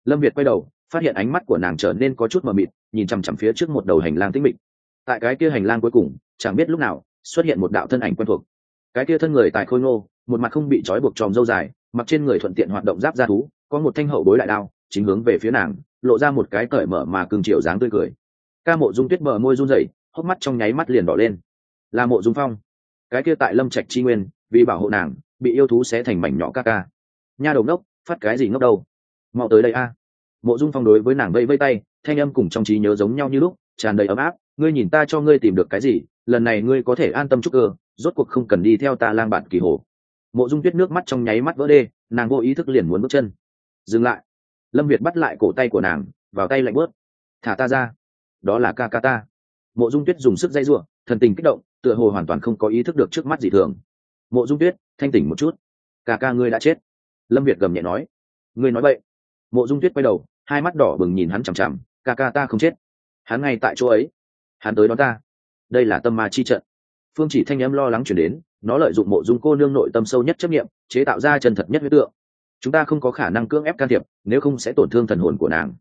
[SPEAKER 1] Lâm việt quay đầu, phát hiện ánh mắt của nàng trở nên có chút mờ mịt, nhìn chằm chằm phía trước một đầu hành lang tĩnh mịch. Tại cái kia hành lang cuối cùng chẳng biết lúc nào, xuất hiện một đạo thân ảnh quen thuộc. Cái kia thân người tại khôi ngô, một mặt không bị trói buộc tròm dâu dài, mặc trên người thuận tiện hoạt động giáp ra thú, có một thanh hậu bối đại đao, chính hướng về phía nàng, lộ ra một cái cởi mở mà cường triệu dáng tươi cười. Ca mộ dung tuyết bờ môi run rẩy, hốc mắt trong nháy mắt liền đỏ lên. Là mộ dung phong. Cái kia tại lâm trạch chi nguyên, vì bảo hộ nàng, bị yêu thú xé thành mảnh nhỏ ca ca. Nha đầu ngốc, phát cái gì ngốc đâu? Mau tới đây a. Mộ dung phong đối với nàng vây vây tay, thanh âm cùng trong trí nhớ giống nhau như lúc tràn đầy ấm áp, ngươi nhìn ta cho ngươi tìm được cái gì, lần này ngươi có thể an tâm chúc cơ, rốt cuộc không cần đi theo ta lang bạn kỳ hồ. Mộ dung tuyết nước mắt trong nháy mắt vỡ đê, nàng vô ý thức liền muốn bước chân. Dừng lại. Lâm việt bắt lại cổ tay của nàng, vào tay lạnh bớt. Thả ta ra. Đó là ca ca ta. Mộ dung tuyết dùng sức dây ruộng thần tình kích động, tựa hồ hoàn toàn không có ý thức được trước mắt gì thường. Mộ dung tuyết, thanh tỉnh một chút. Ca ca ngươi đã chết. Lâm việt gầm nhẹ nói. Ngươi nói vậy mộ dung tuyết quay đầu, hai mắt đỏ bừng nhìn hắn chằm chằm. Ca ca ta không chết hắn ngay tại chỗ ấy. Hắn tới đón ta. Đây là tâm ma chi trận. Phương chỉ thanh âm lo lắng chuyển đến, nó lợi dụng mộ dung cô nương nội tâm sâu nhất chấp nghiệm chế tạo ra chân thật nhất huyết tượng. Chúng ta không có khả năng cưỡng ép can thiệp, nếu không sẽ tổn thương thần hồn của nàng.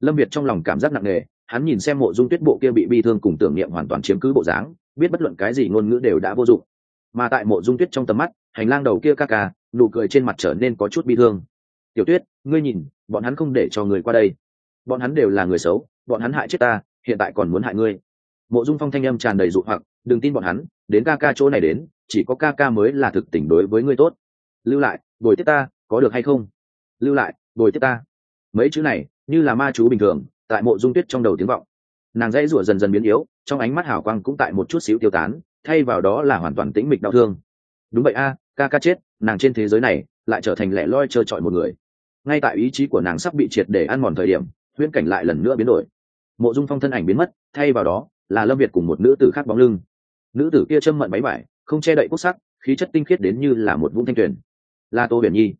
[SPEAKER 1] Lâm việt trong lòng cảm giác nặng nề, hắn nhìn xem mộ dung tuyết bộ kia bị bi thương cùng tưởng niệm hoàn toàn chiếm cứ bộ dáng, biết bất luận cái gì ngôn ngữ đều đã vô dụng. Mà tại mộ dung tuyết trong tầm mắt, hành lang đầu kia ca ca, nụ cười trên mặt trở nên có chút bi thương. Tiểu tuyết, ngươi nhìn, bọn hắn không để cho người qua đây. Bọn hắn đều là người xấu bọn hắn hại chết ta, hiện tại còn muốn hại ngươi. Mộ dung phong thanh âm tràn đầy dụ hoặc, đừng tin bọn hắn, đến ca ca chỗ này đến, chỉ có ca ca mới là thực tình đối với ngươi tốt. Lưu lại, bồi tiếp ta, có được hay không? Lưu lại, bồi tiếp ta. Mấy chữ này, như là ma chú bình thường, tại mộ dung tuyết trong đầu tiếng vọng. Nàng dãy rủa dần dần biến yếu, trong ánh mắt hào quang cũng tại một chút xíu tiêu tán, thay vào đó là hoàn toàn tĩnh mịch đau thương. Đúng vậy a, ca ca chết, nàng trên thế giới này lại trở thành lẻ loi trơ trọi một người. Ngay tại ý chí của nàng sắp bị triệt để ăn mòn thời điểm, huyễn cảnh lại lần nữa biến đổi mộ dung phong thân ảnh biến mất, thay vào đó là lâm việt cùng một nữ tử khác bóng lưng. Nữ tử kia châm mận máy vải, không che đậy quốc sắc khí chất tinh khiết đến như là một vũng thanh tuyển là tô huyền nhi.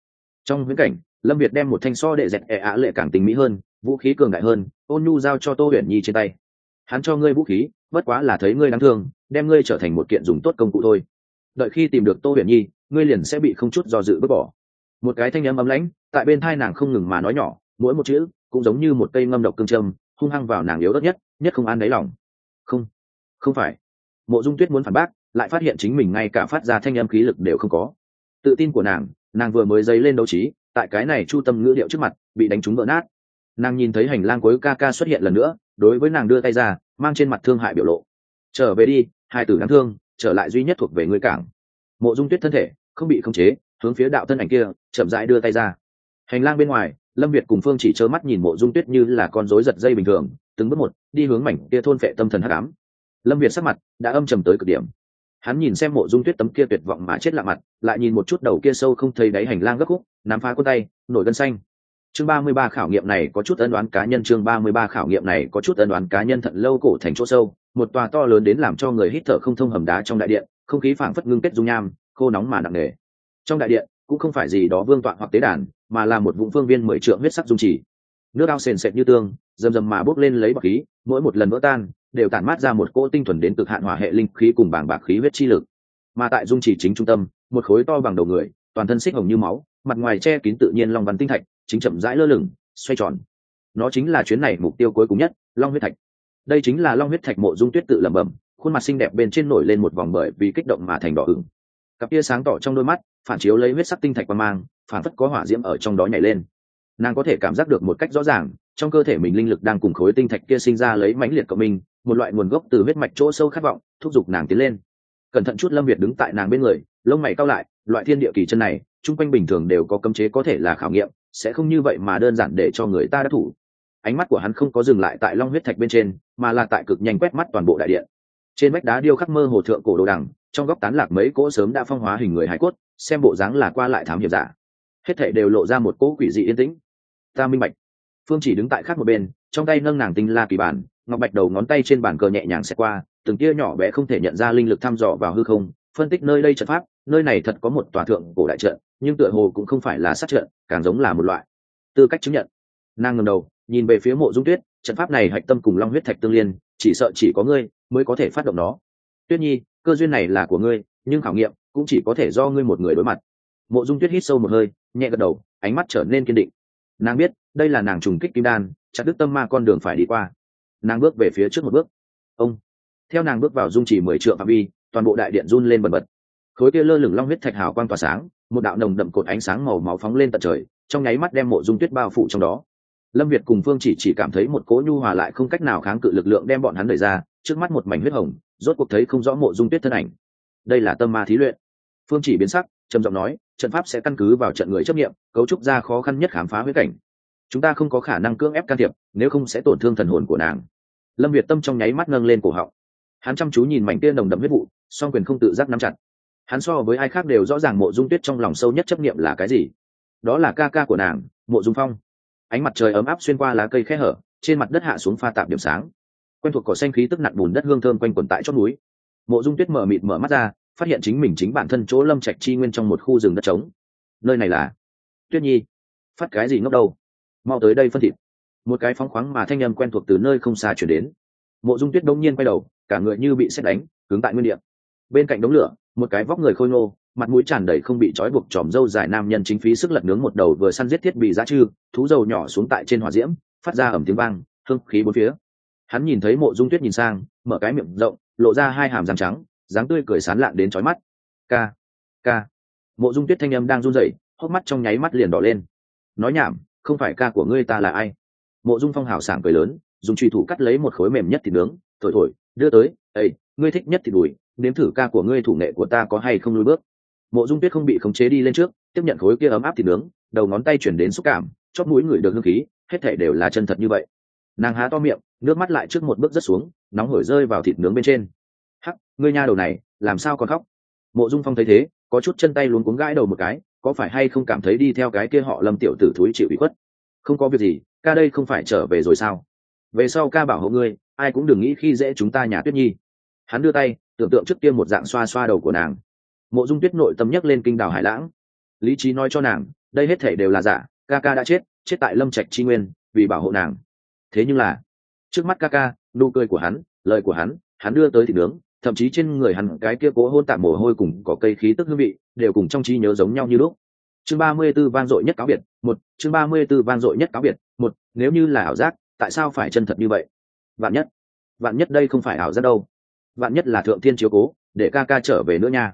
[SPEAKER 1] Trong huyễn cảnh, lâm việt đem một thanh so đệ dẹt ẹ ạ lệ càng tình mỹ hơn, vũ khí cường đại hơn, ôn nhu giao cho tô huyền nhi trên tay. Hắn cho ngươi vũ khí, bất quá là thấy ngươi đáng thương, đem ngươi trở thành một kiện dùng tốt công cụ thôi. Đợi khi tìm được tô huyền nhi, ngươi liền sẽ bị không chút do dự vứt bỏ. Một cái thanh âm ấm lãnh, tại bên thai nàng không ngừng mà nói nhỏ, mỗi một chữ cũng giống như một cây ngâm độc cương châm hung hăng vào nàng yếu đất nhất nhất không an đáy lòng. Không không phải. Mộ dung tuyết muốn phản bác, lại phát hiện chính mình ngay cả phát ra thanh âm khí lực đều không có. Tự tin của nàng nàng vừa mới dấy lên đấu trí, tại cái này chu tâm ngữ điệu trước mặt, bị đánh trúng vỡ nát. Nàng nhìn thấy hành lang cuối ca ca xuất hiện lần nữa, đối với nàng đưa tay ra, mang trên mặt thương hại biểu lộ. Trở về đi, hai tử đáng thương, trở lại duy nhất thuộc về người cảng. Mộ dung tuyết thân thể, không bị khống chế, hướng phía đạo thân ảnh kia, chậm rãi đưa tay ra. Hành lang bên ngoài lâm việt cùng phương chỉ trơ mắt nhìn mộ dung tuyết như là con rối giật dây bình thường, từng bước một, đi hướng mảnh kia thôn phệ tâm thần hắc ám. Lâm việt sắc mặt đã âm trầm tới cực điểm. Hắn nhìn xem mộ dung tuyết tấm kia tuyệt vọng mà chết lạ mặt, lại nhìn một chút đầu kia sâu không thấy đáy hành lang gấp khúc, nắm phá quân tay, nổi gân xanh. Chương ba mươi ba khảo nghiệm này có chút ân đoán cá nhân, chương ba mươi ba khảo nghiệm này có chút ân đoán cá nhân thận lâu cổ thành chỗ sâu, một tòa to lớn đến làm cho người hít thở không thông hầm đá trong đại điện, không khí phảng phất ngưng kết dung nham, khô nóng mà nặng nề. Trong đại điện cũng không phải gì đó vương tọa hoặc tế đàn, mà là một vùng phương viên mười trượng huyết sắc dung trì. Nước ao sền sệt như tương, rầm rầm mà bốc lên lấy bọc khí, mỗi một lần vỡ tan, đều tản mát ra một cỗ tinh thuần đến cực hạn hỏa hệ linh khí cùng bảng bạc khí huyết chi lực. Mà tại dung trì chính trung tâm, một khối to bằng đầu người, toàn thân xích hồng như máu, mặt ngoài che kín tự nhiên long văn tinh thạch, chính chậm rãi lơ lửng, xoay tròn. Nó chính là chuyến này mục tiêu cuối cùng nhất, long huyết thạch. Đây chính là long huyết thạch mộ dung tuyết tự lẩm bẩm, khuôn mặt xinh đẹp bên trên nổi lên một vòng bởi vì kích động mà thành đỏ ửng. Cặp tia sáng tỏ trong đôi mắt phản chiếu lấy huyết sắc tinh thạch qua mang, phản phất có hỏa diễm ở trong đó nhảy lên. Nàng có thể cảm giác được một cách rõ ràng, trong cơ thể mình linh lực đang cùng khối tinh thạch kia sinh ra lấy mãnh liệt của mình một loại nguồn gốc từ huyết mạch chỗ sâu khát vọng, thúc giục nàng tiến lên. Cẩn thận chút lâm việt đứng tại nàng bên người, lông mày cao lại, loại thiên địa kỳ chân này, chung quanh bình thường đều có cấm chế có thể là khảo nghiệm, sẽ không như vậy mà đơn giản để cho người ta đắc thủ. Ánh mắt của hắn không có dừng lại tại long huyết thạch bên trên, mà là tại cực nhanh quét mắt toàn bộ đại điện. Trên vách đá điêu khắc mơ hồ thượng cổ đồ đằng trong góc tán lạc mấy cỗ sớm đã phong hóa hình người hải cốt, xem bộ dáng là qua lại thám hiểm giả. Hết thảy đều lộ ra một cỗ quỷ dị yên tĩnh. Ta minh bạch. Phương chỉ đứng tại khác một bên, trong tay nâng nàng tinh la kỳ bản, ngọc bạch đầu ngón tay trên bàn cờ nhẹ nhàng xẹt qua, từng tia nhỏ bé không thể nhận ra linh lực thăm dò vào hư không, phân tích nơi đây trận pháp, nơi này thật có một tòa thượng cổ đại trận, nhưng tựa hồ cũng không phải là sát trận, càng giống là một loại tư cách chứng nhận. Nàng ngầm đầu, nhìn về phía mộ dung tuyết, trận pháp này hạch tâm cùng long huyết thạch tương liên, chỉ sợ chỉ có ngươi mới có thể phát động nó tuyết nhi, cơ duyên này là của ngươi, nhưng khảo nghiệm cũng chỉ có thể do ngươi một người đối mặt. Mộ dung tuyết hít sâu một hơi, nhẹ gật đầu, ánh mắt trở nên kiên định. Nàng biết, đây là nàng trùng kích kim đan, chặt đứt tâm ma con đường phải đi qua. Nàng bước về phía trước một bước. Ông. Theo nàng bước vào dung chỉ mười trượng phạm vi, toàn bộ đại điện run lên bần bật. Khối kia lơ lửng long huyết thạch hào quang tỏa sáng, một đạo nồng đậm cột ánh sáng màu máu phóng lên tận trời, trong nháy mắt đem mộ dung tuyết bao phủ trong đó. Lâm việt cùng phương chỉ chỉ cảm thấy một cỗ nhu hòa lại không cách nào kháng cự lực lượng đem bọn hắn đẩy ra, trước mắt một mảnh huyết hồng rốt cuộc thấy không rõ mộ dung tuyết thân ảnh. Đây là tâm ma thí luyện. Phương chỉ biến sắc, trầm giọng nói, trận pháp sẽ căn cứ vào trận người chấp nghiệm cấu trúc ra khó khăn nhất khám phá huyết cảnh. Chúng ta không có khả năng cưỡng ép can thiệp, nếu không sẽ tổn thương thần hồn của nàng. Lâm việt tâm trong nháy mắt nâng lên cổ họng. Hắn chăm chú nhìn mảnh tiên đồng đậm huyết vụ, song quyền không tự giác nắm chặt. Hắn so với ai khác đều rõ ràng mộ dung tuyết trong lòng sâu nhất chấp nghiệm là cái gì. Đó là ca ca của nàng, mộ dung phong. Ánh mặt trời ấm áp xuyên qua lá cây khe hở, trên mặt đất hạ xuống pha tạp điểm sáng quen thuộc cỏ xanh khí tức nặng bùn đất hương thơm quanh quẩn tại chót núi. Mộ dung tuyết mở mịt mở mắt ra, phát hiện chính mình chính bản thân chỗ lâm trạch chi nguyên trong một khu rừng đất trống. Nơi này là tuyết nhi. Phát cái gì ngốc đâu? Mau tới đây phân thịt. Một cái phóng khoáng mà thanh â m quen thuộc từ nơi không xa chuyển đến. Mộ dung tuyết đông nhiên quay đầu, cả người như bị xét đánh, cứng tại nguyên đ ị a bên cạnh đống lửa, một cái vóc người khôi ngô, mặt mũi tràn đầy không bị trói buộc tròm râu dài nam nhân chính phí sức lật nướng một đầu vừa săn giết thiết bị giá chư thú dầu nhỏ xuống tại trên hỏa diễm, phát ra ẩm tiếng vang, hương khí bốn phía hắn nhìn thấy mộ dung tuyết nhìn sang, mở cái miệng rộng, lộ ra hai hàm răng trắng, dáng tươi cười sán lạn đến trói mắt. Ca ca. Mộ dung tuyết thanh âm đang run rẩy, hốc mắt trong nháy mắt liền đỏ lên. Nói nhảm, không phải ca của ngươi ta là ai? Mộ dung phong hào sảng cười lớn, dùng truy thủ cắt lấy một khối mềm nhất thịt nướng, thổi thổi, đưa tới ây ngươi thích nhất thịt đùi, nếm thử ca của ngươi thủ nghệ của ta có hay không lùi bước. Mộ dung tuyết không bị khống chế đi lên trước, tiếp nhận khối kia ấm áp thịt nướng, đầu ngón tay chuyển đến xúc cảm, chót mũi người được hương khí, hết thể đều là chân thật như vậy. Nàng há to miệng nước mắt lại trước một bước rất xuống, nóng hổi rơi vào thịt nướng bên trên. Hắc, ngươi nha đầu này, làm sao còn khóc? Mộ dung phong thấy thế, có chút chân tay luống cuống gãi đầu một cái, có phải hay không cảm thấy đi theo cái kia họ lâm tiểu tử thúi chịu bị khuất? Không có việc gì, ca đây không phải trở về rồi sao? Về sau ca bảo hộ ngươi, ai cũng đừng nghĩ khi dễ chúng ta nhà tuyết nhi. Hắn đưa tay, tưởng tượng trước tiên một dạng xoa xoa đầu của nàng. Mộ dung tuyết nội tâm nhấc lên kinh đảo hải lãng. Lý trí nói cho nàng, đây hết thể đều là giả, ca ca đã chết chết tại lâm trạch tri nguyên, vì bảo hộ nàng. Thế nhưng là trước mắt ca ca nụ cười của hắn, lời của hắn hắn đưa tới thịt nướng, thậm chí trên người hắn cái kia cố hôn tạm mồ hôi cùng có cây khí tức hương vị, đều cùng trong trí nhớ giống nhau như lúc. Chương ba mươi 34 vang dội nhất cáo biệt, một, chương ba mươi 34 vang dội nhất cáo biệt, một, nếu như là ảo giác, tại sao phải chân thật như vậy? Vạn nhất vạn nhất đây không phải ảo giác đâu. Vạn nhất là thượng thiên chiếu cố, để ca ca trở về nữa nha.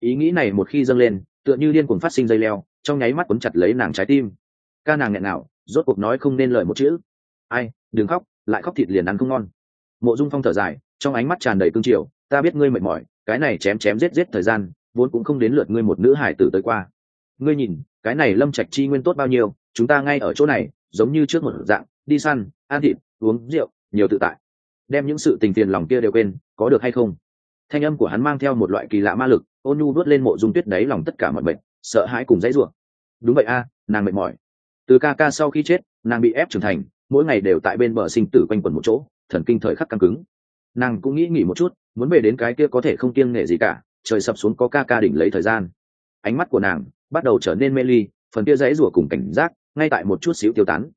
[SPEAKER 1] Ý nghĩ này một khi dâng lên, tựa như điên cuồng phát sinh dây leo, trong nháy mắt cuốn chặt lấy nàng trái tim. Ca nàng nghẹn nào rốt cuộc nói không nên lời một chữ. Ai, đừng khóc lại khóc thịt liền ăn không ngon. Mộ dung phong thở dài, trong ánh mắt tràn đầy cương triều, ta biết ngươi mệt mỏi, cái này chém chém giết giết thời gian, vốn cũng không đến lượt ngươi một nữ hải tử tới qua. Ngươi nhìn, cái này lâm trạch chi nguyên tốt bao nhiêu, chúng ta ngay ở chỗ này, giống như trước một dạng, đi săn, ăn thịt, uống rượu, nhiều tự tại. Đem những sự tình tiền lòng kia đều quên, có được hay không? Thanh âm của hắn mang theo một loại kỳ lạ ma lực, ôn nhu vớt lên mộ dung tuyết đáy lòng tất cả mọi bệnh sợ hãi cùng dãy ruộng đúng vậy a, nàng mệt mỏi. Từ ca ca sau khi chết, nàng bị ép trưởng thành mỗi ngày đều tại bên bờ sinh tử quanh quẩn một chỗ, thần kinh thời khắc căng cứng. Nàng cũng nghĩ nghỉ một chút, muốn về đến cái kia có thể không kiêng nghệ gì cả, trời sập xuống có ca ca đỉnh lấy thời gian. Ánh mắt của nàng bắt đầu trở nên mê ly, phần kia dãy rủa cùng cảnh giác, ngay tại một chút xíu tiêu tán.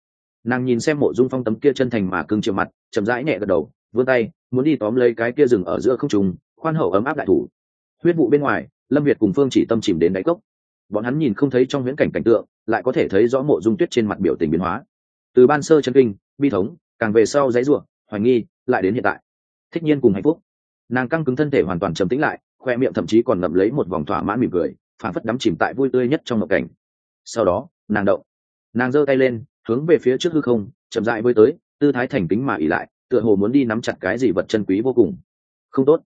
[SPEAKER 1] Nàng nhìn xem mộ dung phong tấm kia chân thành mà cưng chiều mặt, chậm rãi nhẹ gật đầu, vươn tay, muốn đi tóm lấy cái kia rừng ở giữa không trùng khoan hậu ấm áp đại thủ. Huyết vụ bên ngoài, lâm việt cùng phương chỉ tâm chìm đến đáy cốc. Bọn hắn nhìn không thấy trong viễn cảnh cảnh tượng, lại có thể thấy rõ mộ dung tuyết trên mặt biểu tình biến hóa từ ban sơ chân kinh, bi thống, càng về sau giấy ruộng hoài nghi, lại đến hiện tại. Thích nhiên cùng hạnh phúc. Nàng căng cứng thân thể hoàn toàn trầm tĩnh lại, khoe miệng thậm chí còn ngậm lấy một vòng thỏa mãn mỉm cười phản phất đắm chìm tại vui tươi nhất trong ngộ cảnh. Sau đó, nàng động. Nàng giơ tay lên, hướng về phía trước hư không, chậm dại với tới, tư thái thành kính mà ỉ lại, tựa hồ muốn đi nắm chặt cái gì vật chân quý vô cùng. Không tốt.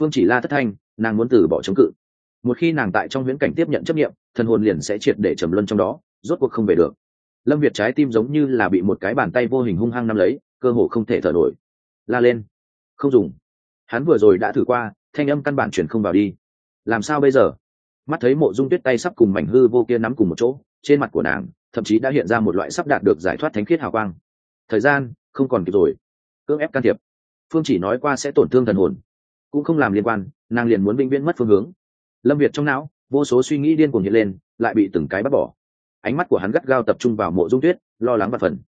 [SPEAKER 1] Phương chỉ la thất thanh, nàng muốn từ bỏ chống cự. Một khi nàng tại trong viễn cảnh tiếp nhận chấp nghiệm thần hồn liền sẽ triệt để trầm luân trong đó, rốt cuộc không về được lâm việt trái tim giống như là bị một cái bàn tay vô hình hung hăng nắm lấy, cơ hồ không thể thở nổi. La lên. Không dùng. Hắn vừa rồi đã thử qua, thanh âm căn bản chuyển không vào đi. Làm sao bây giờ? Mắt thấy mộ dung tuyết tay sắp cùng mảnh hư vô kia nắm cùng một chỗ, trên mặt của nàng, thậm chí đã hiện ra một loại sắp đạt được giải thoát thánh khiết hào quang. Thời gian, không còn kịp rồi. Cưỡng ép can thiệp. Phương chỉ nói qua sẽ tổn thương thần hồn. Cũng không làm liên quan, nàng liền muốn vĩnh viễn mất phương hướng. Lâm việt trong não, vô số suy nghĩ điên cuồng hiện lên, lại bị từng cái bắt bỏ ánh mắt của hắn gắt gao tập trung vào mộ dung tuyết, lo lắng và phần.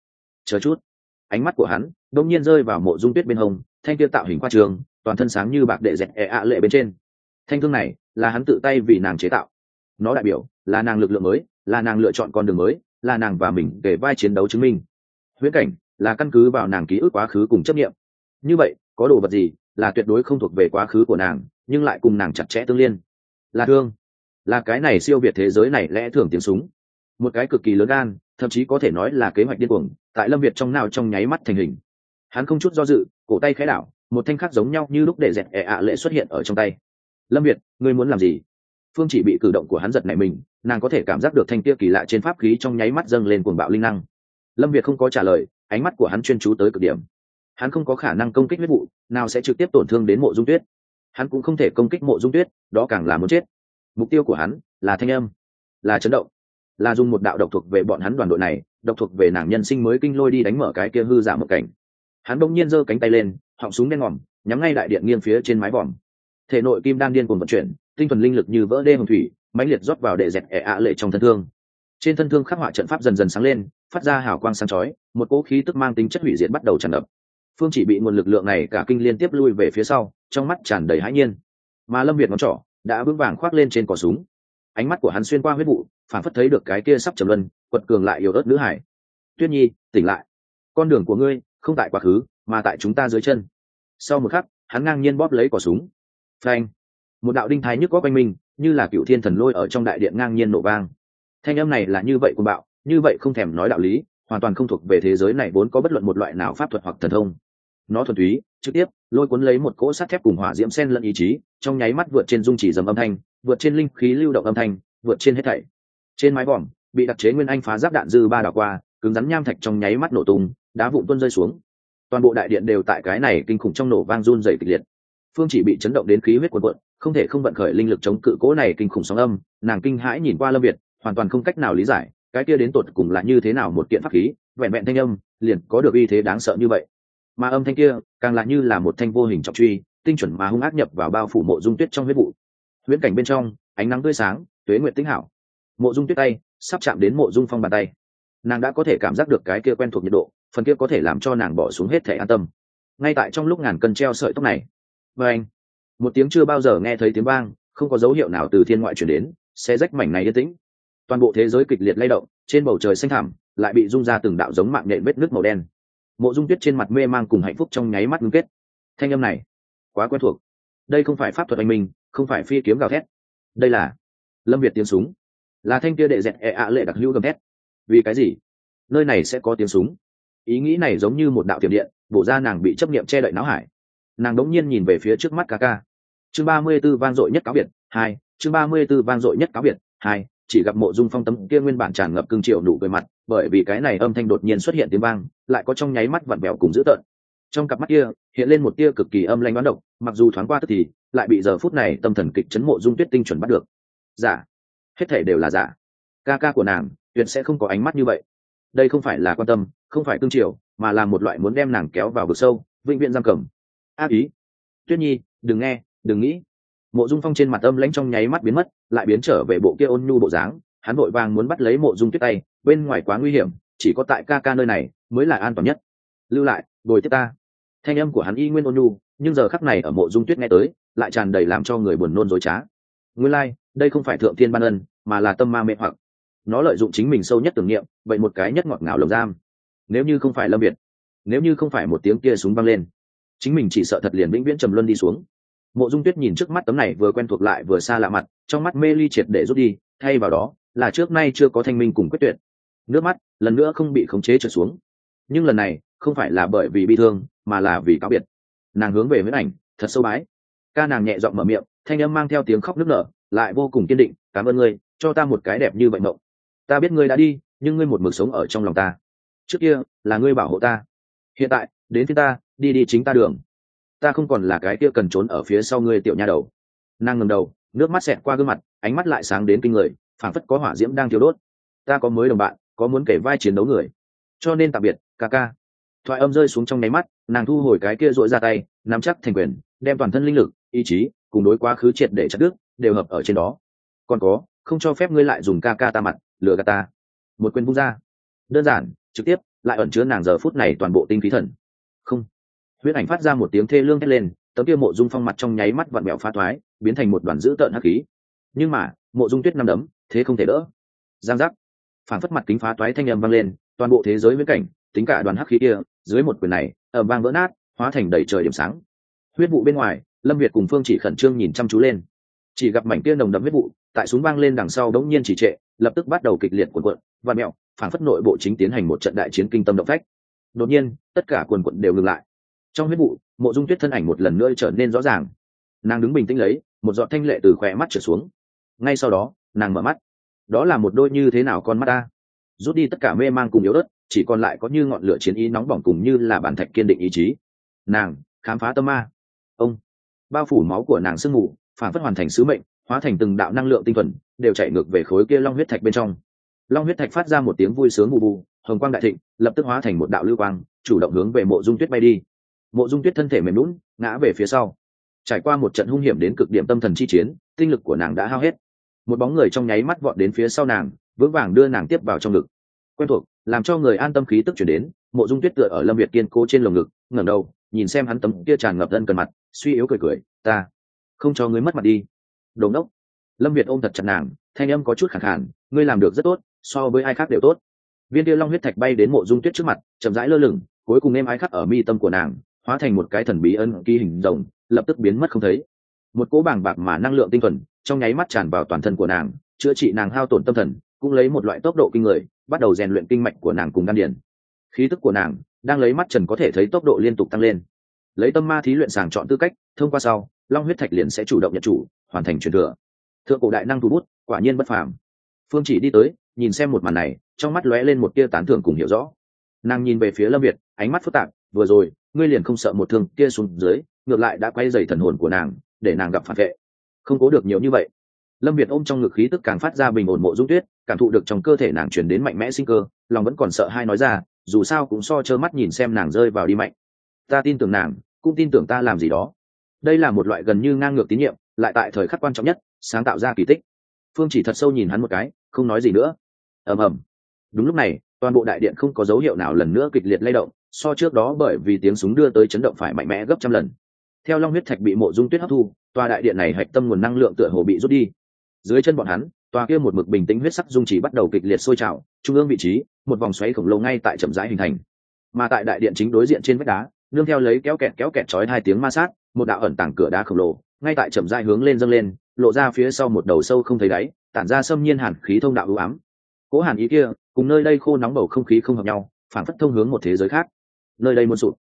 [SPEAKER 1] Chờ chút. Ánh mắt của hắn đông nhiên rơi vào mộ dung tuyết bên hông, thanh kia tạo hình khoa trường, toàn thân sáng như bạc đệ dẹt ẹ ạ lệ bên trên. Thanh thương này là hắn tự tay vì nàng chế tạo. Nó đại biểu là nàng lực lượng mới, là nàng lựa chọn con đường mới, là nàng và mình để vai chiến đấu chứng minh. Huyễn cảnh là căn cứ vào nàng ký ức quá khứ cùng chấp nghiệm như vậy, có đồ vật gì là tuyệt đối không thuộc về quá khứ của nàng, nhưng lại cùng nàng chặt chẽ tương liên? Là thương. Là cái này siêu việt thế giới này lẽ thường tiếng súng một cái cực kỳ lớn gan, thậm chí có thể nói là kế hoạch điên cuồng, tại lâm việt trong nào trong nháy mắt thành hình. Hắn không chút do dự, cổ tay khẽ đảo, một thanh khắc giống nhau như lúc để dẹt ẹ ạ lệ xuất hiện ở trong tay. Lâm việt, ngươi muốn làm gì? Phương chỉ bị cử động của hắn giật này mình, nàng có thể cảm giác được thanh tia kỳ lạ trên pháp khí trong nháy mắt dâng lên cuồng bạo linh năng. Lâm việt không có trả lời, ánh mắt của hắn chuyên chú tới cực điểm. Hắn không có khả năng công kích huyết vụ, nào sẽ trực tiếp tổn thương đến mộ dung tuyết. Hắn cũng không thể công kích mộ dung tuyết, đó càng là muốn chết. Mục tiêu của hắn là thanh âm, là chấn động là dùng một đạo độc thuộc về bọn hắn đoàn đội này, độc thuộc về nàng nhân sinh mới kinh lôi đi đánh mở cái kia hư giả một cảnh. Hắn bỗng nhiên giơ cánh tay lên, họng súng đen ngòm, nhắm ngay đại điện nghiêng phía trên mái vòm. Thể nội kim đan điên cùng vận chuyển, tinh thuần linh lực như vỡ đê hồng thủy, mãnh liệt rót vào để dẹp ẻ ạ lệ trong thân thương. Trên thân thương khắc họa trận pháp dần dần sáng lên, phát ra hào quang sáng chói, một cỗ khí tức mang tính chất hủy diệt bắt đầu tràn ngập. Phương chỉ bị nguồn lực lượng này cả kinh liên tiếp lui về phía sau, trong mắt tràn đầy hãi nhiên. Mà lâm việt ngón trỏ đã vững vàng khoác lên trên cỏ súng. Ánh mắt của hắn xuyên qua huyết vụ phản phất thấy được cái kia sắp trầm luân, quật cường lại yếu ớt nữ hải. Tuyết nhi, tỉnh lại. Con đường của ngươi không tại quá khứ, mà tại chúng ta dưới chân. Sau một khắc, hắn ngang nhiên bóp lấy cỏ súng. Phanh. Một đạo đinh thái nhức có quanh mình, như là cựu thiên thần lôi ở trong đại điện ngang nhiên nổ vang. Thanh âm này là như vậy của bạo, như vậy không thèm nói đạo lý, hoàn toàn không thuộc về thế giới này vốn có bất luận một loại nào pháp thuật hoặc thần thông. Nó thuần túy, trực tiếp, lôi cuốn lấy một cỗ sắt thép cùng hỏa diễm sen lẫn ý chí, trong nháy mắt vượt trên dung chỉ dầm âm thanh, vượt trên linh khí lưu động âm thanh, vượt trên hết thảy trên mái vòm, bị đặc chế nguyên anh phá giáp đạn dư ba đảo qua, cứng rắn nham thạch trong nháy mắt nổ tung, đá vụn tuôn rơi xuống. Toàn bộ đại điện đều tại cái này kinh khủng trong nổ vang run dày kịch liệt. Phương chỉ bị chấn động đến khí huyết quần quận không thể không vận khởi linh lực chống cự cố này kinh khủng sóng âm, nàng kinh hãi nhìn qua lâm việt, hoàn toàn không cách nào lý giải, cái kia đến tột cùng là như thế nào một kiện pháp khí, vẹn vẹn thanh âm, liền có được uy thế đáng sợ như vậy. Mà âm thanh kia, càng là như là một thanh vô hình trọng truy, tinh chuẩn mà hung ác nhập vào bao phủ mộ dung tuyết trong huyết vụ. Huyễn cảnh bên trong, ánh nắng tươi sáng, tuế nguyện tĩnh hảo mộ dung tuyết tay, sắp chạm đến mộ dung phong bàn tay. Nàng đã có thể cảm giác được cái kia quen thuộc nhiệt độ, phần kia có thể làm cho nàng bỏ xuống hết thể an tâm. Ngay tại trong lúc ngàn cân treo sợi tóc này vê anh, một tiếng chưa bao giờ nghe thấy tiếng vang, không có dấu hiệu nào từ thiên ngoại chuyển đến sẽ rách mảnh này yên tĩnh. Toàn bộ thế giới kịch liệt lay động, trên bầu trời xanh thẳm, lại bị rung ra từng đạo giống mạng nhện vết nước màu đen. Mộ dung tuyết trên mặt mê mang cùng hạnh phúc trong nháy mắt ngưng kết. Thanh âm này, quá quen thuộc. Đây không phải pháp thuật anh minh, không phải phi kiếm gào thét. Đây là lâm việt tiếng súng là thanh kia đệ dẹt e ạ lệ đặc hữu gầm thét. Vì cái gì? Nơi này sẽ có tiếng súng. Ý nghĩ này giống như một đạo tiềm điện, bổ ra nàng bị chấp nghiệm che đậy não hải. Nàng đống nhiên nhìn về phía trước mắt ca ca chương ba mươi b ố vang dội nhất cáo biệt, hai, chương ba mươi b ố vang dội nhất cáo biệt, hai, chỉ gặp mộ dung phong tấm kia nguyên bản tràn ngập cương triệu đủ về mặt, bởi vì cái này âm thanh đột nhiên xuất hiện tiếng vang, lại có trong nháy mắt vặn vẹo cùng dữ tợn. Trong cặp mắt kia, hiện lên một tia cực kỳ âm lanh đoán độc, mặc dù thoáng qua tức thì, lại bị giờ phút này tâm thần kịch chấn mộ dung tuyết tinh chuẩn bắt được. Giả hết thể đều là giả. Ca ca của nàng, tuyệt sẽ không có ánh mắt như vậy. Đây không phải là quan tâm, không phải tương triều, mà là một loại muốn đem nàng kéo vào vực sâu, vĩnh viễn giam cầm. Ác ý. Tuyết nhi, đừng nghe, đừng nghĩ. Mộ dung phong trên mặt âm lãnh trong nháy mắt biến mất, lại biến trở về bộ kia ôn nhu bộ dáng. Hắn vội vàng muốn bắt lấy mộ dung tuyết tay, bên ngoài quá nguy hiểm, chỉ có tại ca ca nơi này mới là an toàn nhất. Lưu lại, bồi tiếp ta. Thanh âm của hắn y nguyên ôn nhu, nhưng giờ khắc này ở mộ dung tuyết nghe tới, lại tràn đầy làm cho người buồn nôn dối trá nguyên lai、like, đây không phải thượng thiên ban ân mà là tâm ma mê hoặc. Nó lợi dụng chính mình sâu nhất tưởng niệm vậy một cái nhất ngọt ngào lồng giam. Nếu như không phải lâm việt nếu như không phải một tiếng kia súng văng lên chính mình chỉ sợ thật liền vĩnh viễn trầm luân đi xuống. Mộ dung tuyết nhìn trước mắt tấm này vừa quen thuộc lại vừa xa lạ mặt trong mắt mê ly triệt để rút đi thay vào đó là trước nay chưa có thanh minh cùng quyết tuyệt. Nước mắt lần nữa không bị khống chế trở xuống. Nhưng lần này không phải là bởi vì bi thương mà là vì cáo biệt. Nàng hướng về huyễn ảnh thật sâu bái. Ca nàng nhẹ giọng mở miệng thanh âm mang theo tiếng khóc nức nở, lại vô cùng kiên định, cảm ơn ngươi, cho ta một cái đẹp như bệnh mộng. Ta biết ngươi đã đi, nhưng ngươi một mực sống ở trong lòng ta. Trước kia, là ngươi bảo hộ ta. Hiện tại, đến phía ta, đi đi chính ta đường. Ta không còn là cái kia cần trốn ở phía sau ngươi tiểu nha đầu. Nàng ngầm đầu, nước mắt xẹt qua gương mặt, ánh mắt lại sáng đến kinh người, phảng phất có hỏa diễm đang thiêu đốt. Ta có mới đồng bạn, có muốn kể vai chiến đấu người. Cho nên tạm biệt, ca ca. Thoại âm rơi xuống trong nháy mắt, nàng thu hồi cái kia dội ra tay, nắm chắc thành quyền, đem toàn thân linh lực, ý chí cùng đối quá khứ triệt để chặt đứt, đều hợp ở trên đó. Còn có, không cho phép ngươi lại dùng ca ca ta mặt, lừa gạt ta. Một quyền vung ra. Đơn giản, trực tiếp, lại ẩn chứa nàng giờ phút này toàn bộ tinh khí thần. Không. Huyết ảnh phát ra một tiếng thê lương thét lên, tấm kia mộ dung phong mặt trong nháy mắt vặn bẹo pha thoái, biến thành một đoàn dữ tợn hắc khí. Nhưng mà, mộ dung tuyết năm đấm, thế không thể đỡ. Giang giác. Phản phất mặt kính phá toái thanh âm vang lên, toàn bộ thế giới viễn cảnh, tính cả đoàn hắc khí kia, dưới một quyền này ở vang vỡ nát, hóa thành đầy trời điểm sáng. Huyết vụ bên ngoài lâm việt cùng phương chỉ khẩn trương nhìn chăm chú lên. Chỉ gặp mảnh kia nồng đậm huyết vụ, tại súng vang lên đằng sau đống nhiên chỉ trệ, lập tức bắt đầu kịch liệt cuộn cuộn, và mẹo, phản phất nội bộ chính tiến hành một trận đại chiến kinh tâm động phách. Đột nhiên, tất cả quần quận đều ngừng lại. Trong huyết vụ, mộ dung tuyết thân ảnh một lần nữa trở nên rõ ràng. Nàng đứng bình tĩnh lấy, một giọt thanh lệ từ khỏe mắt trở xuống. Ngay sau đó, nàng mở mắt. Đó là một đôi như thế nào con mắt ta? Rút đi tất cả mê mang cùng yếu đất chỉ còn lại có như ngọn lửa chiến ý nóng bỏng cùng như là bản thạch kiên định ý chí. Nàng, khám phá tâm ma bao phủ máu của nàng sương mù, phản phất hoàn thành sứ mệnh, hóa thành từng đạo năng lượng tinh thuần, đều chạy ngược về khối kia long huyết thạch bên trong. Long huyết thạch phát ra một tiếng vui sướng mù bù, hồng quang đại thịnh, lập tức hóa thành một đạo lưu quang, chủ động hướng về mộ dung tuyết bay đi. Mộ dung tuyết thân thể mềm lún ngã về phía sau. Trải qua một trận hung hiểm đến cực điểm tâm thần chi chiến, tinh lực của nàng đã hao hết. Một bóng người trong nháy mắt vọt đến phía sau nàng, vững vàng đưa nàng tiếp vào trong ngực. Quen thuộc, làm cho người an tâm khí tức chuyển đến, mộ dung tuyết tựa ở lâm việt kiên cố trên lồng ngực, ngẩng đầu nhìn xem hắn tấm kia tràn ngập thân cần mặt, suy yếu cười cười, ta không cho ngươi mất mặt đi. Đồn đốc lâm việt ôm thật chặt nàng, thanh âm có chút khẳng khản ngươi làm được rất tốt, so với ai khác đều tốt. Viên tiêu long huyết thạch bay đến mộ dung tuyết trước mặt, chậm rãi lơ lửng, cuối cùng em ái khắc ở mi tâm của nàng, hóa thành một cái thần bí ân ký hình rồng, lập tức biến mất không thấy. Một cỗ bảng bạc mà năng lượng tinh thuần, trong nháy mắt tràn vào toàn thân của nàng, chữa trị nàng hao tổn tâm thần, cũng lấy một loại tốc độ kinh người, bắt đầu rèn luyện kinh mạch của nàng cùng đan điền. khí tức của nàng đang lấy mắt trần có thể thấy tốc độ liên tục tăng lên. Lấy tâm ma thí luyện sàng chọn tư cách, thông qua sau, long huyết thạch liền sẽ chủ động nhận chủ, hoàn thành truyền thừa. Thượng cổ đại năng thu bút, quả nhiên bất phàm. Phương chỉ đi tới, nhìn xem một màn này, trong mắt lóe lên một tia tán thưởng cùng hiểu rõ. Nàng nhìn về phía lâm việt, ánh mắt phức tạp, vừa rồi, ngươi liền không sợ một thương kia xuống dưới, ngược lại đã quay dày thần hồn của nàng, để nàng gặp phản vệ. Không cố được nhiều như vậy. Lâm việt ôm trong ngực khí tức càng phát ra bình ổn mộ dung tuyết, cảm thụ được trong cơ thể nàng chuyển đến mạnh mẽ sinh cơ, lòng vẫn còn sợ hai nói ra dù sao cũng so trơ mắt nhìn xem nàng rơi vào đi mạnh. Ta tin tưởng nàng, cũng tin tưởng ta làm gì đó. Đây là một loại gần như ngang ngược tín nhiệm, lại tại thời khắc quan trọng nhất, sáng tạo ra kỳ tích. Phương chỉ thật sâu nhìn hắn một cái, không nói gì nữa. Ầm ầm. Đúng lúc này, toàn bộ đại điện không có dấu hiệu nào lần nữa kịch liệt lay động, so trước đó bởi vì tiếng súng đưa tới chấn động phải mạnh mẽ gấp trăm lần. Theo long huyết thạch bị mộ dung tuyết hấp thu, tòa đại điện này hạch tâm nguồn năng lượng tựa hồ bị rút đi. Dưới chân bọn hắn tòa kia một mực bình tĩnh huyết sắc dung chỉ bắt đầu kịch liệt sôi trào, trung ương vị trí, một vòng xoáy khổng lồ ngay tại chậm rãi hình thành. Mà tại đại điện chính đối diện trên vách đá, nương theo lấy kéo kẹt kéo kẹt chói hai tiếng ma sát, một đạo ẩn tảng cửa đá khổng lồ, ngay tại chậm rãi hướng lên dâng lên, lộ ra phía sau một đầu sâu không thấy đáy, tản ra xâm nhiên hàn khí thông đạo ưu ám. Cố hàn ý kia, cùng nơi đây khô nóng bầu không khí không hợp nhau phản phất thông hướng một thế giới khác. Nơi đây muốn sụp.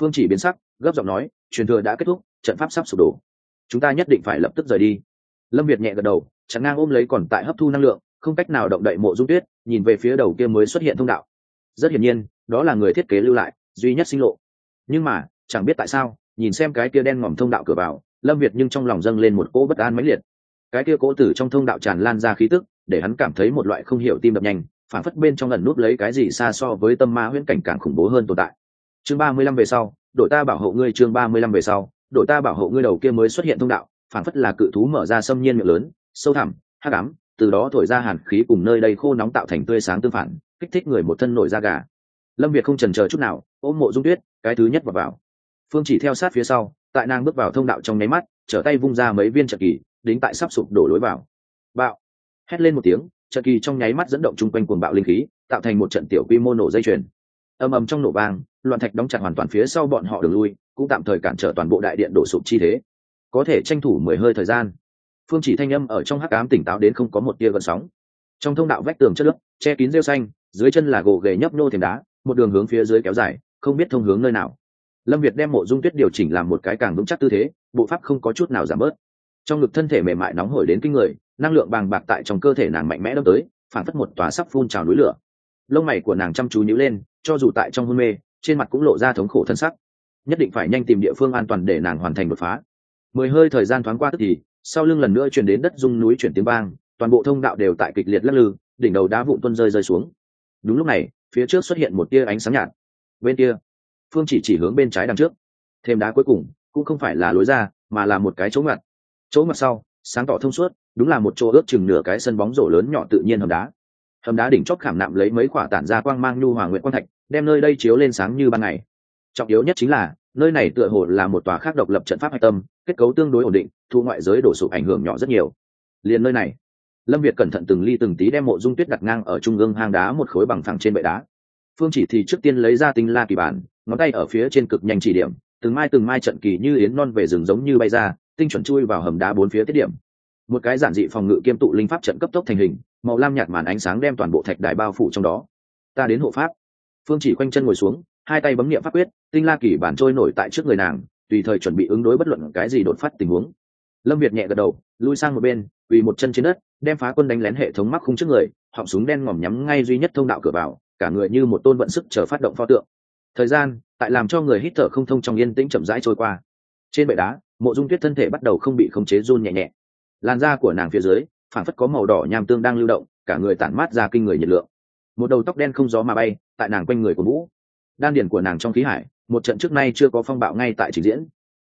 [SPEAKER 1] Phương chỉ biến sắc, gấp giọng nói, truyền thừa đã kết thúc, trận pháp sắp sụp đổ. Chúng ta nhất định phải lập tức rời đi. Lâm việt nhẹ gật đầu chẳng ngang ôm lấy còn tại hấp thu năng lượng, không cách nào động đậy mộ dung tuyết, nhìn về phía đầu kia mới xuất hiện thông đạo. Rất hiển nhiên, đó là người thiết kế lưu lại, duy nhất sinh lộ. Nhưng mà, chẳng biết tại sao, nhìn xem cái kia đen ngòm thông đạo cửa vào, lâm việt nhưng trong lòng dâng lên một cỗ bất an mãnh liệt. Cái kia cỗ tử trong thông đạo tràn lan ra khí tức, để hắn cảm thấy một loại không hiểu tim đập nhanh, phản phất bên trong lần nút lấy cái gì xa so với tâm ma huyễn cảnh càng khủng bố hơn tồn tại. Chương ba mươi lăm về sau, đội ta bảo hộ ngươi chương ba mươi lăm về sau, đội ta bảo hộ ngươi đầu kia mới xuất hiện thông đạo, phản phất là cự thú mở ra xâm nhiên miệng lớn sâu thẳm, hắc ám, từ đó thổi ra hàn khí cùng nơi đây khô nóng tạo thành tươi sáng tương phản, kích thích người một thân nổi da gà. Lâm việt không trần chờ chút nào, ôm mộ dung tuyết, cái thứ nhất vào vào. Phương chỉ theo sát phía sau, tại nàng bước vào thông đạo trong nháy mắt, trở tay vung ra mấy viên trận kỳ, đính tại sắp sụp đổ lối vào. Bạo. Hét lên một tiếng, trận kỳ trong nháy mắt dẫn động chung quanh cuồng bạo linh khí, tạo thành một trận tiểu quy mô nổ dây chuyền. Ầm ầm trong nổ vang, loạn thạch đóng chặt hoàn toàn phía sau bọn họ đường lui, cũng tạm thời cản trở toàn bộ đại điện đổ sụp chi thế. Có thể tranh thủ mười hơi thời gian phương chỉ thanh âm ở trong hắc ám tỉnh táo đến không có một tia gợn sóng. Trong thông đạo vách tường chất nước che kín rêu xanh, dưới chân là gỗ ghề nhấp nô thềm đá, một đường hướng phía dưới kéo dài, không biết thông hướng nơi nào. Lâm việt đem mộ dung tuyết điều chỉnh làm một cái càng vững chắc tư thế, bộ pháp không có chút nào giảm bớt. Trong ngực thân thể mềm mại nóng hổi đến kinh người, năng lượng bàng bạc tại trong cơ thể nàng mạnh mẽ đâm tới, phản phất một tòa sắp phun trào núi lửa. Lông mày của nàng chăm chú nhíu lên, cho dù tại trong hôn mê, trên mặt cũng lộ ra thống khổ thân sắc. Nhất định phải nhanh tìm địa phương an toàn để nàng hoàn thành đột phá. Mười hơi thời gian thoáng qua tức thì sau lưng lần nữa chuyển đến đất dung núi chuyển tiếng vang, toàn bộ thông đạo đều tại kịch liệt lắc lư, đỉnh đầu đá vụn tuân rơi rơi xuống. Đúng lúc này, phía trước xuất hiện một tia ánh sáng nhạt. Bên kia, phương chỉ chỉ hướng bên trái đằng trước. Thêm đá cuối cùng, cũng không phải là lối ra, mà là một cái chỗ ngặt chỗ ngặt sau, sáng tỏ thông suốt, đúng là một chỗ ướt chừng nửa cái sân bóng rổ lớn nhỏ tự nhiên hầm đá. Hầm đá đỉnh chót khảm nạm lấy mấy quả tản ra quang mang nhu hòa nguyện quang thạch, đem nơi đây chiếu lên sáng như ban ngày. Trọng yếu nhất chính là nơi này tựa hồ là một tòa khác độc lập trận pháp hạch tâm, kết cấu tương đối ổn định, thu ngoại giới đổ sụp ảnh hưởng nhỏ rất nhiều. Liền nơi này, lâm việt cẩn thận từng ly từng tí đem mộ dung tuyết đặt ngang ở trung ương hang đá một khối bằng thẳng trên bệ đá. Phương chỉ thì trước tiên lấy ra tinh la kỳ bản, ngón tay ở phía trên cực nhanh chỉ điểm, từng mai từng mai trận kỳ như yến non về rừng giống như bay ra, tinh chuẩn chui vào hầm đá bốn phía tiết điểm. Một cái giản dị phòng ngự kiêm tụ linh pháp trận cấp tốc thành hình, màu lam nhạt màn ánh sáng đem toàn bộ thạch đài bao phủ trong đó. Ta đến hộ pháp. Phương chỉ quanh chân ngồi xuống hai tay bấm nghiệm pháp quyết, tinh la kỳ bản trôi nổi tại trước người nàng, tùy thời chuẩn bị ứng đối bất luận cái gì đột phát tình huống. Lâm việt nhẹ gật đầu, lui sang một bên, quỳ một chân trên đất, đem phá quân đánh lén hệ thống mắc khung trước người, họng súng đen ngòm nhắm ngay duy nhất thông đạo cửa vào, cả người như một tôn vận sức chờ phát động pho tượng. Thời gian, tại làm cho người hít thở không thông trong yên tĩnh chậm rãi trôi qua. Trên bệ đá, mộ dung tuyết thân thể bắt đầu không bị khống chế run nhẹ nhẹ. Làn da của nàng phía dưới phản phất có màu đỏ nham tương đang lưu động, cả người tản mát ra kinh người nhiệt lượng. Một đầu tóc đen không gió mà bay, tại nàng quanh người của vũ đan điển của nàng trong khí hải, một trận trước nay chưa có phong bạo ngay tại trình diễn.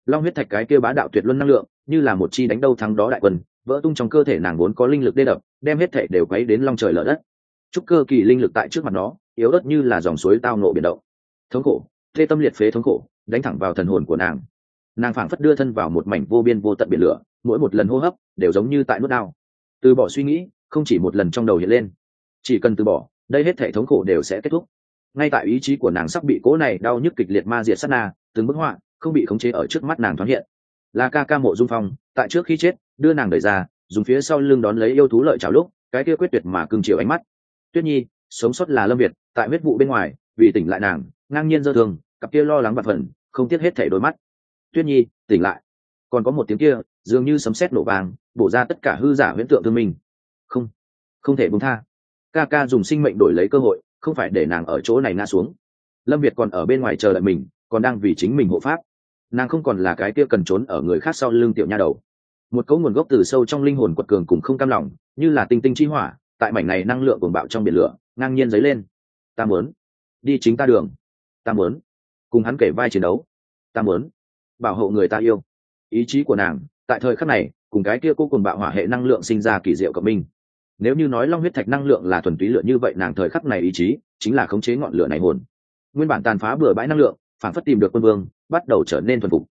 [SPEAKER 1] Long huyết thạch cái kia bá đạo tuyệt luân năng lượng, như là một chi đánh đâu thắng đó đại quân, vỡ tung trong cơ thể nàng vốn có linh lực đê đập, đem hết thể đều quấy đến long trời lở đất. Chúc cơ kỳ linh lực tại trước mặt nó, yếu ớt như là dòng suối tao nộ biển động. Thống khổ tê tâm liệt phế thống khổ, đánh thẳng vào thần hồn của nàng. Nàng phảng phất đưa thân vào một mảnh vô biên vô tận biển lửa, mỗi một lần hô hấp đều giống như tại nút đao từ bỏ suy nghĩ, không chỉ một lần trong đầu hiện lên, chỉ cần từ bỏ, đây hết thể thống khổ đều sẽ kết thúc ngay tại ý chí của nàng sắp bị cố này đau nhức kịch liệt ma diệt sát na, từng bức họa không bị khống chế ở trước mắt nàng thoáng hiện. Là ca ca mộ dung phong, tại trước khi chết, đưa nàng đẩy ra, dùng phía sau lưng đón lấy yêu thú lợi chảo lúc, cái kia quyết tuyệt mà cưng chiều ánh mắt. Tuyết nhi, sống sót là lâm việt, tại huyết vụ bên ngoài, vì tỉnh lại nàng, ngang nhiên dơ thương, cặp kia lo lắng bặt phần không tiếc hết thể đôi mắt. Tuyết nhi, tỉnh lại. Còn có một tiếng kia, dường như sấm sét nổ vàng bổ ra tất cả hư giả huyễn tượng thương mình. Không không thể buông tha. Ca ca dùng sinh mệnh đổi lấy cơ hội không phải để nàng ở chỗ này ngã xuống. Lâm việt còn ở bên ngoài chờ đợi mình, còn đang vì chính mình hộ pháp. Nàng không còn là cái kia cần trốn ở người khác sau lưng tiểu nha đầu. Một cấu nguồn gốc từ sâu trong linh hồn quật cường cùng không cam lòng, như là tinh tinh chi hỏa, tại mảnh này năng lượng cuồng bạo trong biển lửa, ngang nhiên dấy lên. Ta muốn đi chính ta đường. Ta muốn cùng hắn kể vai chiến đấu. Ta muốn bảo hộ người ta yêu. Ý chí của nàng, tại thời khắc này, cùng cái kia cô cùng bạo hỏa hệ năng lượng sinh ra kỳ diệu cộng minh nếu như nói long huyết thạch năng lượng là thuần túy lửa như vậy, nàng thời khắc này ý chí chính là khống chế ngọn lửa này hồn. Nguyên bản tàn phá bừa bãi năng lượng, phản phất tìm được quân vương, bắt đầu trở nên thuần phục.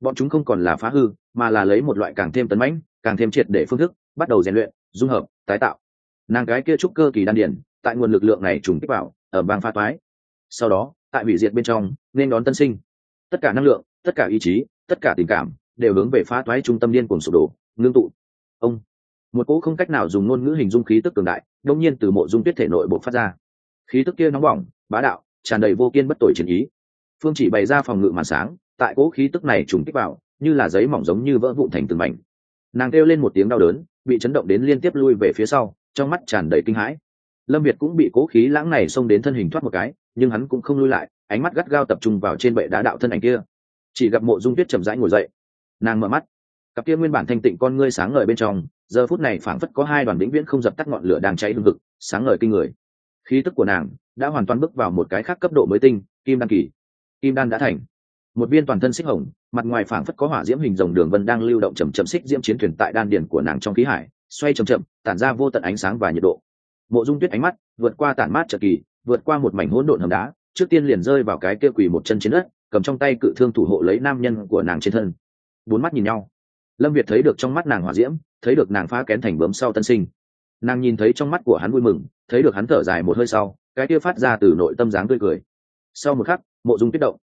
[SPEAKER 1] Bọn chúng không còn là phá hư, mà là lấy một loại càng thêm tấn mãnh, càng thêm triệt để phương thức, bắt đầu rèn luyện, dung hợp, tái tạo. Nàng cái kia trúc cơ kỳ đan điển tại nguồn lực lượng này trùng kích vào, ở bang pha toái. Sau đó, tại hủy diệt bên trong, nên đón tân sinh. Tất cả năng lượng, tất cả ý chí, tất cả tình cảm, đều hướng về phá toái trung tâm điên cùng sụp đổ, ngưng tụ. Ông một cỗ không cách nào dùng ngôn ngữ hình dung khí tức cường đại đông nhiên từ mộ dung tuyết thể nội bộ phát ra. Khí tức kia nóng bỏng, bá đạo, tràn đầy vô kiên bất tội chiến ý. Phương chỉ bày ra phòng ngự màn sáng, tại cỗ khí tức này trùng kích vào, như là giấy mỏng giống như vỡ vụn thành từng mảnh. Nàng kêu lên một tiếng đau đớn, bị chấn động đến liên tiếp lui về phía sau, trong mắt tràn đầy kinh hãi. Lâm việt cũng bị cố khí lãng này xông đến thân hình thoát một cái, nhưng hắn cũng không lui lại, ánh mắt gắt gao tập trung vào trên bệ đá đạo thân ảnh kia. Chỉ gặp mộ dung tuyết chậm rãi ngồi dậy. Nàng mở mắt cặp kia nguyên bản thanh tịnh con ngươi sáng ngời bên trong, giờ phút này phảng phất có hai đoàn vĩnh viễn không dập tắt ngọn lửa đang cháy hương thực sáng ngời kinh người. Khí tức của nàng đã hoàn toàn bước vào một cái khác cấp độ mới tinh, kim đan kỳ. Kim đan đã thành. Một viên toàn thân xích hồng, mặt ngoài phảng phất có hỏa diễm hình rồng đường vân đang lưu động chầm chậm xích diễm chiến thuyền tại đan điền của nàng trong khí hải, xoay chầm chậm, tản ra vô tận ánh sáng và nhiệt độ. Mộ dung tuyết ánh mắt vượt qua tản mát trợ kỳ, vượt qua một mảnh hỗn độn hầm đá, trước tiên liền rơi vào cái kia quỳ một chân trên đất, cầm trong tay cự thương thủ hộ lấy nam nhân của nàng trên thân. Bốn mắt nhìn nhau lâm việt thấy được trong mắt nàng hỏa diễm, thấy được nàng phá kén thành bướm sau tân sinh. Nàng nhìn thấy trong mắt của hắn vui mừng, thấy được hắn thở dài một hơi sau, cái kia phát ra từ nội tâm dáng tươi cười. Sau một khắc, mộ dung kích động.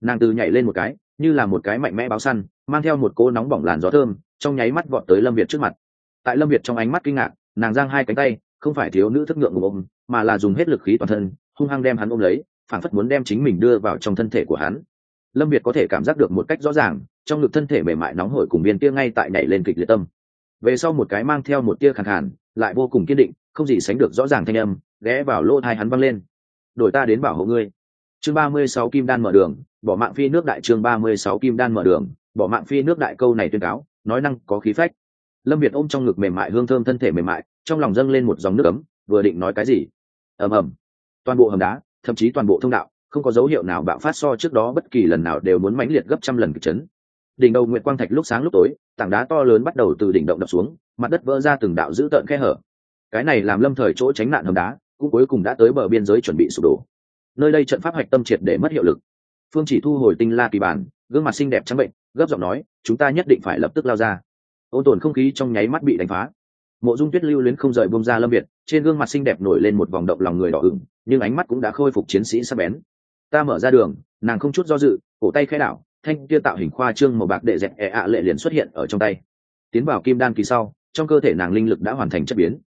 [SPEAKER 1] Nàng từ nhảy lên một cái, như là một cái mạnh mẽ báo săn, mang theo một cô nóng bỏng làn gió thơm, trong nháy mắt vọt tới lâm việt trước mặt. Tại lâm việt trong ánh mắt kinh ngạc, nàng giang hai cánh tay, không phải thiếu nữ thức ngượng ngụm ôm, mà là dùng hết lực khí toàn thân, hung hăng đem hắn ôm lấy phản phất muốn đem chính mình đưa vào trong thân thể của hắn lâm việt có thể cảm giác được một cách rõ ràng, trong ngực thân thể mềm mại nóng hổi cùng viên tia ngay tại nhảy lên kịch liệt tâm. Về sau một cái mang theo một tia khẳng hẳn lại vô cùng kiên định, không gì sánh được rõ ràng thanh âm, ghé vào lỗ thai hắn văng lên. Đổi ta đến bảo hộ ngươi. Chương ba mươi sáu kim đan mở đường, bỏ mạng phi nước đại chương ba mươi sáu kim đan mở đường, bỏ mạng phi nước đại câu này tuyên cáo, nói năng có khí phách. Lâm việt ôm trong ngực mềm mại hương thơm thân thể mềm mại, trong lòng dâng lên một dòng nước ấm, vừa định nói cái gì. Ầm ầm. Toàn bộ hầm đá, thậm chí toàn bộ thông đạo không có dấu hiệu nào bạo phát so trước đó bất kỳ lần nào đều muốn mãnh liệt gấp trăm lần kịch chấn. Đỉnh đầu nguyệt quang thạch lúc sáng lúc tối, tảng đá to lớn bắt đầu từ đỉnh động đập xuống, mặt đất vỡ ra từng đạo dữ tợn khe hở. Cái này làm lâm thời chỗ tránh nạn hầm đá, cũng cuối cùng đã tới bờ biên giới chuẩn bị sụp đổ. Nơi đây trận pháp hạch tâm triệt để mất hiệu lực. Phương chỉ thu hồi tinh la kỳ bản, gương mặt xinh đẹp trắng bệnh, gấp giọng nói, chúng ta nhất định phải lập tức lao ra. Ôn tồn không khí trong nháy mắt bị đánh phá. Mộ dung tuyết lưu luyến không rời bông ra lâm việt, trên gương mặt xinh đẹp nổi lên một vòng động lòng người đỏ ửng, nhưng ánh mắt cũng đã khôi phục chiến sĩ sắp bén ta mở ra đường, nàng không chút do dự, cổ tay khai đảo, thanh kia tạo hình khoa trương màu bạc đệ dẹp ẹ ạ lệ liền xuất hiện ở trong tay. Tiến vào kim đan kỳ sau, trong cơ thể nàng linh lực đã hoàn thành chất biến.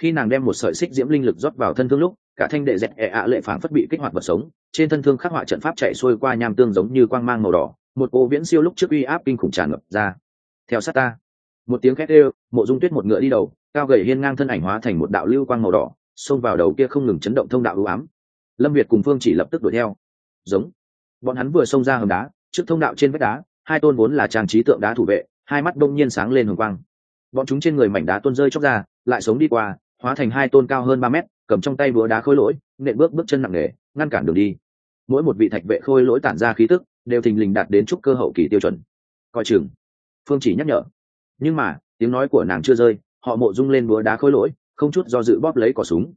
[SPEAKER 1] Khi nàng đem một sợi xích diễm linh lực rót vào thân thương lúc, cả thanh đệ dẹp ẹ ạ lệ phản phất bị kích hoạt vật sống, trên thân thương khắc họa trận pháp chạy xuôi qua nham tương giống như quang mang màu đỏ, một cô viễn siêu lúc trước uy áp kinh khủng tràn ngập ra. Theo sát ta, một tiếng khét ê mộ dung tuyết một ngựa đi đầu, cao gầy hiên ngang thân ảnh hóa thành một đạo lưu quang màu đỏ, xông vào đầu kia không ngừng chấn động thông đạo ưu ám. Lâm việt cùng phương chỉ lập tức đuổi theo giống. Bọn hắn vừa xông ra hầm đá, trước thông đạo trên vách đá, hai tôn vốn là trang trí tượng đá thủ vệ, hai mắt đông nhiên sáng lên hồng quang. Bọn chúng trên người mảnh đá tuôn rơi chóc ra, lại sống đi qua, hóa thành hai tôn cao hơn ba mét, cầm trong tay búa đá khôi lỗi, nện bước bước chân nặng nề, ngăn cản đường đi. Mỗi một vị thạch vệ khôi lỗi tản ra khí tức, đều thình lình đạt đến chúc cơ hậu kỳ tiêu chuẩn. Coi chừng. Phương chỉ nhắc nhở. Nhưng mà, tiếng nói của nàng chưa rơi, họ mộ rung lên búa đá khôi lỗi, không chút do dự bóp lấy cỏ súng.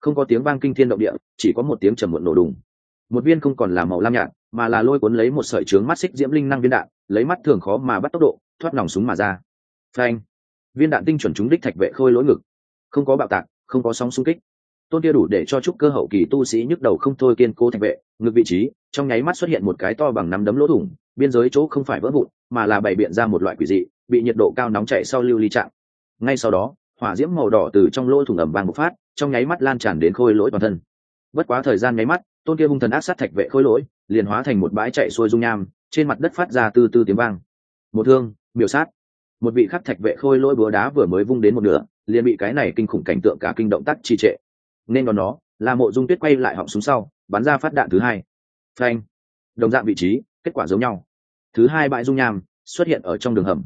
[SPEAKER 1] Không có tiếng vang kinh thiên động địa, chỉ có một tiếng trầm muộn nổ đùng một viên không còn là màu lam nhạt, mà là lôi cuốn lấy một sợi trướng mắt xích diễm linh năng viên đạn, lấy mắt thường khó mà bắt tốc độ, thoát nòng súng mà ra. Phanh! Viên đạn tinh chuẩn trúng đích thạch vệ khôi lỗi ngực. Không có bạo tạc, không có sóng xung kích. Tôn kia đủ để cho trúc cơ hậu kỳ tu sĩ nhức đầu không thôi kiên cố thạch vệ, ngực vị trí, trong nháy mắt xuất hiện một cái to bằng nắm đấm lỗ thủng, biên giới chỗ không phải vỡ vụn, mà là bày biện ra một loại quỷ dị, bị nhiệt độ cao nóng chảy sau lưu ly trạng. Ngay sau đó, hỏa diễm màu đỏ từ trong lỗ thủng ẩm vàng một phát, trong nháy mắt lan tràn đến khôi lỗi toàn thân. Bất quá thời gian nháy mắt tôn kia hung thần ác sát thạch vệ khôi lỗi, liền hóa thành một bãi chạy xuôi dung nham, trên mặt đất phát ra từ từ tiếng vang. Một thương biểu sát. Một vị khắc thạch vệ khôi lỗi búa đá vừa mới vung đến một nửa, liền bị cái này kinh khủng cảnh tượng cả kinh động tác trì trệ. Nên còn nó là mộ dung tuyết quay lại họng súng sau, bắn ra phát đạn thứ hai. Phanh. Đồng dạng vị trí, kết quả giống nhau. Thứ hai bãi dung nham xuất hiện ở trong đường hầm.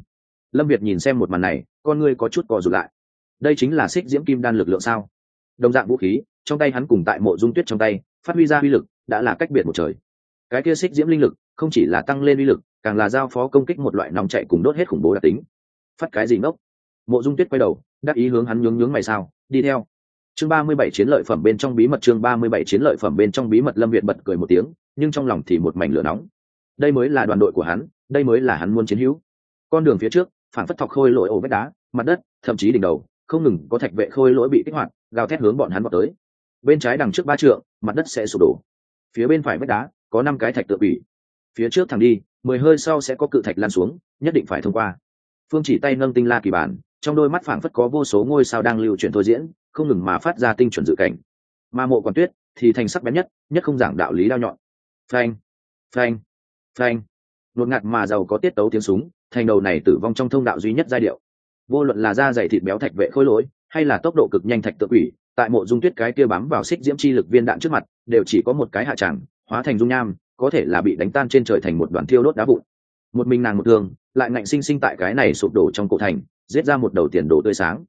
[SPEAKER 1] Lâm việt nhìn xem một màn này, con ngươi có chút cò rụt lại. Đây chính là xích diễm kim đan lực lượng sao? Đồng dạng vũ khí, trong tay hắn cùng tại mộ dung tuyết trong tay phát huy ra uy lực, đã là cách biệt một trời. Cái kia xích diễm linh lực, không chỉ là tăng lên uy lực, càng là giao phó công kích một loại nòng chạy cùng đốt hết khủng bố đặc tính. Phát cái gì ngốc? Mộ dung tuyết quay đầu, đắc ý hướng hắn nhướng nhướng mày sao, đi theo. Chương ba mươi bảy chiến lợi phẩm bên trong bí mật, chương ba mươi bảy chiến lợi phẩm bên trong bí mật, lâm viện bật cười một tiếng, nhưng trong lòng thì một mảnh lửa nóng. Đây mới là đoàn đội của hắn, đây mới là hắn muốn chiến hữu. Con đường phía trước phản phất thọc khôi lỗi ổ vách đá, mặt đất, thậm chí đỉnh đầu, không ngừng có thạch vệ khôi lỗi bị kích hoạt, gào thét hướng bọn hắn vào tới. Bên trái đằng trước ba trượng mặt đất sẽ sụp đổ. Phía bên phải vách đá, có năm cái thạch tự ủy phía trước thẳng đi, mười hơi sau sẽ có cự thạch lan xuống, nhất định phải thông qua. Phương chỉ tay nâng tinh la kỳ bản, trong đôi mắt phảng phất có vô số ngôi sao đang lưu chuyển thôi diễn, không ngừng mà phát ra tinh chuẩn dự cảnh. Mà mộ còn tuyết, thì thành sắc bén nhất nhất không giảng đạo lý đao nhọn. Phanh phanh phanh. Nuột ngạt mà giàu có tiết tấu tiếng súng, thành đầu này tử vong trong thông đạo duy nhất giai điệu. Vô luận là da dày thịt béo thạch vệ khôi lỗi, hay là tốc độ cực nhanh thạch tự quỷ tại mộ dung tuyết cái kia bám vào xích diễm chi lực viên đạn trước mặt, đều chỉ có một cái hạ tràng, hóa thành dung nham, có thể là bị đánh tan trên trời thành một đoàn thiêu đốt đá vụn. Một mình nàng một thương, lại ngạnh sinh sinh tại cái này sụp đổ trong cổ thành, giết ra một đầu tiền đồ tươi sáng.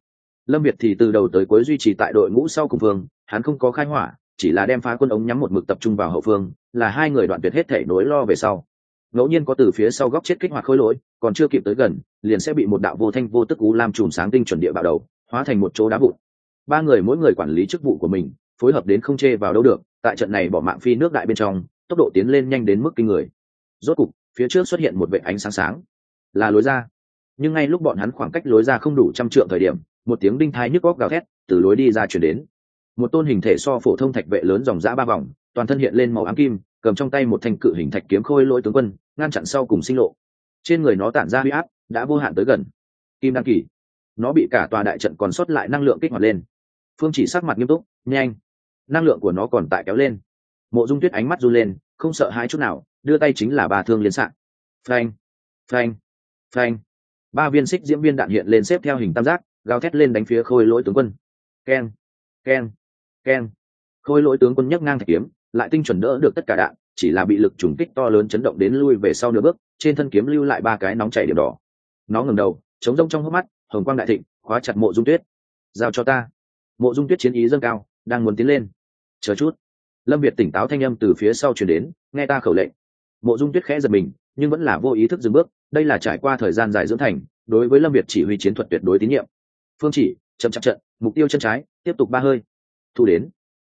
[SPEAKER 1] Lâm việt thì từ đầu tới cuối duy trì tại đội ngũ sau cùng phương hắn không có khai hỏa, chỉ là đem phá quân ống nhắm một mực tập trung vào hậu phương, là hai người đoạn tuyệt hết thể nối lo về sau. Ngẫu nhiên có từ phía sau góc chết kích hoạt khối lỗi, còn chưa kịp tới gần, liền sẽ bị một đạo vô thanh vô tức cú làm chùm sáng tinh chuẩn địa bạo đầu, hóa thành một chỗ đá vụn ba người mỗi người quản lý chức vụ của mình, phối hợp đến không chê vào đâu được, tại trận này bỏ mạng phi nước đại bên trong, tốc độ tiến lên nhanh đến mức kinh người. Rốt cục, phía trước xuất hiện một vệ ánh sáng sáng. Là lối ra. Nhưng ngay lúc bọn hắn khoảng cách lối ra không đủ trăm trượng thời điểm, một tiếng đinh thai nhức góc gào thét từ lối đi ra chuyển đến. Một tôn hình thể so phổ thông thạch vệ lớn dòng dã ba vòng, toàn thân hiện lên màu ám kim, cầm trong tay một thanh cự hình thạch kiếm khôi lỗi tướng quân, ngăn chặn sau cùng sinh lộ. Trên người nó tản ra huy áp, đã vô hạn tới gần. Kim đăng kỳ. Nó bị cả tòa đại trận còn sót lại năng lượng kích hoạt lên phương chỉ sắc mặt nghiêm túc, nhanh, năng lượng của nó còn tại kéo lên. Mộ dung tuyết ánh mắt run lên, không sợ hai chút nào, đưa tay chính là ba thương liên s ạ phanh phanh phanh. Ba viên xích diễm viên đạn hiện lên xếp theo hình tam giác, gào thét lên đánh phía khôi lỗi tướng quân. Keng keng keng khôi lỗi tướng quân nhấc ngang thạch kiếm, lại tinh chuẩn đỡ được tất cả đạn, chỉ là bị lực trùng kích to lớn chấn động đến lui về sau nửa bước, trên thân kiếm lưu lại ba cái nóng chảy điểm đỏ. Nó ngừng đầu, chống rông trong hốc mắt, hồng quang đại thịnh, khóa chặt mộ dung tuyết. Giao cho ta mộ dung tuyết chiến ý dâng cao, đang muốn tiến lên. Chờ chút. Lâm việt tỉnh táo thanh âm từ phía sau chuyển đến, nghe ta khẩu lệnh. Mộ dung tuyết khẽ giật mình, nhưng vẫn là vô ý thức dừng bước, đây là trải qua thời gian dài dưỡng thành, đối với lâm việt chỉ huy chiến thuật tuyệt đối tín nhiệm. Phương chỉ, chậm chạp trận, mục tiêu chân trái, tiếp tục ba hơi. Thu đến.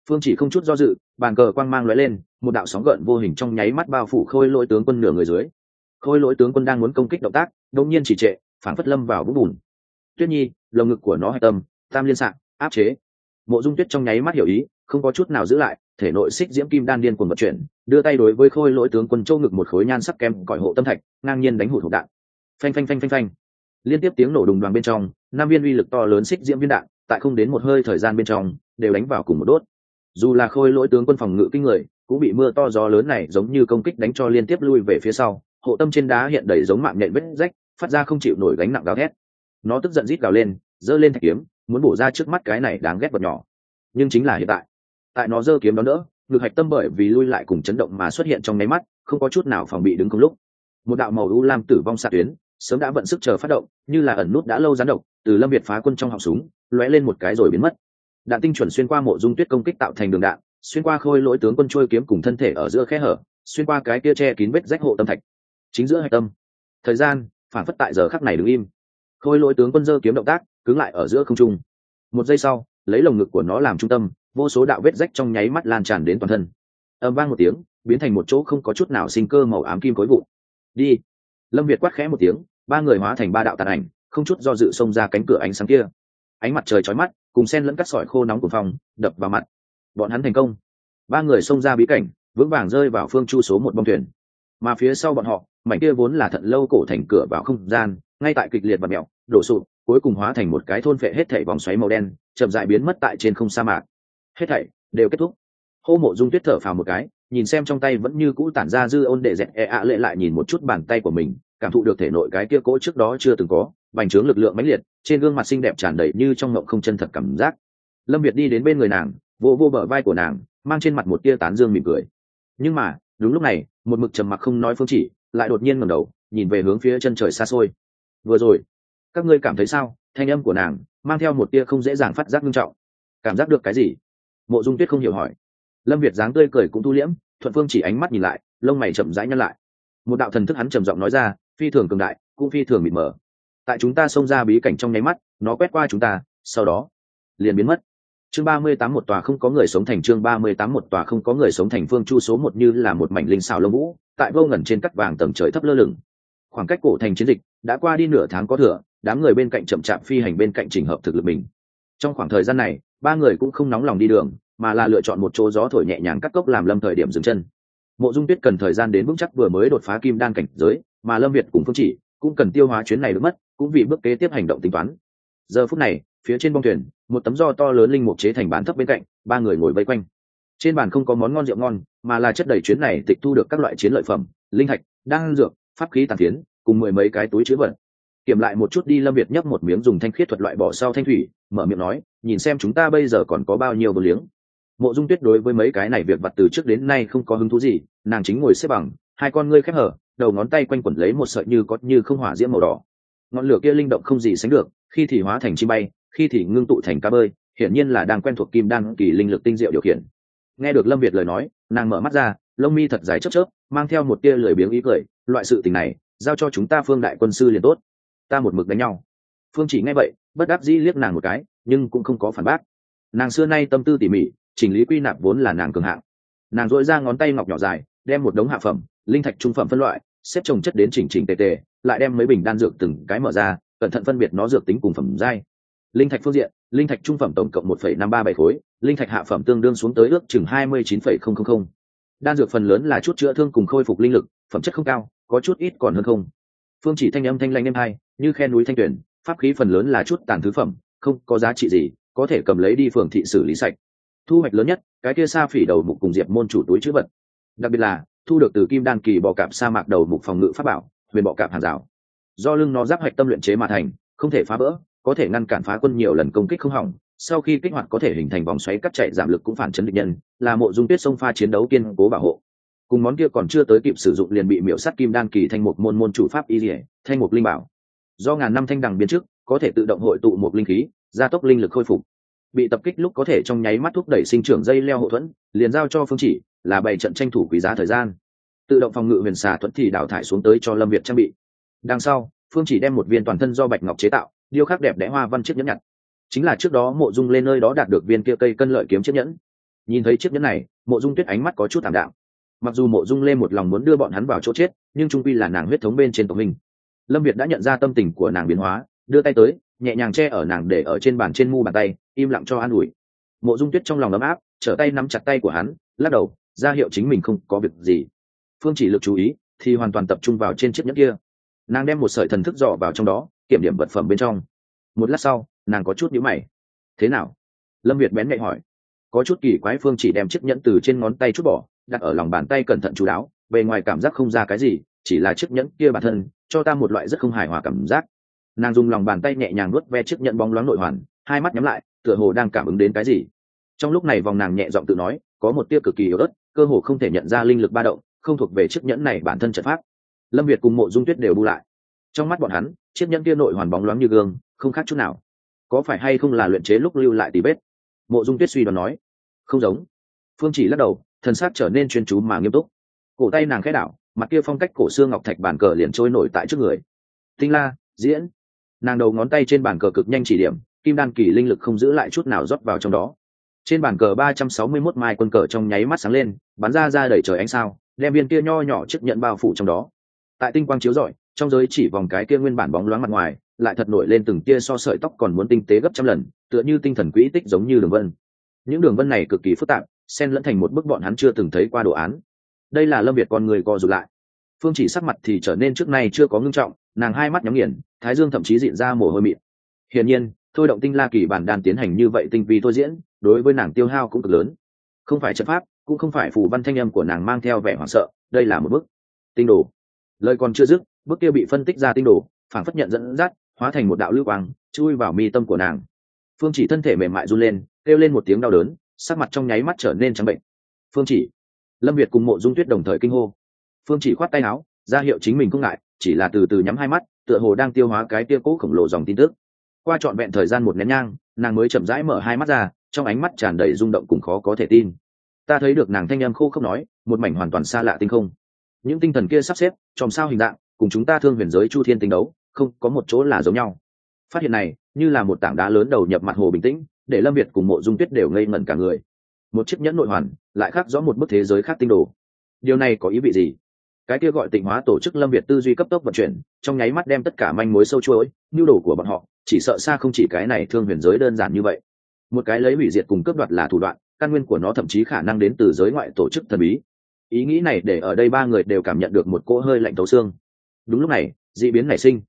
[SPEAKER 1] Phương chỉ không chút do dự, bàn cờ quang mang lóe lên, một đạo sóng gợn vô hình trong nháy mắt bao phủ khôi lỗi tướng quân nửa người dưới. Khôi lỗi tướng quân đang muốn công kích động tác đông nhiên chỉ trệ, phản phất lâm vào vũng bùn. Tuyết nhi, lồng ngực của nó hạch tâm, tam liên sạc áp chế. Mộ dung tuyết trong nháy mắt hiểu ý, không có chút nào giữ lại, thể nội xích diễm kim đan điên cuồng vận chuyển, đưa tay đối với khôi lỗi tướng quân châu ngực một khối nhan sắc kem cõi hộ tâm thạch, ngang nhiên đánh hụt hộp đạn. Phanh phanh phanh phanh phanh. Liên tiếp tiếng nổ đùng đoàn bên trong, năm viên uy lực to lớn xích diễm viên đạn, tại không đến một hơi thời gian bên trong, đều đánh vào cùng một đốt. Dù là khôi lỗi tướng quân phòng ngự kinh người, cũng bị mưa to gió lớn này giống như công kích đánh cho liên tiếp lui về phía sau, hộ tâm trên đá hiện đầy giống mạng nhện vết rách, phát ra không chịu nổi gánh nặng gào thét. Nó tức giận rít gào lên, giơ lên thạch kiếm muốn bổ ra trước mắt cái này đáng ghét vật nhỏ. Nhưng chính là hiện tại. Tại nó giơ kiếm đó nữa ngực hạch tâm bởi vì lui lại cùng chấn động mà xuất hiện trong nháy mắt, không có chút nào phòng bị đứng cùng lúc. Một đạo màu u lam tử vong xạ tuyến, sớm đã vận sức chờ phát động, như là ẩn nút đã lâu gián độc, từ lâm việt phá quân trong họng súng, lóe lên một cái rồi biến mất. Đạn tinh chuẩn xuyên qua mộ dung tuyết công kích tạo thành đường đạn, xuyên qua khôi lỗi tướng quân trôi kiếm cùng thân thể ở giữa khe hở, xuyên qua cái kia che kín vết rách hộ tâm thạch. Chính giữa hạch tâm. Thời gian, phản phất tại giờ khắc này đứng im. Khôi lỗi tướng quân dơ kiếm động tác cứng lại ở giữa không trung. Một giây sau, lấy lồng ngực của nó làm trung tâm, vô số đạo vết rách trong nháy mắt lan tràn đến toàn thân. Âm vang một tiếng, biến thành một chỗ không có chút nào sinh cơ màu ám kim khối vụ đi! Lâm việt quát khẽ một tiếng, ba người hóa thành ba đạo tàn ảnh, không chút do dự xông ra cánh cửa ánh sáng kia. Ánh mặt trời chói mắt, cùng sen lẫn cắt sỏi khô nóng của phòng, đập vào mặt. Bọn hắn thành công. Ba người xông ra bí cảnh, vững vàng rơi vào phương chu số một bông thuyền. Mà phía sau bọn họ, mảnh kia vốn là thận lâu cổ thành cửa vào không gian, ngay tại kịch liệt và mẹo, đổ sụp cuối cùng hóa thành một cái thôn phệ hết thảy vòng xoáy màu đen, chậm dại biến mất tại trên không sa mạc. Hết thảy đều kết thúc. Hô mộ dung tuyết thở phào một cái, nhìn xem trong tay vẫn như cũ tản ra dư ôn đệ dẹt e ạ lệ lại nhìn một chút bàn tay của mình, cảm thụ được thể nội cái kia cỗ trước đó chưa từng có, bành trướng lực lượng mãnh liệt, trên gương mặt xinh đẹp tràn đầy như trong ngộng không chân thật cảm giác. Lâm việt đi đến bên người nàng, vô vô bờ vai của nàng, mang trên mặt một tia tán dương mỉm cười. Nhưng mà, đúng lúc này, một mực trầm mặc không nói phương chỉ, lại đột nhiên ngẩng đầu, nhìn về hướng phía chân trời xa xôi. Vừa rồi các ngươi cảm thấy sao? Thanh âm của nàng mang theo một tia không dễ dàng phát giác nghiêm trọng. Cảm giác được cái gì? Mộ dung tuyết không hiểu hỏi. Lâm việt dáng tươi cười cũng thu liễm, thuận phương chỉ ánh mắt nhìn lại, lông mày chậm rãi nhăn lại. Một đạo thần thức hắn trầm giọng nói ra, phi thường cường đại, cũng phi thường mịt mờ. Tại chúng ta xông ra bí cảnh trong nháy mắt, nó quét qua chúng ta, sau đó liền biến mất. Chương ba mươi tám một tòa không có người sống thành chương ba mươi tám một tòa không có người sống thành phương chu số một như là một mảnh linh xào lông vũ, tại vô ngẩn trên cắt vàng tầng trời thấp lơ lửng. Khoảng cách cổ thành chiến dịch đã qua đi nửa tháng có thừa đám người bên cạnh chậm chạp phi hành bên cạnh trình hợp thực lực mình. Trong khoảng thời gian này, ba người cũng không nóng lòng đi đường, mà là lựa chọn một chỗ gió thổi nhẹ nhàng cắt cốc làm lâm thời điểm dừng chân. Mộ dung tuyết cần thời gian đến vững chắc vừa mới đột phá kim đan cảnh giới, mà lâm việt cùng phương chỉ cũng cần tiêu hóa chuyến này được mất, cũng vì bước kế tiếp hành động tính toán. Giờ phút này, phía trên bông thuyền, một tấm do to lớn linh mục chế thành bán thấp bên cạnh, ba người ngồi vây quanh. Trên bàn không có món ngon rượu ngon, mà là chất đầy chuyến này tịch thu được các loại chiến lợi phẩm, linh thạch, đan dược, pháp khí tàn phiến, cùng mười mấy cái túi chứa vật kiểm lại một chút đi lâm việt nhấp một miếng dùng thanh khiết thuật loại bỏ sau thanh thủy, mở miệng nói, nhìn xem chúng ta bây giờ còn có bao nhiêu vô liếng. Mộ dung tuyết đối với mấy cái này việc vặt từ trước đến nay không có hứng thú gì, nàng chính ngồi xếp bằng, hai con ngươi khép hở, đầu ngón tay quanh quẩn lấy một sợi như có như không hỏa diễm màu đỏ. Ngọn lửa kia linh động không gì sánh được, khi thì hóa thành chim bay, khi thì ngưng tụ thành cá bơi, hiển nhiên là đang quen thuộc kim đan kỳ linh lực tinh diệu điều khiển. Nghe được lâm việt lời nói, nàng mở mắt ra, lông mi thật dài chớp chớp, mang theo một tia lười biếng ý cười, loại sự tình này, giao cho chúng ta phương đại quân sư liền tốt ta một mực đánh nhau. Phương chỉ nghe vậy, bất đắc dĩ liếc nàng một cái, nhưng cũng không có phản bác. Nàng xưa nay tâm tư tỉ mỉ, chỉnh lý quy nạp vốn là nàng cường hạng. Nàng dội ra ngón tay ngọc nhỏ dài, đem một đống hạ phẩm, linh thạch trung phẩm phân loại, xếp trồng chất đến chỉnh chỉnh tề tề, lại đem mấy bình đan dược từng cái mở ra, cẩn thận phân biệt nó dược tính cùng phẩm giai. Linh thạch phương diện, linh thạch trung phẩm tổng cộng một phẩy năm ba bảy khối, linh thạch hạ phẩm tương đương xuống tới ước chừng hai mươi chín phẩy không không không. Đan dược phần lớn là chút chữa thương cùng khôi phục linh lực, phẩm chất không cao, có chút ít còn hơn không. Phương chỉ thanh âm thanh lanh êm hai như khe núi thanh tuyển pháp khí phần lớn là chút tàn thứ phẩm, không có giá trị gì, có thể cầm lấy đi phường thị xử lý sạch. Thu hoạch lớn nhất, cái kia sa phỉ đầu mục cùng diệp môn chủ túi chữ vật. Đặc biệt là, thu được từ kim đan kỳ bọ cạp sa mạc đầu mục phòng ngự pháp bảo, huyền bọ cạp hàng rào. Do lưng nó giáp hạch tâm luyện chế mà thành, không thể phá vỡ, có thể ngăn cản phá quân nhiều lần công kích không hỏng, sau khi kích hoạt có thể hình thành vòng xoáy cắt chạy giảm lực cũng phản chấn địch nhân, là mộ dung tuyết sông pha chiến đấu kiên cố bảo hộ. Cùng món kia còn chưa tới kịp sử dụng liền bị miễu sắt kim đan kỳ thanh mục môn môn chủ pháp y dỉa thanh mục linh bảo do ngàn năm thanh đằng biến trước, có thể tự động hội tụ một linh khí, gia tốc linh lực khôi phục. Bị tập kích lúc có thể trong nháy mắt thúc đẩy sinh trưởng dây leo hậu thuẫn, liền giao cho phương chỉ, là bảy trận tranh thủ quý giá thời gian. Tự động phòng ngự huyền xà thuẫn thì đào thải xuống tới cho lâm việt trang bị. Đằng sau, phương chỉ đem một viên toàn thân do bạch ngọc chế tạo, điêu khắc đẹp đẽ hoa văn chiếc nhẫn nhặt. Chính là trước đó mộ dung lên nơi đó đạt được viên kia cây cân lợi kiếm chiếc nhẫn. Nhìn thấy chiếc nhẫn này, mộ dung tuyết ánh mắt có chút thảm đạo mặc dù mộ dung lên một lòng muốn đưa bọn hắn vào chỗ chết, nhưng trung quy là nàng huyết thống bên trên tộc mình lâm việt đã nhận ra tâm tình của nàng biến hóa, đưa tay tới, nhẹ nhàng che ở nàng để ở trên bàn trên mu bàn tay, im lặng cho an ủi. Mộ dung tuyết trong lòng ấm áp, trở tay nắm chặt tay của hắn, lắc đầu, ra hiệu chính mình không có việc gì. Phương chỉ lực chú ý, thì hoàn toàn tập trung vào trên chiếc nhẫn kia. Nàng đem một sợi thần thức dò vào trong đó, kiểm điểm vật phẩm bên trong. Một lát sau, nàng có chút nhữ mày. Thế nào? Lâm việt bén mẹ hỏi. Có chút kỳ quái, phương chỉ đem chiếc nhẫn từ trên ngón tay chút bỏ, đặt ở lòng bàn tay cẩn thận chú đáo bề ngoài cảm giác không ra cái gì, chỉ là chiếc nhẫn kia bản thân, cho ta một loại rất không hài hòa cảm giác. Nàng dùng lòng bàn tay nhẹ nhàng nuốt ve chiếc nhẫn bóng loáng nội hoàn, hai mắt nhắm lại, tựa hồ đang cảm ứng đến cái gì. Trong lúc này vòng nàng nhẹ giọng tự nói, có một tia cực kỳ yếu ớt, cơ hồ không thể nhận ra linh lực ba động, không thuộc về chiếc nhẫn này bản thân trận pháp. Lâm việt cùng mộ dung tuyết đều bu lại. Trong mắt bọn hắn, chiếc nhẫn kia nội hoàn bóng loáng như gương, không khác chút nào. Có phải hay không là luyện chế lúc lưu lại tí bết mộ dung tuyết suy đoán nói. Không giống. Phương chỉ lắc đầu, thần sát trở nên chuyên chú mà nghiêm túc cổ tay nàng khẽ đảo, mặt kia phong cách cổ xương ngọc thạch bàn cờ liền trôi nổi tại trước người. Tinh la, diễn. Nàng đầu ngón tay trên bàn cờ cực nhanh chỉ điểm, kim đan kỳ linh lực không giữ lại chút nào rót vào trong đó. Trên bàn cờ ba trăm sáu mươi 361 mai quân cờ trong nháy mắt sáng lên, bắn ra ra đẩy trời ánh sao, đem viên kia nho nhỏ chiếc nhận bao phủ trong đó. Tại tinh quang chiếu rọi, trong giới chỉ vòng cái kia nguyên bản bóng loáng mặt ngoài, lại thật nổi lên từng tia so sợi tóc còn muốn tinh tế gấp trăm lần, tựa như tinh thần quỹ tích giống như đường vân. Những đường vân này cực kỳ phức tạp, xen lẫn thành một bức bọn hắn chưa từng thấy qua đồ án đây là lâm việt con người co rụt lại phương chỉ sắc mặt thì trở nên trước nay chưa có ngưng trọng nàng hai mắt nhắm nghiền thái dương thậm chí diện ra mồ hôi mịn hiển nhiên thôi động tinh la kỳ bản đàn tiến hành như vậy tinh vi thôi diễn đối với nàng tiêu hao cũng cực lớn không phải chất pháp cũng không phải phù văn thanh âm của nàng mang theo vẻ hoảng sợ đây là một bức tinh đồ lời còn chưa dứt bức kia bị phân tích ra tinh đồ phản phất nhận dẫn dắt hóa thành một đạo lưu quang chui vào mi tâm của nàng phương chỉ thân thể mềm mại run lên kêu lên một tiếng đau đớn sắc mặt trong nháy mắt trở nên trắng bệnh phương chỉ lâm việt cùng mộ dung tuyết đồng thời kinh hô. Phương chỉ khoát tay áo, ra hiệu chính mình không ngại, chỉ là từ từ nhắm hai mắt, tựa hồ đang tiêu hóa cái tia cỗ khổng lồ dòng tin tức. Qua trọn vẹn thời gian một nén nhang, nàng mới chậm rãi mở hai mắt ra, trong ánh mắt tràn đầy rung động cùng khó có thể tin. Ta thấy được nàng thanh em khô không nói, một mảnh hoàn toàn xa lạ tinh không. Những tinh thần kia sắp xếp chòm sao hình dạng, cùng chúng ta thương huyền giới chu thiên tinh đấu, không, có một chỗ là giống nhau. Phát hiện này, như là một tảng đá lớn đầu nhập mặt hồ bình tĩnh, để lâm việt cùng mộ dung tuyết đều ngây ngẩn cả người một chiếc nhẫn nội hoàn, lại khác rõ một bức thế giới khác tinh đồ. Điều này có ý vị gì? Cái kia gọi tịnh hóa tổ chức lâm việt tư duy cấp tốc vận chuyển, trong nháy mắt đem tất cả manh mối sâu chuỗi, nhu đồ của bọn họ, chỉ sợ xa không chỉ cái này thương huyền giới đơn giản như vậy. Một cái lấy hủy diệt cùng cướp đoạt là thủ đoạn, căn nguyên của nó thậm chí khả năng đến từ giới ngoại tổ chức thần bí. Ý nghĩ này để ở đây ba người đều cảm nhận được một cỗ hơi lạnh tấu xương. Đúng lúc này d ị biến nảy sinh.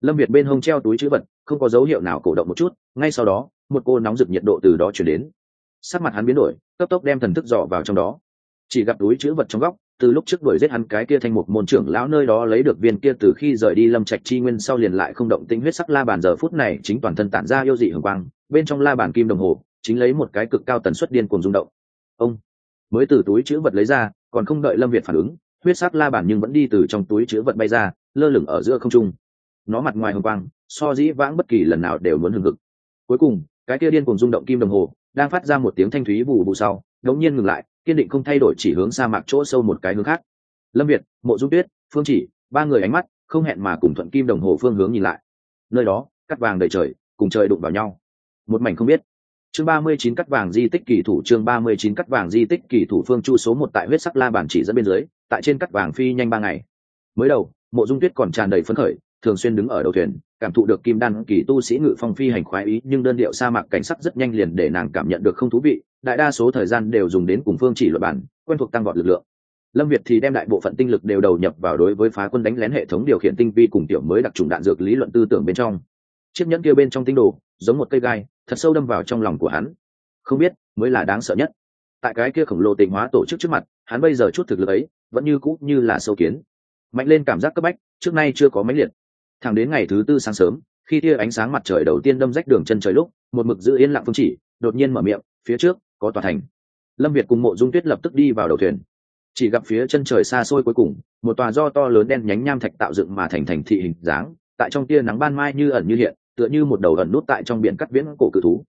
[SPEAKER 1] Lâm việt bên hông treo túi chữ vật, không có dấu hiệu nào cổ động một chút, ngay sau đó, một cô nóng rực nhiệt độ từ đó chuyển đến sắc mặt hắn biến đổi, cấp tốc đem thần thức dò vào trong đó. Chỉ gặp túi chữ vật trong góc, từ lúc trước đuổi giết hắn cái kia thành một môn trưởng lão nơi đó lấy được viên kia từ khi rời đi lâm trạch chi nguyên sau liền lại không động tinh huyết sắc la bàn giờ phút này chính toàn thân tản ra yêu dị hưởng quang, bên trong la bàn kim đồng hồ, chính lấy một cái cực cao tần suất điên cuồng rung động. Ông! Mới từ túi chữ vật lấy ra, còn không đợi lâm việt phản ứng, huyết sắc la bàn nhưng vẫn đi từ trong túi chữ vật bay ra, lơ lửng ở giữa không trung. Nó mặt ngoài hồng quang, so dĩ vãng bất kỳ lần nào đều muốn hừng hực. Cuối cùng, cái kia điên cuồng rung động kim đồng hồ đang phát ra một tiếng thanh thúy bù bù sau đống nhiên ngừng lại, kiên định không thay đổi chỉ hướng sa mạc chỗ sâu một cái hướng khác. Lâm việt, mộ dung tuyết, phương chỉ, ba người ánh mắt không hẹn mà cùng thuận kim đồng hồ phương hướng nhìn lại. Nơi đó, cắt vàng đầy trời, cùng trời đụng vào nhau. Một mảnh không biết. Chương ba mươi chín cắt vàng di tích kỳ thủ, chương ba mươi chín cắt vàng di tích kỳ thủ phương chu số một tại huyết sắc la bản chỉ dẫn bên dưới, tại trên cắt vàng phi nhanh ba ngày. Mới đầu, mộ dung tuyết còn tràn đầy phấn khởi thường xuyên đứng ở đầu thuyền, cảm thụ được kim đan kỳ tu sĩ ngự phong phi hành khoái ý, nhưng đơn điệu sa mạc cảnh sắc rất nhanh liền để nàng cảm nhận được không thú vị, đại đa số thời gian đều dùng đến cùng phương chỉ luật bản, quen thuộc tăng vọt lực lượng. Lâm việt thì đem đại bộ phận tinh lực đều đầu nhập vào đối với phá quân đánh lén hệ thống điều khiển tinh vi cùng tiểu mới đặc trùng đạn dược lý luận tư tưởng bên trong. Chiếc nhẫn kia bên trong tinh đồ, giống một cây gai, thật sâu đâm vào trong lòng của hắn. Không biết, mới là đáng sợ nhất. Tại cái kia khổng lồ tình hóa tổ chức trước mặt, hắn bây giờ chút thực lực ấy, vẫn như cũ như là sâu kiến. Mạnh lên cảm giác cấp bách, trước nay chưa có máy liệt thẳng đến ngày thứ tư sáng sớm, khi tia ánh sáng mặt trời đầu tiên đâm rách đường chân trời lúc, một mực giữ yên lặng phương chỉ, đột nhiên mở miệng, phía trước, có tòa thành. Lâm việt cùng mộ dung tuyết lập tức đi vào đầu thuyền. Chỉ gặp phía chân trời xa xôi cuối cùng, một tòa do to lớn đen nhánh nham thạch tạo dựng mà thành thành thị hình dáng, tại trong tia nắng ban mai như ẩn như hiện, tựa như một đầu ẩn nút tại trong biển cắt viễn cổ cự thú.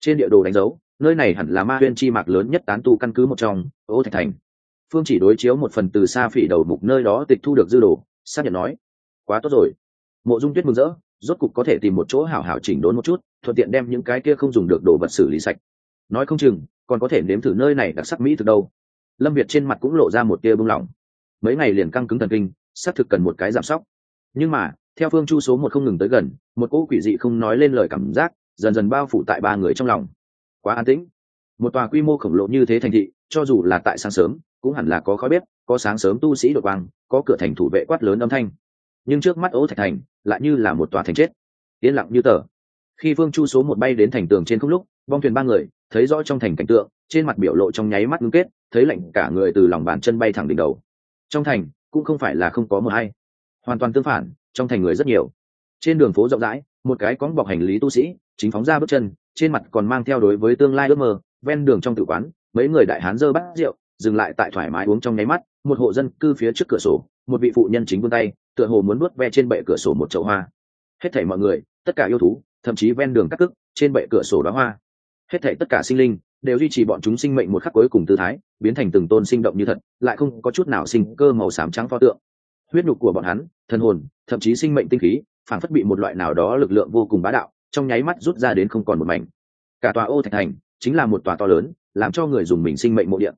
[SPEAKER 1] Trên địa đồ đánh dấu, nơi này hẳn là ma huyên chi mạc lớn nhất tán tu căn cứ một trong, ô thạch thành. Phương chỉ đối chiếu một phần từ xa phỉ đầu mục nơi đó tịch thu được dư đồ, xác nhận nói, quá tốt rồi mộ dung tuyết mừng rỡ, rốt cục có thể tìm một chỗ hảo hảo chỉnh đốn một chút, thuận tiện đem những cái kia không dùng được đồ vật xử lý sạch. Nói không chừng, còn có thể nếm thử nơi này đặc sắc mỹ thực đâu. Lâm việt trên mặt cũng lộ ra một tia bưng lỏng mấy ngày liền căng cứng thần kinh, xác thực cần một cái giảm sóc. Nhưng mà, theo phương chu số một không ngừng tới gần, một cỗ quỷ dị không nói lên lời cảm giác, dần dần bao phủ tại ba người trong lòng. Quá an tĩnh. Một tòa quy mô khổng lồ như thế thành thị, cho dù là tại sáng sớm, cũng hẳn là có khói bếp, có sáng sớm tu sĩ đội quang, có cửa thành thủ vệ quát lớn âm thanh. Nhưng trước mắt ố thạch thành lại như là một tòa thành chết. Yên lặng như tờ. Khi phương chu số một bay đến thành tường trên không lúc, bong thuyền ba người, thấy rõ trong thành cảnh tượng, trên mặt biểu lộ trong nháy mắt ngưng kết, thấy lạnh cả người từ lòng bàn chân bay thẳng đỉnh đầu. Trong thành, cũng không phải là không có một hay. Hoàn toàn tương phản, trong thành người rất nhiều. Trên đường phố rộng rãi, một cái cóng bọc hành lý tu sĩ, chính phóng ra bước chân, trên mặt còn mang theo đối với tương lai ước mơ, ven đường trong tử quán, mấy người đại hán dơ bát rượu, dừng lại tại thoải mái uống trong nháy mắt, một hộ dân cư phía trước cửa sổ, một vị phụ nhân chính vươn tay tựa hồ muốn nuốt ve trên bệ cửa sổ một chậu hoa. Hết thảy mọi người, tất cả yêu thú, thậm chí ven đường cắt cức trên bệ cửa sổ đóa hoa. Hết thảy tất cả sinh linh, đều duy trì bọn chúng sinh mệnh một khắc cuối cùng tư thái, biến thành từng tôn sinh động như thật, lại không có chút nào sinh cơ màu xám trắng pho tượng. Huyết nhục của bọn hắn thân hồn, thậm chí sinh mệnh tinh khí phản phất bị một loại nào đó lực lượng vô cùng bá đạo, trong nháy mắt rút ra đến không còn một mảnh. Cả tòa ô thạch thành, chính là một tòa to lớn, làm cho người dùng mình sinh mệnh mộ điện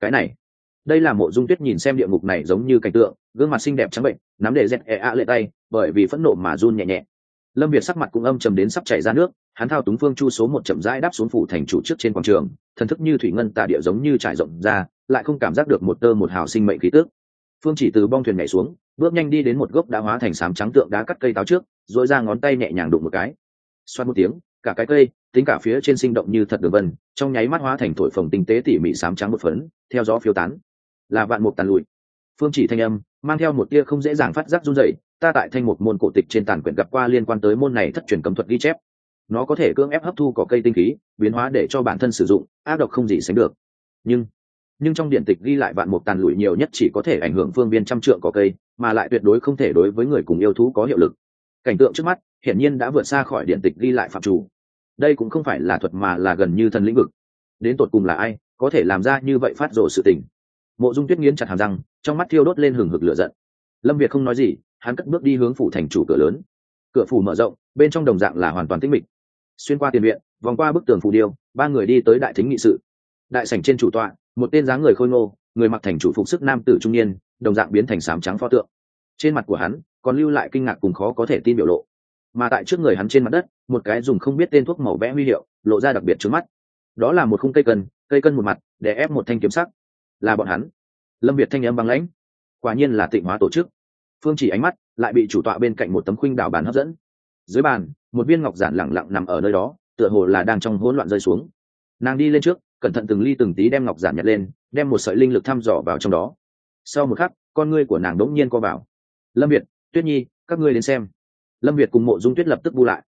[SPEAKER 1] cái này, đây là mộ dung tuyết nhìn xem địa ngục này giống như cảnh tượng gương mặt xinh đẹp trắng bệnh, nắm để dẹt e a lệ tay, bởi vì phẫn nộ mà run nhẹ nhẹ. Lâm việt sắc mặt cũng âm trầm đến sắp chảy ra nước, hắn thao túng phương chu số một chậm rãi đáp xuống phủ thành chủ trước trên quảng trường, thần thức như thủy ngân tà địa giống như trải rộng ra, lại không cảm giác được một tơ một hào sinh mệnh khí tước phương chỉ từ bong thuyền nhảy xuống, bước nhanh đi đến một gốc đã hóa thành sám trắng tượng đá cắt cây táo trước dội ra ngón tay nhẹ nhàng đụng một cái. Xoát một tiếng, cả cái cây, tính cả phía trên sinh động như thật đường vân, trong nháy mắt hóa thành thổi phồng tinh tế tỉ mỉ sám trắng một phấn, theo gió phiêu tán. Là vạn mục tàn lụi. Phương chỉ thanh âm mang theo một tia không dễ dàng phát giác run rẩy, ta tại thanh một môn cổ tịch trên tàn quyển gặp qua liên quan tới môn này thất truyền cấm thuật ghi chép. Nó có thể cưỡng ép hấp thu cỏ cây tinh khí, biến hóa để cho bản thân sử dụng, ác độc không gì sánh được. Nhưng nhưng trong điện tịch ghi lại vạn mục tàn lụi nhiều nhất chỉ có thể ảnh hưởng phương viên trăm trượng cỏ cây, mà lại tuyệt đối không thể đối với người cùng yêu thú có hiệu lực. Cảnh tượng trước mắt, hiển nhiên đã vượt xa khỏi điện tịch ghi lại phạm chủ. Đây cũng không phải là thuật mà là gần như thần lĩnh vực. Đến tột cùng là ai, có thể làm ra như vậy phát rồ sự tình. Mộ dung tuyết nghiến chặt hàm răng trong mắt thiêu đốt lên hừng hực lửa giận. Lâm việt không nói gì, hắn cất bước đi hướng phủ thành chủ cửa lớn. Cửa phủ mở rộng, bên trong đồng dạng là hoàn toàn tĩnh mịch. Xuyên qua tiền viện, vòng qua bức tường phủ điêu, ba người đi tới đại thính nghị sự. Đại sảnh trên chủ tọa, một tên dáng người khôi ngô, người mặc thành chủ phục sức nam tử trung niên, đồng dạng biến thành sám trắng pho tượng. Trên mặt của hắn, còn lưu lại kinh ngạc cùng khó có thể tin biểu lộ. Mà tại trước người hắn trên mặt đất, một cái dùng không biết tên thuốc màu vẽ huy hiệu, lộ ra đặc biệt trước mắt. Đó là một khung cây cân cây cân một mặt để ép một thanh kiếm sắc. Là bọn hắn lâm việt thanh âm băng lãnh. Quả nhiên là tịnh hóa tổ chức. Phương chỉ ánh mắt lại bị chủ tọa bên cạnh một tấm khuynh đảo bàn hấp dẫn. Dưới bàn, một viên ngọc giản lẳng lặng nằm ở nơi đó, tựa hồ là đang trong hỗn loạn rơi xuống. Nàng đi lên trước, cẩn thận từng ly từng tí đem ngọc giản nhặt lên, đem một sợi linh lực thăm dò vào trong đó. Sau một khắc, con ngươi của nàng đỗng nhiên co vào. Lâm việt, tuyết nhi, các ngươi đến xem. Lâm việt cùng mộ dung tuyết lập tức bu lại.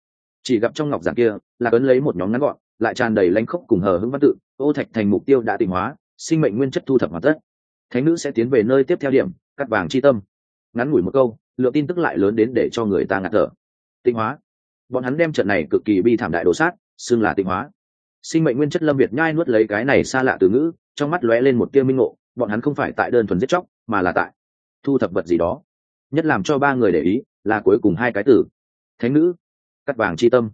[SPEAKER 1] Chỉ gặp trong ngọc giản kia là cấn lấy một nhóm ngắn gọn, lại tràn đầy lanh khốc cùng hờ hững văn tự, ô thạch thành mục tiêu đã tỉnh hóa, sinh mệnh nguyên chất thu thập hoàn tất thánh nữ sẽ tiến về nơi tiếp theo điểm, cắt vàng chi tâm. Ngắn ngủi một câu, lượng tin tức lại lớn đến để cho người ta ngạt thở. Tinh hóa. Bọn hắn đem trận này cực kỳ bi thảm đại đồ sát, xưng là tinh hóa. Sinh mệnh nguyên chất lâm việt nhai nuốt lấy cái này xa lạ từ ngữ, trong mắt lóe lên một tia minh ngộ, bọn hắn không phải tại đơn thuần giết chóc, mà là tại thu thập vật gì đó. Nhất làm cho ba người để ý, là cuối cùng hai cái từ. Thánh nữ, cắt vàng chi tâm.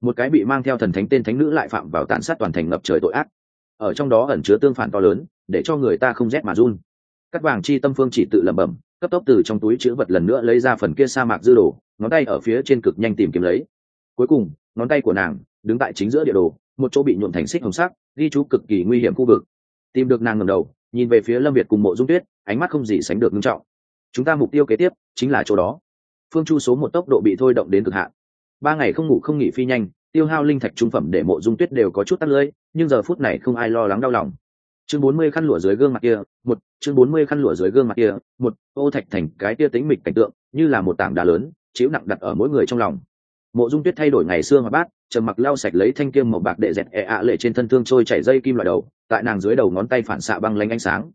[SPEAKER 1] Một cái bị mang theo thần thánh tên thánh nữ lại phạm vào tàn sát toàn thành ngập trời tội ác ở trong đó ẩn chứa tương phản to lớn, để cho người ta không rét mà run. Cắt vàng chi tâm phương chỉ tự lẩm bẩm, cấp tốc từ trong túi chữ vật lần nữa lấy ra phần kia sa mạc dư đồ, ngón tay ở phía trên cực nhanh tìm kiếm lấy. Cuối cùng, ngón tay của nàng đứng tại chính giữa địa đồ, một chỗ bị nhuộm thành xích hồng sắc, ghi chú cực kỳ nguy hiểm khu vực. Tìm được nàng ngầm đầu, nhìn về phía lâm việt cùng mộ dung tuyết, ánh mắt không gì sánh được nghiêm trọng. Chúng ta mục tiêu kế tiếp chính là chỗ đó. Phương chu số một tốc độ bị thôi động đến cực hạn. Ba ngày không ngủ không nghỉ phi nhanh tiêu hao linh thạch trung phẩm để mộ dung tuyết đều có chút tắt lưỡi, nhưng giờ phút này không ai lo lắng đau lòng. Chương bốn mươi khăn lụa dưới gương mặt kia, một, chương bốn mươi khăn lụa dưới gương mặt kia, một, ô thạch thành cái tia tính mịch cảnh tượng, như là một tảng đá lớn chiếu nặng đặt ở mỗi người trong lòng. Mộ dung tuyết thay đổi ngày xưa mà bát, trầm mặc lau sạch lấy thanh kiêm màu bạc đệ dẹt ẹ ạ lệ trên thân thương trôi chảy dây kim loại đầu, tại nàng dưới đầu ngón tay phản xạ băng lanh ánh sáng.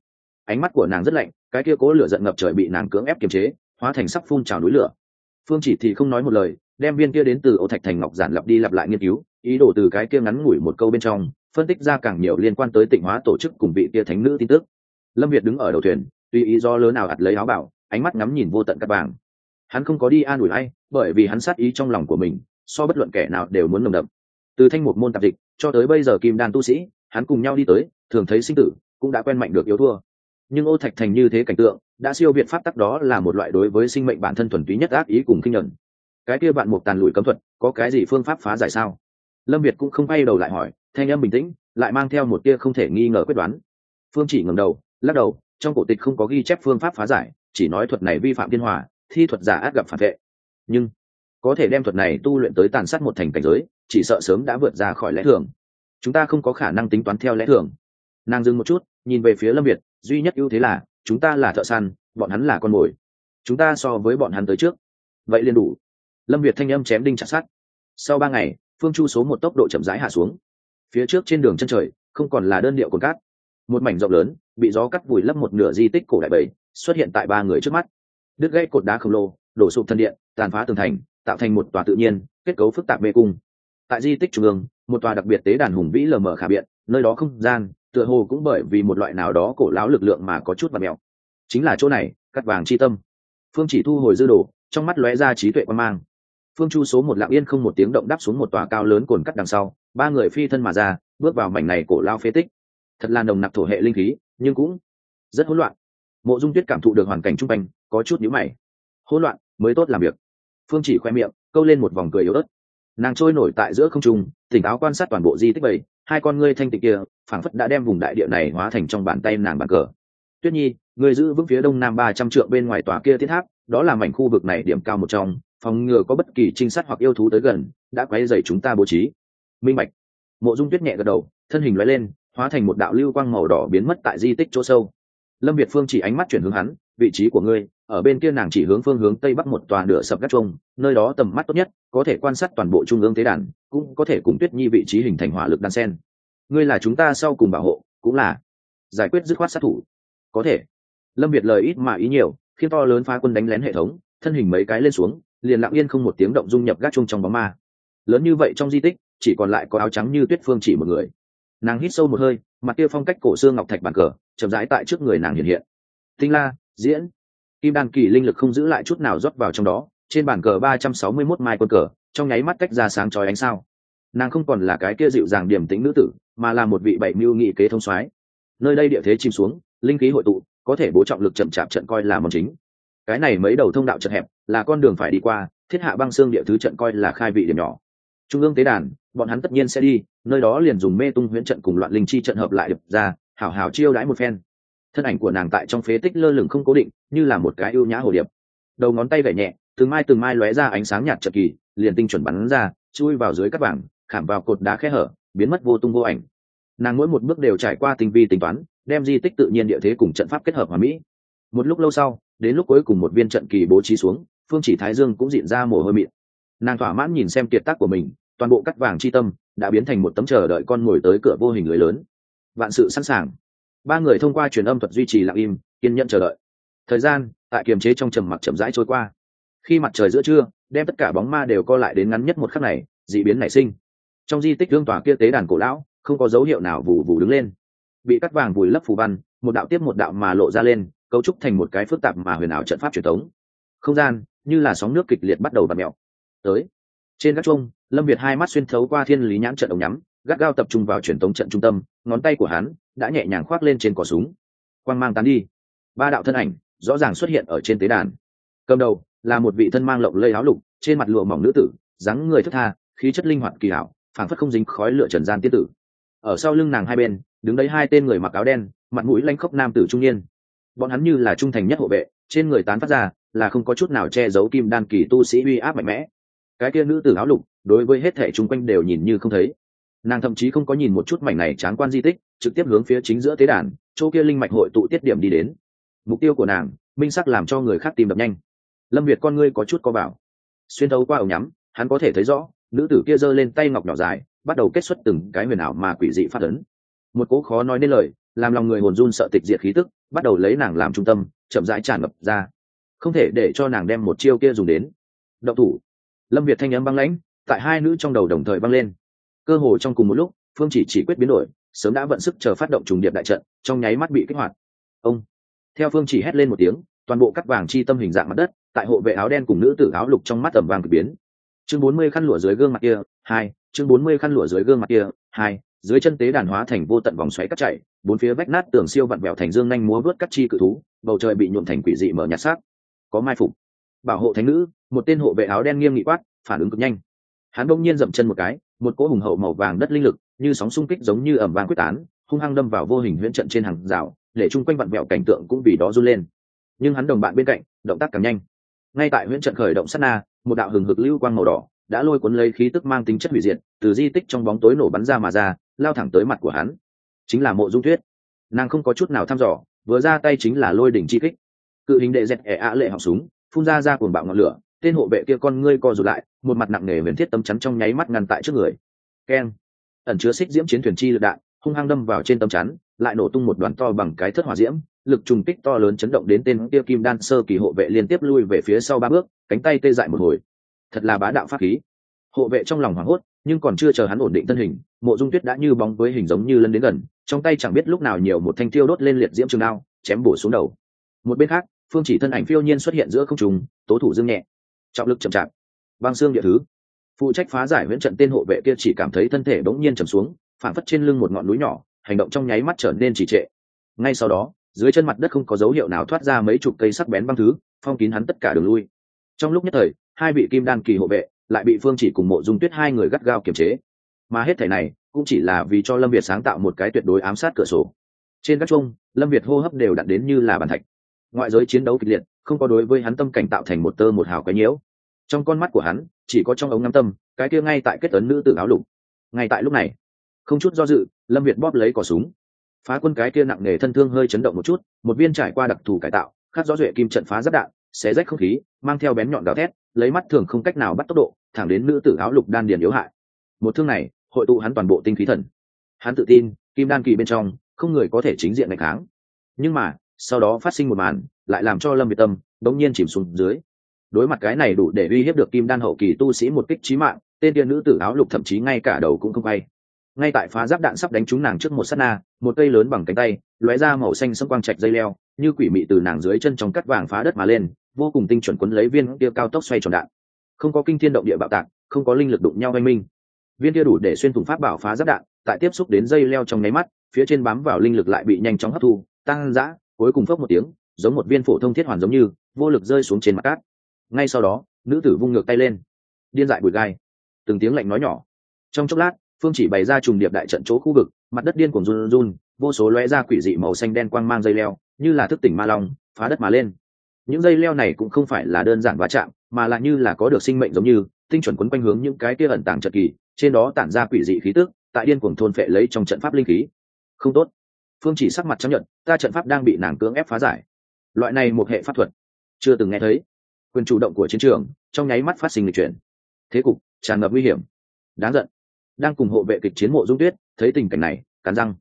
[SPEAKER 1] Ánh mắt của nàng rất lạnh, cái kia cố lửa giận ngập trời bị nàng cưỡng ép kiềm chế, hóa thành sắc phun trào núi lửa. Phương chỉ thì không nói một lời đem viên kia đến từ ô thạch thành ngọc giản lặp đi lặp lại nghiên cứu, ý đồ từ cái kia ngắn ngủi một câu bên trong, phân tích ra càng nhiều liên quan tới tịnh hóa tổ chức cùng vị kia thánh nữ tin tức. Lâm việt đứng ở đầu thuyền, tuy ý do lớn nào ạt lấy áo bảo, ánh mắt ngắm nhìn vô tận các bảng hắn không có đi an ủi hay bởi vì hắn sát ý trong lòng của mình, so bất luận kẻ nào đều muốn nồng đậm. Từ thanh một môn tạp dịch, cho tới bây giờ kim đan tu sĩ, hắn cùng nhau đi tới, thường thấy sinh tử, cũng đã quen mạnh được yếu thua. Nhưng ô thạch thành như thế cảnh tượng, đã siêu việt pháp tắc đó là một loại đối với sinh mệnh bản thân thuần túy nhất ác ý cùng kinh nhận cái kia bạn một tàn lùi cấm thuật, có cái gì phương pháp phá giải sao? Lâm việt cũng không bay đầu lại hỏi, thanh âm bình tĩnh, lại mang theo một tia không thể nghi ngờ quyết đoán. Phương chỉ ngầm đầu, lắc đầu, trong cổ tịch không có ghi chép phương pháp phá giải, chỉ nói thuật này vi phạm thiên hòa, thi thuật giả át gặp phản vệ. Nhưng, có thể đem thuật này tu luyện tới tàn sát một thành cảnh giới, chỉ sợ sớm đã vượt ra khỏi lẽ thường. Chúng ta không có khả năng tính toán theo lẽ thường. Nàng dừng một chút, nhìn về phía lâm việt, duy nhất ưu thế là, chúng ta là thợ săn, bọn hắn là con mồi. Chúng ta so với bọn hắn tới trước. Vậy liền đủ lâm việt thanh âm chém đinh chặt sát sau ba ngày, phương chu số một tốc độ chậm rãi hạ xuống. Phía trước trên đường chân trời, không còn là đơn điệu cồn cát. Một mảnh rộng lớn, bị gió cắt vùi lấp một nửa di tích cổ đại bảy xuất hiện tại ba người trước mắt. Đứt gãy cột đá khổng lồ, đổ sụp thân điện, tàn phá tường thành, tạo thành một tòa tự nhiên, kết cấu phức tạp mê cung. Tại di tích trung ương, một tòa đặc biệt tế đàn hùng vĩ lờ mờ khả biện, nơi đó không gian, tựa hồ cũng bởi vì một loại nào đó cổ láo lực lượng mà có chút và mèo chính là chỗ này, cắt vàng chi tâm. Phương chỉ thu hồi dư đồ, trong mắt lóe ra trí tuệ quan mang phương chu số một lạng yên không một tiếng động đắp xuống một tòa cao lớn cồn cắt đằng sau, ba người phi thân mà ra, bước vào mảnh này cổ lao phế tích. Thật là nồng nặc thổ hệ linh khí, nhưng cũng rất hỗn loạn. Mộ dung tuyết cảm thụ được hoàn cảnh chung quanh, có chút nhíu mày. Hỗn loạn, mới tốt làm việc. Phương chỉ khoe miệng, câu lên một vòng cười yếu ớt. Nàng trôi nổi tại giữa không trung, tỉnh táo quan sát toàn bộ di tích bảy, hai con ngươi thanh tịnh kia, phảng phất đã đem vùng đại địa này hóa thành trong bàn tay nàng bàn cờ. Tuyết nhi người giữ vững phía đông nam ba trăm trượng bên ngoài tòa kia thiết tháp, đó là mảnh khu vực này điểm cao một trong phòng ngừa có bất kỳ trinh sát hoặc yêu thú tới gần, đã quay dày chúng ta bố trí. Minh bạch. Mộ dung tuyết nhẹ gật đầu, thân hình loại lên, hóa thành một đạo lưu quang màu đỏ biến mất tại di tích chỗ sâu. Lâm việt phương chỉ ánh mắt chuyển hướng hắn, vị trí của ngươi, ở bên kia nàng chỉ hướng phương hướng tây bắc một tòa nửa sập gác trông nơi đó tầm mắt tốt nhất, có thể quan sát toàn bộ trung ương tế đàn, cũng có thể cùng tuyết nhi vị trí hình thành hỏa lực đan sen. Ngươi là chúng ta sau cùng bảo hộ, cũng là. Giải quyết dứt khoát sát thủ. Có thể. Lâm việt lời ít mà ý nhiều khi to lớn phá quân đánh lén hệ thống, thân hình mấy cái lên xuống liền lặng yên không một tiếng động dung nhập gác chung trong bóng ma. Lớn như vậy trong di tích, chỉ còn lại có áo trắng như tuyết phương chỉ một người. Nàng hít sâu một hơi, mặt kia phong cách cổ xương ngọc thạch bàn cờ, chậm rãi tại trước người nàng hiện hiện. Tinh la, diễn. Kim đan kỳ linh lực không giữ lại chút nào rót vào trong đó, trên bàn cờ ba trăm sáu mươi mốt mai quân cờ, trong nháy mắt cách ra sáng chói ánh sao. Nàng không còn là cái kia dịu dàng điềm tĩnh nữ tử, mà là một vị bảy mưu nghị kế thông soái. Nơi đây địa thế chìm xuống, linh khí hội tụ, có thể bố trọng lực chậm chạp trận coi là món chính cái này mấy đầu thông đạo chật hẹp, là con đường phải đi qua, thiết hạ băng xương địa thứ trận coi là khai vị điểm nhỏ. Trung ương tế đàn, bọn hắn tất nhiên sẽ đi, nơi đó liền dùng mê tung huyễn trận cùng loạn linh chi trận hợp lại đập ra, hảo hảo chiêu đãi một phen. Thân ảnh của nàng tại trong phế tích lơ lửng không cố định, như là một cái ưu nhã hồ điệp. Đầu ngón tay vẻ nhẹ, từng mai từng mai lóe ra ánh sáng nhạt chật kỳ, liền tinh chuẩn bắn ra, chui vào dưới các bảng khảm vào cột đá khe hở, biến mất vô tung vô ảnh. Nàng mỗi một bước đều trải qua tinh vi tính toán, đem di tích tự nhiên địa thế cùng trận pháp kết hợp hòa mỹ. Một lúc lâu sau đến lúc cuối cùng một viên trận kỳ bố trí xuống, phương chỉ thái dương cũng diện ra mồ hôi mịn. Nàng thỏa mãn nhìn xem kiệt tác của mình, toàn bộ cắt vàng chi tâm đã biến thành một tấm chờ đợi con ngồi tới cửa vô hình lưới lớn. Vạn sự sẵn sàng. Ba người thông qua truyền âm thuật duy trì lặng im, kiên nhẫn chờ đợi. Thời gian, tại kiềm chế trong trầm mặc chậm rãi trôi qua. Khi mặt trời giữa trưa, đem tất cả bóng ma đều co lại đến ngắn nhất một khắc này d ị biến nảy sinh. Trong di tích hương tòa kia tế đàn cổ lão, không có dấu hiệu nào vù vù đứng lên. Bị cắt vàng vùi lấp phù văn, một đạo tiếp một đạo mà lộ ra lên cấu trúc thành một cái phức tạp mà huyền ảo trận pháp truyền thống. Không gian, như là sóng nước kịch liệt bắt đầu bật mẹo tới, trên các trung lâm việt hai mắt xuyên thấu qua thiên lý nhãn trận ống nhắm, gắt gao tập trung vào truyền thống trận trung tâm, ngón tay của hắn đã nhẹ nhàng khoác lên trên cỏ súng. Quang mang tán đi. Ba đạo thân ảnh rõ ràng xuất hiện ở trên tế đàn. Cầm đầu là một vị thân mang lộng lây áo lục, trên mặt lụa mỏng nữ tử, dáng người thức tha, khí chất linh hoạt kỳ hảo phảng phất không dính khói lửa trần gian tiết tử. Ở sau lưng nàng hai bên, đứng đấy hai tên người mặc áo đen, mặt mũi lanh khốc nam tử trung niên bọn hắn như là trung thành nhất hộ vệ, trên người tán phát ra là không có chút nào che giấu kim đan kỳ tu sĩ uy áp mạnh mẽ. Cái kia nữ tử áo lục, đối với hết thể chung quanh đều nhìn như không thấy. Nàng thậm chí không có nhìn một chút mảnh này tráng quan di tích, trực tiếp hướng phía chính giữa tế đàn, chỗ kia linh mạch hội tụ tiết điểm đi đến. Mục tiêu của nàng, minh sắc làm cho người khác tìm đập nhanh. Lâm việt con ngươi có chút có bảo. Xuyên thấu qua ống nhắm, hắn có thể thấy rõ, nữ tử kia giơ lên tay ngọc nhỏ dài, bắt đầu kết xuất từng cái huyền ảo mà quỷ dị phát ấn. Một cố khó nói nên lời, làm lòng người hồn run sợ tịch diệt khí tức bắt đầu lấy nàng làm trung tâm, chậm rãi tràn ngập ra. Không thể để cho nàng đem một chiêu kia dùng đến. Động thủ. Lâm việt thanh âm băng lãnh, tại hai nữ trong đầu đồng thời băng lên. Cơ hồ trong cùng một lúc, phương chỉ chỉ quyết biến đổi, sớm đã vận sức chờ phát động trùng điệp đại trận, trong nháy mắt bị kích hoạt. Ông. Theo phương chỉ hét lên một tiếng, toàn bộ cắt vàng chi tâm hình dạng mặt đất, tại hộ vệ áo đen cùng nữ tử áo lục trong mắt tầm vàng cực biến. Chương bốn mươi khăn lụa dưới gương mặt kia, hai, chương bốn mươi khăn lụa dưới gương mặt kia, hai dưới chân tế đàn hóa thành vô tận vòng xoáy cắt chạy bốn phía vách nát tường siêu vặn vẹo thành dương nhanh múa vớt cắt chi cự thú, bầu trời bị nhuộm thành quỷ dị mở nhạt sắc. Có mai phục. Bảo hộ thánh nữ, một tên hộ vệ áo đen nghiêm nghị quát, phản ứng cực nhanh. Hắn bỗng nhiên dậm chân một cái, một cỗ hùng hậu màu vàng đất linh lực, như sóng xung kích giống như ẩm vàng quyết tán, hung hăng đâm vào vô hình huyễn trận trên hàng rào, để chung quanh vặn vẹo cảnh tượng cũng vì đó run lên. Nhưng hắn đồng bạn bên cạnh, động tác càng nhanh. Ngay tại huyễn trận khởi động sát na, một đạo hừng hực lưu quang màu đỏ đã lôi cuốn lấy khí tức mang tính chất hủy diệt, từ di tích trong bóng tối nổ bắn ra mà ra, lao thẳng tới mặt của hắn. Chính là mộ dung tuyết. Nàng không có chút nào thăm dò, vừa ra tay chính là lôi đỉnh chi kích. Cự hình đệ dẹt ẻ ạ lệ họng súng, phun ra ra cuồng bạo ngọn lửa, tên hộ vệ kia con ngươi co rụt lại, một mặt nặng nề huyền thiết tấm chắn trong nháy mắt ngăn tại trước người. Keng. Ẩn chứa xích diễm chiến thuyền chi lực đạn, hung hăng đâm vào trên tấm chắn, lại nổ tung một đoàn to bằng cái thất hỏa diễm, lực trùng kích to lớn chấn động đến tên kia kim đan sơ kỳ hộ vệ liên tiếp lui về phía sau ba bước, cánh tay tê dại một hồi thật là bá đạo pháp khí. Hộ vệ trong lòng hoảng hốt, nhưng còn chưa chờ hắn ổn định thân hình, mộ dung tuyết đã như bóng với hình giống như lân đến gần, trong tay chẳng biết lúc nào nhiều một thanh tiêu đốt lên liệt diễm trường đao, chém bổ xuống đầu. Một bên khác, phương chỉ thân ảnh phiêu nhiên xuất hiện giữa không trùng tố thủ dương nhẹ. Trọng lực chậm chạp. Băng xương địa thứ. Phụ trách phá giải huyễn trận tên hộ vệ kia chỉ cảm thấy thân thể bỗng nhiên trầm xuống phản phất trên lưng một ngọn núi nhỏ, hành động trong nháy mắt trở nên trì trệ. Ngay sau đó, dưới chân mặt đất không có dấu hiệu nào thoát ra mấy chục cây sắc bén băng thứ, phong kín hắn tất cả đường lui. Trong lúc nhất thời hai vị kim đan kỳ hộ vệ lại bị phương chỉ cùng mộ dung tuyết hai người gắt gao kiềm chế. Mà hết thể này cũng chỉ là vì cho lâm việt sáng tạo một cái tuyệt đối ám sát cửa sổ. Trên các chung lâm việt hô hấp đều đặn đến như là bàn thạch. Ngoại giới chiến đấu kịch liệt, không có đối với hắn tâm cảnh tạo thành một tơ một hào cái nhiễu. Trong con mắt của hắn, chỉ có trong ống ngắm tâm, cái kia ngay tại kết ấn nữ tử áo lục. Ngay tại lúc này, không chút do dự, lâm việt bóp lấy cỏ súng. Phá quân cái kia nặng nề thân thương hơi chấn động một chút, một viên trải qua đặc thù cải tạo, khắc rõ duệ kim trận phá giáp đạn, xé rách không khí, mang theo bén nhọn gào thét lấy mắt thường không cách nào bắt tốc độ, thẳng đến nữ tử áo lục đan điền yếu hại. Một thương này, hội tụ hắn toàn bộ tinh khí thần. Hắn tự tin, kim đan kỳ bên trong, không người có thể chính diện ngày kháng. Nhưng mà, sau đó phát sinh một màn, lại làm cho lâm việt tâm đống nhiên chìm xuống dưới. Đối mặt cái này đủ để uy hiếp được kim đan hậu kỳ tu sĩ một kích trí mạng, tên tiên nữ tử áo lục thậm chí ngay cả đầu cũng không bay ngay tại phá giáp đạn sắp đánh trúng nàng trước một s á t na, một cây lớn bằng cánh tay, lóe ra màu xanh xâm quang trạch dây leo, như quỷ mị từ nàng dưới chân trong cắt vàng phá đất mà lên vô cùng tinh chuẩn quấn lấy viên kia cao tốc xoay tròn đạn. Không có kinh thiên động địa bạo tạc, không có linh lực đụng nhau oanh minh. Viên kia đủ để xuyên thủng pháp bảo phá giáp đạn, tại tiếp xúc đến dây leo trong nháy mắt, phía trên bám vào linh lực lại bị nhanh chóng hấp thu, tăng giã cuối cùng phốc một tiếng, giống một viên phổ thông thiết hoàn giống như, vô lực rơi xuống trên mặt cát. Ngay sau đó, nữ tử vung ngược tay lên. Điên dại bụi gai. Từng tiếng lạnh nói nhỏ. Trong chốc lát, phương chỉ bày ra trùng điệp đại trận chỗ khu vực, mặt đất điên cuồng run run, vô số lóe ra quỷ dị màu xanh đen quang mang dây leo, như là thức tỉnh ma long, phá đất mà lên những dây leo này cũng không phải là đơn giản va chạm, mà là như là có được sinh mệnh giống như, tinh chuẩn quấn quanh hướng những cái kia ẩn tàng trận kỳ, trên đó tản ra quỷ dị khí tức, tại điên cuồng thôn phệ lấy trong trận pháp linh khí. Không tốt. Phương chỉ sắc mặt chấp nhận ta trận pháp đang bị nàng cưỡng ép phá giải. Loại này một hệ pháp thuật, chưa từng nghe thấy. Quyền chủ động của chiến trường, trong nháy mắt phát sinh lịch chuyển. Thế cục, tràn ngập nguy hiểm. Đáng giận. Đang cùng hộ vệ kịch chiến mộ dung tuyết, thấy tình cảnh này, cắn răng.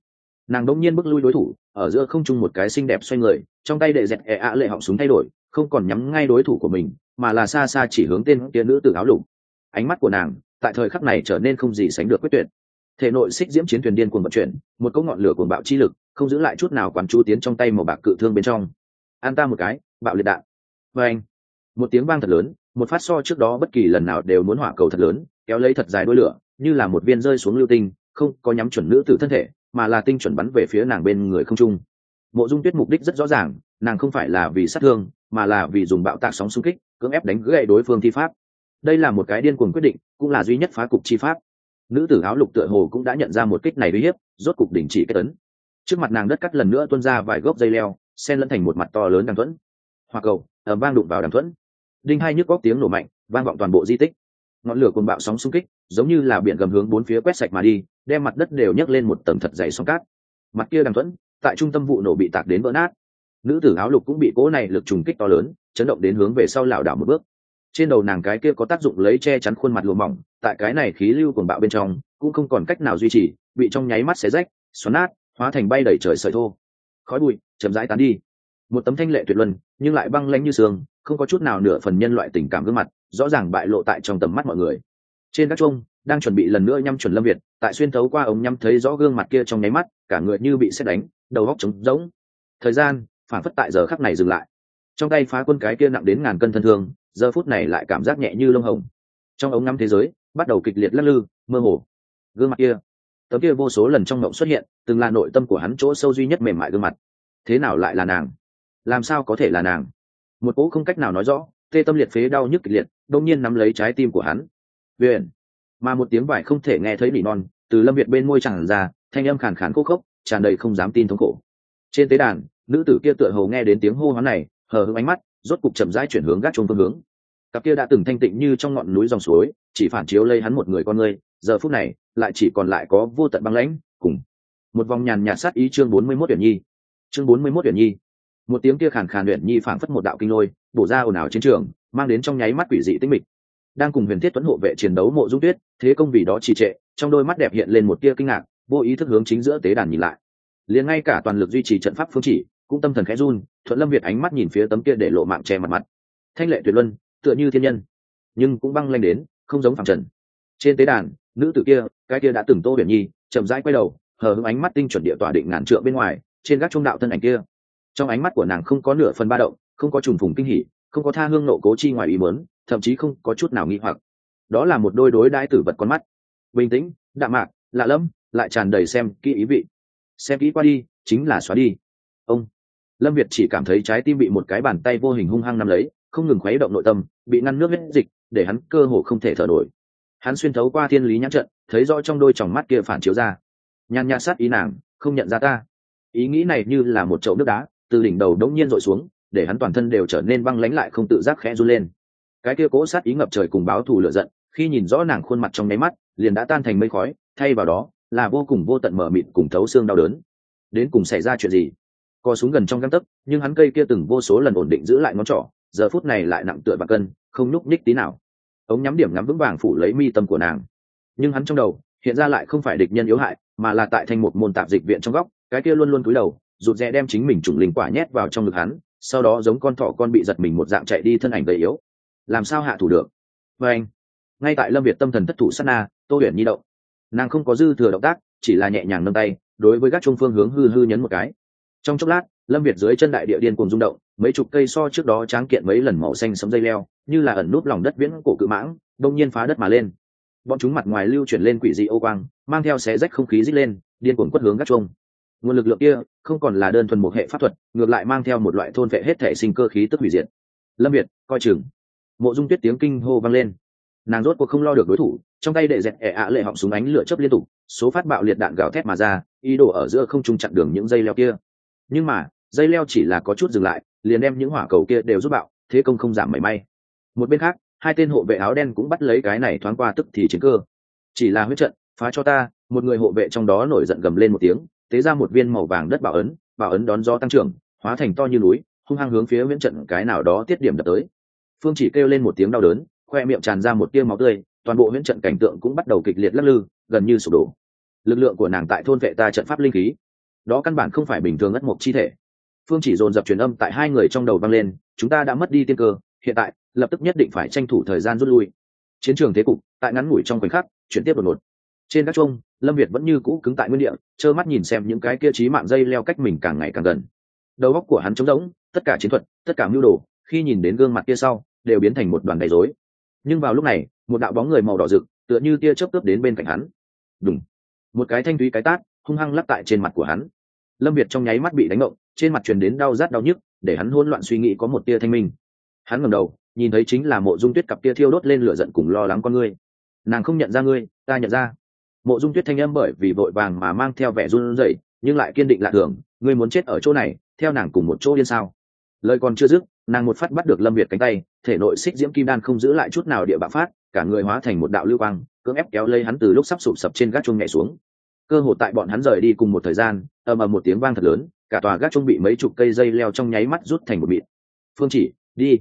[SPEAKER 1] Nàng đông nhiên bước lui đối thủ ở giữa không trung một cái xinh đẹp xoay người, trong tay đệ dẹt ẹ ạ lệ họng súng thay đổi, không còn nhắm ngay đối thủ của mình, mà là xa xa chỉ hướng tên tia nữ tử áo lục. Ánh mắt của nàng, tại thời khắc này trở nên không gì sánh được quyết tuyệt. Thể nội xích diễm chiến thuyền điên cuồng vận chuyển, một cỗ ngọn lửa cuồng bạo chi lực, không giữ lại chút nào quán chú tiến trong tay màu bạc cự thương bên trong. An ta một cái, bạo liệt đạn. Và anh, một tiếng vang thật lớn, một phát so trước đó bất kỳ lần nào đều muốn hỏa cầu thật lớn, kéo lấy thật dài đuôi lửa, như là một viên rơi xuống lưu tinh, không có nhắm chuẩn nữ tử thân thể mà là tinh chuẩn bắn về phía nàng bên người không trung. Mộ dung tuyết mục đích rất rõ ràng, nàng không phải là vì sát thương, mà là vì dùng bạo tạc sóng xung kích, cưỡng ép đánh gãy đối phương thi pháp. Đây là một cái điên cuồng quyết định, cũng là duy nhất phá cục chi pháp. Nữ tử áo lục tựa hồ cũng đã nhận ra một kích này uy hiếp, rốt cục đình chỉ kết tấn trước mặt nàng đất cắt lần nữa tuôn ra vài gốc dây leo, xen lẫn thành một mặt to lớn đằng thuẫn. Hoa cầu ẩm vang đụng vào đằng thuẫn. Đinh hai nhức góc tiếng nổ mạnh, vang vọng toàn bộ di tích ngọn lửa cuồng bạo sóng xung kích, giống như là biển gầm hướng bốn phía quét sạch mà đi, đem mặt đất đều nhấc lên một tầng thật dày sóng cát. Mặt kia đằng thuẫn, tại trung tâm vụ nổ bị tạc đến vỡ nát. Nữ tử áo lục cũng bị cỗ này lực trùng kích to lớn, chấn động đến hướng về sau lảo đảo một bước. Trên đầu nàng cái kia có tác dụng lấy che chắn khuôn mặt lùa mỏng, tại cái này khí lưu cuồng bạo bên trong, cũng không còn cách nào duy trì, bị trong nháy mắt xé rách, xoắn nát, hóa thành bay đẩy trời sợi thô. Khói bụi chậm rãi tán đi. Một tấm thanh lệ tuyệt luân, nhưng lại băng lãnh như sương không có chút nào nửa phần nhân loại tình cảm gương mặt rõ ràng bại lộ tại trong tầm mắt mọi người. Trên các chuông, đang chuẩn bị lần nữa nhăm chuẩn lâm việt, tại xuyên thấu qua ống nhắm thấy rõ gương mặt kia trong nháy mắt, cả người như bị xét đánh, đầu góc trống rỗng. Thời gian phản phất tại giờ khắc này dừng lại. Trong tay phá quân cái kia nặng đến ngàn cân thân thương, giờ phút này lại cảm giác nhẹ như lông hồng. Trong ống ngắm thế giới, bắt đầu kịch liệt lắc lư, mơ hồ. Gương mặt kia, tấm kia vô số lần trong mộng xuất hiện, từng là nội tâm của hắn chỗ sâu duy nhất mềm mại gương mặt. Thế nào lại là nàng? Làm sao có thể là nàng? Một cỗ không cách nào nói rõ, tê tâm liệt phế đau nhức kịch liệt đông nhiên nắm lấy trái tim của hắn. Viện mà một tiếng vải không thể nghe thấy nỉ non, từ lâm việt bên môi chẳng ra, thanh âm khàn khàn khô khốc, tràn đầy không dám tin thống khổ. Trên tế đàn, nữ tử kia tựa hồ nghe đến tiếng hô hoán này, hờ hững ánh mắt, rốt cục chậm rãi chuyển hướng gác chuông phương hướng. Cặp kia đã từng thanh tịnh như trong ngọn núi dòng suối, chỉ phản chiếu lấy hắn một người con người, giờ phút này, lại chỉ còn lại có vô tận băng lãnh, cùng một vòng nhàn nhạt sát ý chương bốn mươi 41 tuyển nhi. Chương bốn mươi 41 tuyển nhi. Một tiếng kia khàn khàn luyện nhi phảng phất một đạo kinh lôi, bổ ra ồn ào chiến trường mang đến trong nháy mắt quỷ dị tinh mịch. Đang cùng huyền thiết tuấn hộ vệ chiến đấu mộ dung tuyết, thế công vì đó trì trệ, trong đôi mắt đẹp hiện lên một tia kinh ngạc, vô ý thức hướng chính giữa tế đàn nhìn lại. Liền ngay cả toàn lực duy trì trận pháp phương chỉ, cũng tâm thần khẽ run, thuận lâm việt ánh mắt nhìn phía tấm kia để lộ mạng che mặt mặt. Thanh lệ tuyệt luân, tựa như thiên nhân, nhưng cũng băng lanh đến, không giống phẳng trần. Trên tế đàn, nữ tử kia, cái kia đã từng tô huyền nhi, chậm rãi quay đầu, hờ hững ánh mắt tinh chuẩn địa tỏa định ngàn trượng bên ngoài, trên gác trung đạo thân ảnh kia. Trong ánh mắt của nàng không có nửa phần ba động, không có trùng phùng kinh hỉ không có tha hương nộ cố chi ngoài ý muốn, thậm chí không có chút nào nghi hoặc. Đó là một đôi đối đãi tử vật con mắt. Bình tĩnh đạm mạc lạ lẫm lại tràn đầy xem kỹ ý vị. Xem kỹ qua đi chính là xóa đi. Ông lâm việt chỉ cảm thấy trái tim bị một cái bàn tay vô hình hung hăng nắm lấy không ngừng khuấy động nội tâm bị ngăn nước huyết dịch để hắn cơ hồ không thể thở nổi. Hắn xuyên thấu qua thiên lý nhãn trận thấy rõ trong đôi tròng mắt kia phản chiếu ra. Nhàn nhạt sát ý nàng không nhận ra ta. Ý nghĩ này như là một chậu nước đá từ đỉnh đầu đống nhiên rội xuống để hắn toàn thân đều trở nên băng lánh lại không tự giác khẽ run lên. Cái kia cố sát ý ngập trời cùng báo thù lửa giận, khi nhìn rõ nàng khuôn mặt trong nháy mắt, liền đã tan thành mây khói, thay vào đó là vô cùng vô tận mở mịt cùng thấu xương đau đớn. Đến cùng xảy ra chuyện gì? Co xuống gần trong găng tấc, nhưng hắn cây kia từng vô số lần ổn định giữ lại ngón trỏ, giờ phút này lại nặng tựa và cân, không nhúc nhích tí nào. Ống nhắm điểm ngắm vững vàng phủ lấy mi tâm của nàng. Nhưng hắn trong đầu, hiện ra lại không phải địch nhân yếu hại, mà là tại thành một môn tạp dịch viện trong góc, cái kia luôn luôn cúi đầu, rụt rè đem chính mình trùng linh quả nhét vào trong ngực hắn sau đó giống con thỏ con bị giật mình một dạng chạy đi thân ảnh gầy yếu. Làm sao hạ thủ được? Và anh, ngay tại lâm việt tâm thần thất thủ sát na, tô huyền nhi động. Nàng không có dư thừa động tác, chỉ là nhẹ nhàng nâng tay, đối với các trung phương hướng hư hư nhấn một cái. Trong chốc lát, lâm việt dưới chân đại địa điên cùng rung động, mấy chục cây so trước đó tráng kiện mấy lần màu xanh sấm dây leo, như là ẩn núp lòng đất viễn cổ cự mãng, đông nhiên phá đất mà lên. Bọn chúng mặt ngoài lưu chuyển lên quỷ dị ô quang, mang theo xé rách không khí dít lên, điên cuồng quất hướng các trung nguồn lực lượng kia không còn là đơn thuần một hệ pháp thuật, ngược lại mang theo một loại thôn vệ hết thể sinh cơ khí tức hủy diệt. Lâm việt, coi chừng. Mộ dung tuyết tiếng kinh hô vang lên. Nàng rốt cuộc không lo được đối thủ, trong tay đệ dẹt ẻ ạ lệ họng súng ánh lửa chớp liên tục, số phát bạo liệt đạn gào thét mà ra, ý đồ ở giữa không trung chặn đường những dây leo kia. Nhưng mà, dây leo chỉ là có chút dừng lại, liền đem những hỏa cầu kia đều rút bạo, thế công không giảm mảy may. Một bên khác, hai tên hộ vệ áo đen cũng bắt lấy cái này thoáng qua tức thì chiến cơ. Chỉ là huyết trận, phá cho ta, một người hộ vệ trong đó nổi giận gầm lên một tiếng tế ra một viên màu vàng đất bảo ấn bảo ấn đón gió tăng trưởng, hóa thành to như núi, hung hăng hướng phía viễn trận cái nào đó tiết điểm đập tới. Phương chỉ kêu lên một tiếng đau đớn, khoe miệng tràn ra một tia máu tươi, toàn bộ viễn trận cảnh tượng cũng bắt đầu kịch liệt lắc lư, gần như sụp đổ. Lực lượng của nàng tại thôn vệ ta trận pháp linh khí. Đó căn bản không phải bình thường ất mộc chi thể. Phương chỉ dồn dập truyền âm tại hai người trong đầu vang lên, chúng ta đã mất đi tiên cơ, hiện tại, lập tức nhất định phải tranh thủ thời gian rút lui. Chiến trường thế cục, tại ngắn ngủi trong khoảnh khắc, chuyển tiếp đột ngột. Trên các trung lâm việt vẫn như cũ cứng tại nguyên địa, trơ mắt nhìn xem những cái kia trí mạng dây leo cách mình càng ngày càng gần. Đầu óc của hắn trống rỗng, tất cả chiến thuật, tất cả mưu đồ, khi nhìn đến gương mặt kia sau, đều biến thành một đoàn đầy rối. Nhưng vào lúc này, một đạo bóng người màu đỏ rực, tựa như tia chớp cướp đến bên cạnh hắn. Đúng một cái thanh thúy cái tát, hung hăng lắp tại trên mặt của hắn. Lâm việt trong nháy mắt bị đánh động trên mặt truyền đến đau rát đau nhức, để hắn hỗn loạn suy nghĩ có một tia thanh minh. Hắn ngẩng đầu, nhìn thấy chính là mộ dung tuyết cặp tia thiêu đốt lên lửa giận cùng lo lắng con ngươi. Nàng không nhận ra ngươi, ta nhận ra mộ dung tuyết thanh âm bởi vì vội vàng mà mang theo vẻ run rẩy, nhưng lại kiên định lạ thường, ngươi muốn chết ở chỗ này, theo nàng cùng một chỗ điên sao? Lời còn chưa dứt, nàng một phát bắt được lâm việt cánh tay, thể nội xích diễm kim đan không giữ lại chút nào địa bạo phát, cả người hóa thành một đạo lưu quang, cưỡng ép kéo lấy hắn từ lúc sắp sụp sập trên gác chuông nhảy xuống. Cơ hội tại bọn hắn rời đi cùng một thời gian, ầm ầm một tiếng vang thật lớn, cả tòa gác chuông bị mấy chục cây dây leo trong nháy mắt rút thành một bịt phương chỉ, đi.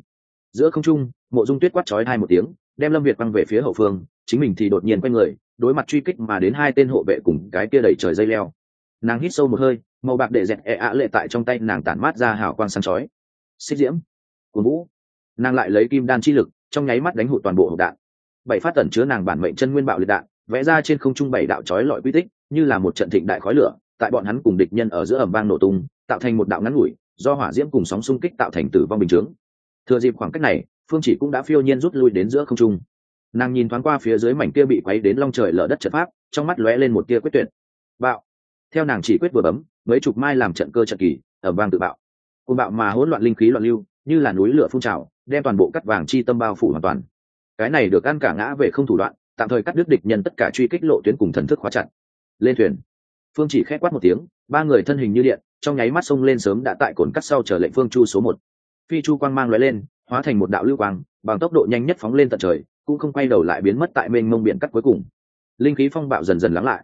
[SPEAKER 1] Giữa không trung, mộ dung tuyết quát chói hai một tiếng, đem lâm việt băng về phía hậu phương, chính mình thì đột nhiên quay người đối mặt truy kích mà đến hai tên hộ vệ cùng cái kia đẩy trời dây leo. Nàng hít sâu một hơi, màu bạc đệ dẹt e ạ lệ tại trong tay nàng tản mát ra hào quang sáng chói. Xích diễm cuốn vũ. Nàng lại lấy kim đan chi lực, trong nháy mắt đánh hụt toàn bộ hộp đạn. Bảy phát tẩn chứa nàng bản mệnh chân nguyên bạo liệt đạn, vẽ ra trên không trung bảy đạo chói lọi quy tích, như là một trận thịnh đại khói lửa, tại bọn hắn cùng địch nhân ở giữa ẩm vang nổ tung, tạo thành một đạo ngắn ngủi, do hỏa diễm cùng sóng xung kích tạo thành tử vong bình chướng. Thừa dịp khoảng cách này, phương chỉ cũng đã phiêu nhiên rút lui đến giữa không trung nàng nhìn thoáng qua phía dưới mảnh kia bị quấy đến long trời lở đất trận pháp, trong mắt lóe lên một tia quyết tuyệt. Bạo. Theo nàng chỉ quyết vừa bấm, mấy chục mai làm trận cơ trận kỳ ở vang tự bạo. Côn bạo mà hỗn loạn linh khí loạn lưu, như là núi lửa phun trào, đem toàn bộ cắt vàng chi tâm bao phủ hoàn toàn. Cái này được ăn cả ngã về không thủ đoạn, tạm thời cắt đứt địch nhân tất cả truy kích lộ tuyến cùng thần thức khóa chặt. Lên thuyền. Phương chỉ khẽ quát một tiếng, ba người thân hình như điện, trong nháy mắt sông lên sớm đã tại cồn cắt sau trở lệnh phương chu số một. Phi chu quang mang lóe lên, hóa thành một đạo lưu quang, bằng tốc độ nhanh nhất phóng lên tận trời cũng không quay đầu lại biến mất tại mênh mông biển cắt cuối cùng. Linh khí phong bạo dần dần lắng lại.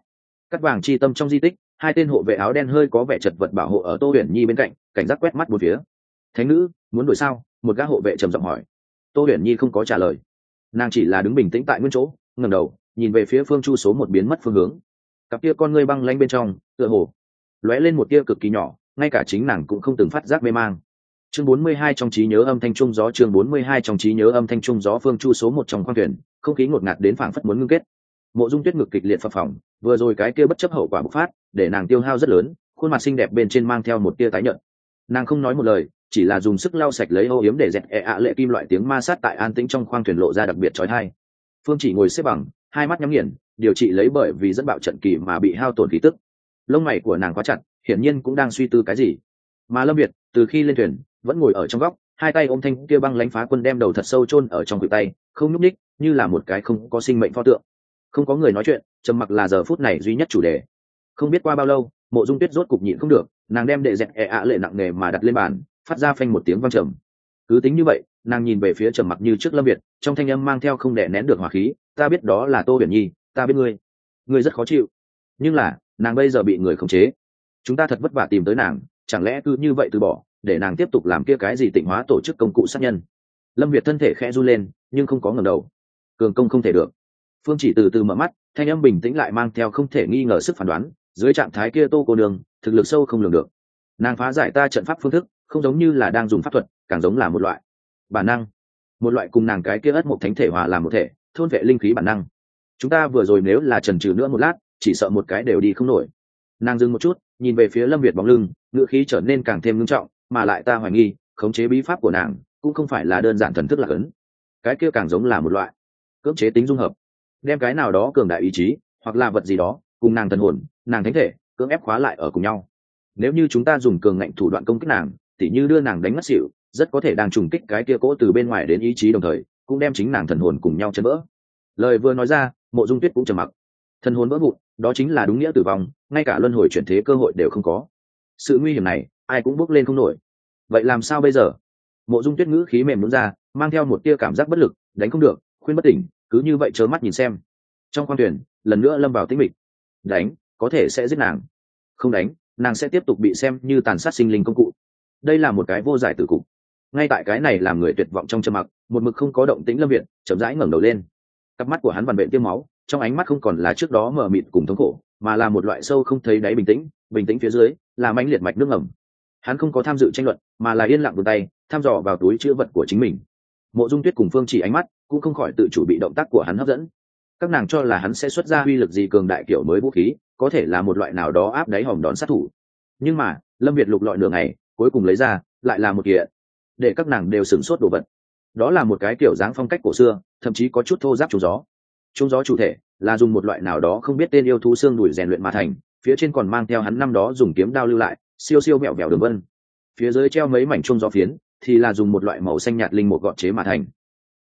[SPEAKER 1] Cắt vàng chi tâm trong di tích, hai tên hộ vệ áo đen hơi có vẻ chật vật bảo hộ ở tô huyền nhi bên cạnh, cảnh giác quét mắt một phía. Thánh nữ, muốn đuổi sao? Một gã hộ vệ trầm giọng hỏi. Tô huyền nhi không có trả lời. Nàng chỉ là đứng bình tĩnh tại nguyên chỗ ngầm đầu, nhìn về phía phương chu số một biến mất phương hướng. Cặp kia con ngươi băng lanh bên trong, tựa hồ lóe lên một tia cực kỳ nhỏ, ngay cả chính nàng cũng không từng phát giác mê mang chương 42 trong trí nhớ âm thanh trung gió, chương 42 trong trí nhớ âm thanh trung gió, phương chu số một trong khoang thuyền, không khí ngột ngạt đến phảng phất muốn ngưng kết. Mộ dung tuyết ngực kịch liệt phập phỏng vừa rồi cái kia bất chấp hậu quả bộc phát, để nàng tiêu hao rất lớn, khuôn mặt xinh đẹp bên trên mang theo một tia tái nhợt. Nàng không nói một lời, chỉ là dùng sức lau sạch lấy ô yếm để dẹt ẹ ạ lệ kim loại tiếng ma sát tại an tĩnh trong khoang thuyền lộ ra đặc biệt trói thai phương chỉ ngồi xếp bằng, hai mắt nhắm nghiền, điều trị lấy bởi vì dẫn bạo trận kỳ mà bị hao tổn khí tức. Lông mày của nàng quá chặt, hiển nhiên cũng đang suy tư cái gì. Mà lâm việt, từ khi lên thuyền vẫn ngồi ở trong góc, hai tay ôm thanh kia băng lánh phá quân đem đầu thật sâu chôn ở trong cự tay, không nhúc ních như là một cái không có sinh mệnh pho tượng. Không có người nói chuyện, trầm mặc là giờ phút này duy nhất chủ đề. Không biết qua bao lâu, mộ dung tuyết rốt cục nhịn không được, nàng đem đệ dẹp ẹ ạ lệ nặng nề mà đặt lên bàn, phát ra phanh một tiếng văng trầm. Cứ tính như vậy, nàng nhìn về phía trầm mặc như trước lâm việt, trong thanh âm mang theo không đẻ nén được hỏa khí, ta biết đó là tô huyền nhi, ta biết ngươi. Ngươi rất khó chịu. Nhưng là, nàng bây giờ bị người khống chế. Chúng ta thật vất vả tìm tới nàng, chẳng lẽ cứ như vậy từ bỏ? Để nàng tiếp tục làm kia cái gì tịnh hóa tổ chức công cụ sát nhân. Lâm việt thân thể khẽ run lên, nhưng không có ngầm đầu. Cường công không thể được. Phương chỉ từ từ mở mắt, thanh âm bình tĩnh lại mang theo không thể nghi ngờ sức phán đoán, dưới trạng thái kia tô cô đường thực lực sâu không lường được. Nàng phá giải ta trận pháp phương thức, không giống như là đang dùng pháp thuật, càng giống là một loại bản năng. Một loại cùng nàng cái kia ất một thánh thể hòa làm một thể, thôn vệ linh khí bản năng. Chúng ta vừa rồi nếu là trần trừ nữa một lát, chỉ sợ một cái đều đi không nổi. Nàng dừng một chút, nhìn về phía lâm việt bóng lưng ngựa khí trở nên càng thêm ngưng trọng mà lại ta hoài nghi, khống chế bí pháp của nàng cũng không phải là đơn giản thần thức lạc ấn. Cái kia càng giống là một loại cưỡng chế tính dung hợp. Đem cái nào đó cường đại ý chí, hoặc là vật gì đó, cùng nàng thần hồn, nàng thánh thể, cưỡng ép khóa lại ở cùng nhau. Nếu như chúng ta dùng cường ngạnh thủ đoạn công kích nàng, tỉ như đưa nàng đánh mất xịu rất có thể đang trùng kích cái kia cỗ từ bên ngoài đến ý chí đồng thời, cũng đem chính nàng thần hồn cùng nhau chấn vỡ. Lời vừa nói ra, mộ dung tuyết cũng trầm mặc. Thần hồn vỡ vụn, đó chính là đúng nghĩa tử vong, ngay cả luân hồi chuyển thế cơ hội đều không có. Sự nguy hiểm này ai cũng bước lên không nổi. Vậy làm sao bây giờ? Mộ dung tuyết ngữ khí mềm đúng ra, mang theo một tia cảm giác bất lực, đánh không được, khuyên bất tỉnh, cứ như vậy chớ mắt nhìn xem. Trong khoang thuyền, lần nữa lâm vào tĩnh mịch. Đánh, có thể sẽ giết nàng. Không đánh, nàng sẽ tiếp tục bị xem như tàn sát sinh linh công cụ. Đây là một cái vô giải tử cục. Ngay tại cái này làm người tuyệt vọng trong trầm mặc, một mực không có động tĩnh lâm viện chậm rãi ngẩng đầu lên. Cặp mắt của hắn vằn vện tiêm máu, trong ánh mắt không còn là trước đó mờ mịt cùng thống khổ, mà là một loại sâu không thấy đáy bình tĩnh bình tĩnh phía dưới, là mãnh liệt mạch nước ngầm hắn không có tham dự tranh luận, mà là yên lặng vươn tay, thăm dò vào túi chữ vật của chính mình. Mộ dung tuyết cùng phương chỉ ánh mắt cũng không khỏi tự chủ bị động tác của hắn hấp dẫn. Các nàng cho là hắn sẽ xuất ra uy lực gì cường đại kiểu mới vũ khí, có thể là một loại nào đó áp đáy hòm đón sát thủ. Nhưng mà, lâm việt lục lọi nửa ngày, cuối cùng lấy ra, lại là một kiện để các nàng đều sửng sốt đồ vật. Đó là một cái kiểu dáng phong cách cổ xưa, thậm chí có chút thô giáp trúng gió. Trúng gió chủ thể là dùng một loại nào đó không biết tên yêu thú xương đùi rèn luyện mà thành, phía trên còn mang theo hắn năm đó dùng kiếm đao lưu lại siêu siêu mẹo mẹo đường vân. Phía dưới treo mấy mảnh chung gió phiến, thì là dùng một loại màu xanh nhạt linh một gọt chế mà thành.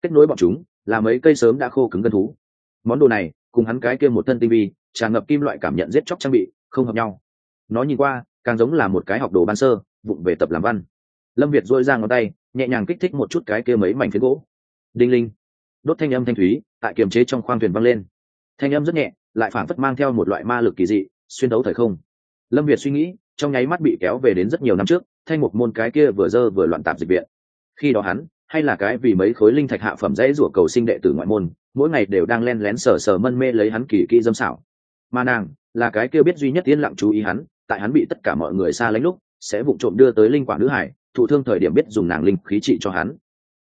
[SPEAKER 1] Kết nối bọn chúng, là mấy cây sớm đã khô cứng cân thú. Món đồ này, cùng hắn cái kia một thân tinh vi, tràn ngập kim loại cảm nhận giết chóc trang bị, không hợp nhau. Nó nhìn qua, càng giống là một cái học đồ ban sơ, vụng về tập làm văn. Lâm việt dôi ra ngón tay, nhẹ nhàng kích thích một chút cái kia mấy mảnh phiến gỗ. Đinh linh. Đốt thanh âm thanh thúy, tại kiềm chế trong khoang thuyền văng lên. Thanh âm rất nhẹ, lại phản phất mang theo một loại ma lực kỳ dị, xuyên đấu thời không. Lâm việt suy nghĩ trong nháy mắt bị kéo về đến rất nhiều năm trước, thanh một môn cái kia vừa dơ vừa loạn tạp dịch viện. Khi đó hắn, hay là cái vì mấy khối linh thạch hạ phẩm dễ rủa cầu sinh đệ tử ngoại môn, mỗi ngày đều đang len lén sờ sờ mân mê lấy hắn kỳ kỹ dâm xảo. Mà nàng, là cái kia biết duy nhất yên lặng chú ý hắn, tại hắn bị tất cả mọi người xa lánh lúc, sẽ vụ trộm đưa tới linh quả nữ hải, thụ thương thời điểm biết dùng nàng linh khí trị cho hắn.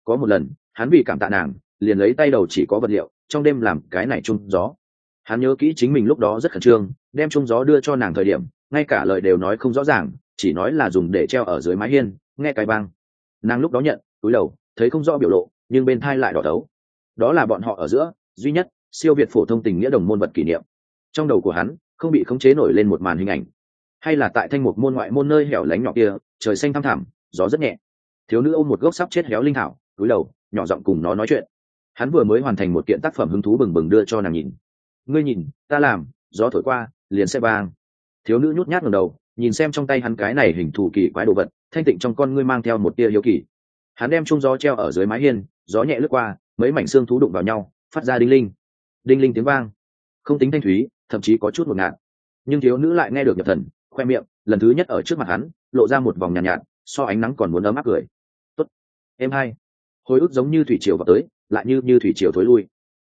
[SPEAKER 1] Có một lần, hắn vì cảm tạ nàng, liền lấy tay đầu chỉ có vật liệu, trong đêm làm cái này chung gió. Hắn nhớ kỹ chính mình lúc đó rất khẩn trương, đem chung gió đưa cho nàng thời điểm ngay cả lời đều nói không rõ ràng, chỉ nói là dùng để treo ở dưới mái hiên, nghe cái băng nàng lúc đó nhận, túi đầu, thấy không rõ biểu lộ, nhưng bên thai lại đỏ đấu đó là bọn họ ở giữa, duy nhất, siêu việt phổ thông tình nghĩa đồng môn vật kỷ niệm. Trong đầu của hắn, không bị khống chế nổi lên một màn hình ảnh. Hay là tại thanh mục môn ngoại môn nơi hẻo lánh nhỏ kia, trời xanh thăm thẳm, gió rất nhẹ. Thiếu nữ ôm một gốc sắp chết héo linh thảo, túi đầu, nhỏ giọng cùng nó nói chuyện. Hắn vừa mới hoàn thành một kiện tác phẩm hứng thú bừng bừng đưa cho nàng nhìn. Ngươi nhìn, ta làm, gió thổi qua, liền sẽ vang thiếu nữ nhút nhát ngầm đầu nhìn xem trong tay hắn cái này hình thù kỳ quái đồ vật thanh tịnh trong con ngươi mang theo một tia hiếu kỳ. Hắn đem chung gió treo ở dưới mái hiên gió nhẹ lướt qua mấy mảnh xương thú đụng vào nhau phát ra đinh linh. Đinh linh tiếng vang. Không tính thanh thúy thậm chí có chút một ngạt. Nhưng thiếu nữ lại nghe được nhập thần khoe miệng lần thứ nhất ở trước mặt hắn lộ ra một vòng nhàn nhạt, nhạt so ánh nắng còn muốn ấm áp cười. Tốt em hai. Hồi ức giống như thủy triều vào tới lại như như thủy triều thối lui.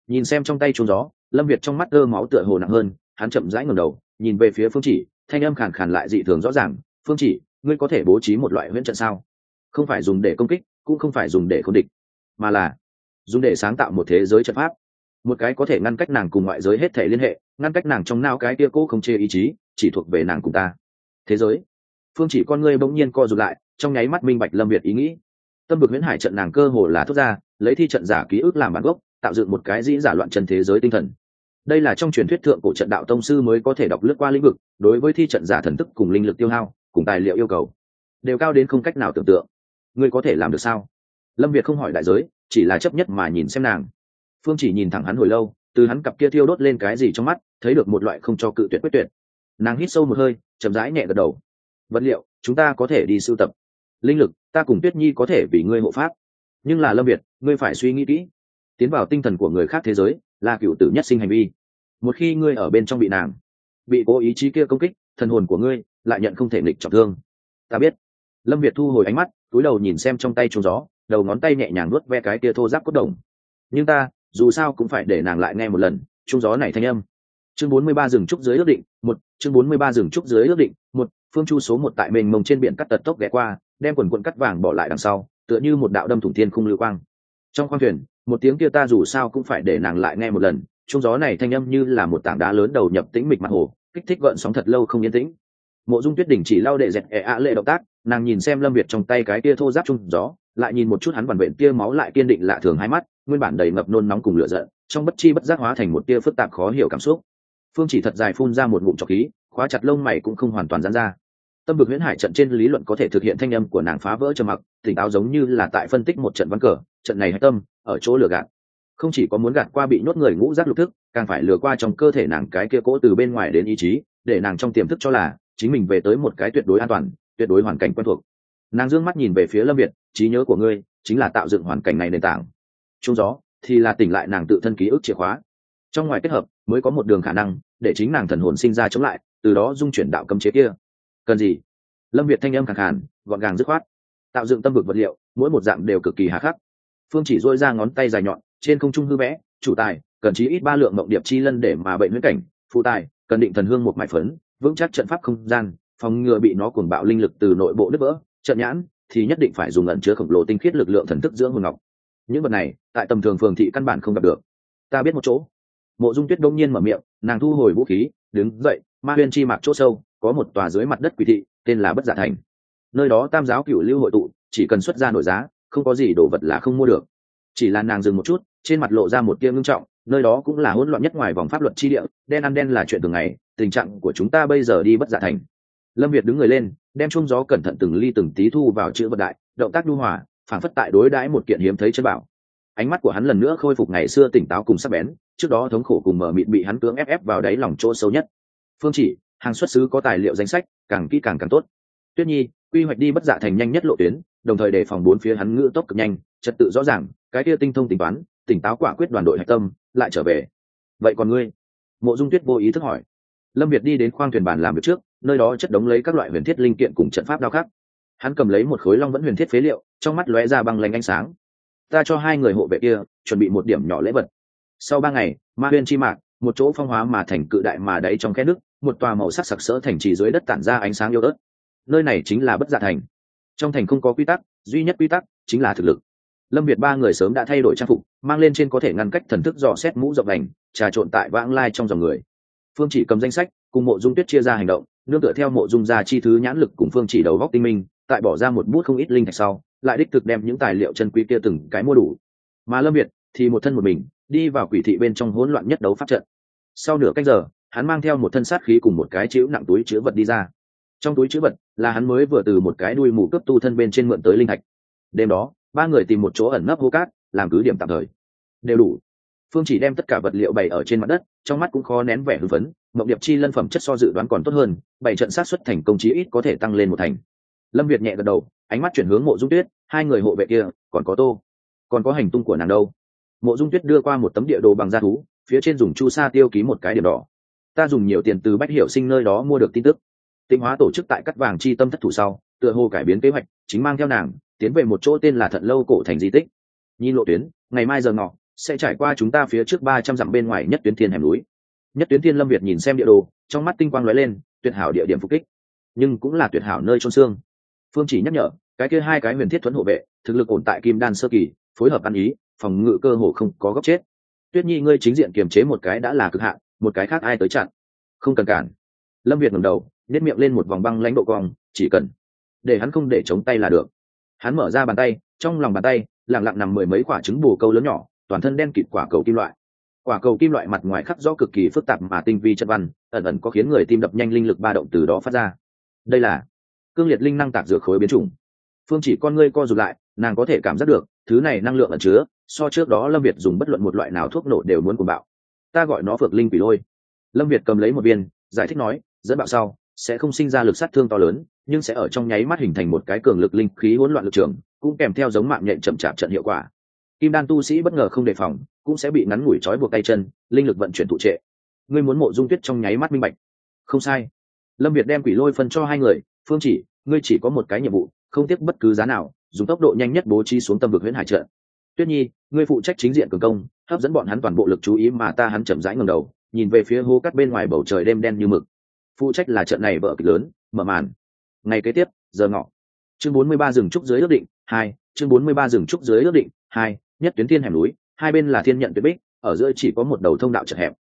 [SPEAKER 1] Nhìn xem trong tay chuông gió lâm việt trong mắt ơ máu tựa hồ nặng hơn hắn chậm rãi ngầm đầu nhìn về phía phương chỉ, thanh âm khàn khàn lại dị thường rõ ràng, phương chỉ, ngươi có thể bố trí một loại huyễn trận sao? Không phải dùng để công kích, cũng không phải dùng để k địch, mà là dùng để sáng tạo một thế giới trận pháp. Một cái có thể ngăn cách nàng cùng ngoại giới hết thể liên hệ, ngăn cách nàng trong nao cái tia cố không chê ý chí, chỉ thuộc về nàng cùng ta. Thế giới. Phương chỉ con ngươi bỗng nhiên co rụt lại, trong nháy mắt minh bạch lâm việt ý nghĩ. Tâm vực huyễn hải trận nàng cơ hồ là thốt ra, lấy thi trận giả ký ức làm bản gốc, tạo dựng một cái dĩ giả loạn chân thế giới tinh thần đây là trong truyền thuyết thượng cổ trận đạo tông sư mới có thể đọc lướt qua lĩnh vực, đối với thi trận giả thần thức cùng linh lực tiêu hao, cùng tài liệu yêu cầu, đều cao đến không cách nào tưởng tượng. Ngươi có thể làm được sao? Lâm việt không hỏi đại giới, chỉ là chấp nhất mà nhìn xem nàng. Phương chỉ nhìn thẳng hắn hồi lâu, từ hắn cặp kia thiêu đốt lên cái gì trong mắt, thấy được một loại không cho cự tuyệt quyết tuyệt. Nàng hít sâu một hơi, chậm rãi nhẹ gật đầu. Vật liệu, chúng ta có thể đi sưu tập. Linh lực, ta cùng tuyết nhi có thể vì ngươi hộ pháp. Nhưng là lâm việt, ngươi phải suy nghĩ kỹ tiến vào tinh thần của người khác thế giới, là cựu tử nhất sinh hành vi. Một khi ngươi ở bên trong bị nàng, bị cố ý chí kia công kích, thần hồn của ngươi lại nhận không thể nghịch trọng thương. Ta biết. Lâm việt thu hồi ánh mắt, túi đầu nhìn xem trong tay trúng gió, đầu ngón tay nhẹ nhàng nuốt ve cái kia thô giáp cốt đồng. Nhưng ta, dù sao cũng phải để nàng lại nghe một lần trung gió này thanh âm. Chương bốn mươi ba rừng trúc dưới ước định, một, chương bốn mươi ba rừng trúc dưới ước định, một, phương chu số một tại mình mông trên biển cắt tật tốc ghé qua, đem quần quận cắt vàng bỏ lại đằng sau, tựa như một đạo đâm thủng thiên khung lưu quang. Trong khoang thuyền một tiếng kia ta dù sao cũng phải để nàng lại nghe một lần chung gió này thanh âm như là một tảng đá lớn đầu nhập tĩnh mịch mặt hồ, kích thích gợn sóng thật lâu không yên tĩnh. Mộ dung tuyết đỉnh chỉ lau đệ dẹt ẹ ạ lệ động tác, nàng nhìn xem lâm việt trong tay cái kia thô giáp chung gió, lại nhìn một chút hắn vằn vện kia máu lại kiên định lạ thường hai mắt, nguyên bản đầy ngập nôn nóng cùng lửa giận, trong bất chi bất giác hóa thành một tia phức tạp khó hiểu cảm xúc. Phương chỉ thật dài phun ra một ngụm trọc khí, khóa chặt lông mày cũng không hoàn toàn giãn ra. Tâm vực huyễn hải trận trên lý luận có thể thực hiện thanh âm của nàng phá vỡ trầm mặc, tỉnh táo giống như là tại phân tích một trận văn cờ, trận này hạch tâm ở chỗ lừa gạt. Không chỉ có muốn gạt qua bị nhốt người ngũ giác lục thức, càng phải lừa qua trong cơ thể nàng cái kia cỗ từ bên ngoài đến ý chí, để nàng trong tiềm thức cho là chính mình về tới một cái tuyệt đối an toàn, tuyệt đối hoàn cảnh quen thuộc. Nàng d ư ơ n g mắt nhìn về phía lâm việt, trí nhớ của ngươi chính là tạo dựng hoàn cảnh này nền tảng. Chung gió thì là tỉnh lại nàng tự thân ký ức chìa khóa. Trong ngoài kết hợp mới có một đường khả năng để chính nàng thần hồn sinh ra chống lại, từ đó dung chuyển đạo cấm chế kia. Cần gì? Lâm việt thanh âm khẳng hẳn gọn gàng dứt khoát. Tạo dựng tâm vực vật liệu, mỗi một dạng đều cực kỳ hà khắc phương chỉ dôi ra ngón tay dài nhọn, trên không trung hư vẽ, chủ tài, cần chí ít ba lượng mộng điệp chi lân để mà bệnh huyết cảnh, phụ tài, cần định thần hương một mải phấn, vững chắc trận pháp không gian, phòng ngừa bị nó cuồng bạo linh lực từ nội bộ nứt vỡ, trận nhãn thì nhất định phải dùng ẩn chứa khổng lồ tinh khiết lực lượng thần thức giữa hồn ngọc. Những vật này, tại tầm thường phường thị căn bản không gặp được. Ta biết một chỗ. Mộ dung tuyết đông nhiên mở miệng, nàng thu hồi vũ khí, đứng dậy, ma huyên chi mạc chỗ sâu, có một tòa dưới mặt đất quỷ thị, tên là bất giả thành. Nơi đó tam giáo cựu lưu hội tụ, chỉ cần xuất ra nổi giá không có gì đồ vật là không mua được. Chỉ là nàng dừng một chút, trên mặt lộ ra một tia ngưng trọng, nơi đó cũng là hỗn loạn nhất ngoài vòng pháp luật chi địa, đen ăn đen là chuyện thường ngày, tình trạng của chúng ta bây giờ đi bất giả thành. Lâm việt đứng người lên, đem chung gió cẩn thận từng ly từng tí thu vào chữ vật đại, động tác nhu hòa phản phất tại đối đãi một kiện hiếm thấy chân bảo. Ánh mắt của hắn lần nữa khôi phục ngày xưa tỉnh táo cùng sắc bén, trước đó thống khổ cùng mở mịt bị hắn cưỡng ép ép vào đáy lòng chỗ sâu nhất. Phương chỉ, hàng xuất xứ có tài liệu danh sách, càng kỹ càng càng tốt. Tuyết nhi, quy hoạch đi bất giả thành nhanh nhất lộ tuyến đồng thời đề phòng bốn phía hắn ngữ tốc cực nhanh, trật tự rõ ràng, cái kia tinh thông tính toán, tỉnh táo quả quyết đoàn đội hạch tâm, lại trở về. Vậy còn ngươi? Mộ dung tuyết vô ý thức hỏi. Lâm việt đi đến khoang thuyền bàn làm việc trước, nơi đó chất đống lấy các loại huyền thiết linh kiện cùng trận pháp đao khác hắn cầm lấy một khối long vẫn huyền thiết phế liệu, trong mắt lóe ra băng lanh ánh sáng. Ta cho hai người hộ vệ kia, chuẩn bị một điểm nhỏ lễ vật. Sau ba ngày, ma huyên chi mạc, một chỗ phong hóa mà thành cự đại mà đáy trong khe nước, một tòa màu sắc sặc sỡ thành trì dưới đất tản ra ánh sáng yêu ớt. Nơi này chính là bất dạ thành trong thành không có quy tắc, duy nhất quy tắc chính là thực lực. Lâm việt ba người sớm đã thay đổi trang phục, mang lên trên có thể ngăn cách thần thức dò xét mũ rộng đành, trà trộn tại vãng lai trong dòng người. Phương chỉ cầm danh sách, cùng mộ dung tuyết chia ra hành động, nương tựa theo mộ dung ra chi thứ nhãn lực cùng phương chỉ đầu góc tinh minh, tại bỏ ra một bút không ít linh thạch sau, lại đích thực đem những tài liệu chân quý kia từng cái mua đủ. Mà lâm việt thì một thân một mình, đi vào quỷ thị bên trong hỗn loạn nhất đấu pháp trận. Sau nửa cách giờ, hắn mang theo một thân sát khí cùng một cái chữ nặng túi chứa vật đi ra trong túi chữ vật là hắn mới vừa từ một cái đuôi mù cấp tu thân bên trên mượn tới linh thạch. Đêm đó, ba người tìm một chỗ ẩn nấp hô cát, làm cứ điểm tạm thời. Đều đủ. Phương chỉ đem tất cả vật liệu bày ở trên mặt đất, trong mắt cũng khó nén vẻ hưng phấn, mộng điệp chi lân phẩm chất so dự đoán còn tốt hơn, bảy trận sát xuất thành công chí ít có thể tăng lên một thành. Lâm việt nhẹ gật đầu, ánh mắt chuyển hướng mộ dung tuyết, hai người hộ vệ kia, còn có tô. Còn có hành tung của nàng đâu? Mộ dung tuyết đưa qua một tấm địa đồ bằng da thú, phía trên dùng chu sa tiêu ký một cái điểm đỏ. Ta dùng nhiều tiền từ bách hiểu sinh nơi đó mua được tin tức tinh hóa tổ chức tại cắt vàng chi tâm thất thủ sau, tựa hồ cải biến kế hoạch, chính mang theo nàng, tiến về một chỗ tên là thận lâu cổ thành di tích. Nhìn lộ tuyến, ngày mai giờ ngọ, sẽ trải qua chúng ta phía trước ba trăm dặm bên ngoài nhất tuyến thiên hẻm núi. Nhất tuyến thiên lâm việt nhìn xem địa đồ, trong mắt tinh quang lóe lên, tuyệt hảo địa điểm phục kích. Nhưng cũng là tuyệt hảo nơi trôn xương. Phương chỉ nhắc nhở, cái kia hai cái huyền thiết thuẫn hộ vệ, thực lực ổn tại kim đan sơ kỳ, phối hợp ăn ý, phòng ngự cơ hồ không có góc chết. Tuyết nhi ngươi chính diện kiềm chế một cái đã là cực hạn, một cái khác ai tới chặn? Không cần cản. Lâm việt ngẩng đầu nếp miệng lên một vòng băng lãnh độ cong, chỉ cần. Để hắn không để chống tay là được. Hắn mở ra bàn tay, trong lòng bàn tay lẳng lặng nằm mười mấy quả trứng bù câu lớn nhỏ, toàn thân đen kịt quả cầu kim loại. Quả cầu kim loại mặt ngoài khắc rõ cực kỳ phức tạp mà tinh vi chất văn, ẩn ẩn có khiến người tim đập nhanh linh lực ba động từ đó phát ra. Đây là cương liệt linh năng tạc dược khối biến chủng. Phương chỉ con ngươi co rụt lại, nàng có thể cảm giác được, thứ này năng lượng ẩn chứa, so trước đó lâm việt dùng bất luận một loại nào thuốc nổ đều muốn cùng bạo. Ta gọi nó phược linh quỷ lôi. Lâm việt cầm lấy một viên, giải thích nói, dẫn bạo sau sẽ không sinh ra lực sát thương to lớn, nhưng sẽ ở trong nháy mắt hình thành một cái cường lực linh khí hỗn loạn lực trường, cũng kèm theo giống mạng nhện chậm chạp trận hiệu quả. Kim đan tu sĩ bất ngờ không đề phòng, cũng sẽ bị ngắn ngủi trói buộc tay chân, linh lực vận chuyển thụ trệ. Ngươi muốn mộ dung tuyết trong nháy mắt minh bạch. Không sai. Lâm việt đem quỷ lôi phân cho hai người, phương chỉ, ngươi chỉ có một cái nhiệm vụ, không tiếc bất cứ giá nào, dùng tốc độ nhanh nhất bố trí xuống tâm vực huyện hải trận. Tuyết nhi, ngươi phụ trách chính diện cường công, hấp dẫn bọn hắn toàn bộ lực chú ý mà ta hắn chậm rãi ngầm đầu, nhìn về phía hô cắt bên ngoài bầu trời đêm đen như mực phụ trách là trận này vợ kịch lớn, mở màn. Ngày kế tiếp, giờ ngọ. Chương bốn mươi ba rừng trúc dưới ước định, hai, chương bốn mươi ba rừng trúc dưới ước định, hai, nhất tuyến thiên hẻm núi, hai bên là thiên nhận tuyệt bích, ở giữa chỉ có một đầu thông đạo chật hẹp.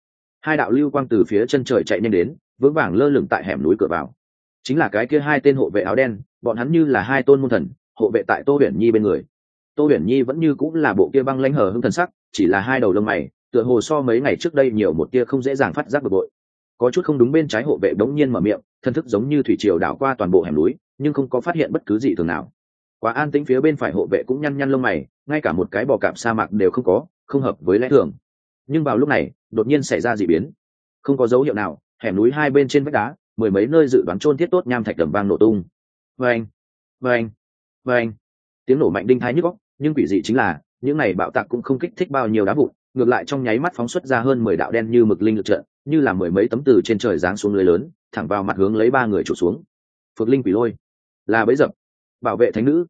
[SPEAKER 1] Hai đạo lưu quang từ phía chân trời chạy nhanh đến, vững vàng lơ lửng tại hẻm núi cửa vào. Chính là cái kia hai tên hộ vệ áo đen, bọn hắn như là hai tôn môn thần, hộ vệ tại tô huyền nhi bên người. Tô huyền nhi vẫn như cũng là bộ kia băng lãnh hờ hưng thần sắc, chỉ là hai đầu lông mày, tựa hồ so mấy ngày trước đây nhiều một tia không dễ dàng phát giác bực bội có chút không đúng bên trái hộ vệ đống nhiên mở miệng, thân thức giống như thủy triều đảo qua toàn bộ hẻm núi, nhưng không có phát hiện bất cứ gì thường nào. Quá an tĩnh phía bên phải hộ vệ cũng nhăn nhăn lông mày, ngay cả một cái bò cạp sa mạc đều không có, không hợp với lẽ thường. Nhưng vào lúc này, đột nhiên xảy ra d ị biến. Không có dấu hiệu nào, hẻm núi hai bên trên vách đá, mười mấy nơi dự đoán trôn thiết tốt nham thạch đầm vang nổ tung. Vâng vâng vâng. Tiếng nổ mạnh đinh thái nhức góc nhưng quỷ dị chính là, những này bạo tạc cũng không kích thích bao nhiêu đá vụn, ngược lại trong nháy mắt phóng xuất ra hơn mười đạo đen như mực linh lực trận như là mười mấy tấm từ trên trời giáng xuống lưới lớn, thẳng vào mặt hướng lấy ba người trụ xuống. Phược linh quỷ lôi. Là bấy dập. Bảo vệ thánh nữ.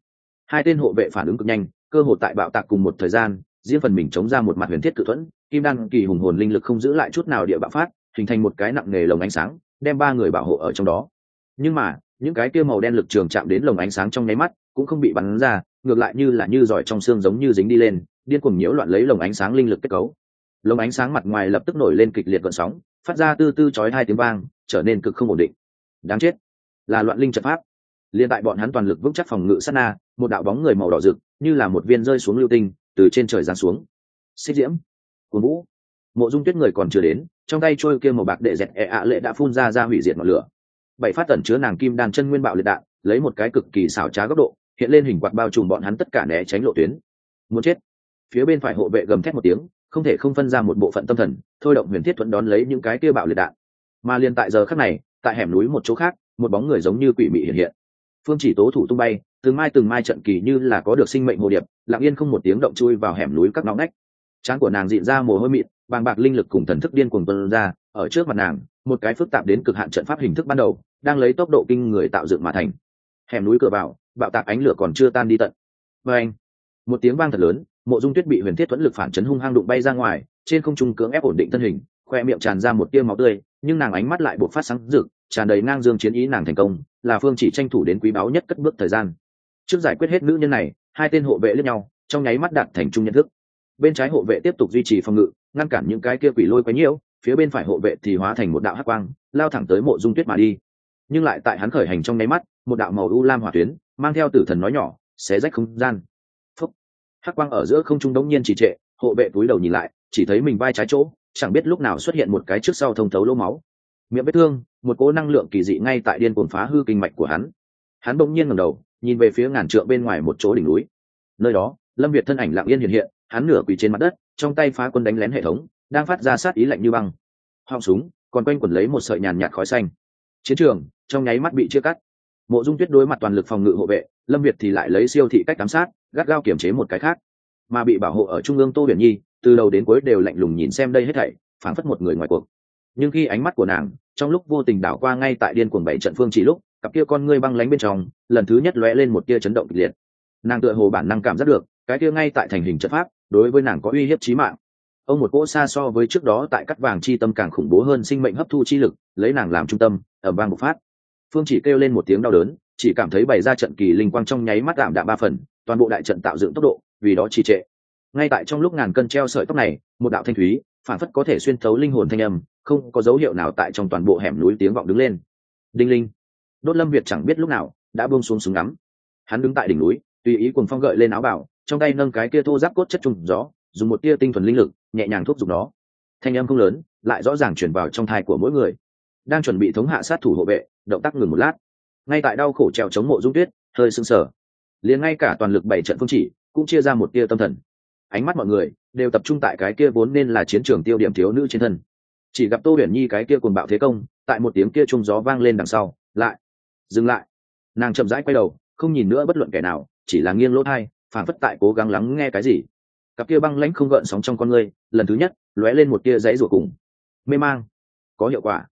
[SPEAKER 1] Hai tên hộ vệ phản ứng cực nhanh, cơ hội tại bạo tạc cùng một thời gian, riêng phần mình chống ra một mặt huyền thiết cự thuẫn, kim đan kỳ hùng hồn linh lực không giữ lại chút nào địa bạo phát, hình thành một cái nặng nề lồng ánh sáng, đem ba người bảo hộ ở trong đó. Nhưng mà, những cái kia màu đen lực trường chạm đến lồng ánh sáng trong nháy mắt, cũng không bị bắn ra, ngược lại như là như giỏi trong xương giống như dính đi lên, điên cuồng nhiễu loạn lấy lồng ánh sáng linh lực kết cấu lồng ánh sáng mặt ngoài lập tức nổi lên kịch liệt gợn sóng, phát ra tư tư chói hai tiếng vang, trở nên cực không ổn định. Đáng chết. Là loạn linh trận pháp. Liên tại bọn hắn toàn lực vững chắc phòng ngự sát na, một đạo bóng người màu đỏ rực, như là một viên rơi xuống lưu tinh, từ trên trời giáng xuống. Xích diễm, cuồng vũ. Mộ dung tuyết người còn chưa đến, trong tay trôi kia màu bạc đệ dẹt ẹ ạ lệ đã phun ra ra hủy diệt ngọn lửa. Bảy phát tẩn chứa nàng kim đàn chân nguyên bạo liệt đạn, lấy một cái cực kỳ xảo trá góc độ, hiện lên hình quạt bao trùm bọn hắn tất cả né tránh lộ tuyến. Muốn chết. Phía bên phải hộ vệ gầm thét một tiếng không thể không phân ra một bộ phận tâm thần, thôi động huyền thiết thuận đón lấy những cái kia bạo liệt đạn. Mà liền tại giờ khắc này, tại hẻm núi một chỗ khác, một bóng người giống như quỷ mị hiện hiện. Phương chỉ tố thủ tung bay, từng mai từng mai trận kỳ như là có được sinh mệnh hồ điệp, lặng yên không một tiếng động chui vào hẻm núi các nóng nách trán của nàng dịn ra mồ hôi mịn, bàng bạc linh lực cùng thần thức điên cuồng tuân ra, ở trước mặt nàng, một cái phức tạp đến cực hạn trận pháp hình thức ban đầu, đang lấy tốc độ kinh người tạo dựng mà thành. Hẻm núi cửa vào, bạo tạc ánh lửa còn chưa tan đi tận. Và anh, một tiếng vang thật lớn mộ dung tuyết bị huyền thiết thuẫn lực phản chấn hung hăng đụng bay ra ngoài, trên không trung cưỡng ép ổn định thân hình, khoe miệng tràn ra một tia máu tươi, nhưng nàng ánh mắt lại buộc phát sáng rực, tràn đầy ngang dương chiến ý nàng thành công, là phương chỉ tranh thủ đến quý báu nhất cất bước thời gian. Trước giải quyết hết nữ nhân này, hai tên hộ vệ lẫn nhau, trong nháy mắt đạt thành trung nhận thức. Bên trái hộ vệ tiếp tục duy trì phòng ngự, ngăn cản những cái kia quỷ lôi quấy nhiễu, phía bên phải hộ vệ thì hóa thành một đạo hắc quang, lao thẳng tới mộ dung tuyết mà đi. Nhưng lại tại hắn khởi hành trong nháy mắt, một đạo màu u lam hỏa tuyến, mang theo tử thần nói nhỏ, xé rách không gian hắc quang ở giữa không trung đống nhiên chỉ trệ, hộ vệ túi đầu nhìn lại, chỉ thấy mình vai trái chỗ, chẳng biết lúc nào xuất hiện một cái trước sau thông thấu lỗ máu. Miệng vết thương, một cỗ năng lượng kỳ dị ngay tại điên cuồng phá hư kinh mạch của hắn. Hắn bỗng nhiên ngẩng đầu, nhìn về phía ngàn trượng bên ngoài một chỗ đỉnh núi. Nơi đó, lâm việt thân ảnh lặng yên hiện hiện, hắn nửa quỳ trên mặt đất, trong tay phá quân đánh lén hệ thống, đang phát ra sát ý lạnh như băng. Họng súng, còn quanh quẩn lấy một sợi nhàn nhạt khói xanh. Chiến trường, trong nháy mắt bị chia cắt mộ dung tuyết đối mặt toàn lực phòng ngự hộ vệ, lâm việt thì lại lấy siêu thị cách giám sát, gắt gao kiểm chế một cái khác. Mà bị bảo hộ ở trung ương tô huyền nhi, từ đầu đến cuối đều lạnh lùng nhìn xem đây hết thảy, phảng phất một người ngoài cuộc. Nhưng khi ánh mắt của nàng, trong lúc vô tình đảo qua ngay tại điên cuồng bảy trận phương chỉ lúc, cặp kia con ngươi băng lánh bên trong, lần thứ nhất lóe lên một tia chấn động kịch liệt. Nàng tựa hồ bản năng cảm giác được, cái kia ngay tại thành hình trận pháp, đối với nàng có uy hiếp chí mạng. Ông một cỗ xa so với trước đó tại cắt vàng chi tâm càng khủng bố hơn sinh mệnh hấp thu chi lực, lấy nàng làm trung tâm ở bang bộc phát phương chỉ kêu lên một tiếng đau đớn, chỉ cảm thấy bày ra trận kỳ linh quang trong nháy mắt đạm đạm ba phần, toàn bộ đại trận tạo dựng tốc độ, vì đó trì trệ. Ngay tại trong lúc ngàn cân treo sợi tóc này, một đạo thanh thúy, phản phất có thể xuyên thấu linh hồn thanh âm, không có dấu hiệu nào tại trong toàn bộ hẻm núi tiếng vọng đứng lên. Đinh linh. Đốt lâm việt chẳng biết lúc nào, đã buông xuống súng ngắm. Hắn đứng tại đỉnh núi, tùy ý cùng phong gợi lên áo bảo trong tay nâng cái kia thô giáp cốt chất trùng gió, dùng một tia tinh thuần linh lực, nhẹ nhàng thúc giục nó. Thanh âm không lớn, lại rõ ràng chuyển vào trong thai của mỗi người. Đang chuẩn bị thống hạ sát thủ hộ vệ động tác ngừng một lát. Ngay tại đau khổ trèo chống mộ dung tuyết, hơi sưng sờ. Liền ngay cả toàn lực bảy trận phương chỉ, cũng chia ra một tia tâm thần. Ánh mắt mọi người đều tập trung tại cái kia vốn nên là chiến trường tiêu điểm thiếu nữ trên thân. Chỉ gặp tô huyền nhi cái kia cuồng bạo thế công, tại một tiếng kia trung gió vang lên đằng sau, lại dừng lại. Nàng chậm rãi quay đầu, không nhìn nữa bất luận kẻ nào, chỉ là nghiêng lỗ thai phản phất tại cố gắng lắng nghe cái gì. Cặp kia băng lãnh không gợn sóng trong con ngươi lần thứ nhất lóe lên một tia dãy ruột cùng mê mang. Có hiệu quả.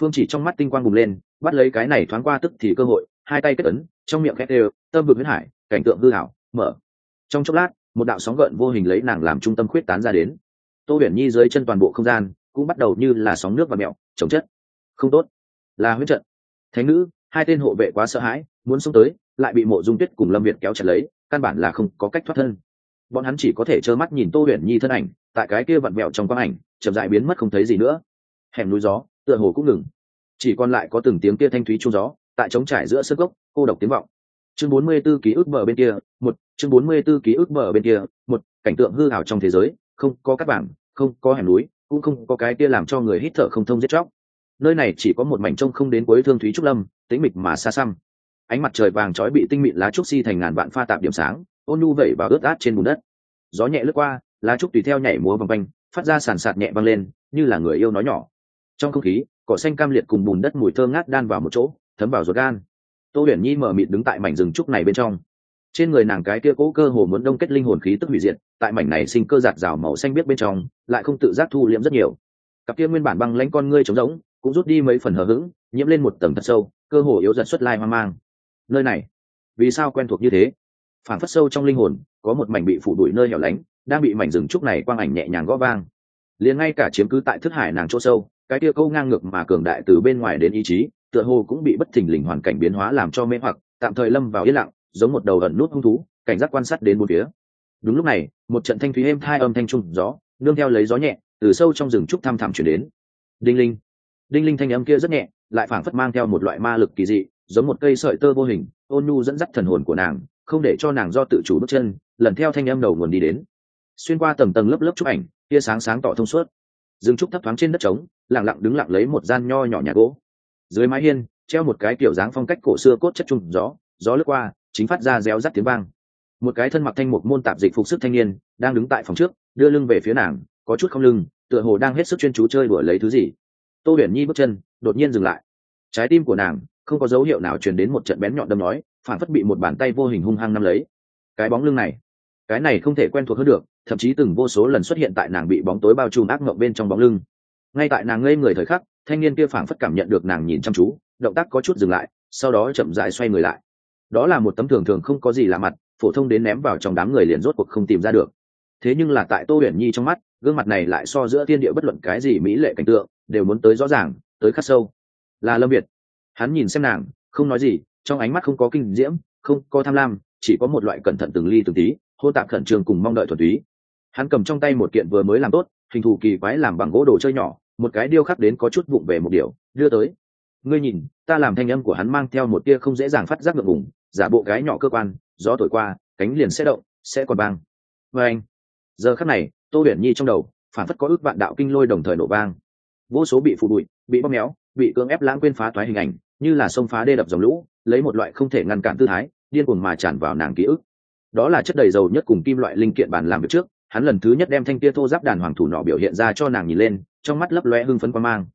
[SPEAKER 1] Phương chỉ trong mắt tinh quang bùng lên bắt lấy cái này thoáng qua tức thì cơ hội, hai tay kết ấn, trong miệng khét đều, tâm vực huyết hải, cảnh tượng hư hảo mở. Trong chốc lát, một đạo sóng gợn vô hình lấy nàng làm trung tâm khuyết tán ra đến. Tô huyền nhi dưới chân toàn bộ không gian, cũng bắt đầu như là sóng nước và mẹo, chống chất. Không tốt. Là huyết trận. Thánh nữ, hai tên hộ vệ quá sợ hãi, muốn xông tới, lại bị mộ dung tuyết cùng lâm việt kéo chặt lấy, căn bản là không có cách thoát thân. Bọn hắn chỉ có thể trơ mắt nhìn tô huyền nhi thân ảnh, tại cái kia vặn vẹo trong quang ảnh, chậm dại biến mất không thấy gì nữa. Hẻm núi gió, tựa hồ cũng ngừng chỉ còn lại có từng tiếng kia thanh thúy trung gió, tại trống trải giữa sân gốc, cô độc tiếng vọng. Chương bốn mươi 44 ký ức bờ bên kia, một, chương bốn mươi 44 ký ức bờ bên kia, một, cảnh tượng hư ảo trong thế giới, không có các bảng, không có hẻm núi, cũng không có cái kia làm cho người hít thở không thông giết chóc. Nơi này chỉ có một mảnh trông không đến cuối thương thúy trúc lâm, tĩnh mịch mà xa xăm. Ánh mặt trời vàng trói bị tinh mịn lá trúc si thành ngàn vạn pha tạp điểm sáng, ôn nhu vẩy và ướt át trên bùn đất. Gió nhẹ lướt qua, lá trúc tùy theo nhảy múa vòng quanh, phát ra sàn sạt nhẹ văng lên, như là người yêu nói nhỏ. Trong không khí cỏ xanh cam liệt cùng bùn đất mùi thơ ngát đan vào một chỗ, thấm vào ruột gan. Tô huyền nhi mở mịt đứng tại mảnh rừng trúc này bên trong. Trên người nàng cái kia cố cơ hồ muốn đông kết linh hồn khí tức hủy diệt, tại mảnh này sinh cơ giạt rào màu xanh biết bên trong, lại không tự giác thu liễm rất nhiều. Cặp kia nguyên bản băng lãnh con ngươi trống rỗng, cũng rút đi mấy phần hờ hững, nhiễm lên một tầng thật sâu, cơ hồ yếu dần xuất lai hoang mang. Nơi này, vì sao quen thuộc như thế? Phản phất sâu trong linh hồn, có một mảnh bị phủ đuổi nơi hẻo lánh, đang bị mảnh rừng trúc này quang ảnh nhẹ nhàng gõ vang. Liền ngay cả chiếm cứ tại thức hải nàng chỗ sâu cái kia câu ngang ngược mà cường đại từ bên ngoài đến ý chí, tựa hồ cũng bị bất thình lình hoàn cảnh biến hóa làm cho mê hoặc, tạm thời lâm vào yên lặng, giống một đầu ẩn nút hung thú, cảnh giác quan sát đến bốn phía. Đúng lúc này, một trận thanh thúy êm thai âm thanh trung gió, nương theo lấy gió nhẹ, từ sâu trong rừng trúc thăm thẳm chuyển đến. Đinh linh. Đinh linh thanh âm kia rất nhẹ, lại phảng phất mang theo một loại ma lực kỳ dị, giống một cây sợi tơ vô hình, ôn nhu dẫn dắt thần hồn của nàng, không để cho nàng do tự chủ bước chân, lần theo thanh âm đầu nguồn đi đến. Xuyên qua tầng tầng lớp lớp chụp ảnh, tia sáng sáng tỏ thông suốt rừng trúc thấp thoáng trên đất trống, lặng lặng đứng lặng lấy một gian nho nhỏ nhà gỗ. Dưới mái hiên, treo một cái kiểu dáng phong cách cổ xưa cốt chất trung gió gió lướt qua, chính phát ra réo rắt tiếng vang. Một cái thân mặc thanh mục môn tạp dịch phục sức thanh niên, đang đứng tại phòng trước, đưa lưng về phía nàng, có chút không lưng, tựa hồ đang hết sức chuyên chú chơi đuổi lấy thứ gì. Tô huyền nhi bước chân, đột nhiên dừng lại. Trái tim của nàng, không có dấu hiệu nào truyền đến một trận bén nhọn đâm nói phản phất bị một bàn tay vô hình hung hăng nắm lấy. Cái bóng lưng này cái này không thể quen thuộc hơn được, thậm chí từng vô số lần xuất hiện tại nàng bị bóng tối bao trùm ác mộng bên trong bóng lưng. Ngay tại nàng ngây người thời khắc, thanh niên kia phảng phất cảm nhận được nàng nhìn chăm chú, động tác có chút dừng lại, sau đó chậm dại xoay người lại. Đó là một tấm thường thường không có gì lạ mặt, phổ thông đến ném vào trong đám người liền rốt cuộc không tìm ra được. Thế nhưng là tại tô huyền nhi trong mắt, gương mặt này lại so giữa thiên địa bất luận cái gì mỹ lệ cảnh tượng, đều muốn tới rõ ràng, tới khắc sâu. Là lâm việt. Hắn nhìn xem nàng, không nói gì, trong ánh mắt không có kinh diễm, không có tham lam, chỉ có một loại cẩn thận từng ly từng tí hô tạp khẩn trường cùng mong đợi thuần túy. Hắn cầm trong tay một kiện vừa mới làm tốt, hình thù kỳ quái làm bằng gỗ đồ chơi nhỏ, một cái điêu khắc đến có chút vụng về một điều, đưa tới. Ngươi nhìn, ta làm thanh âm của hắn mang theo một tia không dễ dàng phát giác ngượng ngùng, giả bộ cái nhỏ cơ quan, gió thổi qua, cánh liền sẽ động, sẽ còn băng vê anh, giờ khắc này, tô huyền nhi trong đầu, phản phất có ước vạn đạo kinh lôi đồng thời nổ vang. Vô số bị phụ bụi, bị bóp méo, bị cưỡng ép lãng quên phá toái hình ảnh, như là sông phá đê đập dòng lũ, lấy một loại không thể ngăn cản tư thái, điên cuồng mà tràn vào nàng ký ức đó là chất đầy dầu nhất cùng kim loại linh kiện bàn làm việc trước. Hắn lần thứ nhất đem thanh tia thô giáp đàn hoàng thủ nọ biểu hiện ra cho nàng nhìn lên, trong mắt lấp loe hưng phấn quan mang.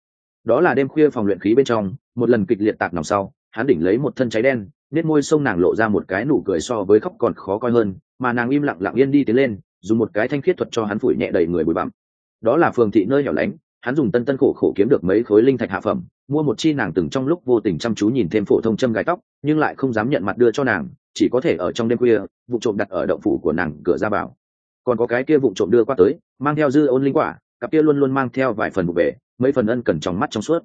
[SPEAKER 1] Đó là đêm khuya phòng luyện khí bên trong, một lần kịch liệt tạc nòng sau, hắn đỉnh lấy một thân cháy đen nết môi sông nàng lộ ra một cái nụ cười so với khóc còn khó coi hơn, mà nàng im lặng lặng yên đi tiến lên, dùng một cái thanh khiết thuật cho hắn phủi nhẹ đầy người bụi bặm. Đó là phường thị nơi hẻo lánh, hắn dùng tân tân khổ khổ kiếm được mấy khối linh thạch hạ phẩm, mua một chi nàng từng trong lúc vô tình chăm chú nhìn thêm phổ thông châm gái tóc, nhưng lại không dám nhận mặt đưa cho nàng chỉ có thể ở trong đêm khuya, vụ trộm đặt ở động phủ của nàng cửa ra vào. Còn có cái kia vụ trộm đưa qua tới, mang theo dư ôn linh quả, cặp kia luôn luôn mang theo vài phần vụ về, mấy phần ân cần trong mắt trong suốt.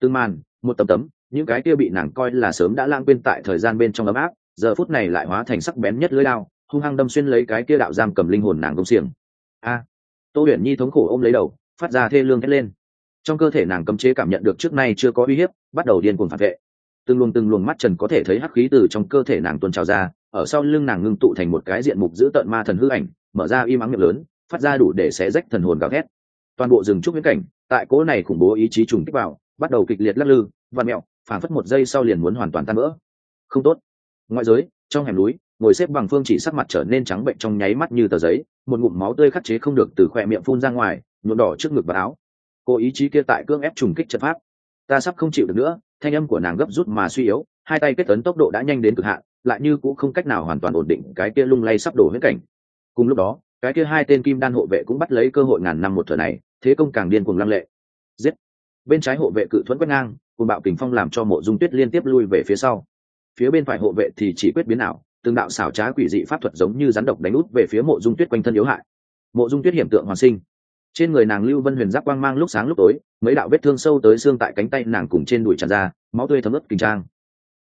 [SPEAKER 1] Tương màn, một tấm tấm, những cái kia bị nàng coi là sớm đã lãng quên tại thời gian bên trong ấm áp, giờ phút này lại hóa thành sắc bén nhất lưỡi lao hung hăng đâm xuyên lấy cái kia đạo giam cầm linh hồn nàng công xiềng. A! Tô huyền nhi thống khổ ôm lấy đầu, phát ra thê lương hét lên. Trong cơ thể nàng cấm chế cảm nhận được trước nay chưa có uy hiếp, bắt đầu điên cuồng phản vệ từng luồng từng luồng mắt trần có thể thấy hắc khí từ trong cơ thể nàng tuôn trào ra, ở sau lưng nàng ngưng tụ thành một cái diện mục giữ tợn ma thần hư ảnh, mở ra y mắng miệng lớn, phát ra đủ để xé rách thần hồn gào thét. Toàn bộ rừng trúc viễn cảnh, tại cỗ này khủng bố ý chí trùng kích vào, bắt đầu kịch liệt lắc lư và mẹo phản phất một giây sau liền muốn hoàn toàn tan vỡ. Không tốt. Ngoại giới, trong hẻm núi, ngồi xếp bằng phương chỉ sắc mặt trở nên trắng bệnh trong nháy mắt như tờ giấy, một ngụm máu tươi khắc chế không được từ khoe miệng phun ra ngoài, nhuộm đỏ trước ngực và áo. Cô ý chí kia tại cương ép trùng kích trận pháp, ta sắp không chịu được nữa thanh âm của nàng gấp rút mà suy yếu, hai tay kết tấn tốc độ đã nhanh đến cực hạn, lại như cũng không cách nào hoàn toàn ổn định cái kia lung lay sắp đổ huyết cảnh. Cùng lúc đó, cái kia hai tên kim đan hộ vệ cũng bắt lấy cơ hội ngàn năm một thở này, thế công càng điên cuồng lăng lệ. Giết! Bên trái hộ vệ cự thuẫn quét ngang, cùng bạo kình phong làm cho mộ dung tuyết liên tiếp lui về phía sau. Phía bên phải hộ vệ thì chỉ quyết biến ảo, từng đạo xảo trá quỷ dị pháp thuật giống như rắn độc đánh út về phía mộ dung tuyết quanh thân yếu hại. Mộ dung tuyết hiểm tượng hoàn sinh trên người nàng lưu vân huyền giáp quang mang lúc sáng lúc tối, mấy đạo vết thương sâu tới xương tại cánh tay nàng cùng trên đùi tràn ra, máu tươi thấm ướt kinh trang.